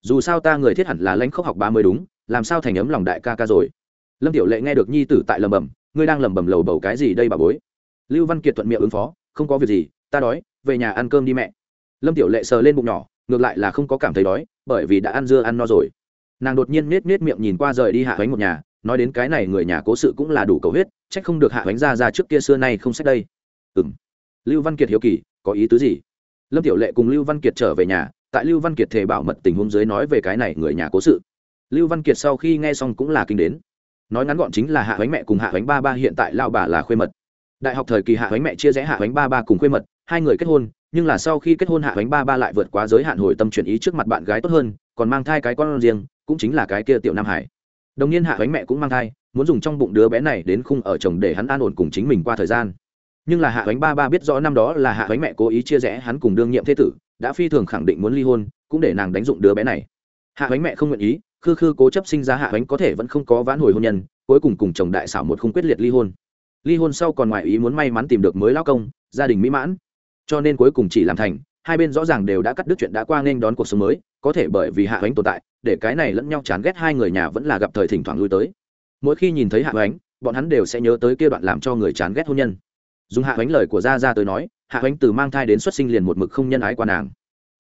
Dù sao ta người thiết hẳn là lãnh khốc học ba mươi đúng, làm sao thành ấm lòng đại ca ca rồi? Lâm tiểu lệ nghe được nhi tử tại lầm bầm ngươi đang lầm bầm lầu bầu cái gì đây bà bối? Lưu văn kiệt thuận miệng ứng phó, không có việc gì, ta đói, về nhà ăn cơm đi mẹ. Lâm tiểu lệ sờ lên bụng nhỏ, ngược lại là không có cảm thấy đói, bởi vì đã ăn dưa ăn no rồi nàng đột nhiên nết nết miệng nhìn qua rời đi hạ bánh một nhà, nói đến cái này người nhà cố sự cũng là đủ cầu huyết trách không được hạ bánh ra ra trước kia xưa nay không sách đây. Ừ m lưu văn kiệt hiếu kỳ, có ý tứ gì? Lâm tiểu lệ cùng lưu văn kiệt trở về nhà, tại lưu văn kiệt thề bảo mật tình huống dưới nói về cái này người nhà cố sự. Lưu văn kiệt sau khi nghe xong cũng là kinh đến. Nói ngắn gọn chính là hạ bánh mẹ cùng hạ bánh ba ba hiện tại lao bà là khuê mật. Đại học thời kỳ hạ bánh mẹ chia rẽ hạ bánh ba ba cùng khuê mật, hai người kết hôn, nhưng là sau khi kết hôn hạ bánh ba ba lại vượt quá giới hạn hồi tâm chuyển ý trước mặt bạn gái tốt hơn, còn mang thai cái con riêng cũng chính là cái kia tiểu nam hải. Đồng nhiên hạ bánh mẹ cũng mang thai, muốn dùng trong bụng đứa bé này đến khung ở chồng để hắn an ổn cùng chính mình qua thời gian. Nhưng là hạ bánh ba ba biết rõ năm đó là hạ bánh mẹ cố ý chia rẽ hắn cùng đương nhiệm thế tử, đã phi thường khẳng định muốn ly hôn, cũng để nàng đánh dụng đứa bé này. Hạ bánh mẹ không nguyện ý, khư khư cố chấp sinh ra hạ bánh có thể vẫn không có vãn hồi hôn nhân, cuối cùng cùng chồng đại xảo một không quyết liệt ly hôn. Ly hôn sau còn ngoại ý muốn may mắn tìm được mới lao công, gia đình mỹ mãn. Cho nên cuối cùng chỉ làm thành, hai bên rõ ràng đều đã cắt đứt chuyện đã qua nên đón cuộc sống mới, có thể bởi vì hạ bánh tồn tại để cái này lẫn nhau chán ghét hai người nhà vẫn là gặp thời thỉnh thoảng lui tới. Mỗi khi nhìn thấy hạ bánh bọn hắn đều sẽ nhớ tới kia đoạn làm cho người chán ghét hôn nhân. Dùng hạ bánh lời của gia ra tới nói, hạ bánh từ mang thai đến xuất sinh liền một mực không nhân ái qua nàng.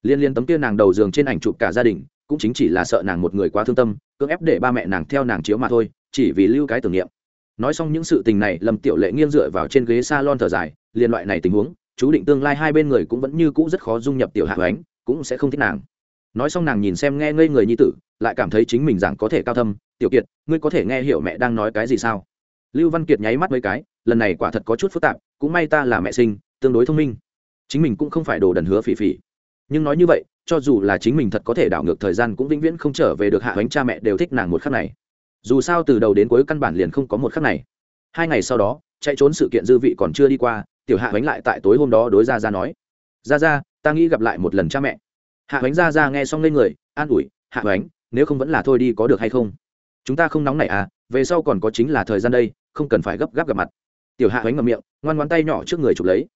Liên liên tấm kia nàng đầu giường trên ảnh chụp cả gia đình, cũng chính chỉ là sợ nàng một người quá thương tâm, cưỡng ép để ba mẹ nàng theo nàng chiếu mà thôi, chỉ vì lưu cái tưởng niệm. Nói xong những sự tình này, lâm tiểu lệ nghiêng dựa vào trên ghế s a lon thở dài, liên loại này tình huống, chú định tương lai hai bên người cũng vẫn như cũ rất khó dung nhập tiểu hạ ánh cũng sẽ không thích nàng nói xong nàng nhìn xem nghe ngây người nhi tử, lại cảm thấy chính mình giảng có thể cao thâm. Tiểu kiệt, ngươi có thể nghe hiểu mẹ đang nói cái gì sao? Lưu văn kiệt nháy mắt mấy cái, lần này quả thật có chút phức tạp, cũng may ta là mẹ sinh, tương đối thông minh. Chính mình cũng không phải đồ đần hứa phỉ phỉ. Nhưng nói như vậy, cho dù là chính mình thật có thể đảo ngược thời gian cũng vĩnh viễn không trở về được hạ bánh cha mẹ đều thích nàng một khắc này. Dù sao từ đầu đến cuối căn bản liền không có một khắc này. Hai ngày sau đó, chạy trốn sự kiện dư vị còn chưa đi qua, tiểu hạ bánh lại tại tối hôm đó đối ra ra nói. Ra ra ta nghĩ gặp lại một lần cha mẹ hạ bánh ra ra nghe xong lên người, an ủi, hạ bánh nếu không vẫn là thôi đi có được hay không? Chúng ta không nóng này à về sau còn có chính là thời gian đây, không cần phải gấp gáp gặp mặt. Tiểu hạ bánh ngậm miệng, ngoan ngoan tay nhỏ trước người chụp lấy.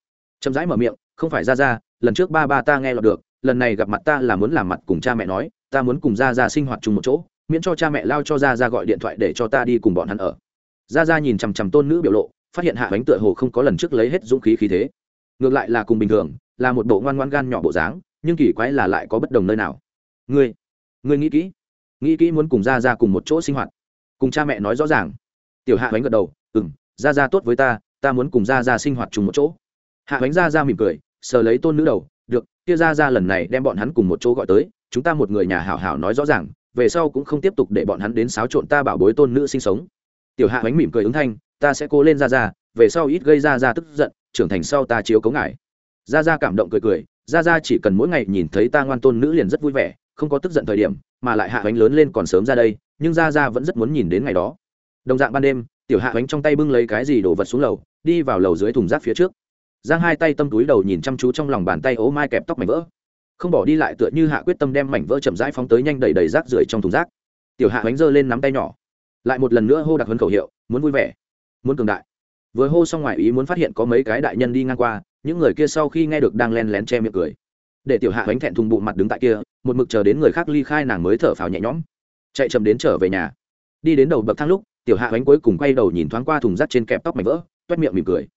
Chậm rãi mở miệng, không phải ra ra, lần trước ba ba ta nghe lọt được, lần này gặp mặt ta là muốn làm mặt cùng cha mẹ nói, ta muốn cùng ra ra sinh hoạt chung một chỗ, miễn cho cha mẹ lao cho ra ra gọi điện thoại để cho ta đi cùng bọn hắn ở. Ra ra nhìn chằm chằm tôn nữ biểu lộ, phát hiện hạ bánh tựa hồ không có lần trước lấy hết dũng khí khí thế. Ngược lại là cùng bình thường, là một bộ ngoan ngoan gan nhỏ bộ dáng nhưng kỳ quái là lại có bất đồng nơi nào? Ngươi ngươi nghĩ kỹ nghĩ kỹ muốn cùng ra ra cùng một chỗ sinh hoạt. Cùng cha mẹ nói rõ ràng. Tiểu hạ bánh gật đầu ừ m ra ra tốt với ta ta muốn cùng ra ra sinh hoạt chung một chỗ. Hạ bánh ra ra mỉm cười, sờ lấy tôn nữ đầu, được, kia ra ra lần này đem bọn hắn cùng một chỗ gọi tới, chúng ta một người nhà hảo hảo nói rõ ràng, về sau cũng không tiếp tục để bọn hắn đến xáo trộn ta bảo bối tôn nữ sinh sống. Tiểu hạ bánh mỉm cười ứng thanh, ta sẽ cố lên ra ra về sau ít gây ra ra tức giận, trưởng thành sau ta chiếu cấu ngại ra ra cảm động cười cười ra ra chỉ cần mỗi ngày nhìn thấy ta ngoan tôn nữ liền rất vui vẻ, không có tức giận thời điểm, mà lại hạ bánh lớn lên còn sớm ra đây, nhưng ra ra vẫn rất muốn nhìn đến ngày đó. Đồng dạng ban đêm, tiểu hạ bánh trong tay bưng lấy cái gì đổ vật xuống lầu, đi vào lầu dưới thùng rác phía trước. Giang hai tay tâm túi đầu nhìn chăm chú trong lòng bàn tay ố mai kẹp tóc mảnh vỡ. Không bỏ đi lại tựa như hạ quyết tâm đem mảnh vỡ chậm rãi phóng tới nhanh đầy đầy rác rưởi trong thùng rác. Tiểu hạ bánh giơ lên nắm tay nhỏ. Lại một lần nữa hô đặc huấn khẩu hiệu, muốn vui vẻ, muốn cường đại. Vừa hô xong ngoài ý muốn phát hiện có mấy cái đại nhân đi ngang qua những người kia sau khi nghe được đang len lén che miệng cười. Để tiểu hạ bánh thẹn thùng bụng mặt đứng tại kia, một mực chờ đến người khác ly khai nàng mới thở phào nhẹ nhõm. Chạy chậm đến trở về nhà. Đi đến đầu bậc thang lúc, tiểu hạ bánh cuối cùng quay đầu nhìn thoáng qua thùng rác trên kẹp tóc mảnh vỡ toét miệng mỉm cười.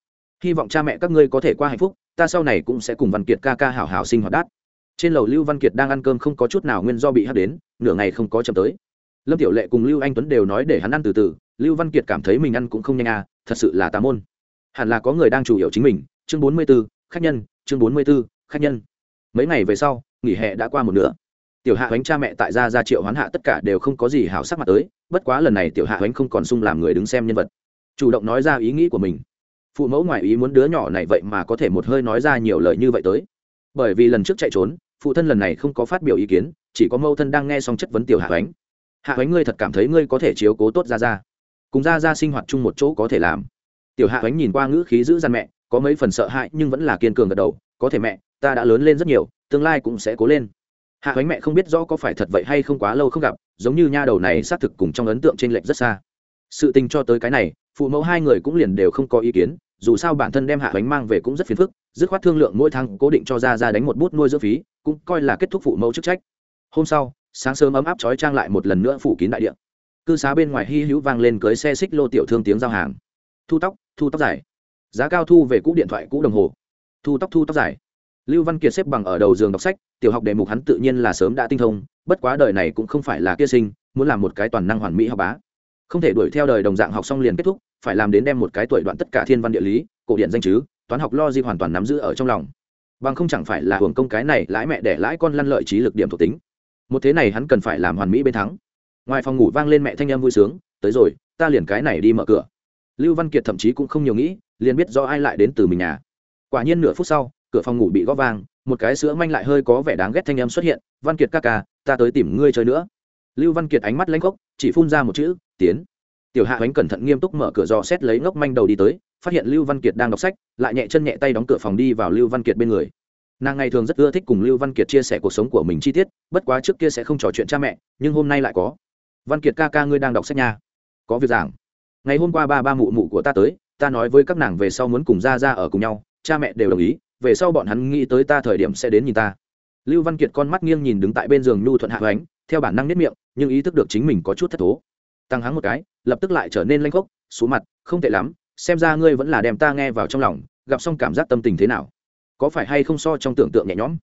Hy vọng cha mẹ các ngươi có thể qua hạnh phúc, ta sau này cũng sẽ cùng văn kiệt ca ca hảo hảo sinh hoạt đát. Trên lầu lưu văn kiệt đang ăn cơm không có chút nào nguyên do bị hắt đến, nửa ngày không có chậm tới. Lâm tiểu lệ cùng lưu anh tuấn đều nói để hắn ăn từ từ, lưu văn kiệt cảm thấy mình ăn cũng không nhanh à thật sự là tà môn. Hẳn là có người đang chủ yếu chính mình chương bốn mươi b ố khách nhân chương bốn mươi b ố khách nhân. Mấy ngày về sau nghỉ hè đã qua một nửa. Tiểu hạ Hoánh cha mẹ tại gia gia triệu hoán hạ tất cả đều không có gì hảo sắc mặt tới bất quá lần này tiểu hạ Hoánh không còn sung làm người đứng xem nhân vật. Chủ động nói ra ý nghĩ của mình. Phụ mẫu ngoại ý muốn đứa nhỏ này vậy mà có thể một hơi nói ra nhiều lời như vậy tới. Bởi vì lần trước chạy trốn phụ thân lần này không có phát biểu ý kiến chỉ có mâu thân đang nghe xong chất vấn tiểu hạ Hoánh. hạ Hoánh ngươi thật cảm thấy ngươi có thể chiếu cố tốt gia gia, cùng gia gia sinh hoạt chung một chỗ có thể làm. Tiểu hạ bánh nhìn qua ngữ khí giữ gian mẹ có mấy phần sợ hãi nhưng vẫn là kiên cường gật đầu, có thể mẹ, ta đã lớn lên rất nhiều, tương lai cũng sẽ cố lên. Hạ bánh mẹ không biết rõ có phải thật vậy hay không quá lâu không gặp, giống như nha đầu này xác thực cùng trong ấn tượng t r ê n lệch rất xa. Sự tình cho tới cái này, phụ mẫu hai người cũng liền đều không có ý kiến, dù sao bản thân đem hạ bánh mang về cũng rất phiền phức, dứt khoát thương lượng mỗi tháng cố định cho ra ra đánh một bút nuôi dưỡng phí, cũng coi là kết thúc phụ mẫu chức trách. Hôm sau, sáng sớm ấm áp trói trang lại một lần nữa phủ kín đại điện cư xá bên ngoài hy hữu vang lên cưới xe xích lô tiểu thương tiếng giao hàng. Thu tóc thu tóc dài giá cao thu về cũ điện thoại cũ đồng hồ. Thu tóc thu tóc dài. Lưu văn kiệt xếp bằng ở đầu giường đọc sách, tiểu học đề mục hắn tự nhiên là sớm đã tinh thông, bất quá đời này cũng không phải là kia sinh, muốn làm một cái toàn năng hoàn mỹ học bá. Không thể đuổi theo đời đồng dạng học xong liền kết thúc, phải làm đến đem một cái tuổi đoạn tất cả thiên văn địa lý, cổ điện danh chứ, toán học lo di hoàn toàn nắm giữ ở trong lòng. Bằng không chẳng phải là hưởng công cái này lãi mẹ để lãi con lăn lợi trí lực điểm thuộc tính. Một thế này hắn cần phải làm hoàn mỹ bên thắng. Ngoài phòng ngủ vang lên mẹ thanh em vui sướng, tới rồi, ta liền cái này đi mở cửa. Lưu văn kiệt thậm chí cũng không nhiều nghĩ liền biết do ai lại đến từ mình nhà. Quả nhiên nửa phút sau, cửa phòng ngủ bị gõ vang, một cái sữa manh lại hơi có vẻ đáng ghét thanh em xuất hiện, văn kiệt ca ca, ta tới tìm ngươi chơi nữa. Lưu văn kiệt ánh mắt lanh gốc chỉ phun ra một chữ, tiến. Tiểu hạ ánh cẩn thận nghiêm túc mở cửa dò xét lấy ngốc manh đầu đi tới, phát hiện lưu văn kiệt đang đọc sách, lại nhẹ chân nhẹ tay đóng cửa phòng đi vào lưu văn kiệt bên người. Nàng ngày thường rất ưa thích cùng lưu văn kiệt chia sẻ cuộc sống của mình chi tiết, bất quá trước kia sẽ không trò chuyện cha mẹ, nhưng hôm nay lại có. Văn kiệt ca ca, ngươi đang đọc sách nha. Có việc giảng. Ngày hôm qua ba ba mụ mụ của ta tới ta nói với các nàng về sau muốn cùng ra ra ở cùng nhau, cha mẹ đều đồng ý, về sau bọn hắn nghĩ tới ta thời điểm sẽ đến nhìn ta. Lưu văn kiệt con mắt nghiêng nhìn đứng tại bên giường nhu thuận hạ hoánh, theo bản năng nếp miệng, nhưng ý thức được chính mình có chút thất thố. Tăng hắng một cái, lập tức lại trở nên lanh khốc xuống mặt, không tệ lắm, xem ra ngươi vẫn là đem ta nghe vào trong lòng, gặp xong cảm giác tâm tình thế nào? Có phải hay không so trong tưởng tượng nhẹ nhõm?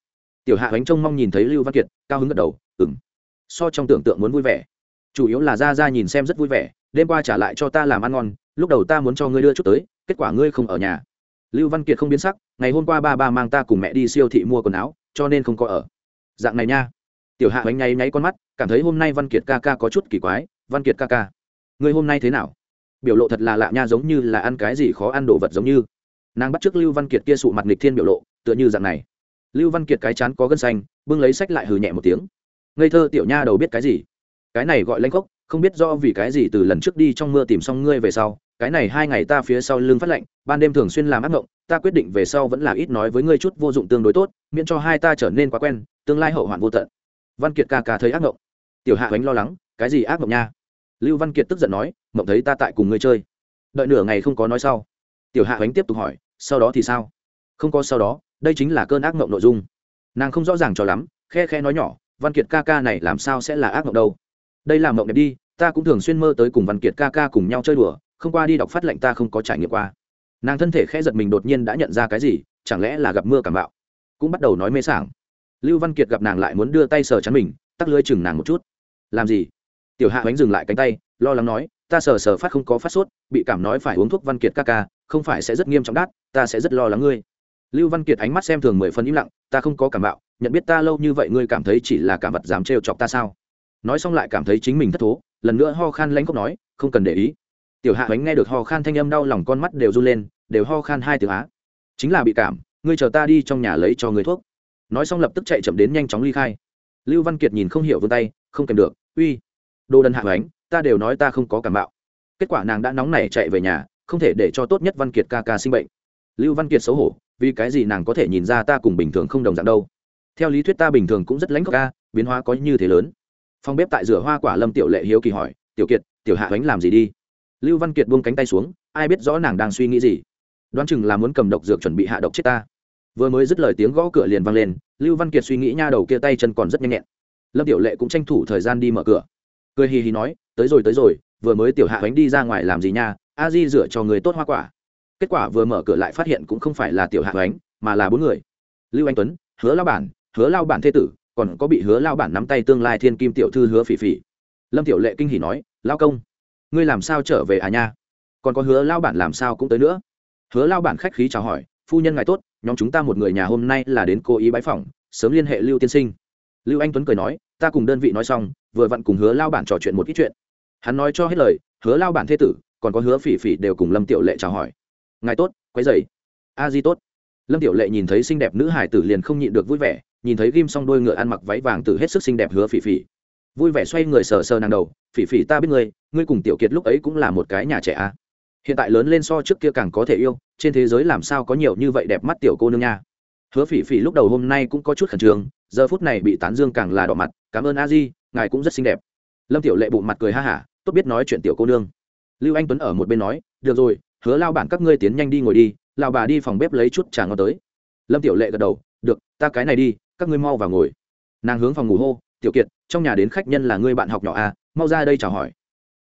Tiểu hạ hoánh trông mong nhìn thấy lưu văn kiệt, cao hứng gật đầu ừng so trong tưởng tượng muốn vui vẻ. Chủ yếu là ra ra nhìn xem rất vui vẻ, đêm qua trả lại cho ta làm ăn ngon lúc đầu ta muốn cho ngươi đưa chút tới, kết quả ngươi không ở nhà. Lưu văn kiệt không biến sắc, ngày hôm qua ba ba mang ta cùng mẹ đi siêu thị mua quần áo, cho nên không có ở. Dạng này nha. Tiểu hạ bánh nháy nháy con mắt, cảm thấy hôm nay văn kiệt ca ca có chút kỳ quái, văn kiệt ca ca, ngươi hôm nay thế nào? Biểu lộ thật là lạ nha, giống như là ăn cái gì khó ăn đồ vật giống như. Nàng bắt t r ư ớ c lưu văn kiệt kia sụ mặt nghịch thiên biểu lộ, tựa như dạng này. Lưu văn kiệt cái chán có gân xanh, bưng lấy sách lại hừ nhẹ một tiếng. Ngây thơ tiểu nha, đầu biết cái gì? Cái này gọi lanh khốc, không biết do vì cái gì từ lần trước đi trong mưa tìm xong ngươi về sau cái này hai ngày ta phía sau lưng phát lệnh ban đêm thường xuyên làm ác mộng, ta quyết định về sau vẫn là ít nói với ngươi chút vô dụng tương đối tốt, miễn cho hai ta trở nên quá quen, tương lai hậu hoạn vô tận. Văn kiệt ca ca thấy ác mộng. Tiểu hạ ánh lo lắng, cái gì ác mộng nha? Lưu văn kiệt tức giận nói, mộng thấy ta tại cùng ngươi chơi. Đợi nửa ngày không có nói sau. Tiểu hạ ánh tiếp tục hỏi, sau đó thì sao? Không có sau đó, đây chính là cơn ác mộng nội dung. Nàng không rõ ràng cho lắm, khe khe nói nhỏ, văn kiệt ca ca này làm sao sẽ là ác mộng đâu? Đây là mộng đẹp đi, ta cũng thường xuyên mơ tới cùng văn kiệt ca ca cùng nhau chơi đùa không qua đi đọc phát lệnh ta không có trải nghiệm qua. Nàng thân thể khẽ giật mình đột nhiên đã nhận ra cái gì, chẳng lẽ là gặp mưa cảm bạo? Cũng bắt đầu nói mê sảng. Lưu văn kiệt gặp nàng lại muốn đưa tay sờ chắn mình tắt lưới chừng nàng một chút. Làm gì? Tiểu hạ bánh dừng lại cánh tay, lo lắng nói, ta sờ sờ phát không có phát sốt, bị cảm nói phải uống thuốc văn kiệt ca ca, không phải sẽ rất nghiêm trọng đát, ta sẽ rất lo lắng ngươi. Lưu văn kiệt ánh mắt xem thường mười phần im lặng, ta không có cảm bạo, nhận biết ta lâu như vậy ngươi cảm thấy chỉ là cảm vật dám trêu chọc ta sao? Nói xong lại cảm thấy chính mình thất thố, lần nữa ho khan lanh khóc nói, không cần để ý tiểu hạ bánh nghe được ho khan thanh âm đau lòng con mắt đều run lên, đều ho khan hai tiếng á. Chính là bị cảm, ngươi chờ ta đi trong nhà lấy cho ngươi thuốc. Nói xong lập tức chạy chậm đến nhanh chóng ly khai. Lưu văn kiệt nhìn không hiểu vươn tay, không kèm được, uy, đồ đần hạ bánh ta đều nói ta không có cảm bạo. Kết quả nàng đã nóng nảy chạy về nhà, không thể để cho tốt nhất văn kiệt ca ca sinh bệnh. Lưu văn kiệt xấu hổ, vì cái gì nàng có thể nhìn ra ta cùng bình thường không đồng dạng đâu? Theo lý thuyết ta bình thường cũng rất lãnh khóc ca, biến hóa có như thế lớn. Phong bếp tại rửa hoa quả lâm tiểu lệ hiếu kỳ hỏi, tiểu kiệt, tiểu hạ bánh làm gì đi? Lưu văn kiệt buông cánh tay xuống, ai biết rõ nàng đang suy nghĩ gì. Đoán chừng là muốn cầm độc dược chuẩn bị hạ độc chết ta. Vừa mới dứt lời tiếng gõ cửa liền vang lên, lưu văn kiệt suy nghĩ nha đầu kia tay chân còn rất nhanh nhẹn. Lâm tiểu lệ cũng tranh thủ thời gian đi mở cửa. Cười hì hì nói, tới rồi tới rồi, vừa mới tiểu hạ bánh đi ra ngoài làm gì nha? A di rửa cho người tốt hoa quả. Kết quả vừa mở cửa lại phát hiện cũng không phải là tiểu hạ bánh, mà là bốn người. Lưu anh tuấn, hứa lao bản, hứa lao bản thế tử, còn có bị hứa lao bản nắm tay tương lai thiên kim tiểu thư hứa phỉ phỉ. Lâm tiểu lệ kinh hỉ nói, lao công ngươi làm sao trở về à nha? Còn có hứa lao bản làm sao cũng tới nữa. Hứa lao bản khách khí chào hỏi, phu nhân ngài tốt, nhóm chúng ta một người nhà hôm nay là đến cố ý bãi phỏng, sớm liên hệ lưu tiên sinh. Lưu anh tuấn cười nói, ta cùng đơn vị nói xong, vừa vặn cùng hứa lao bản trò chuyện một ít chuyện. Hắn nói cho hết lời, hứa lao bản thê tử, còn có hứa phỉ phỉ đều cùng lâm tiểu lệ chào hỏi. Ngài tốt, quấy dày a di tốt. Lâm tiểu lệ nhìn thấy xinh đẹp nữ hải tử liền không nhịn được vui vẻ, nhìn thấy ghim xong đôi ngựa ăn mặc váy vàng tử hết sức xinh đẹp hứa phỉ phỉ vui vẻ xoay người sờ sờ nàng đầu, phỉ phỉ, ta biết ngươi ngươi cùng tiểu kiệt lúc ấy cũng là một cái nhà trẻ a. Hiện tại lớn lên so trước kia càng có thể yêu, trên thế giới làm sao có nhiều như vậy đẹp mắt tiểu cô nương nha. Hứa phỉ phỉ lúc đầu hôm nay cũng có chút khẩn trương, giờ phút này bị tán dương càng là đỏ mặt, cảm ơn a di, ngài cũng rất xinh đẹp. Lâm tiểu lệ bụng mặt cười ha hả, tốt biết nói chuyện tiểu cô nương. Lưu anh tuấn ở một bên nói, được rồi, hứa lao bản các ngươi tiến nhanh đi ngồi đi lao bà đi phòng bếp lấy chút trà ngon tới. Lâm tiểu lệ gật đầu, được, ta cái này đi, các ngươi mau vào ngồi. Nàng hướng phòng ngủ hô, tiểu kiệt trong nhà đến khách nhân là ngươi bạn học nhỏ a mau ra đây chào hỏi.